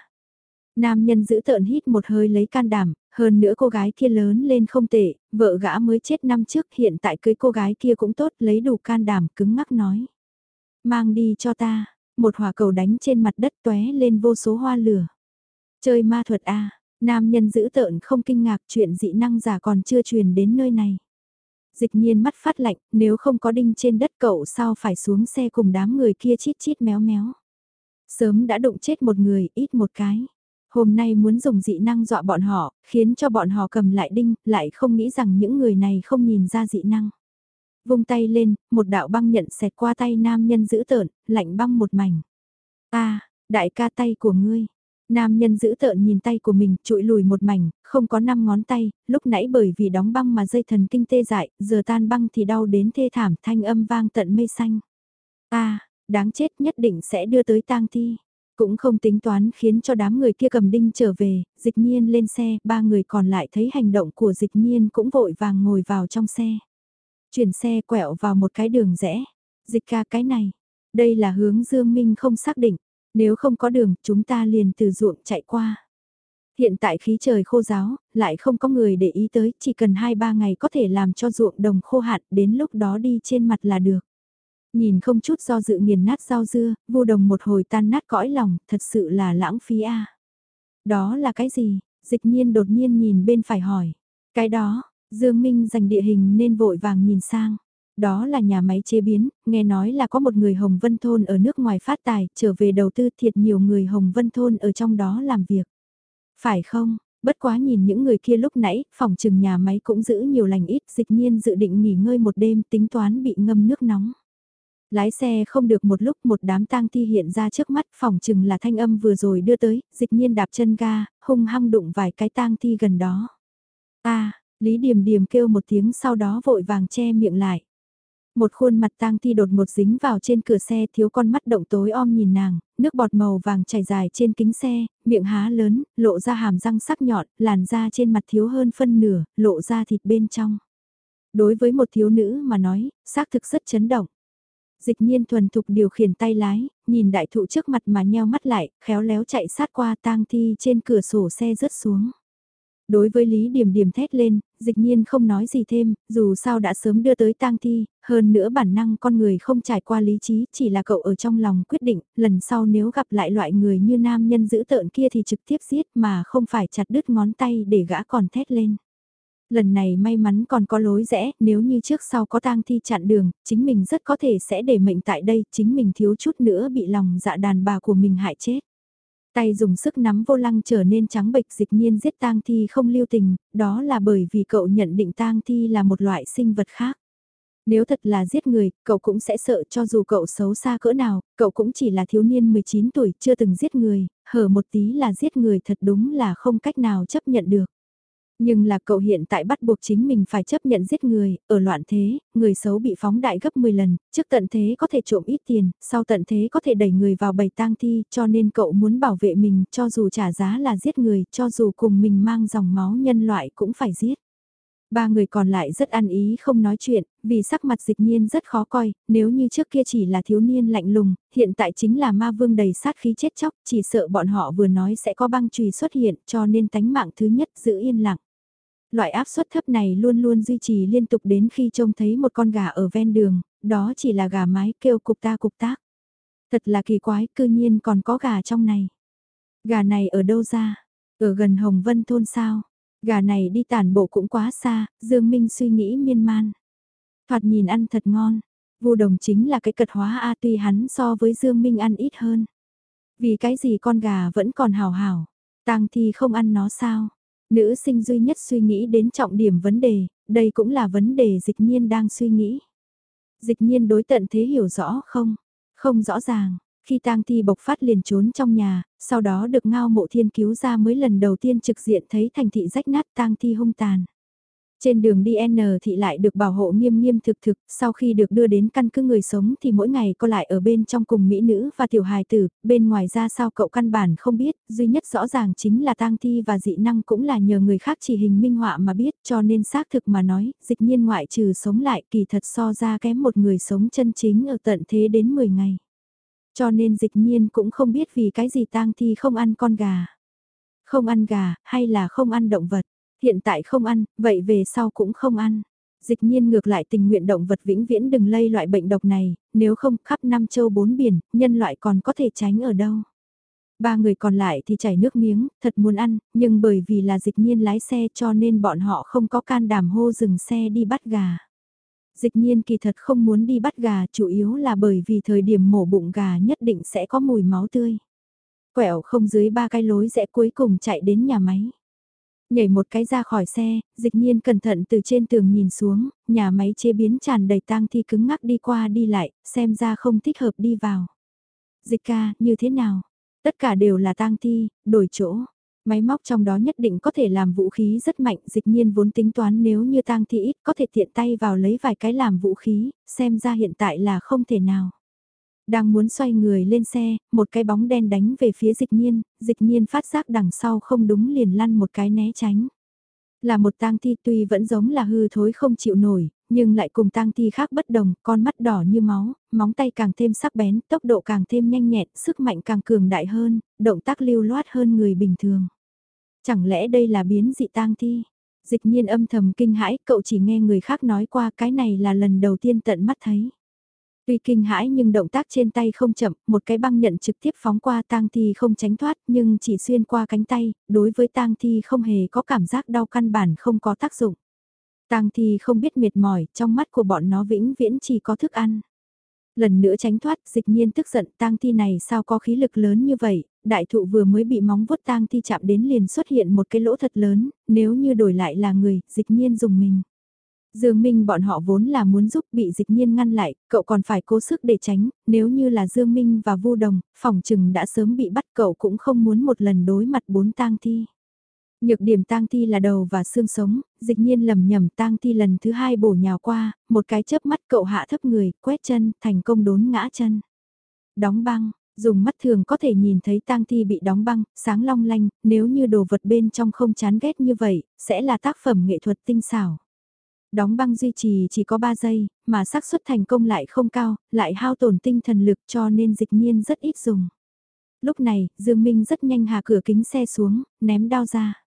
Nam nhân giữ tợn hít một hơi lấy can đảm, hơn nữa cô gái kia lớn lên không tệ, vợ gã mới chết năm trước hiện tại cưới cô gái kia cũng tốt lấy đủ can đảm cứng ngắc nói. Mang đi cho ta, một hỏa cầu đánh trên mặt đất tóe lên vô số hoa lửa. Chơi ma thuật A, nam nhân giữ tợn không kinh ngạc chuyện dị năng giả còn chưa truyền đến nơi này. Dịch nhiên mắt phát lạnh, nếu không có đinh trên đất cậu sao phải xuống xe cùng đám người kia chít chít méo méo. Sớm đã đụng chết một người, ít một cái. Hôm nay muốn dùng dị năng dọa bọn họ, khiến cho bọn họ cầm lại đinh, lại không nghĩ rằng những người này không nhìn ra dị năng. Vung tay lên, một đạo băng nhận xẹt qua tay nam nhân giữ tợn, lạnh băng một mảnh. a đại ca tay của ngươi, Nam nhân giữ tợn nhìn tay của mình, trụi lùi một mảnh, không có năm ngón tay, lúc nãy bởi vì đóng băng mà dây thần kinh tê dại, giờ tan băng thì đau đến thê thảm thanh âm vang tận mây xanh. À, đáng chết nhất định sẽ đưa tới tang thi. Cũng không tính toán khiến cho đám người kia cầm đinh trở về, dịch nhiên lên xe, ba người còn lại thấy hành động của dịch nhiên cũng vội vàng ngồi vào trong xe. Chuyển xe quẹo vào một cái đường rẽ. Dịch ca cái này. Đây là hướng Dương Minh không xác định. Nếu không có đường, chúng ta liền từ ruộng chạy qua. Hiện tại khí trời khô giáo, lại không có người để ý tới, chỉ cần 2-3 ngày có thể làm cho ruộng đồng khô hạn, đến lúc đó đi trên mặt là được. Nhìn không chút do dự nghiền nát rau dưa, vô đồng một hồi tan nát cõi lòng, thật sự là lãng phí a. Đó là cái gì? Dịch nhiên đột nhiên nhìn bên phải hỏi. Cái đó, Dương Minh dành địa hình nên vội vàng nhìn sang. Đó là nhà máy chế biến, nghe nói là có một người Hồng Vân Thôn ở nước ngoài phát tài, trở về đầu tư thiệt nhiều người Hồng Vân Thôn ở trong đó làm việc. Phải không? Bất quá nhìn những người kia lúc nãy, phòng trừng nhà máy cũng giữ nhiều lành ít, dịch nhiên dự định nghỉ ngơi một đêm tính toán bị ngâm nước nóng. Lái xe không được một lúc một đám tang thi hiện ra trước mắt phòng chừng là thanh âm vừa rồi đưa tới, dịch nhiên đạp chân ga, hung hăng đụng vài cái tang thi gần đó. a Lý Điềm Điềm kêu một tiếng sau đó vội vàng che miệng lại. Một khuôn mặt tang thi đột một dính vào trên cửa xe thiếu con mắt động tối om nhìn nàng, nước bọt màu vàng chảy dài trên kính xe, miệng há lớn, lộ ra hàm răng sắc nhọn, làn da trên mặt thiếu hơn phân nửa, lộ ra thịt bên trong. Đối với một thiếu nữ mà nói, xác thực rất chấn động. Dịch nhiên thuần thục điều khiển tay lái, nhìn đại thụ trước mặt mà nheo mắt lại, khéo léo chạy sát qua tang thi trên cửa sổ xe rớt xuống. Đối với Lý Điểm Điểm thét lên, dịch nhiên không nói gì thêm, dù sao đã sớm đưa tới tang thi, hơn nữa bản năng con người không trải qua lý trí, chỉ là cậu ở trong lòng quyết định, lần sau nếu gặp lại loại người như nam nhân giữ tợn kia thì trực tiếp giết mà không phải chặt đứt ngón tay để gã còn thét lên. Lần này may mắn còn có lối rẽ, nếu như trước sau có tang thi chặn đường, chính mình rất có thể sẽ để mệnh tại đây, chính mình thiếu chút nữa bị lòng dạ đàn bà của mình hại chết. Tay dùng sức nắm vô lăng trở nên trắng bệch dịch nhiên giết tang thi không lưu tình, đó là bởi vì cậu nhận định tang thi là một loại sinh vật khác. Nếu thật là giết người, cậu cũng sẽ sợ cho dù cậu xấu xa cỡ nào, cậu cũng chỉ là thiếu niên 19 tuổi chưa từng giết người, hở một tí là giết người thật đúng là không cách nào chấp nhận được. Nhưng là cậu hiện tại bắt buộc chính mình phải chấp nhận giết người, ở loạn thế, người xấu bị phóng đại gấp 10 lần, trước tận thế có thể trộm ít tiền, sau tận thế có thể đẩy người vào bầy tang thi, cho nên cậu muốn bảo vệ mình, cho dù trả giá là giết người, cho dù cùng mình mang dòng máu nhân loại cũng phải giết. Ba người còn lại rất ăn ý không nói chuyện, vì sắc mặt dịch nhiên rất khó coi, nếu như trước kia chỉ là thiếu niên lạnh lùng, hiện tại chính là ma vương đầy sát khí chết chóc, chỉ sợ bọn họ vừa nói sẽ có băng chùy xuất hiện cho nên tánh mạng thứ nhất giữ yên lặng. Loại áp suất thấp này luôn luôn duy trì liên tục đến khi trông thấy một con gà ở ven đường, đó chỉ là gà mái kêu cục ta cục tác. Thật là kỳ quái, cư nhiên còn có gà trong này. Gà này ở đâu ra? Ở gần Hồng Vân thôn sao? Gà này đi tản bộ cũng quá xa, Dương Minh suy nghĩ miên man. Thoạt nhìn ăn thật ngon, Vu đồng chính là cái cật hóa A tuy hắn so với Dương Minh ăn ít hơn. Vì cái gì con gà vẫn còn hào hào, tang thì không ăn nó sao? Nữ sinh duy nhất suy nghĩ đến trọng điểm vấn đề, đây cũng là vấn đề dịch nhiên đang suy nghĩ. Dịch nhiên đối tận thế hiểu rõ không? Không rõ ràng, khi tang thi bộc phát liền trốn trong nhà, sau đó được ngao mộ thiên cứu ra mới lần đầu tiên trực diện thấy thành thị rách nát tang thi hung tàn. Trên đường đi N thị lại được bảo hộ nghiêm nghiêm thực thực, sau khi được đưa đến căn cứ người sống thì mỗi ngày cô lại ở bên trong cùng mỹ nữ và tiểu hài tử, bên ngoài ra sao cậu căn bản không biết, duy nhất rõ ràng chính là tang thi và dị năng cũng là nhờ người khác chỉ hình minh họa mà biết cho nên xác thực mà nói, dịch nhiên ngoại trừ sống lại kỳ thật so ra kém một người sống chân chính ở tận thế đến 10 ngày. Cho nên dịch nhiên cũng không biết vì cái gì tang thi không ăn con gà. Không ăn gà, hay là không ăn động vật Hiện tại không ăn, vậy về sau cũng không ăn. Dịch nhiên ngược lại tình nguyện động vật vĩnh viễn đừng lây loại bệnh độc này, nếu không khắp năm châu bốn biển, nhân loại còn có thể tránh ở đâu. Ba người còn lại thì chảy nước miếng, thật muốn ăn, nhưng bởi vì là dịch nhiên lái xe cho nên bọn họ không có can đảm hô dừng xe đi bắt gà. Dịch nhiên kỳ thật không muốn đi bắt gà chủ yếu là bởi vì thời điểm mổ bụng gà nhất định sẽ có mùi máu tươi. Quẹo không dưới ba cái lối rẽ cuối cùng chạy đến nhà máy. Nhảy một cái ra khỏi xe, dịch nhiên cẩn thận từ trên tường nhìn xuống, nhà máy chế biến tràn đầy tang thi cứng ngắc đi qua đi lại, xem ra không thích hợp đi vào. Dịch ca, như thế nào? Tất cả đều là tang thi, đổi chỗ. Máy móc trong đó nhất định có thể làm vũ khí rất mạnh, dịch nhiên vốn tính toán nếu như tang thi ít có thể tiện tay vào lấy vài cái làm vũ khí, xem ra hiện tại là không thể nào. Đang muốn xoay người lên xe, một cái bóng đen đánh về phía dịch nhiên, dịch nhiên phát giác đằng sau không đúng liền lăn một cái né tránh. Là một tang thi tuy vẫn giống là hư thối không chịu nổi, nhưng lại cùng tang thi khác bất đồng, con mắt đỏ như máu, móng tay càng thêm sắc bén, tốc độ càng thêm nhanh nhẹn, sức mạnh càng cường đại hơn, động tác lưu loát hơn người bình thường. Chẳng lẽ đây là biến dị tang thi? Dịch nhiên âm thầm kinh hãi, cậu chỉ nghe người khác nói qua cái này là lần đầu tiên tận mắt thấy. Tuy kinh hãi nhưng động tác trên tay không chậm, một cái băng nhận trực tiếp phóng qua tang thi không tránh thoát nhưng chỉ xuyên qua cánh tay, đối với tang thi không hề có cảm giác đau căn bản không có tác dụng. Tang thi không biết mệt mỏi, trong mắt của bọn nó vĩnh viễn chỉ có thức ăn. Lần nữa tránh thoát, dịch nhiên tức giận tang thi này sao có khí lực lớn như vậy, đại thụ vừa mới bị móng vuốt tang thi chạm đến liền xuất hiện một cái lỗ thật lớn, nếu như đổi lại là người, dịch nhiên dùng mình. Dương Minh bọn họ vốn là muốn giúp bị dịch nhiên ngăn lại, cậu còn phải cố sức để tránh, nếu như là Dương Minh và Vu Đồng, phòng trừng đã sớm bị bắt cậu cũng không muốn một lần đối mặt bốn tang thi. Nhược điểm tang thi là đầu và xương sống, dịch nhiên lầm nhầm tang thi lần thứ hai bổ nhào qua, một cái chớp mắt cậu hạ thấp người, quét chân, thành công đốn ngã chân. Đóng băng, dùng mắt thường có thể nhìn thấy tang thi bị đóng băng, sáng long lanh, nếu như đồ vật bên trong không chán ghét như vậy, sẽ là tác phẩm nghệ thuật tinh xảo đóng băng duy trì chỉ có 3 giây, mà xác suất thành công lại không cao, lại hao tổn tinh thần lực cho nên dịch nhiên rất ít dùng. Lúc này, Dương Minh rất nhanh hạ cửa kính xe xuống, ném đao ra.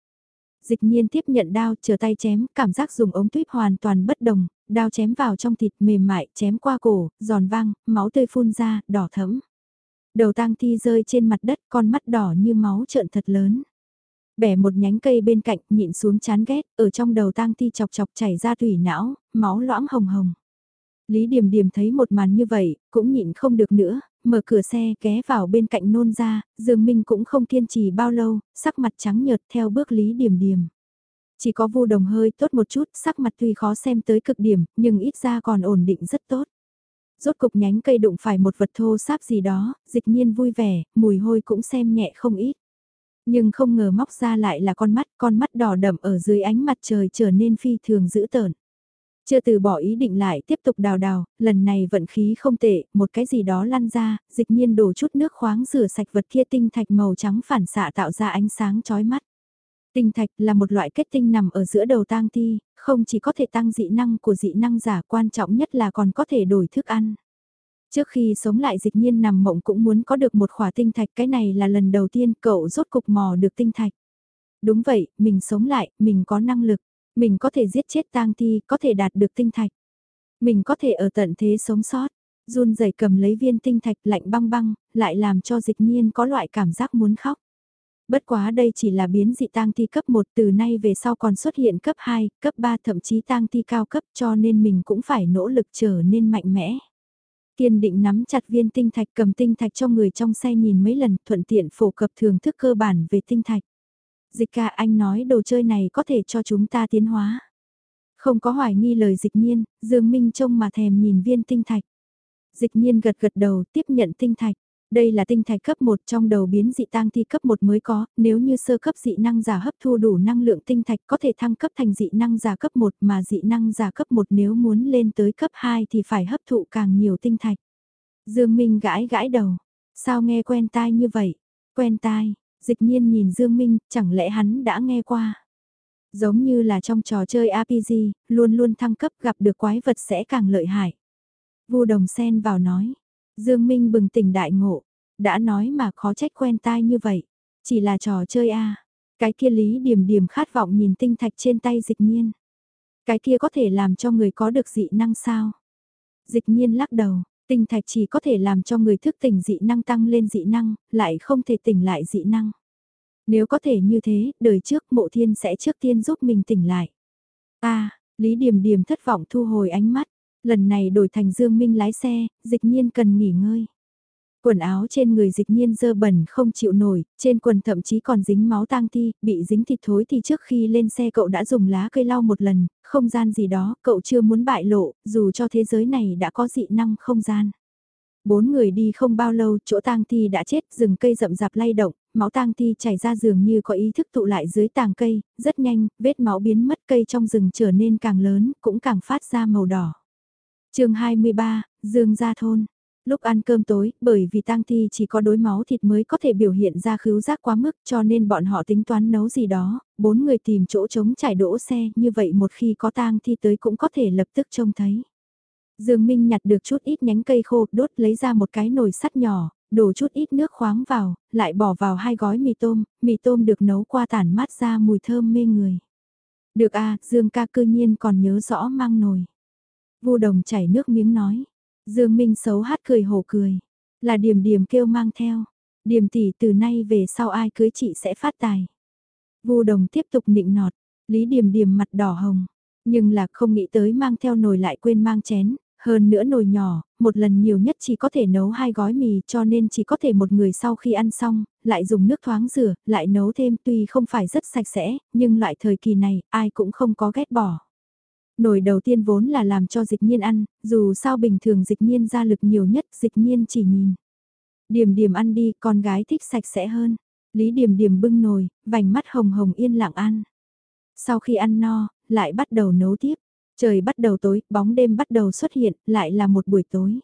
Dịch nhiên tiếp nhận đao, chờ tay chém, cảm giác dùng ống tuyếp hoàn toàn bất đồng, đao chém vào trong thịt mềm mại, chém qua cổ, giòn vang, máu tươi phun ra, đỏ thẫm. Đầu tang thi rơi trên mặt đất, con mắt đỏ như máu trợn thật lớn. Bẻ một nhánh cây bên cạnh, nhịn xuống chán ghét, ở trong đầu tang thi chọc chọc chảy ra thủy não, máu loãng hồng hồng. Lý Điềm Điềm thấy một màn như vậy, cũng nhịn không được nữa, mở cửa xe ghé vào bên cạnh nôn ra, Dương Minh cũng không kiên trì bao lâu, sắc mặt trắng nhợt theo bước Lý điểm điểm Chỉ có vu đồng hơi tốt một chút, sắc mặt tuy khó xem tới cực điểm, nhưng ít ra còn ổn định rất tốt. Rốt cục nhánh cây đụng phải một vật thô sáp gì đó, dịch nhiên vui vẻ, mùi hôi cũng xem nhẹ không ít. Nhưng không ngờ móc ra lại là con mắt, con mắt đỏ đậm ở dưới ánh mặt trời trở nên phi thường dữ tợn. Chưa từ bỏ ý định lại tiếp tục đào đào, lần này vận khí không tệ, một cái gì đó lăn ra, dịch nhiên đổ chút nước khoáng rửa sạch vật kia tinh thạch màu trắng phản xạ tạo ra ánh sáng chói mắt. Tinh thạch là một loại kết tinh nằm ở giữa đầu tang thi, không chỉ có thể tăng dị năng của dị năng giả quan trọng nhất là còn có thể đổi thức ăn. Trước khi sống lại dịch nhiên nằm mộng cũng muốn có được một khỏa tinh thạch cái này là lần đầu tiên cậu rốt cục mò được tinh thạch. Đúng vậy, mình sống lại, mình có năng lực, mình có thể giết chết tang thi, có thể đạt được tinh thạch. Mình có thể ở tận thế sống sót, run rẩy cầm lấy viên tinh thạch lạnh băng băng, lại làm cho dịch nhiên có loại cảm giác muốn khóc. Bất quá đây chỉ là biến dị tang thi cấp 1 từ nay về sau còn xuất hiện cấp 2, cấp 3 thậm chí tang thi cao cấp cho nên mình cũng phải nỗ lực trở nên mạnh mẽ. Kiên định nắm chặt viên tinh thạch cầm tinh thạch cho người trong xe nhìn mấy lần thuận tiện phổ cập thưởng thức cơ bản về tinh thạch. Dịch ca anh nói đồ chơi này có thể cho chúng ta tiến hóa. Không có hoài nghi lời dịch nhiên, Dương Minh trông mà thèm nhìn viên tinh thạch. Dịch nhiên gật gật đầu tiếp nhận tinh thạch. Đây là tinh thạch cấp 1 trong đầu biến dị tang thi cấp 1 mới có, nếu như sơ cấp dị năng giả hấp thu đủ năng lượng tinh thạch có thể thăng cấp thành dị năng giả cấp 1 mà dị năng giả cấp 1 nếu muốn lên tới cấp 2 thì phải hấp thụ càng nhiều tinh thạch. Dương Minh gãi gãi đầu, sao nghe quen tai như vậy? Quen tai, dịch nhiên nhìn Dương Minh, chẳng lẽ hắn đã nghe qua? Giống như là trong trò chơi RPG, luôn luôn thăng cấp gặp được quái vật sẽ càng lợi hại. Vu Đồng Sen vào nói, Dương Minh bừng tỉnh đại ngộ, đã nói mà khó trách quen tai như vậy, chỉ là trò chơi a. Cái kia Lý Điểm Điểm khát vọng nhìn tinh thạch trên tay Dịch Nhiên. Cái kia có thể làm cho người có được dị năng sao? Dịch Nhiên lắc đầu, tinh thạch chỉ có thể làm cho người thức tỉnh dị năng tăng lên dị năng, lại không thể tỉnh lại dị năng. Nếu có thể như thế, đời trước mộ thiên sẽ trước tiên giúp mình tỉnh lại. a Lý điềm điềm thất vọng thu hồi ánh mắt, lần này đổi thành Dương Minh lái xe, dịch nhiên cần nghỉ ngơi. Quần áo trên người dịch nhiên dơ bẩn không chịu nổi, trên quần thậm chí còn dính máu tang thi, bị dính thịt thối thì trước khi lên xe cậu đã dùng lá cây lau một lần, không gian gì đó, cậu chưa muốn bại lộ, dù cho thế giới này đã có dị năng không gian. Bốn người đi không bao lâu, chỗ tang thi đã chết, rừng cây rậm rạp lay động, máu tang thi chảy ra dường như có ý thức tụ lại dưới tàng cây, rất nhanh, vết máu biến mất cây trong rừng trở nên càng lớn, cũng càng phát ra màu đỏ. chương 23, Dương Gia Thôn. Lúc ăn cơm tối, bởi vì tang thi chỉ có đối máu thịt mới có thể biểu hiện ra khứu giác quá mức cho nên bọn họ tính toán nấu gì đó, bốn người tìm chỗ trống trải đỗ xe, như vậy một khi có tang thi tới cũng có thể lập tức trông thấy. Dương Minh nhặt được chút ít nhánh cây khô, đốt lấy ra một cái nồi sắt nhỏ, đổ chút ít nước khoáng vào, lại bỏ vào hai gói mì tôm, mì tôm được nấu qua tản mát ra mùi thơm mê người. Được à, Dương ca cư nhiên còn nhớ rõ mang nồi. Vu đồng chảy nước miếng nói. Dương Minh xấu hát cười hổ cười. Là điểm điểm kêu mang theo. Điểm tỷ từ nay về sau ai cưới chị sẽ phát tài. Vu đồng tiếp tục nịnh nọt. Lý điểm điểm mặt đỏ hồng. Nhưng là không nghĩ tới mang theo nồi lại quên mang chén, hơn nữa nồi nhỏ, một lần nhiều nhất chỉ có thể nấu hai gói mì cho nên chỉ có thể một người sau khi ăn xong, lại dùng nước thoáng rửa, lại nấu thêm tuy không phải rất sạch sẽ, nhưng loại thời kỳ này ai cũng không có ghét bỏ. Nồi đầu tiên vốn là làm cho dịch nhiên ăn, dù sao bình thường dịch nhiên ra lực nhiều nhất dịch nhiên chỉ nhìn. Điểm điểm ăn đi, con gái thích sạch sẽ hơn. Lý điểm điểm bưng nồi, vành mắt hồng hồng yên lặng ăn. Sau khi ăn no, lại bắt đầu nấu tiếp. Trời bắt đầu tối, bóng đêm bắt đầu xuất hiện, lại là một buổi tối.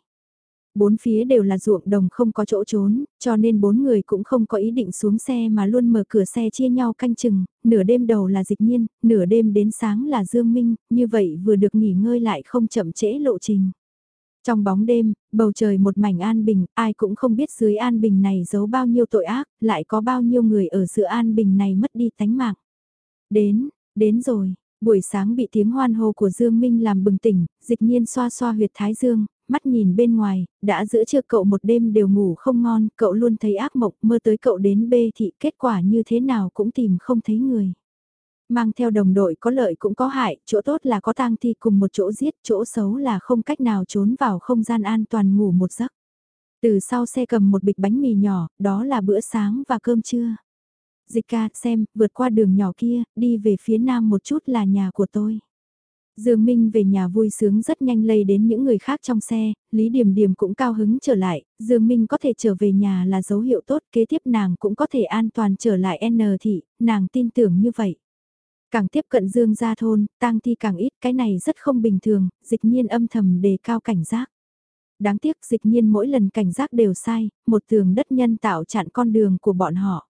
Bốn phía đều là ruộng đồng không có chỗ trốn, cho nên bốn người cũng không có ý định xuống xe mà luôn mở cửa xe chia nhau canh chừng, nửa đêm đầu là dịch nhiên, nửa đêm đến sáng là Dương Minh, như vậy vừa được nghỉ ngơi lại không chậm trễ lộ trình. Trong bóng đêm, bầu trời một mảnh an bình, ai cũng không biết dưới an bình này giấu bao nhiêu tội ác, lại có bao nhiêu người ở giữa an bình này mất đi tánh mạng. Đến, đến rồi, Buổi sáng bị tiếng hoan hô của Dương Minh làm bừng tỉnh, dịch nhiên xoa xoa huyệt thái dương, mắt nhìn bên ngoài, đã giữa trưa cậu một đêm đều ngủ không ngon, cậu luôn thấy ác mộng, mơ tới cậu đến bê thị kết quả như thế nào cũng tìm không thấy người. Mang theo đồng đội có lợi cũng có hại, chỗ tốt là có tang thi cùng một chỗ giết, chỗ xấu là không cách nào trốn vào không gian an toàn ngủ một giấc. Từ sau xe cầm một bịch bánh mì nhỏ, đó là bữa sáng và cơm trưa. Dịch ca xem, vượt qua đường nhỏ kia, đi về phía nam một chút là nhà của tôi. Dương Minh về nhà vui sướng rất nhanh lây đến những người khác trong xe, Lý Điềm Điềm cũng cao hứng trở lại, Dương Minh có thể trở về nhà là dấu hiệu tốt, kế tiếp nàng cũng có thể an toàn trở lại N thị, nàng tin tưởng như vậy. Càng tiếp cận Dương gia thôn, tang thi càng ít, cái này rất không bình thường, dịch nhiên âm thầm đề cao cảnh giác. Đáng tiếc dịch nhiên mỗi lần cảnh giác đều sai, một tường đất nhân tạo chặn con đường của bọn họ.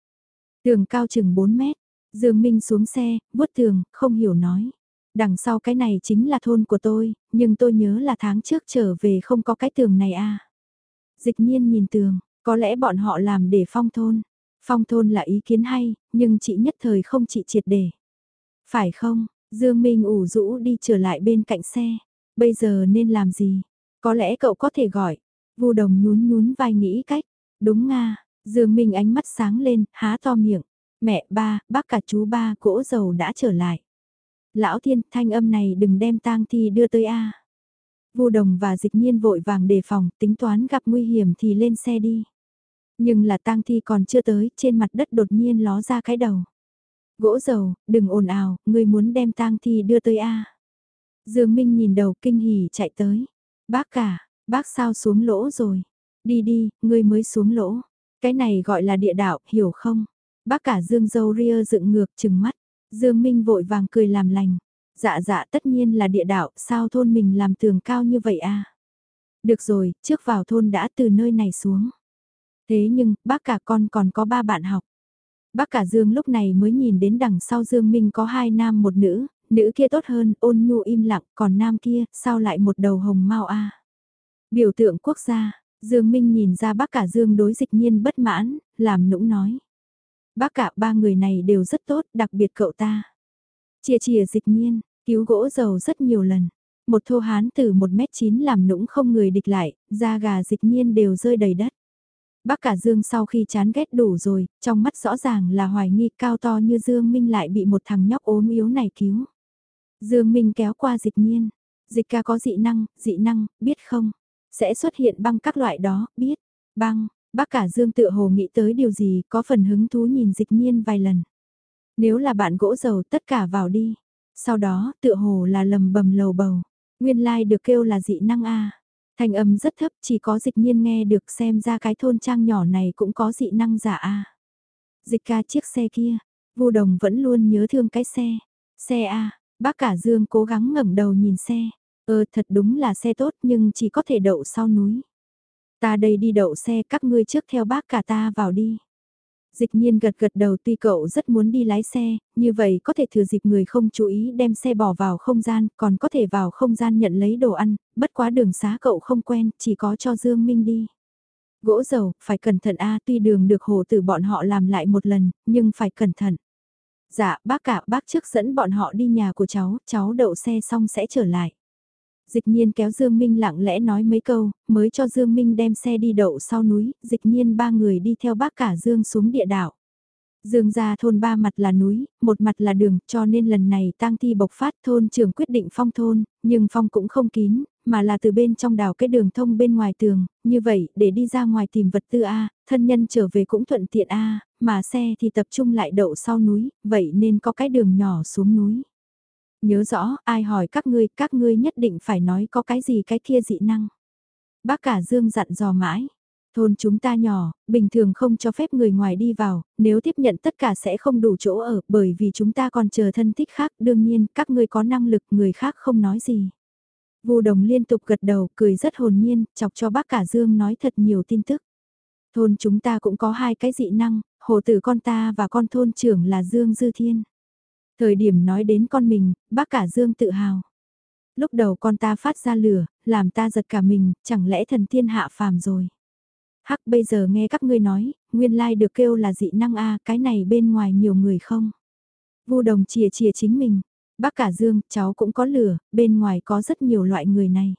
Tường cao chừng 4 mét, Dương Minh xuống xe, vuốt tường, không hiểu nói. Đằng sau cái này chính là thôn của tôi, nhưng tôi nhớ là tháng trước trở về không có cái tường này à. Dịch nhiên nhìn tường, có lẽ bọn họ làm để phong thôn. Phong thôn là ý kiến hay, nhưng chị nhất thời không chị triệt để. Phải không, Dương Minh ủ rũ đi trở lại bên cạnh xe. Bây giờ nên làm gì? Có lẽ cậu có thể gọi. Vu đồng nhún nhún vai nghĩ cách. Đúng nga, Dương Minh ánh mắt sáng lên, há to miệng. Mẹ ba, bác cả chú ba, cỗ dầu đã trở lại. Lão thiên, thanh âm này đừng đem tang thi đưa tới A. Vu đồng và dịch nhiên vội vàng đề phòng, tính toán gặp nguy hiểm thì lên xe đi. Nhưng là tang thi còn chưa tới, trên mặt đất đột nhiên ló ra cái đầu. Gỗ dầu, đừng ồn ào, người muốn đem tang thi đưa tới A. Dương Minh nhìn đầu kinh hỉ chạy tới. Bác cả, bác sao xuống lỗ rồi. Đi đi, ngươi mới xuống lỗ. Cái này gọi là địa đạo, hiểu không? Bác cả Dương dâu ria dựng ngược chừng mắt. Dương Minh vội vàng cười làm lành. Dạ dạ tất nhiên là địa đạo, sao thôn mình làm tường cao như vậy à? Được rồi, trước vào thôn đã từ nơi này xuống. Thế nhưng, bác cả con còn có ba bạn học. Bác cả Dương lúc này mới nhìn đến đằng sau Dương Minh có hai nam một nữ, nữ kia tốt hơn, ôn nhu im lặng, còn nam kia, sao lại một đầu hồng mau a? Biểu tượng quốc gia, Dương Minh nhìn ra bác cả Dương đối dịch nhiên bất mãn, làm nũng nói. Bác cả ba người này đều rất tốt, đặc biệt cậu ta. Chia chia dịch nhiên, cứu gỗ dầu rất nhiều lần. Một thô hán từ 1m9 làm nũng không người địch lại, da gà dịch nhiên đều rơi đầy đất. Bác cả Dương sau khi chán ghét đủ rồi, trong mắt rõ ràng là hoài nghi cao to như Dương Minh lại bị một thằng nhóc ốm yếu này cứu. Dương Minh kéo qua dịch nhiên. Dịch ca có dị năng, dị năng, biết không? Sẽ xuất hiện băng các loại đó, biết. Băng, bác cả Dương tự hồ nghĩ tới điều gì, có phần hứng thú nhìn dịch nhiên vài lần. Nếu là bạn gỗ dầu tất cả vào đi. Sau đó, tự hồ là lầm bầm lầu bầu. Nguyên lai like được kêu là dị năng A. thành âm rất thấp, chỉ có dịch nhiên nghe được xem ra cái thôn trang nhỏ này cũng có dị năng giả A. Dịch ca chiếc xe kia, vu đồng vẫn luôn nhớ thương cái xe. Xe A, bác cả Dương cố gắng ngẩng đầu nhìn xe. Ờ thật đúng là xe tốt nhưng chỉ có thể đậu sau núi. Ta đây đi đậu xe các ngươi trước theo bác cả ta vào đi. Dịch nhiên gật gật đầu tuy cậu rất muốn đi lái xe, như vậy có thể thừa dịp người không chú ý đem xe bỏ vào không gian, còn có thể vào không gian nhận lấy đồ ăn, bất quá đường xá cậu không quen, chỉ có cho Dương Minh đi. Gỗ dầu, phải cẩn thận a tuy đường được hồ tử bọn họ làm lại một lần, nhưng phải cẩn thận. Dạ, bác cả, bác trước dẫn bọn họ đi nhà của cháu, cháu đậu xe xong sẽ trở lại. Dịch nhiên kéo Dương Minh lặng lẽ nói mấy câu, mới cho Dương Minh đem xe đi đậu sau núi, dịch nhiên ba người đi theo bác cả Dương xuống địa đảo. Dương ra thôn ba mặt là núi, một mặt là đường, cho nên lần này tang thi bộc phát thôn trưởng quyết định phong thôn, nhưng phong cũng không kín, mà là từ bên trong đào cái đường thông bên ngoài tường, như vậy, để đi ra ngoài tìm vật tư A, thân nhân trở về cũng thuận tiện A, mà xe thì tập trung lại đậu sau núi, vậy nên có cái đường nhỏ xuống núi. Nhớ rõ, ai hỏi các ngươi, các ngươi nhất định phải nói có cái gì cái kia dị năng. Bác cả Dương dặn dò mãi. Thôn chúng ta nhỏ, bình thường không cho phép người ngoài đi vào, nếu tiếp nhận tất cả sẽ không đủ chỗ ở, bởi vì chúng ta còn chờ thân thích khác, đương nhiên, các ngươi có năng lực, người khác không nói gì. Vu đồng liên tục gật đầu, cười rất hồn nhiên, chọc cho bác cả Dương nói thật nhiều tin tức. Thôn chúng ta cũng có hai cái dị năng, hồ tử con ta và con thôn trưởng là Dương Dư Thiên. Thời điểm nói đến con mình, bác cả Dương tự hào. Lúc đầu con ta phát ra lửa, làm ta giật cả mình, chẳng lẽ thần thiên hạ phàm rồi. Hắc bây giờ nghe các ngươi nói, nguyên lai được kêu là dị năng a cái này bên ngoài nhiều người không. Vu đồng chìa chìa chính mình, bác cả Dương, cháu cũng có lửa, bên ngoài có rất nhiều loại người này.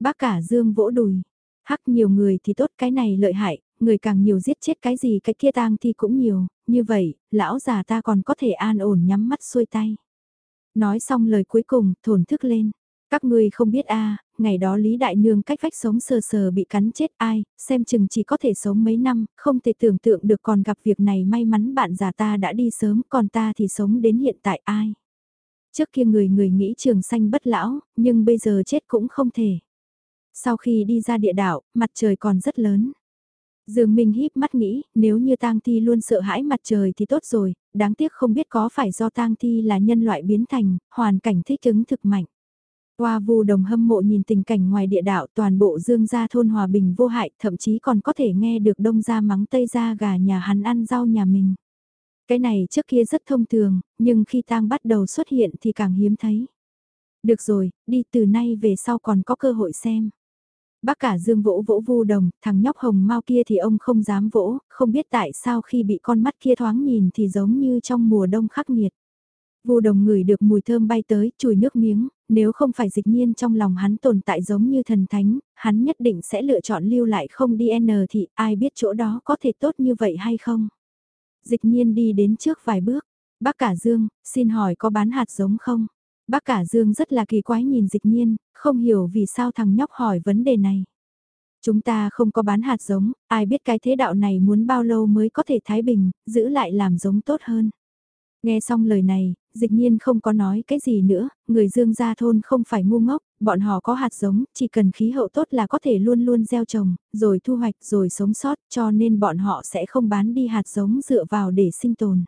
Bác cả Dương vỗ đùi, hắc nhiều người thì tốt cái này lợi hại, người càng nhiều giết chết cái gì cái kia tang thì cũng nhiều, như vậy, lão già ta còn có thể an ổn nhắm mắt xuôi tay. Nói xong lời cuối cùng, thổn thức lên. Các ngươi không biết a ngày đó Lý Đại Nương cách vách sống sờ sờ bị cắn chết ai, xem chừng chỉ có thể sống mấy năm, không thể tưởng tượng được còn gặp việc này may mắn bạn già ta đã đi sớm, còn ta thì sống đến hiện tại ai. Trước kia người người nghĩ trường xanh bất lão, nhưng bây giờ chết cũng không thể. Sau khi đi ra địa đảo, mặt trời còn rất lớn. Dương Minh híp mắt nghĩ, nếu như tang thi luôn sợ hãi mặt trời thì tốt rồi, đáng tiếc không biết có phải do tang thi là nhân loại biến thành, hoàn cảnh thích ứng thực mạnh. Qua vu đồng hâm mộ nhìn tình cảnh ngoài địa đạo toàn bộ dương gia thôn hòa bình vô hại, thậm chí còn có thể nghe được đông gia mắng tây gia gà nhà hắn ăn rau nhà mình. Cái này trước kia rất thông thường, nhưng khi tang bắt đầu xuất hiện thì càng hiếm thấy. Được rồi, đi từ nay về sau còn có cơ hội xem. Bác cả dương vỗ vỗ vu đồng, thằng nhóc hồng mau kia thì ông không dám vỗ, không biết tại sao khi bị con mắt kia thoáng nhìn thì giống như trong mùa đông khắc nghiệt. Vu đồng ngửi được mùi thơm bay tới, chùi nước miếng, nếu không phải dịch nhiên trong lòng hắn tồn tại giống như thần thánh, hắn nhất định sẽ lựa chọn lưu lại không đi N thì ai biết chỗ đó có thể tốt như vậy hay không. Dịch nhiên đi đến trước vài bước, bác cả Dương, xin hỏi có bán hạt giống không? Bác cả Dương rất là kỳ quái nhìn dịch nhiên, không hiểu vì sao thằng nhóc hỏi vấn đề này. Chúng ta không có bán hạt giống, ai biết cái thế đạo này muốn bao lâu mới có thể thái bình, giữ lại làm giống tốt hơn. Nghe xong lời này, dịch nhiên không có nói cái gì nữa, người dương gia thôn không phải ngu ngốc, bọn họ có hạt giống, chỉ cần khí hậu tốt là có thể luôn luôn gieo trồng, rồi thu hoạch, rồi sống sót, cho nên bọn họ sẽ không bán đi hạt giống dựa vào để sinh tồn.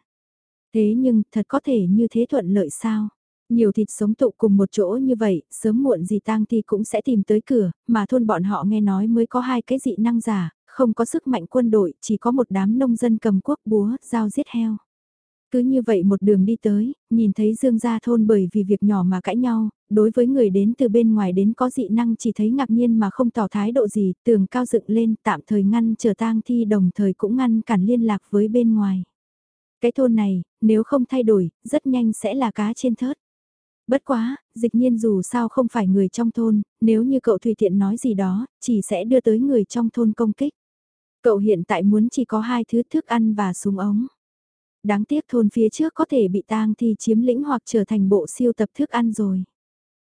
Thế nhưng, thật có thể như thế thuận lợi sao? Nhiều thịt sống tụ cùng một chỗ như vậy, sớm muộn gì tang thì cũng sẽ tìm tới cửa, mà thôn bọn họ nghe nói mới có hai cái dị năng giả, không có sức mạnh quân đội, chỉ có một đám nông dân cầm quốc búa, dao giết heo. Cứ như vậy một đường đi tới, nhìn thấy Dương Gia thôn bởi vì việc nhỏ mà cãi nhau, đối với người đến từ bên ngoài đến có dị năng chỉ thấy ngạc nhiên mà không tỏ thái độ gì, tường cao dựng lên tạm thời ngăn chờ tang thi đồng thời cũng ngăn cản liên lạc với bên ngoài. Cái thôn này, nếu không thay đổi, rất nhanh sẽ là cá trên thớt. Bất quá, dịch nhiên dù sao không phải người trong thôn, nếu như cậu tùy tiện nói gì đó, chỉ sẽ đưa tới người trong thôn công kích. Cậu hiện tại muốn chỉ có hai thứ thức ăn và súng ống. Đáng tiếc thôn phía trước có thể bị tang thì chiếm lĩnh hoặc trở thành bộ siêu tập thức ăn rồi.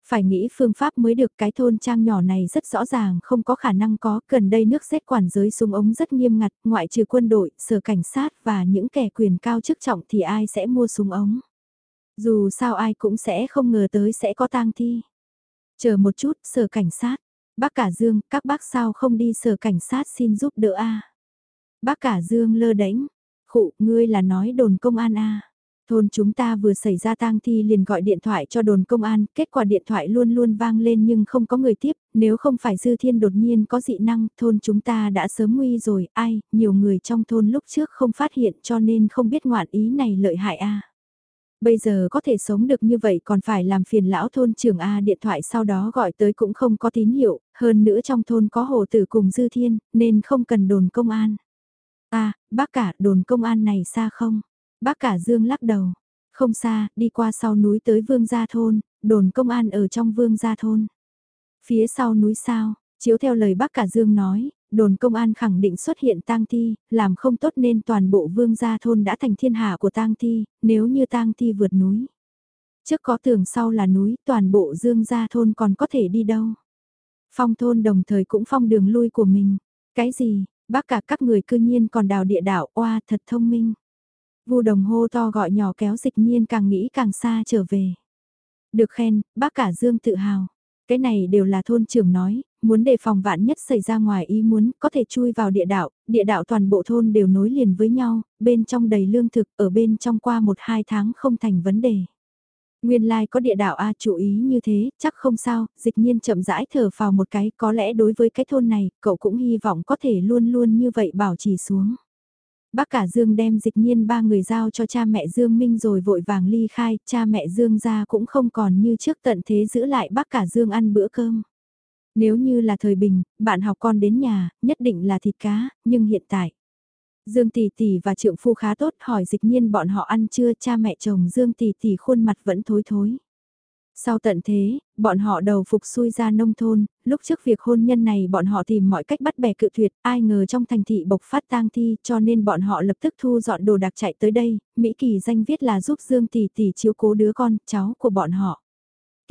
Phải nghĩ phương pháp mới được cái thôn trang nhỏ này rất rõ ràng không có khả năng có, gần đây nước xét quản giới súng ống rất nghiêm ngặt, ngoại trừ quân đội, sở cảnh sát và những kẻ quyền cao chức trọng thì ai sẽ mua súng ống. Dù sao ai cũng sẽ không ngờ tới sẽ có tang thi. Chờ một chút, sở cảnh sát. Bác cả Dương, các bác sao không đi sở cảnh sát xin giúp đỡ a Bác cả Dương lơ đánh. Khụ, ngươi là nói đồn công an a Thôn chúng ta vừa xảy ra tang thi liền gọi điện thoại cho đồn công an, kết quả điện thoại luôn luôn vang lên nhưng không có người tiếp, nếu không phải dư thiên đột nhiên có dị năng, thôn chúng ta đã sớm nguy rồi, ai, nhiều người trong thôn lúc trước không phát hiện cho nên không biết ngoạn ý này lợi hại a Bây giờ có thể sống được như vậy còn phải làm phiền lão thôn trưởng A điện thoại sau đó gọi tới cũng không có tín hiệu, hơn nữa trong thôn có hồ tử cùng dư thiên, nên không cần đồn công an. À, bác cả đồn công an này xa không? Bác cả Dương lắc đầu. Không xa, đi qua sau núi tới Vương Gia Thôn, đồn công an ở trong Vương Gia Thôn. Phía sau núi sao, chiếu theo lời bác cả Dương nói, đồn công an khẳng định xuất hiện tang thi, làm không tốt nên toàn bộ Vương Gia Thôn đã thành thiên hạ của tang thi, nếu như tang thi vượt núi. Trước có tường sau là núi, toàn bộ Dương Gia Thôn còn có thể đi đâu. Phong thôn đồng thời cũng phong đường lui của mình. Cái gì, bác cả các người cư nhiên còn đào địa đạo, oa thật thông minh. Vu đồng hô to gọi nhỏ kéo dịch nhiên càng nghĩ càng xa trở về. Được khen, bác cả Dương tự hào. Cái này đều là thôn trưởng nói, muốn đề phòng vạn nhất xảy ra ngoài ý muốn, có thể chui vào địa đạo, địa đạo toàn bộ thôn đều nối liền với nhau, bên trong đầy lương thực, ở bên trong qua một hai tháng không thành vấn đề. Nguyên lai like có địa đạo A chú ý như thế, chắc không sao, dịch nhiên chậm rãi thở vào một cái, có lẽ đối với cái thôn này, cậu cũng hy vọng có thể luôn luôn như vậy bảo trì xuống. Bác cả Dương đem dịch nhiên ba người giao cho cha mẹ Dương Minh rồi vội vàng ly khai, cha mẹ Dương ra cũng không còn như trước tận thế giữ lại bác cả Dương ăn bữa cơm. Nếu như là thời bình, bạn học con đến nhà, nhất định là thịt cá, nhưng hiện tại. Dương Tỷ Tỷ và trượng phu khá tốt hỏi dịch nhiên bọn họ ăn chưa cha mẹ chồng Dương Tỷ Tỷ khuôn mặt vẫn thối thối. Sau tận thế, bọn họ đầu phục xuôi ra nông thôn, lúc trước việc hôn nhân này bọn họ tìm mọi cách bắt bẻ cự tuyệt, ai ngờ trong thành thị bộc phát tang thi cho nên bọn họ lập tức thu dọn đồ đạc chạy tới đây, Mỹ Kỳ danh viết là giúp Dương Tỷ Tỷ chiếu cố đứa con, cháu của bọn họ.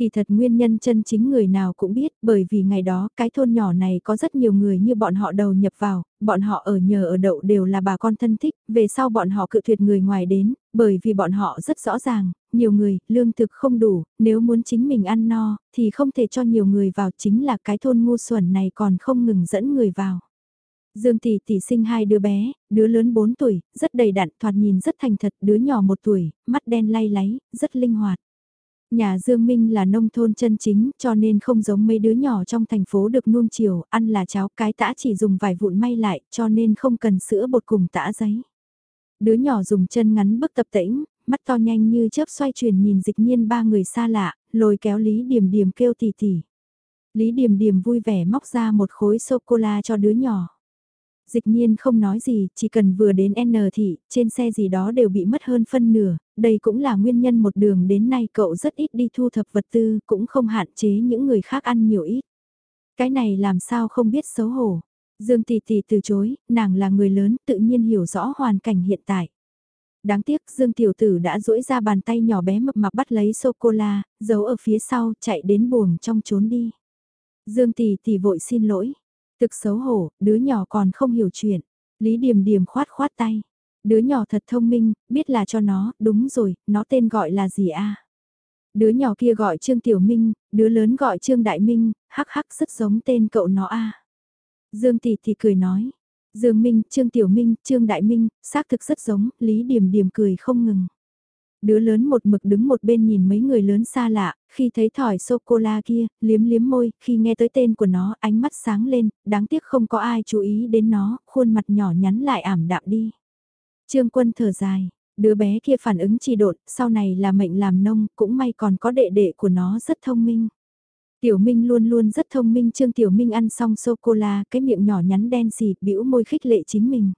Kỳ thật nguyên nhân chân chính người nào cũng biết, bởi vì ngày đó cái thôn nhỏ này có rất nhiều người như bọn họ đầu nhập vào, bọn họ ở nhờ ở đậu đều là bà con thân thích, về sau bọn họ cự tuyệt người ngoài đến, bởi vì bọn họ rất rõ ràng, nhiều người, lương thực không đủ, nếu muốn chính mình ăn no, thì không thể cho nhiều người vào chính là cái thôn ngu xuẩn này còn không ngừng dẫn người vào. Dương Tỷ Tỷ sinh hai đứa bé, đứa lớn 4 tuổi, rất đầy đặn, thoạt nhìn rất thành thật, đứa nhỏ 1 tuổi, mắt đen lay láy, rất linh hoạt. Nhà Dương Minh là nông thôn chân chính cho nên không giống mấy đứa nhỏ trong thành phố được nuông chiều, ăn là cháo cái tã chỉ dùng vài vụn may lại cho nên không cần sữa bột cùng tã giấy. Đứa nhỏ dùng chân ngắn bước tập tĩnh, mắt to nhanh như chớp xoay chuyển nhìn dịch nhiên ba người xa lạ, lôi kéo Lý Điềm Điềm kêu tỉ tỉ. Lý Điềm Điềm vui vẻ móc ra một khối sô-cô-la cho đứa nhỏ. Dịch nhiên không nói gì, chỉ cần vừa đến N thị, trên xe gì đó đều bị mất hơn phân nửa, đây cũng là nguyên nhân một đường đến nay cậu rất ít đi thu thập vật tư, cũng không hạn chế những người khác ăn nhiều ít. Cái này làm sao không biết xấu hổ. Dương Tỷ Tỷ từ chối, nàng là người lớn, tự nhiên hiểu rõ hoàn cảnh hiện tại. Đáng tiếc Dương Tiểu Tử đã duỗi ra bàn tay nhỏ bé mập mạp bắt lấy sô-cô-la, giấu ở phía sau, chạy đến buồng trong trốn đi. Dương Tỷ Tỷ vội xin lỗi. Thực xấu hổ, đứa nhỏ còn không hiểu chuyện. Lý Điềm Điềm khoát khoát tay. đứa nhỏ thật thông minh, biết là cho nó, đúng rồi, nó tên gọi là gì a? Đứa nhỏ kia gọi Trương Tiểu Minh, đứa lớn gọi Trương Đại Minh, hắc hắc rất giống tên cậu nó a. Dương Tỷ Tỷ cười nói, Dương Minh, Trương Tiểu Minh, Trương Đại Minh, xác thực rất giống, Lý Điềm Điềm cười không ngừng. Đứa lớn một mực đứng một bên nhìn mấy người lớn xa lạ, khi thấy thỏi sô-cô-la kia, liếm liếm môi, khi nghe tới tên của nó, ánh mắt sáng lên, đáng tiếc không có ai chú ý đến nó, khuôn mặt nhỏ nhắn lại ảm đạm đi. Trương Quân thở dài, đứa bé kia phản ứng trì độn, sau này là mệnh làm nông, cũng may còn có đệ đệ của nó rất thông minh. Tiểu Minh luôn luôn rất thông minh, Trương Tiểu Minh ăn xong sô-cô-la, cái miệng nhỏ nhắn đen xì, bĩu môi khích lệ chính mình.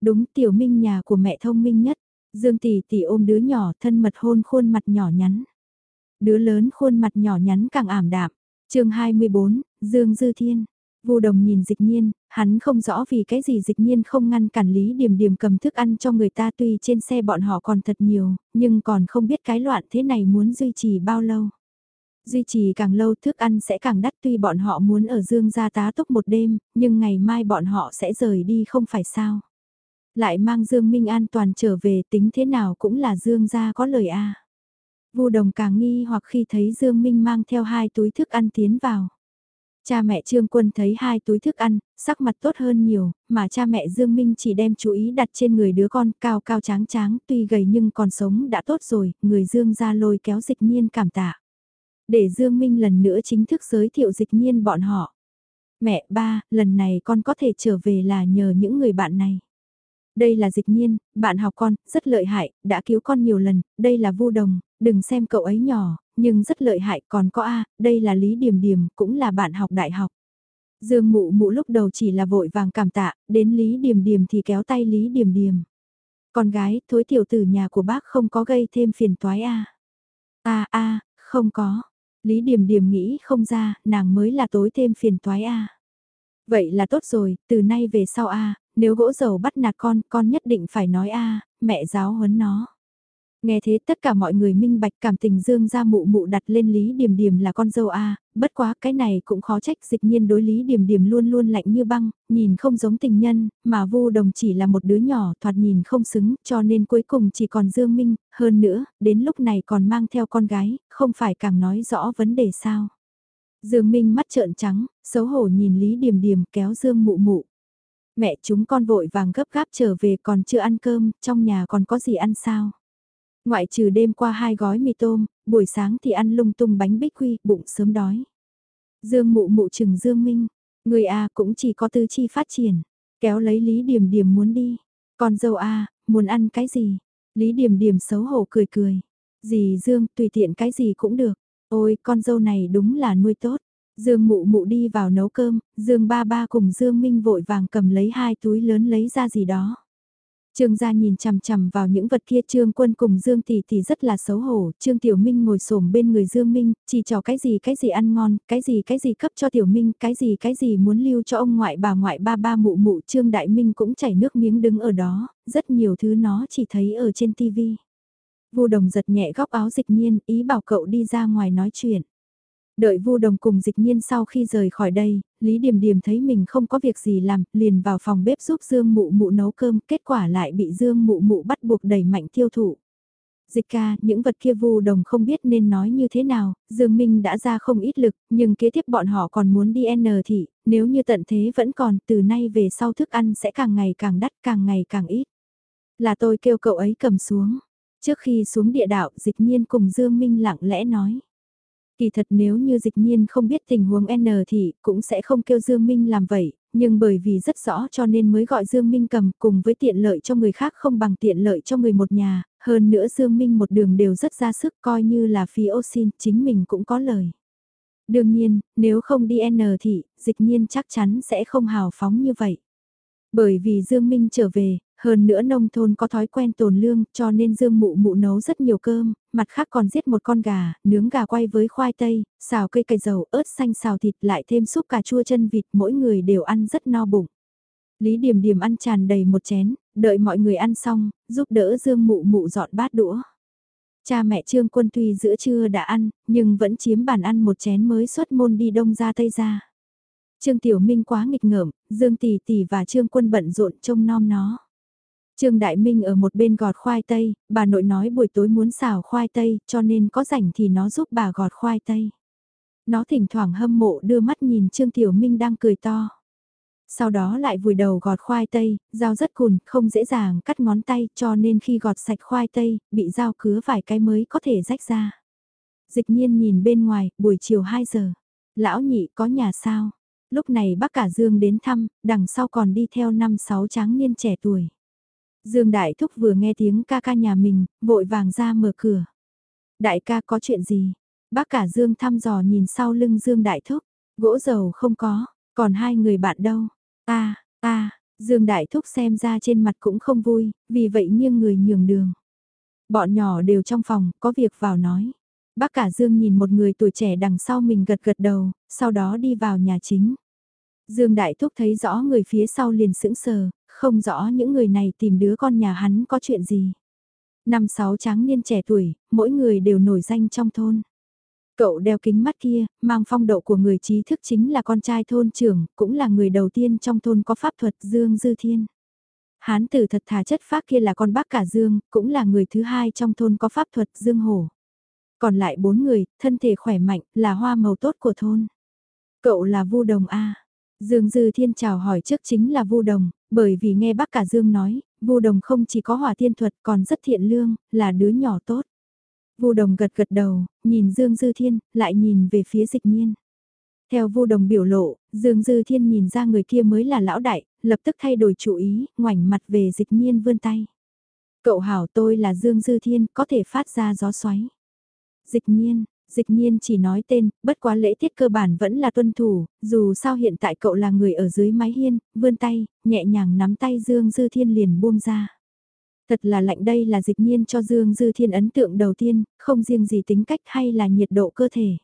Đúng, Tiểu Minh nhà của mẹ thông minh nhất. Dương tỷ tỷ ôm đứa nhỏ thân mật hôn khuôn mặt nhỏ nhắn. Đứa lớn khuôn mặt nhỏ nhắn càng ảm đạm. chương 24, Dương Dư Thiên. Vu đồng nhìn dịch nhiên, hắn không rõ vì cái gì dịch nhiên không ngăn cản Lý Điềm Điềm cầm thức ăn cho người ta tuy trên xe bọn họ còn thật nhiều, nhưng còn không biết cái loạn thế này muốn duy trì bao lâu. Duy trì càng lâu thức ăn sẽ càng đắt tuy bọn họ muốn ở Dương gia tá túc một đêm, nhưng ngày mai bọn họ sẽ rời đi không phải sao lại mang Dương Minh an toàn trở về tính thế nào cũng là Dương gia có lời a. Vu Đồng càng nghi hoặc khi thấy Dương Minh mang theo hai túi thức ăn tiến vào. Cha mẹ Trương Quân thấy hai túi thức ăn, sắc mặt tốt hơn nhiều, mà cha mẹ Dương Minh chỉ đem chú ý đặt trên người đứa con cao cao tráng tráng, tuy gầy nhưng còn sống đã tốt rồi, người Dương ra lôi kéo dịch nhiên cảm tạ. Để Dương Minh lần nữa chính thức giới thiệu dịch nhiên bọn họ. Mẹ ba, lần này con có thể trở về là nhờ những người bạn này. Đây là dịch nhiên, bạn học con, rất lợi hại, đã cứu con nhiều lần, đây là vu đồng, đừng xem cậu ấy nhỏ, nhưng rất lợi hại, còn có A, đây là Lý Điềm Điềm, cũng là bạn học đại học. Dương mụ mụ lúc đầu chỉ là vội vàng cảm tạ, đến Lý Điềm Điềm thì kéo tay Lý Điềm Điềm. Con gái, thối tiểu tử nhà của bác không có gây thêm phiền toái A. A A, không có. Lý Điềm Điềm nghĩ không ra, nàng mới là tối thêm phiền toái A. Vậy là tốt rồi, từ nay về sau A, nếu gỗ dầu bắt nạt con, con nhất định phải nói a mẹ giáo huấn nó. Nghe thế tất cả mọi người minh bạch cảm tình dương ra mụ mụ đặt lên Lý Điềm Điềm là con dâu a bất quá cái này cũng khó trách dịch nhiên đối Lý Điềm Điềm luôn luôn lạnh như băng, nhìn không giống tình nhân, mà vu đồng chỉ là một đứa nhỏ thoạt nhìn không xứng cho nên cuối cùng chỉ còn Dương Minh, hơn nữa, đến lúc này còn mang theo con gái, không phải càng nói rõ vấn đề sao. Dương Minh mắt trợn trắng, xấu hổ nhìn Lý Điềm Điềm kéo Dương mụ mụ mẹ chúng con vội vàng gấp gáp trở về còn chưa ăn cơm, trong nhà còn có gì ăn sao? Ngoại trừ đêm qua hai gói mì tôm, buổi sáng thì ăn lung tung bánh bích quy, bụng sớm đói. Dương mụ mụ chừng Dương Minh, người A cũng chỉ có tư chi phát triển, kéo lấy Lý Điềm Điềm muốn đi. Con dâu A, muốn ăn cái gì? Lý Điềm Điềm xấu hổ cười cười. Dì Dương, tùy tiện cái gì cũng được. Ôi, con dâu này đúng là nuôi tốt. Dương mụ mụ đi vào nấu cơm, Dương ba ba cùng Dương Minh vội vàng cầm lấy hai túi lớn lấy ra gì đó. Trương gia nhìn chằm chằm vào những vật kia Trương Quân cùng Dương Tỷ Tỷ rất là xấu hổ, Trương Tiểu Minh ngồi xổm bên người Dương Minh, chỉ cho cái gì cái gì ăn ngon, cái gì cái gì cấp cho Tiểu Minh, cái gì cái gì muốn lưu cho ông ngoại bà ngoại ba ba mụ mụ Trương Đại Minh cũng chảy nước miếng đứng ở đó, rất nhiều thứ nó chỉ thấy ở trên tivi. Vu Đồng giật nhẹ góc áo dịch nhiên, ý bảo cậu đi ra ngoài nói chuyện. Đợi vu đồng cùng dịch nhiên sau khi rời khỏi đây, Lý Điềm Điềm thấy mình không có việc gì làm, liền vào phòng bếp giúp Dương Mụ Mụ nấu cơm, kết quả lại bị Dương Mụ Mụ bắt buộc đẩy mạnh tiêu thụ. Dịch ca, những vật kia vu đồng không biết nên nói như thế nào, Dương Minh đã ra không ít lực, nhưng kế tiếp bọn họ còn muốn đi N thị, nếu như tận thế vẫn còn, từ nay về sau thức ăn sẽ càng ngày càng đắt, càng ngày càng ít. Là tôi kêu cậu ấy cầm xuống. Trước khi xuống địa đạo, dịch nhiên cùng Dương Minh lặng lẽ nói. Kỳ thật nếu như dịch nhiên không biết tình huống N thì cũng sẽ không kêu Dương Minh làm vậy, nhưng bởi vì rất rõ cho nên mới gọi Dương Minh cầm cùng với tiện lợi cho người khác không bằng tiện lợi cho người một nhà, hơn nữa Dương Minh một đường đều rất ra sức coi như là phi ô xin, chính mình cũng có lời. Đương nhiên, nếu không đi N thì, dịch nhiên chắc chắn sẽ không hào phóng như vậy. Bởi vì Dương Minh trở về, hơn nữa nông thôn có thói quen tồn lương cho nên Dương Mụ Mụ nấu rất nhiều cơm, mặt khác còn giết một con gà, nướng gà quay với khoai tây, xào cây cải dầu, ớt xanh xào thịt lại thêm súp cà chua chân vịt mỗi người đều ăn rất no bụng. Lý Điềm Điềm ăn tràn đầy một chén, đợi mọi người ăn xong, giúp đỡ Dương Mụ Mụ dọn bát đũa. Cha mẹ Trương Quân tuy giữa trưa đã ăn, nhưng vẫn chiếm bàn ăn một chén mới xuất môn đi đông ra tây ra. Trương Tiểu Minh quá nghịch ngợm, Dương Tỷ Tỷ và Trương Quân bận rộn trông nom nó. Trương Đại Minh ở một bên gọt khoai tây, bà nội nói buổi tối muốn xào khoai tây, cho nên có rảnh thì nó giúp bà gọt khoai tây. Nó thỉnh thoảng hâm mộ đưa mắt nhìn Trương Tiểu Minh đang cười to. Sau đó lại vùi đầu gọt khoai tây, dao rất cùn, không dễ dàng cắt ngón tay cho nên khi gọt sạch khoai tây, bị dao cứa vài cái mới có thể rách ra. Dịch nhiên nhìn bên ngoài, buổi chiều 2 giờ. Lão nhị có nhà sao? Lúc này bác cả Dương đến thăm, đằng sau còn đi theo năm sáu tráng niên trẻ tuổi. Dương Đại Thúc vừa nghe tiếng ca ca nhà mình, vội vàng ra mở cửa. Đại ca có chuyện gì? Bác cả Dương thăm dò nhìn sau lưng Dương Đại Thúc, gỗ dầu không có, còn hai người bạn đâu? Ta, ta, Dương Đại Thúc xem ra trên mặt cũng không vui, vì vậy nghiêng người nhường đường. Bọn nhỏ đều trong phòng, có việc vào nói. Bác cả Dương nhìn một người tuổi trẻ đằng sau mình gật gật đầu, sau đó đi vào nhà chính. Dương Đại Thúc thấy rõ người phía sau liền sững sờ, không rõ những người này tìm đứa con nhà hắn có chuyện gì. Năm sáu tráng niên trẻ tuổi, mỗi người đều nổi danh trong thôn. Cậu đeo kính mắt kia, mang phong độ của người trí thức chính là con trai thôn trưởng, cũng là người đầu tiên trong thôn có pháp thuật Dương Dư Thiên. Hán tử thật thà chất phác kia là con bác cả Dương, cũng là người thứ hai trong thôn có pháp thuật Dương Hổ. Còn lại bốn người, thân thể khỏe mạnh, là hoa màu tốt của thôn. Cậu là Vu Đồng A. Dương Dư Thiên chào hỏi trước chính là Vu Đồng, bởi vì nghe bác cả Dương nói, Vu Đồng không chỉ có hỏa thiên thuật còn rất thiện lương, là đứa nhỏ tốt. Vu Đồng gật gật đầu, nhìn Dương Dư Thiên, lại nhìn về phía dịch nhiên. Theo Vu Đồng biểu lộ, Dương Dư Thiên nhìn ra người kia mới là lão đại, lập tức thay đổi chủ ý, ngoảnh mặt về dịch nhiên vươn tay. Cậu hảo tôi là Dương Dư Thiên, có thể phát ra gió xoáy. Dịch nhiên, dịch nhiên chỉ nói tên, bất quá lễ tiết cơ bản vẫn là tuân thủ, dù sao hiện tại cậu là người ở dưới mái hiên, vươn tay, nhẹ nhàng nắm tay Dương Dư Thiên liền buông ra. Thật là lạnh đây là dịch nhiên cho Dương Dư Thiên ấn tượng đầu tiên, không riêng gì tính cách hay là nhiệt độ cơ thể.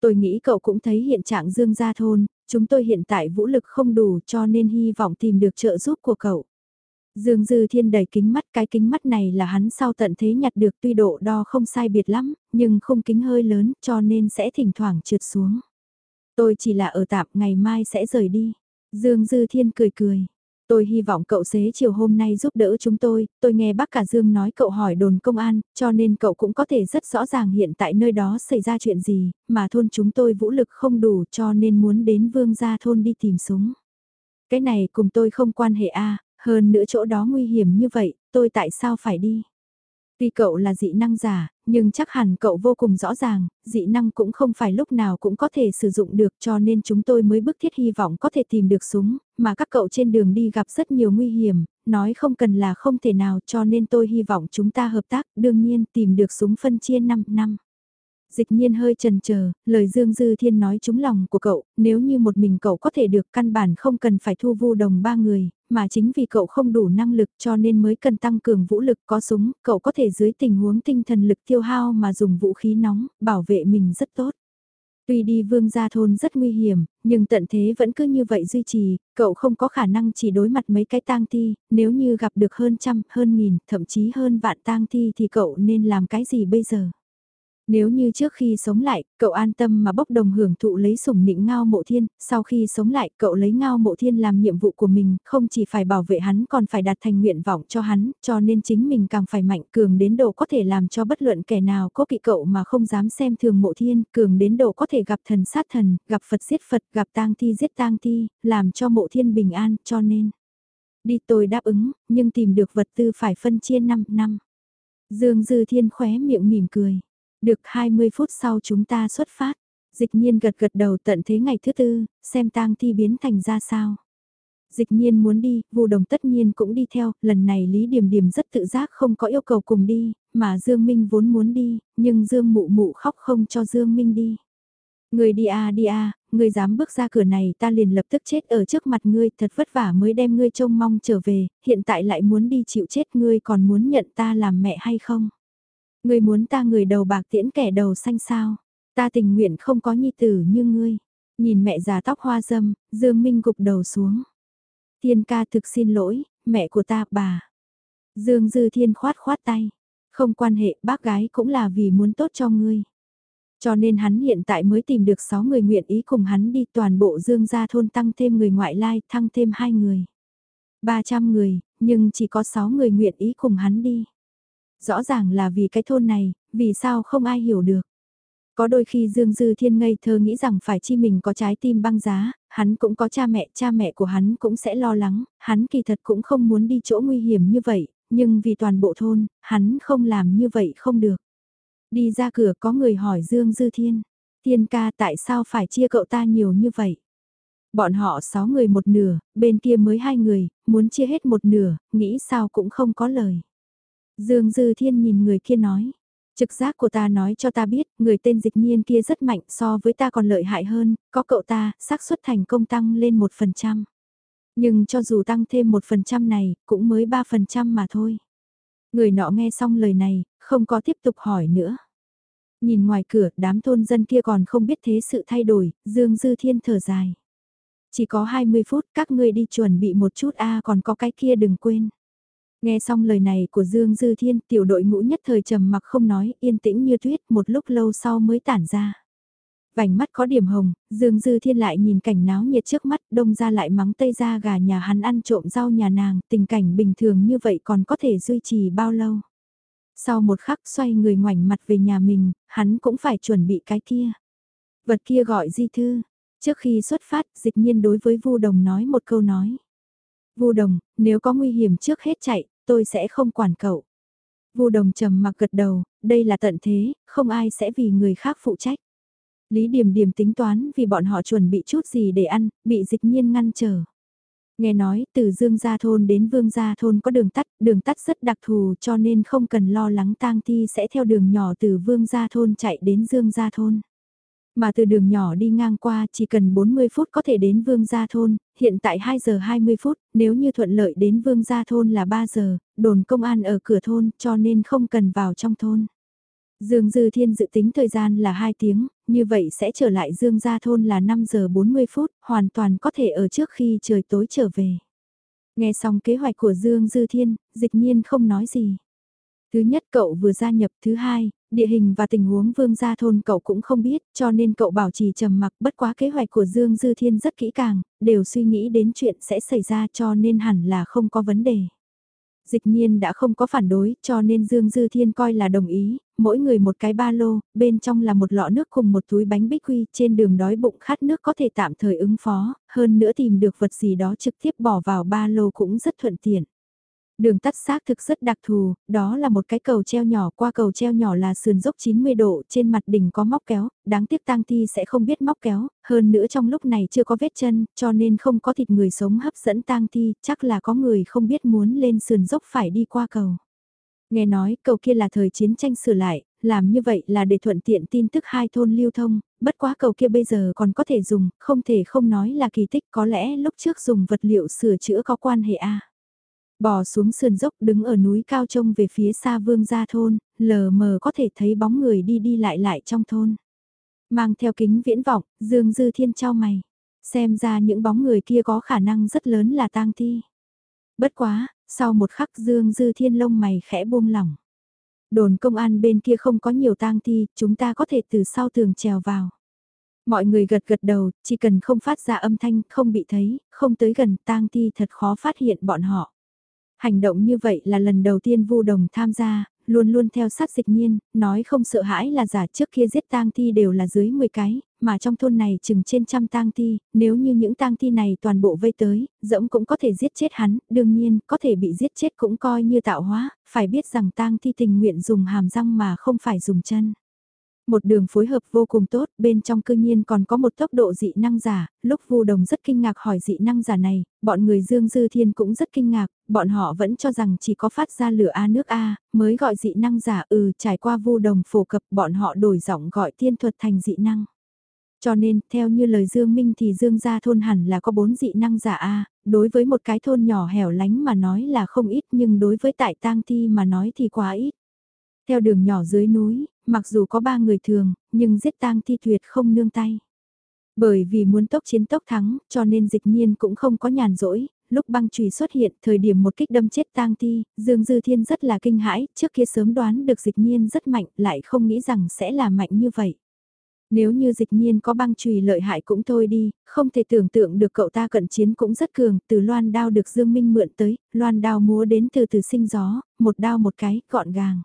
Tôi nghĩ cậu cũng thấy hiện trạng Dương gia thôn, chúng tôi hiện tại vũ lực không đủ cho nên hy vọng tìm được trợ giúp của cậu. Dương Dư Thiên đẩy kính mắt, cái kính mắt này là hắn sau tận thế nhặt được tuy độ đo không sai biệt lắm, nhưng không kính hơi lớn cho nên sẽ thỉnh thoảng trượt xuống. Tôi chỉ là ở tạm ngày mai sẽ rời đi. Dương Dư Thiên cười cười. Tôi hy vọng cậu xế chiều hôm nay giúp đỡ chúng tôi, tôi nghe bác cả Dương nói cậu hỏi đồn công an, cho nên cậu cũng có thể rất rõ ràng hiện tại nơi đó xảy ra chuyện gì, mà thôn chúng tôi vũ lực không đủ cho nên muốn đến vương gia thôn đi tìm súng. Cái này cùng tôi không quan hệ a hơn nữa chỗ đó nguy hiểm như vậy, tôi tại sao phải đi? Tuy cậu là dị năng giả, nhưng chắc hẳn cậu vô cùng rõ ràng, dị năng cũng không phải lúc nào cũng có thể sử dụng được cho nên chúng tôi mới bức thiết hy vọng có thể tìm được súng, mà các cậu trên đường đi gặp rất nhiều nguy hiểm, nói không cần là không thể nào cho nên tôi hy vọng chúng ta hợp tác, đương nhiên tìm được súng phân chia 5 năm. Dịch nhiên hơi trần chờ lời Dương Dư Thiên nói trúng lòng của cậu, nếu như một mình cậu có thể được căn bản không cần phải thu vu đồng ba người, mà chính vì cậu không đủ năng lực cho nên mới cần tăng cường vũ lực có súng, cậu có thể dưới tình huống tinh thần lực tiêu hao mà dùng vũ khí nóng, bảo vệ mình rất tốt. Tuy đi vương gia thôn rất nguy hiểm, nhưng tận thế vẫn cứ như vậy duy trì, cậu không có khả năng chỉ đối mặt mấy cái tang thi, nếu như gặp được hơn trăm, hơn nghìn, thậm chí hơn vạn tang thi thì cậu nên làm cái gì bây giờ? Nếu như trước khi sống lại, cậu an tâm mà bốc đồng hưởng thụ lấy sủng nịnh ngao mộ thiên, sau khi sống lại cậu lấy ngao mộ thiên làm nhiệm vụ của mình, không chỉ phải bảo vệ hắn còn phải đạt thành nguyện vọng cho hắn, cho nên chính mình càng phải mạnh cường đến độ có thể làm cho bất luận kẻ nào có kỵ cậu mà không dám xem thường mộ thiên, cường đến độ có thể gặp thần sát thần, gặp Phật giết Phật, gặp tang thi giết tang thi, làm cho mộ thiên bình an, cho nên. Đi tôi đáp ứng, nhưng tìm được vật tư phải phân chia 5 năm. Dương Dư Thiên khóe miệng mỉm cười. Được 20 phút sau chúng ta xuất phát. Dịch nhiên gật gật đầu tận thế ngày thứ tư, xem tang thi biến thành ra sao. Dịch nhiên muốn đi, vu đồng tất nhiên cũng đi theo, lần này Lý Điềm Điềm rất tự giác không có yêu cầu cùng đi, mà Dương Minh vốn muốn đi, nhưng Dương mụ mụ khóc không cho Dương Minh đi. Người đi à đi à, người dám bước ra cửa này ta liền lập tức chết ở trước mặt ngươi, thật vất vả mới đem ngươi trông mong trở về, hiện tại lại muốn đi chịu chết ngươi còn muốn nhận ta làm mẹ hay không? Ngươi muốn ta người đầu bạc tiễn kẻ đầu xanh sao? Ta tình nguyện không có nhi tử như ngươi. Nhìn mẹ già tóc hoa dâm, Dương Minh gục đầu xuống. Thiên ca thực xin lỗi, mẹ của ta, bà. Dương Dư Thiên khoát khoát tay. Không quan hệ, bác gái cũng là vì muốn tốt cho ngươi. Cho nên hắn hiện tại mới tìm được 6 người nguyện ý cùng hắn đi toàn bộ Dương gia thôn tăng thêm người ngoại lai, thăng thêm hai người. 300 người, nhưng chỉ có 6 người nguyện ý cùng hắn đi. Rõ ràng là vì cái thôn này, vì sao không ai hiểu được. Có đôi khi Dương Dư Thiên ngây thơ nghĩ rằng phải chi mình có trái tim băng giá, hắn cũng có cha mẹ, cha mẹ của hắn cũng sẽ lo lắng, hắn kỳ thật cũng không muốn đi chỗ nguy hiểm như vậy, nhưng vì toàn bộ thôn, hắn không làm như vậy không được. Đi ra cửa có người hỏi Dương Dư Thiên, Thiên ca tại sao phải chia cậu ta nhiều như vậy? Bọn họ 6 người một nửa, bên kia mới hai người, muốn chia hết một nửa, nghĩ sao cũng không có lời. Dương Dư Thiên nhìn người kia nói, Trực giác của ta nói cho ta biết, người tên dịch nhiên kia rất mạnh so với ta còn lợi hại hơn, có cậu ta, xác suất thành công tăng lên 1%. Nhưng cho dù tăng thêm 1% này, cũng mới 3% mà thôi. Người nọ nghe xong lời này, không có tiếp tục hỏi nữa. Nhìn ngoài cửa, đám thôn dân kia còn không biết thế sự thay đổi, Dương Dư Thiên thở dài. Chỉ có 20 phút, các ngươi đi chuẩn bị một chút a còn có cái kia đừng quên. Nghe xong lời này của Dương Dư Thiên, tiểu đội ngũ nhất thời trầm mặc không nói, yên tĩnh như tuyết, một lúc lâu sau mới tản ra. Vành mắt có điểm hồng, Dương Dư Thiên lại nhìn cảnh náo nhiệt trước mắt, đông ra lại mắng tây ra gà nhà hắn ăn trộm rau nhà nàng, tình cảnh bình thường như vậy còn có thể duy trì bao lâu. Sau một khắc xoay người ngoảnh mặt về nhà mình, hắn cũng phải chuẩn bị cái kia. Vật kia gọi di thư. Trước khi xuất phát, dịch nhiên đối với Vu Đồng nói một câu nói. Vu Đồng, nếu có nguy hiểm trước hết chạy, tôi sẽ không quản cậu. Vu Đồng trầm mặc gật đầu, đây là tận thế, không ai sẽ vì người khác phụ trách. Lý Điểm Điểm tính toán vì bọn họ chuẩn bị chút gì để ăn, bị dịch nhiên ngăn trở. Nghe nói, từ Dương Gia Thôn đến Vương Gia Thôn có đường tắt, đường tắt rất đặc thù cho nên không cần lo lắng tang thi sẽ theo đường nhỏ từ Vương Gia Thôn chạy đến Dương Gia Thôn. Mà từ đường nhỏ đi ngang qua chỉ cần 40 phút có thể đến Vương Gia Thôn, hiện tại 2 giờ 20 phút, nếu như thuận lợi đến Vương Gia Thôn là 3 giờ, đồn công an ở cửa thôn cho nên không cần vào trong thôn. Dương Dư Thiên dự tính thời gian là 2 tiếng, như vậy sẽ trở lại Dương Gia Thôn là 5 giờ 40 phút, hoàn toàn có thể ở trước khi trời tối trở về. Nghe xong kế hoạch của Dương Dư Thiên, dịch nhiên không nói gì. Thứ nhất cậu vừa gia nhập, thứ hai, địa hình và tình huống vương gia thôn cậu cũng không biết, cho nên cậu bảo trì trầm mặc bất quá kế hoạch của Dương Dư Thiên rất kỹ càng, đều suy nghĩ đến chuyện sẽ xảy ra cho nên hẳn là không có vấn đề. Dịch nhiên đã không có phản đối cho nên Dương Dư Thiên coi là đồng ý, mỗi người một cái ba lô, bên trong là một lọ nước cùng một túi bánh bích quy trên đường đói bụng khát nước có thể tạm thời ứng phó, hơn nữa tìm được vật gì đó trực tiếp bỏ vào ba lô cũng rất thuận tiện. Đường tắt xác thực rất đặc thù, đó là một cái cầu treo nhỏ qua cầu treo nhỏ là sườn dốc 90 độ trên mặt đỉnh có móc kéo, đáng tiếc tang thi sẽ không biết móc kéo, hơn nữa trong lúc này chưa có vết chân, cho nên không có thịt người sống hấp dẫn tang thi, chắc là có người không biết muốn lên sườn dốc phải đi qua cầu. Nghe nói cầu kia là thời chiến tranh sửa lại, làm như vậy là để thuận tiện tin tức hai thôn lưu thông, bất quá cầu kia bây giờ còn có thể dùng, không thể không nói là kỳ tích có lẽ lúc trước dùng vật liệu sửa chữa có quan hệ a. Bò xuống sườn dốc đứng ở núi cao trông về phía xa vương gia thôn, lờ mờ có thể thấy bóng người đi đi lại lại trong thôn. Mang theo kính viễn vọng, Dương Dư Thiên trao mày. Xem ra những bóng người kia có khả năng rất lớn là tang thi. Bất quá, sau một khắc Dương Dư Thiên lông mày khẽ buông lỏng. Đồn công an bên kia không có nhiều tang thi, chúng ta có thể từ sau tường trèo vào. Mọi người gật gật đầu, chỉ cần không phát ra âm thanh, không bị thấy, không tới gần tang thi thật khó phát hiện bọn họ. Hành động như vậy là lần đầu tiên Vu Đồng tham gia, luôn luôn theo sát dịch nhiên, nói không sợ hãi là giả trước kia giết tang thi đều là dưới 10 cái, mà trong thôn này chừng trên trăm tang thi, nếu như những tang thi này toàn bộ vây tới, dẫm cũng có thể giết chết hắn, đương nhiên, có thể bị giết chết cũng coi như tạo hóa, phải biết rằng tang thi tình nguyện dùng hàm răng mà không phải dùng chân. Một đường phối hợp vô cùng tốt, bên trong cư nhiên còn có một tốc độ dị năng giả, lúc Vu Đồng rất kinh ngạc hỏi dị năng giả này, bọn người Dương Dư Thiên cũng rất kinh ngạc, bọn họ vẫn cho rằng chỉ có phát ra lửa A nước A, mới gọi dị năng giả ừ trải qua Vu Đồng phổ cập bọn họ đổi giọng gọi tiên thuật thành dị năng. Cho nên, theo như lời Dương Minh thì Dương gia thôn hẳn là có bốn dị năng giả A, đối với một cái thôn nhỏ hẻo lánh mà nói là không ít nhưng đối với tại tang thi mà nói thì quá ít. Theo đường nhỏ dưới núi, mặc dù có ba người thường, nhưng giết tang thi tuyệt không nương tay. Bởi vì muốn tốc chiến tốc thắng, cho nên dịch nhiên cũng không có nhàn rỗi, lúc băng chùy xuất hiện, thời điểm một kích đâm chết tang thi, Dương Dư Thiên rất là kinh hãi, trước kia sớm đoán được dịch nhiên rất mạnh, lại không nghĩ rằng sẽ là mạnh như vậy. Nếu như dịch nhiên có băng chùy lợi hại cũng thôi đi, không thể tưởng tượng được cậu ta cận chiến cũng rất cường, từ loan đao được Dương Minh mượn tới, loan đao múa đến từ từ sinh gió, một đao một cái, gọn gàng.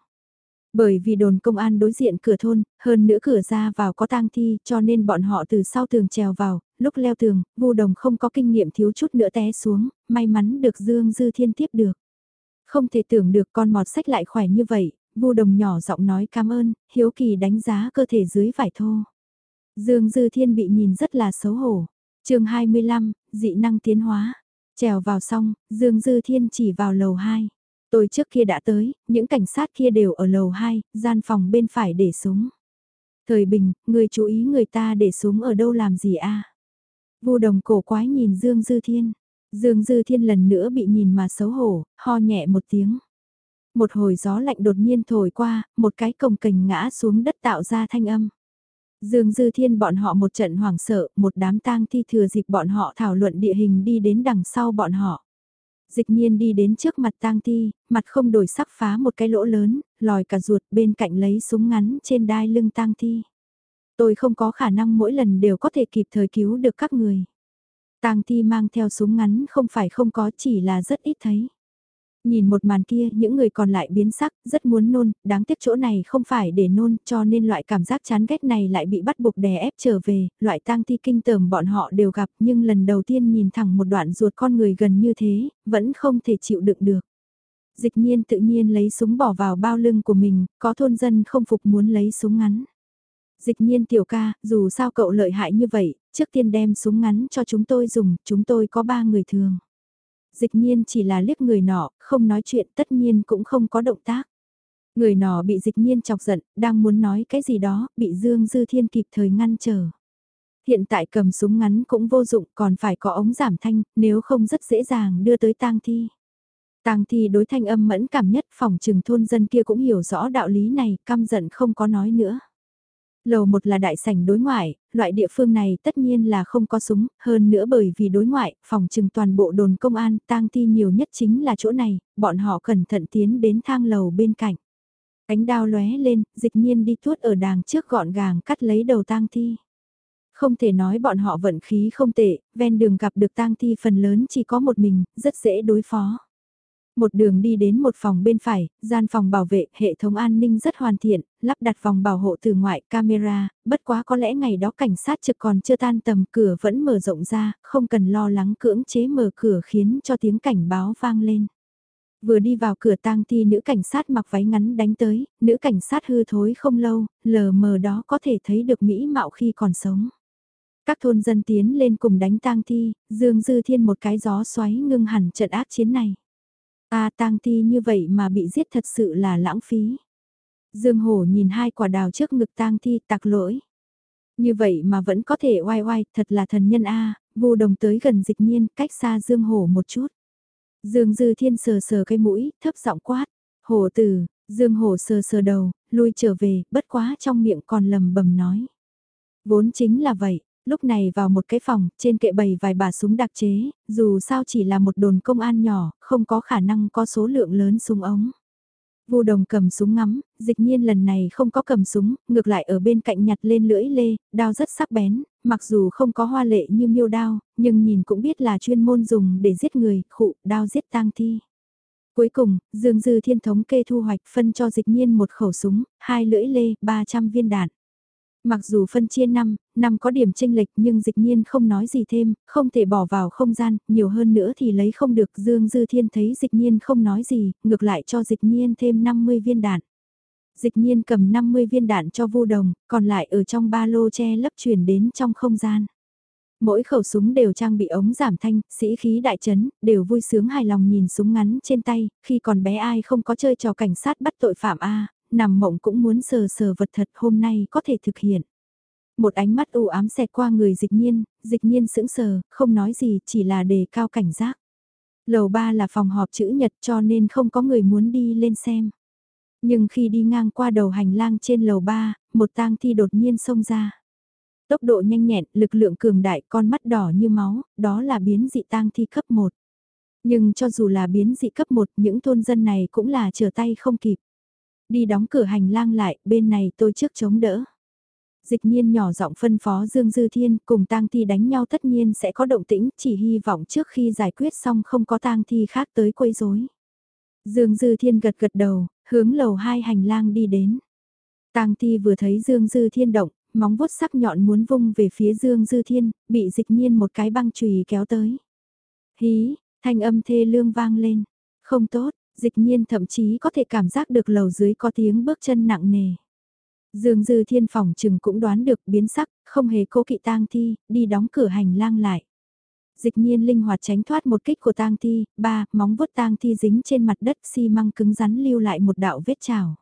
Bởi vì đồn công an đối diện cửa thôn, hơn nữa cửa ra vào có tang thi cho nên bọn họ từ sau tường trèo vào, lúc leo tường, vu đồng không có kinh nghiệm thiếu chút nữa té xuống, may mắn được Dương Dư Thiên tiếp được. Không thể tưởng được con mọt sách lại khỏe như vậy, vu đồng nhỏ giọng nói cảm ơn, hiếu kỳ đánh giá cơ thể dưới vải thô. Dương Dư Thiên bị nhìn rất là xấu hổ. chương 25, dị năng tiến hóa. Trèo vào xong, Dương Dư Thiên chỉ vào lầu 2. Tôi trước kia đã tới, những cảnh sát kia đều ở lầu 2, gian phòng bên phải để súng. Thời bình, người chú ý người ta để súng ở đâu làm gì a Vu đồng cổ quái nhìn Dương Dư Thiên. Dương Dư Thiên lần nữa bị nhìn mà xấu hổ, ho nhẹ một tiếng. Một hồi gió lạnh đột nhiên thổi qua, một cái cồng cành ngã xuống đất tạo ra thanh âm. Dương Dư Thiên bọn họ một trận hoảng sợ, một đám tang thi thừa dịp bọn họ thảo luận địa hình đi đến đằng sau bọn họ. Dịch nhiên đi đến trước mặt tang thi, mặt không đổi sắc phá một cái lỗ lớn, lòi cả ruột bên cạnh lấy súng ngắn trên đai lưng tang thi. Tôi không có khả năng mỗi lần đều có thể kịp thời cứu được các người. Tang thi mang theo súng ngắn không phải không có chỉ là rất ít thấy. Nhìn một màn kia, những người còn lại biến sắc, rất muốn nôn, đáng tiếc chỗ này không phải để nôn, cho nên loại cảm giác chán ghét này lại bị bắt buộc đè ép trở về, loại tang thi kinh tởm bọn họ đều gặp, nhưng lần đầu tiên nhìn thẳng một đoạn ruột con người gần như thế, vẫn không thể chịu đựng được. Dịch nhiên tự nhiên lấy súng bỏ vào bao lưng của mình, có thôn dân không phục muốn lấy súng ngắn. Dịch nhiên tiểu ca, dù sao cậu lợi hại như vậy, trước tiên đem súng ngắn cho chúng tôi dùng, chúng tôi có ba người thường. Dịch nhiên chỉ là liếc người nọ, không nói chuyện tất nhiên cũng không có động tác. Người nọ bị dịch nhiên chọc giận, đang muốn nói cái gì đó, bị Dương Dư Thiên kịp thời ngăn trở. Hiện tại cầm súng ngắn cũng vô dụng còn phải có ống giảm thanh, nếu không rất dễ dàng đưa tới tang thi. Tang thi đối thanh âm mẫn cảm nhất phòng trừng thôn dân kia cũng hiểu rõ đạo lý này, căm giận không có nói nữa. Lầu một là đại sảnh đối ngoại, loại địa phương này tất nhiên là không có súng, hơn nữa bởi vì đối ngoại, phòng trừng toàn bộ đồn công an, tang thi nhiều nhất chính là chỗ này, bọn họ cẩn thận tiến đến thang lầu bên cạnh. Ánh đao lóe lên, dịch nhiên đi tuốt ở đàng trước gọn gàng cắt lấy đầu tang thi. Không thể nói bọn họ vận khí không tệ, ven đường gặp được tang thi phần lớn chỉ có một mình, rất dễ đối phó. Một đường đi đến một phòng bên phải, gian phòng bảo vệ, hệ thống an ninh rất hoàn thiện, lắp đặt vòng bảo hộ từ ngoại camera, bất quá có lẽ ngày đó cảnh sát trực còn chưa tan tầm cửa vẫn mở rộng ra, không cần lo lắng cưỡng chế mở cửa khiến cho tiếng cảnh báo vang lên. Vừa đi vào cửa tang thi nữ cảnh sát mặc váy ngắn đánh tới, nữ cảnh sát hư thối không lâu, lờ mờ đó có thể thấy được mỹ mạo khi còn sống. Các thôn dân tiến lên cùng đánh tang thi, Dương Dư Thiên một cái gió xoáy ngưng hẳn trận ác chiến này a tang thi như vậy mà bị giết thật sự là lãng phí. Dương Hổ nhìn hai quả đào trước ngực tang thi tặc lỗi. Như vậy mà vẫn có thể oai oai, thật là thần nhân A, vô đồng tới gần dịch nhiên, cách xa Dương Hổ một chút. Dương Dư Thiên sờ sờ cái mũi, thấp giọng quát. Hổ tử, Dương Hổ sờ sờ đầu, lui trở về, bất quá trong miệng còn lầm bầm nói. Vốn chính là vậy, Lúc này vào một cái phòng, trên kệ bày vài bà súng đặc chế, dù sao chỉ là một đồn công an nhỏ, không có khả năng có số lượng lớn súng ống. Vu đồng cầm súng ngắm, dịch nhiên lần này không có cầm súng, ngược lại ở bên cạnh nhặt lên lưỡi lê, đao rất sắc bén, mặc dù không có hoa lệ như miêu đao, nhưng nhìn cũng biết là chuyên môn dùng để giết người, khụ, đao giết tang thi. Cuối cùng, Dương Dư Thiên thống kê thu hoạch phân cho dịch nhiên một khẩu súng, hai lưỡi lê, 300 viên đạn. Mặc dù phân chia năm, năm có điểm tranh lệch nhưng dịch nhiên không nói gì thêm, không thể bỏ vào không gian, nhiều hơn nữa thì lấy không được. Dương Dư Thiên thấy dịch nhiên không nói gì, ngược lại cho dịch nhiên thêm 50 viên đạn. Dịch nhiên cầm 50 viên đạn cho vô đồng, còn lại ở trong ba lô che lấp chuyển đến trong không gian. Mỗi khẩu súng đều trang bị ống giảm thanh, sĩ khí đại chấn, đều vui sướng hài lòng nhìn súng ngắn trên tay, khi còn bé ai không có chơi trò cảnh sát bắt tội phạm A, nằm mộng cũng muốn sờ sờ vật thật hôm nay có thể thực hiện. Một ánh mắt u ám xẹt qua người dịch nhiên, dịch nhiên sững sờ, không nói gì chỉ là đề cao cảnh giác. Lầu ba là phòng họp chữ nhật cho nên không có người muốn đi lên xem. Nhưng khi đi ngang qua đầu hành lang trên lầu ba, một tang thi đột nhiên xông ra. Tốc độ nhanh nhẹn, lực lượng cường đại, con mắt đỏ như máu, đó là biến dị tang thi cấp 1. Nhưng cho dù là biến dị cấp 1, những thôn dân này cũng là trở tay không kịp. Đi đóng cửa hành lang lại, bên này tôi trước chống đỡ. Dịch nhiên nhỏ giọng phân phó Dương Dư Thiên cùng tang thi đánh nhau tất nhiên sẽ có động tĩnh, chỉ hy vọng trước khi giải quyết xong không có tang thi khác tới quấy rối. Dương Dư Thiên gật gật đầu, hướng lầu hai hành lang đi đến. Tang thi vừa thấy Dương Dư Thiên động, móng vuốt sắc nhọn muốn vung về phía Dương Dư Thiên, bị dịch nhiên một cái băng chùy kéo tới. Hí, thanh âm thê lương vang lên. Không tốt, dịch nhiên thậm chí có thể cảm giác được lầu dưới có tiếng bước chân nặng nề. Dương Dư Thiên phòng trừng cũng đoán được biến sắc, không hề cố kỵ tang thi, đi đóng cửa hành lang lại. Dịch nhiên linh hoạt tránh thoát một kích của tang thi, ba, móng vuốt tang thi dính trên mặt đất xi măng cứng rắn lưu lại một đạo vết trào.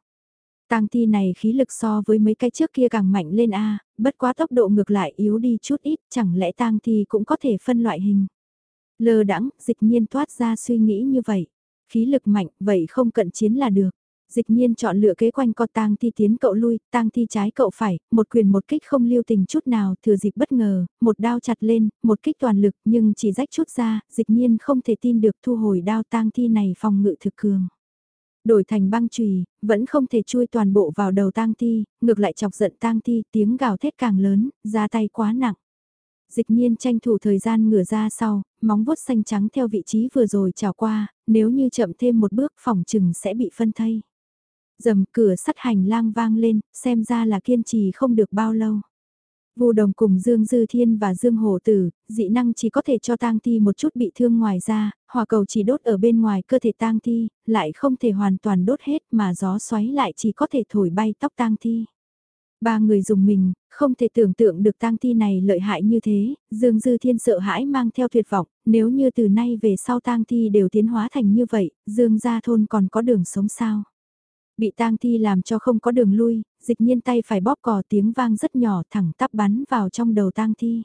Tang thi này khí lực so với mấy cái trước kia càng mạnh lên a, bất quá tốc độ ngược lại yếu đi chút ít, chẳng lẽ tang thi cũng có thể phân loại hình. Lơ đãng, dịch nhiên thoát ra suy nghĩ như vậy. Khí lực mạnh, vậy không cận chiến là được. Dịch nhiên chọn lựa kế quanh co tang thi tiến cậu lui, tang thi trái cậu phải, một quyền một kích không lưu tình chút nào, thừa dịp bất ngờ, một đao chặt lên, một kích toàn lực nhưng chỉ rách chút ra, dịch nhiên không thể tin được thu hồi đao tang thi này phòng ngự thực cường. Đổi thành băng chùy vẫn không thể chui toàn bộ vào đầu tang thi, ngược lại chọc giận tang thi, tiếng gào thét càng lớn, ra tay quá nặng. Dịch nhiên tranh thủ thời gian ngửa ra sau, móng vuốt xanh trắng theo vị trí vừa rồi trào qua, nếu như chậm thêm một bước phòng chừng sẽ bị phân thây. Dầm cửa sắt hành lang vang lên, xem ra là kiên trì không được bao lâu. Vu đồng cùng Dương Dư Thiên và Dương Hồ Tử, dị năng chỉ có thể cho tang thi một chút bị thương ngoài ra, hỏa cầu chỉ đốt ở bên ngoài cơ thể tang thi, lại không thể hoàn toàn đốt hết mà gió xoáy lại chỉ có thể thổi bay tóc tang thi. Ba người dùng mình, không thể tưởng tượng được tang thi này lợi hại như thế, Dương Dư Thiên sợ hãi mang theo tuyệt vọng, nếu như từ nay về sau tang thi đều tiến hóa thành như vậy, Dương gia thôn còn có đường sống sao? Bị tang thi làm cho không có đường lui, dịch nhiên tay phải bóp cò tiếng vang rất nhỏ thẳng tắp bắn vào trong đầu tang thi.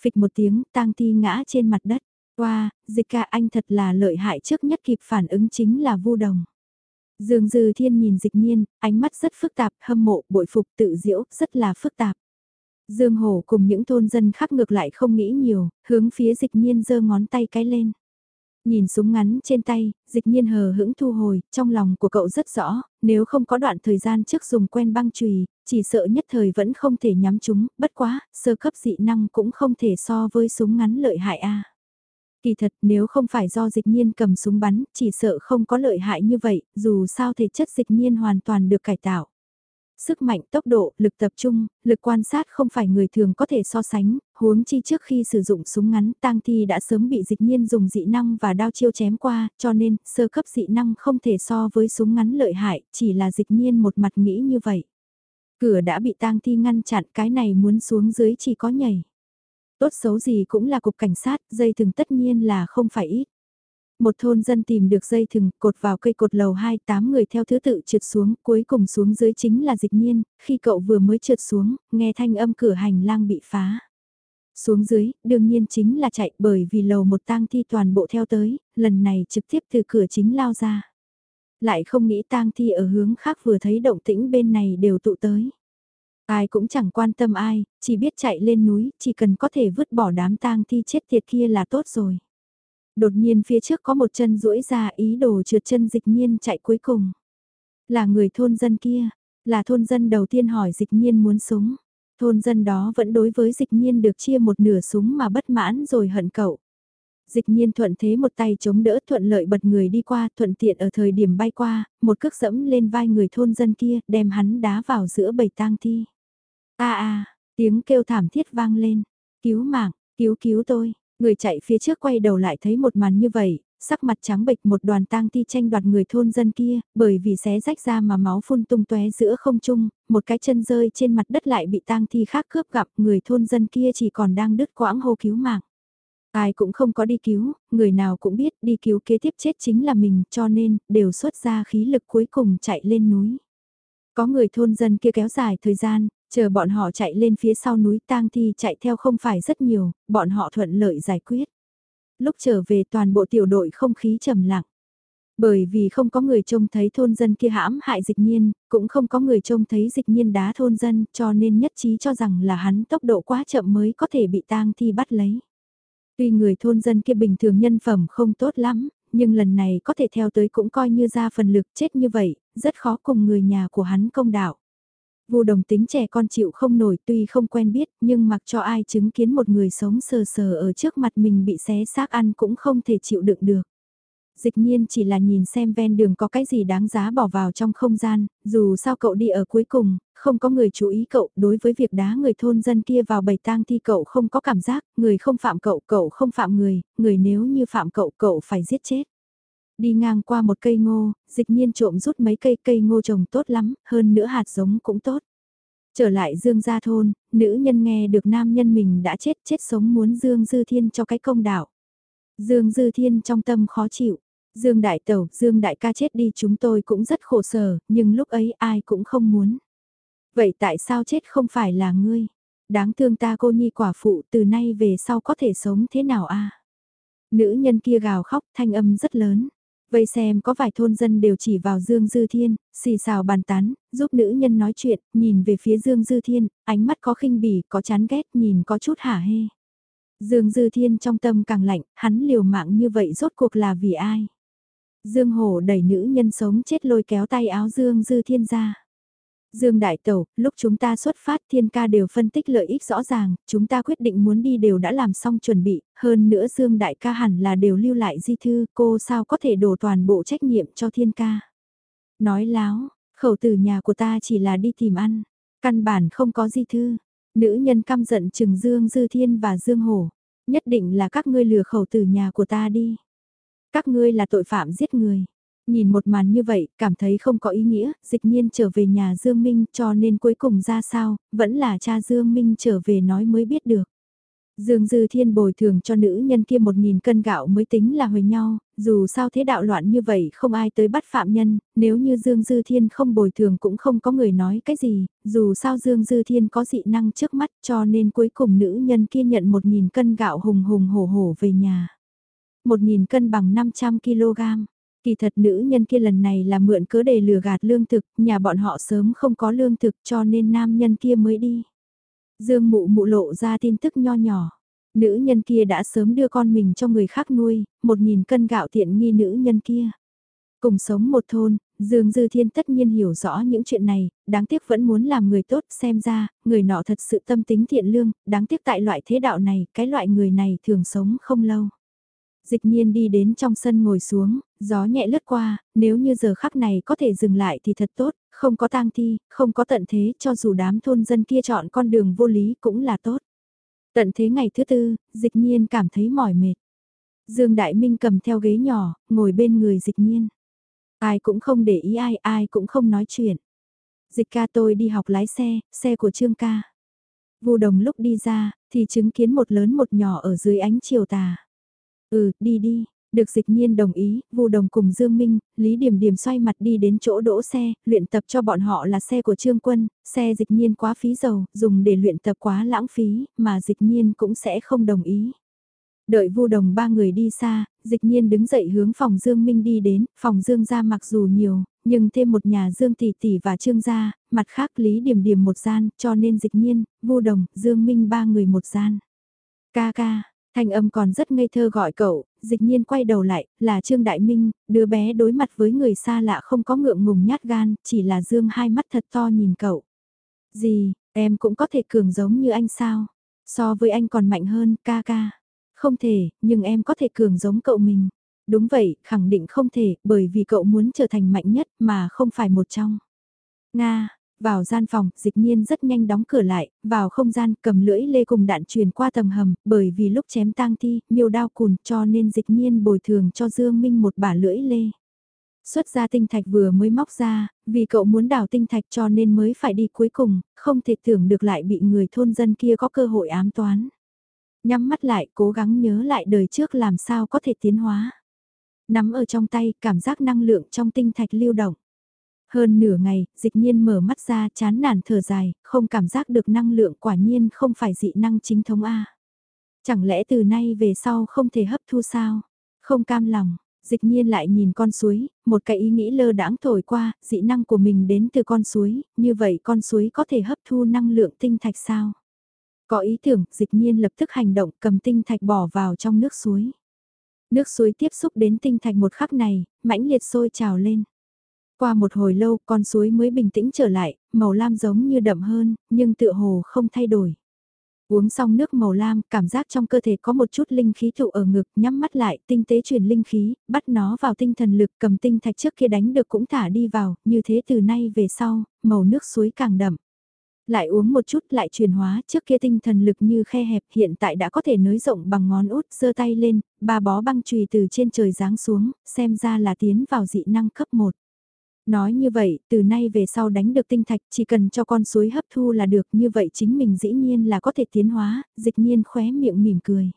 Phịch một tiếng, tang thi ngã trên mặt đất. Wow, dịch ca anh thật là lợi hại trước nhất kịp phản ứng chính là vu đồng. Dương Dư Thiên nhìn dịch nhiên, ánh mắt rất phức tạp, hâm mộ, bội phục, tự diễu, rất là phức tạp. Dương Hổ cùng những thôn dân khác ngược lại không nghĩ nhiều, hướng phía dịch nhiên giơ ngón tay cái lên. Nhìn súng ngắn trên tay, dịch nhiên hờ hững thu hồi, trong lòng của cậu rất rõ, nếu không có đoạn thời gian trước dùng quen băng chùy chỉ sợ nhất thời vẫn không thể nhắm chúng, bất quá, sơ cấp dị năng cũng không thể so với súng ngắn lợi hại a. Kỳ thật nếu không phải do dịch nhiên cầm súng bắn, chỉ sợ không có lợi hại như vậy, dù sao thể chất dịch nhiên hoàn toàn được cải tạo. Sức mạnh, tốc độ, lực tập trung, lực quan sát không phải người thường có thể so sánh, huống chi trước khi sử dụng súng ngắn tang thi đã sớm bị dịch nhiên dùng dị năng và đao chiêu chém qua, cho nên sơ cấp dị năng không thể so với súng ngắn lợi hại, chỉ là dịch nhiên một mặt nghĩ như vậy. Cửa đã bị tang thi ngăn chặn cái này muốn xuống dưới chỉ có nhảy. Tốt xấu gì cũng là cục cảnh sát, dây thừng tất nhiên là không phải ít. Một thôn dân tìm được dây thừng, cột vào cây cột lầu 2, 8 người theo thứ tự trượt xuống, cuối cùng xuống dưới chính là dịch nhiên, khi cậu vừa mới trượt xuống, nghe thanh âm cửa hành lang bị phá. Xuống dưới, đương nhiên chính là chạy bởi vì lầu một tang thi toàn bộ theo tới, lần này trực tiếp từ cửa chính lao ra. Lại không nghĩ tang thi ở hướng khác vừa thấy động tĩnh bên này đều tụ tới. Ai cũng chẳng quan tâm ai, chỉ biết chạy lên núi, chỉ cần có thể vứt bỏ đám tang thi chết tiệt kia là tốt rồi. Đột nhiên phía trước có một chân duỗi ra ý đồ trượt chân dịch nhiên chạy cuối cùng. Là người thôn dân kia, là thôn dân đầu tiên hỏi dịch nhiên muốn súng. Thôn dân đó vẫn đối với dịch nhiên được chia một nửa súng mà bất mãn rồi hận cậu. Dịch nhiên thuận thế một tay chống đỡ thuận lợi bật người đi qua, thuận tiện ở thời điểm bay qua, một cước dẫm lên vai người thôn dân kia, đem hắn đá vào giữa bầy tang thi a a tiếng kêu thảm thiết vang lên, cứu mạng, cứu cứu tôi, Người chạy phía trước quay đầu lại thấy một màn như vậy, sắc mặt trắng bệch một đoàn tang thi tranh đoạt người thôn dân kia, bởi vì xé rách ra mà máu phun tung tóe giữa không trung, một cái chân rơi trên mặt đất lại bị tang thi khác cướp gặp, người thôn dân kia chỉ còn đang đứt quãng hô cứu mạng. Ai cũng không có đi cứu, người nào cũng biết đi cứu kế tiếp chết chính là mình, cho nên, đều xuất ra khí lực cuối cùng chạy lên núi. Có người thôn dân kia kéo dài thời gian, Chờ bọn họ chạy lên phía sau núi tang thi chạy theo không phải rất nhiều, bọn họ thuận lợi giải quyết. Lúc trở về toàn bộ tiểu đội không khí trầm lặng. Bởi vì không có người trông thấy thôn dân kia hãm hại dịch nhiên, cũng không có người trông thấy dịch nhiên đá thôn dân cho nên nhất trí cho rằng là hắn tốc độ quá chậm mới có thể bị tang thi bắt lấy. Tuy người thôn dân kia bình thường nhân phẩm không tốt lắm, nhưng lần này có thể theo tới cũng coi như ra phần lực chết như vậy, rất khó cùng người nhà của hắn công đạo. Vu đồng tính trẻ con chịu không nổi tuy không quen biết nhưng mặc cho ai chứng kiến một người sống sờ sờ ở trước mặt mình bị xé xác ăn cũng không thể chịu đựng được. Dịch nhiên chỉ là nhìn xem ven đường có cái gì đáng giá bỏ vào trong không gian, dù sao cậu đi ở cuối cùng, không có người chú ý cậu, đối với việc đá người thôn dân kia vào bầy tang thi cậu không có cảm giác, người không phạm cậu, cậu không phạm người, người nếu như phạm cậu, cậu phải giết chết. Đi ngang qua một cây ngô, dịch nhiên trộm rút mấy cây cây ngô trồng tốt lắm, hơn nữa hạt giống cũng tốt. Trở lại Dương Gia Thôn, nữ nhân nghe được nam nhân mình đã chết chết sống muốn Dương Dư Thiên cho cái công đạo. Dương Dư Thiên trong tâm khó chịu. Dương Đại Tẩu, Dương Đại ca chết đi chúng tôi cũng rất khổ sở, nhưng lúc ấy ai cũng không muốn. Vậy tại sao chết không phải là ngươi? Đáng thương ta cô nhi quả phụ từ nay về sau có thể sống thế nào a? Nữ nhân kia gào khóc thanh âm rất lớn. Vây xem có vài thôn dân đều chỉ vào Dương Dư Thiên, xì xào bàn tán, giúp nữ nhân nói chuyện, nhìn về phía Dương Dư Thiên, ánh mắt có khinh bỉ, có chán ghét, nhìn có chút hả hê. Dương Dư Thiên trong tâm càng lạnh, hắn liều mạng như vậy rốt cuộc là vì ai? Dương Hổ đẩy nữ nhân sống chết lôi kéo tay áo Dương Dư Thiên ra. Dương Đại Tẩu, lúc chúng ta xuất phát thiên ca đều phân tích lợi ích rõ ràng, chúng ta quyết định muốn đi đều đã làm xong chuẩn bị, hơn nữa Dương Đại ca hẳn là đều lưu lại di thư, cô sao có thể đổ toàn bộ trách nhiệm cho thiên ca. Nói láo, khẩu từ nhà của ta chỉ là đi tìm ăn, căn bản không có di thư. Nữ nhân căm giận trừng Dương Dư Thiên và Dương Hổ, nhất định là các ngươi lừa khẩu từ nhà của ta đi. Các ngươi là tội phạm giết người. Nhìn một màn như vậy, cảm thấy không có ý nghĩa, dịch nhiên trở về nhà Dương Minh cho nên cuối cùng ra sao, vẫn là cha Dương Minh trở về nói mới biết được. Dương Dư Thiên bồi thường cho nữ nhân kia một nghìn cân gạo mới tính là hồi nhau, dù sao thế đạo loạn như vậy không ai tới bắt phạm nhân, nếu như Dương Dư Thiên không bồi thường cũng không có người nói cái gì, dù sao Dương Dư Thiên có dị năng trước mắt cho nên cuối cùng nữ nhân kia nhận một nghìn cân gạo hùng hùng hổ hổ về nhà. Một nghìn cân bằng 500 kg. Kỳ thật nữ nhân kia lần này là mượn cớ để lừa gạt lương thực, nhà bọn họ sớm không có lương thực cho nên nam nhân kia mới đi. Dương mụ mụ lộ ra tin tức nho nhỏ. Nữ nhân kia đã sớm đưa con mình cho người khác nuôi, một nghìn cân gạo tiện nghi nữ nhân kia. Cùng sống một thôn, Dương Dư Thiên tất nhiên hiểu rõ những chuyện này, đáng tiếc vẫn muốn làm người tốt xem ra, người nọ thật sự tâm tính thiện lương, đáng tiếc tại loại thế đạo này, cái loại người này thường sống không lâu dịch nhiên đi đến trong sân ngồi xuống, gió nhẹ lướt qua, nếu như giờ khắc này có thể dừng lại thì thật tốt, không có tang thi, không có tận thế cho dù đám thôn dân kia chọn con đường vô lý cũng là tốt. Tận thế ngày thứ tư, dịch nhiên cảm thấy mỏi mệt. Dương Đại Minh cầm theo ghế nhỏ, ngồi bên người dịch nhiên. Ai cũng không để ý ai, ai cũng không nói chuyện. Dịch ca tôi đi học lái xe, xe của Trương ca. Vu đồng lúc đi ra, thì chứng kiến một lớn một nhỏ ở dưới ánh chiều tà. Ừ, đi đi. Được dịch nhiên đồng ý, Vu Đồng cùng Dương Minh, Lý Điểm Điểm xoay mặt đi đến chỗ đỗ xe, luyện tập cho bọn họ là xe của Trương Quân, xe dịch nhiên quá phí dầu, dùng để luyện tập quá lãng phí, mà dịch nhiên cũng sẽ không đồng ý. Đợi Vu Đồng ba người đi xa, dịch nhiên đứng dậy hướng phòng Dương Minh đi đến, phòng Dương gia mặc dù nhiều, nhưng thêm một nhà Dương Tỷ Tỷ và Trương gia, mặt khác Lý Điểm Điểm một gian, cho nên dịch nhiên, Vu Đồng, Dương Minh ba người một gian. Ca ca, Thanh âm còn rất ngây thơ gọi cậu, dịch nhiên quay đầu lại, là Trương Đại Minh, đứa bé đối mặt với người xa lạ không có ngượng ngùng nhát gan, chỉ là dương hai mắt thật to nhìn cậu. Gì, em cũng có thể cường giống như anh sao? So với anh còn mạnh hơn, ca ca. Không thể, nhưng em có thể cường giống cậu mình. Đúng vậy, khẳng định không thể, bởi vì cậu muốn trở thành mạnh nhất mà không phải một trong. Nga, vào gian phòng, dịch nhiên rất nhanh đóng cửa lại, vào không gian cầm lưỡi lê cùng đạn truyền qua tầng hầm, bởi vì lúc chém tang thi, miêu đao cùn cho nên dịch nhiên bồi thường cho Dương Minh một bả lưỡi lê. Xuất ra tinh thạch vừa mới móc ra, vì cậu muốn đào tinh thạch cho nên mới phải đi cuối cùng, không thể tưởng được lại bị người thôn dân kia có cơ hội ám toán. Nhắm mắt lại cố gắng nhớ lại đời trước làm sao có thể tiến hóa. Nắm ở trong tay, cảm giác năng lượng trong tinh thạch lưu động. Hơn nửa ngày, dịch nhiên mở mắt ra chán nản thở dài, không cảm giác được năng lượng quả nhiên không phải dị năng chính thống A. Chẳng lẽ từ nay về sau không thể hấp thu sao? Không cam lòng, dịch nhiên lại nhìn con suối, một cái ý nghĩ lơ đãng thổi qua, dị năng của mình đến từ con suối, như vậy con suối có thể hấp thu năng lượng tinh thạch sao? Có ý tưởng, dịch nhiên lập tức hành động cầm tinh thạch bỏ vào trong nước suối. Nước suối tiếp xúc đến tinh thạch một khắc này, mãnh liệt sôi trào lên. Qua một hồi lâu con suối mới bình tĩnh trở lại, màu lam giống như đậm hơn, nhưng tựa hồ không thay đổi. Uống xong nước màu lam, cảm giác trong cơ thể có một chút linh khí tụ ở ngực, nhắm mắt lại, tinh tế truyền linh khí, bắt nó vào tinh thần lực, cầm tinh thạch trước kia đánh được cũng thả đi vào, như thế từ nay về sau, màu nước suối càng đậm. Lại uống một chút lại truyền hóa, trước kia tinh thần lực như khe hẹp, hiện tại đã có thể nới rộng bằng ngón út, giơ tay lên, ba bó băng chùy từ trên trời giáng xuống, xem ra là tiến vào dị năng cấp 1. Nói như vậy, từ nay về sau đánh được tinh thạch chỉ cần cho con suối hấp thu là được như vậy chính mình dĩ nhiên là có thể tiến hóa, dịch nhiên khóe miệng mỉm cười.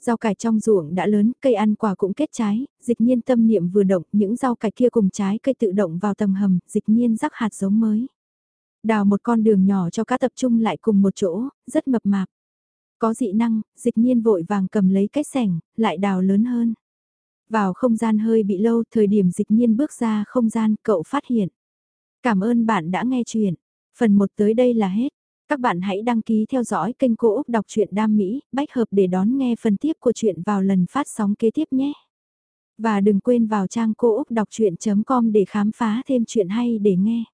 Rau cải trong ruộng đã lớn, cây ăn quả cũng kết trái, dịch nhiên tâm niệm vừa động, những rau cải kia cùng trái cây tự động vào tầng hầm, dịch nhiên rắc hạt giống mới. Đào một con đường nhỏ cho cá tập trung lại cùng một chỗ, rất mập mạp. Có dị năng, dịch nhiên vội vàng cầm lấy cái sẻng, lại đào lớn hơn. Vào không gian hơi bị lâu, thời điểm dịch nhiên bước ra không gian, cậu phát hiện. Cảm ơn bạn đã nghe chuyện. Phần 1 tới đây là hết. Các bạn hãy đăng ký theo dõi kênh Cô Úc Đọc truyện Đam Mỹ, bách hợp để đón nghe phần tiếp của chuyện vào lần phát sóng kế tiếp nhé. Và đừng quên vào trang cô úc đọc chuyện.com để khám phá thêm chuyện hay để nghe.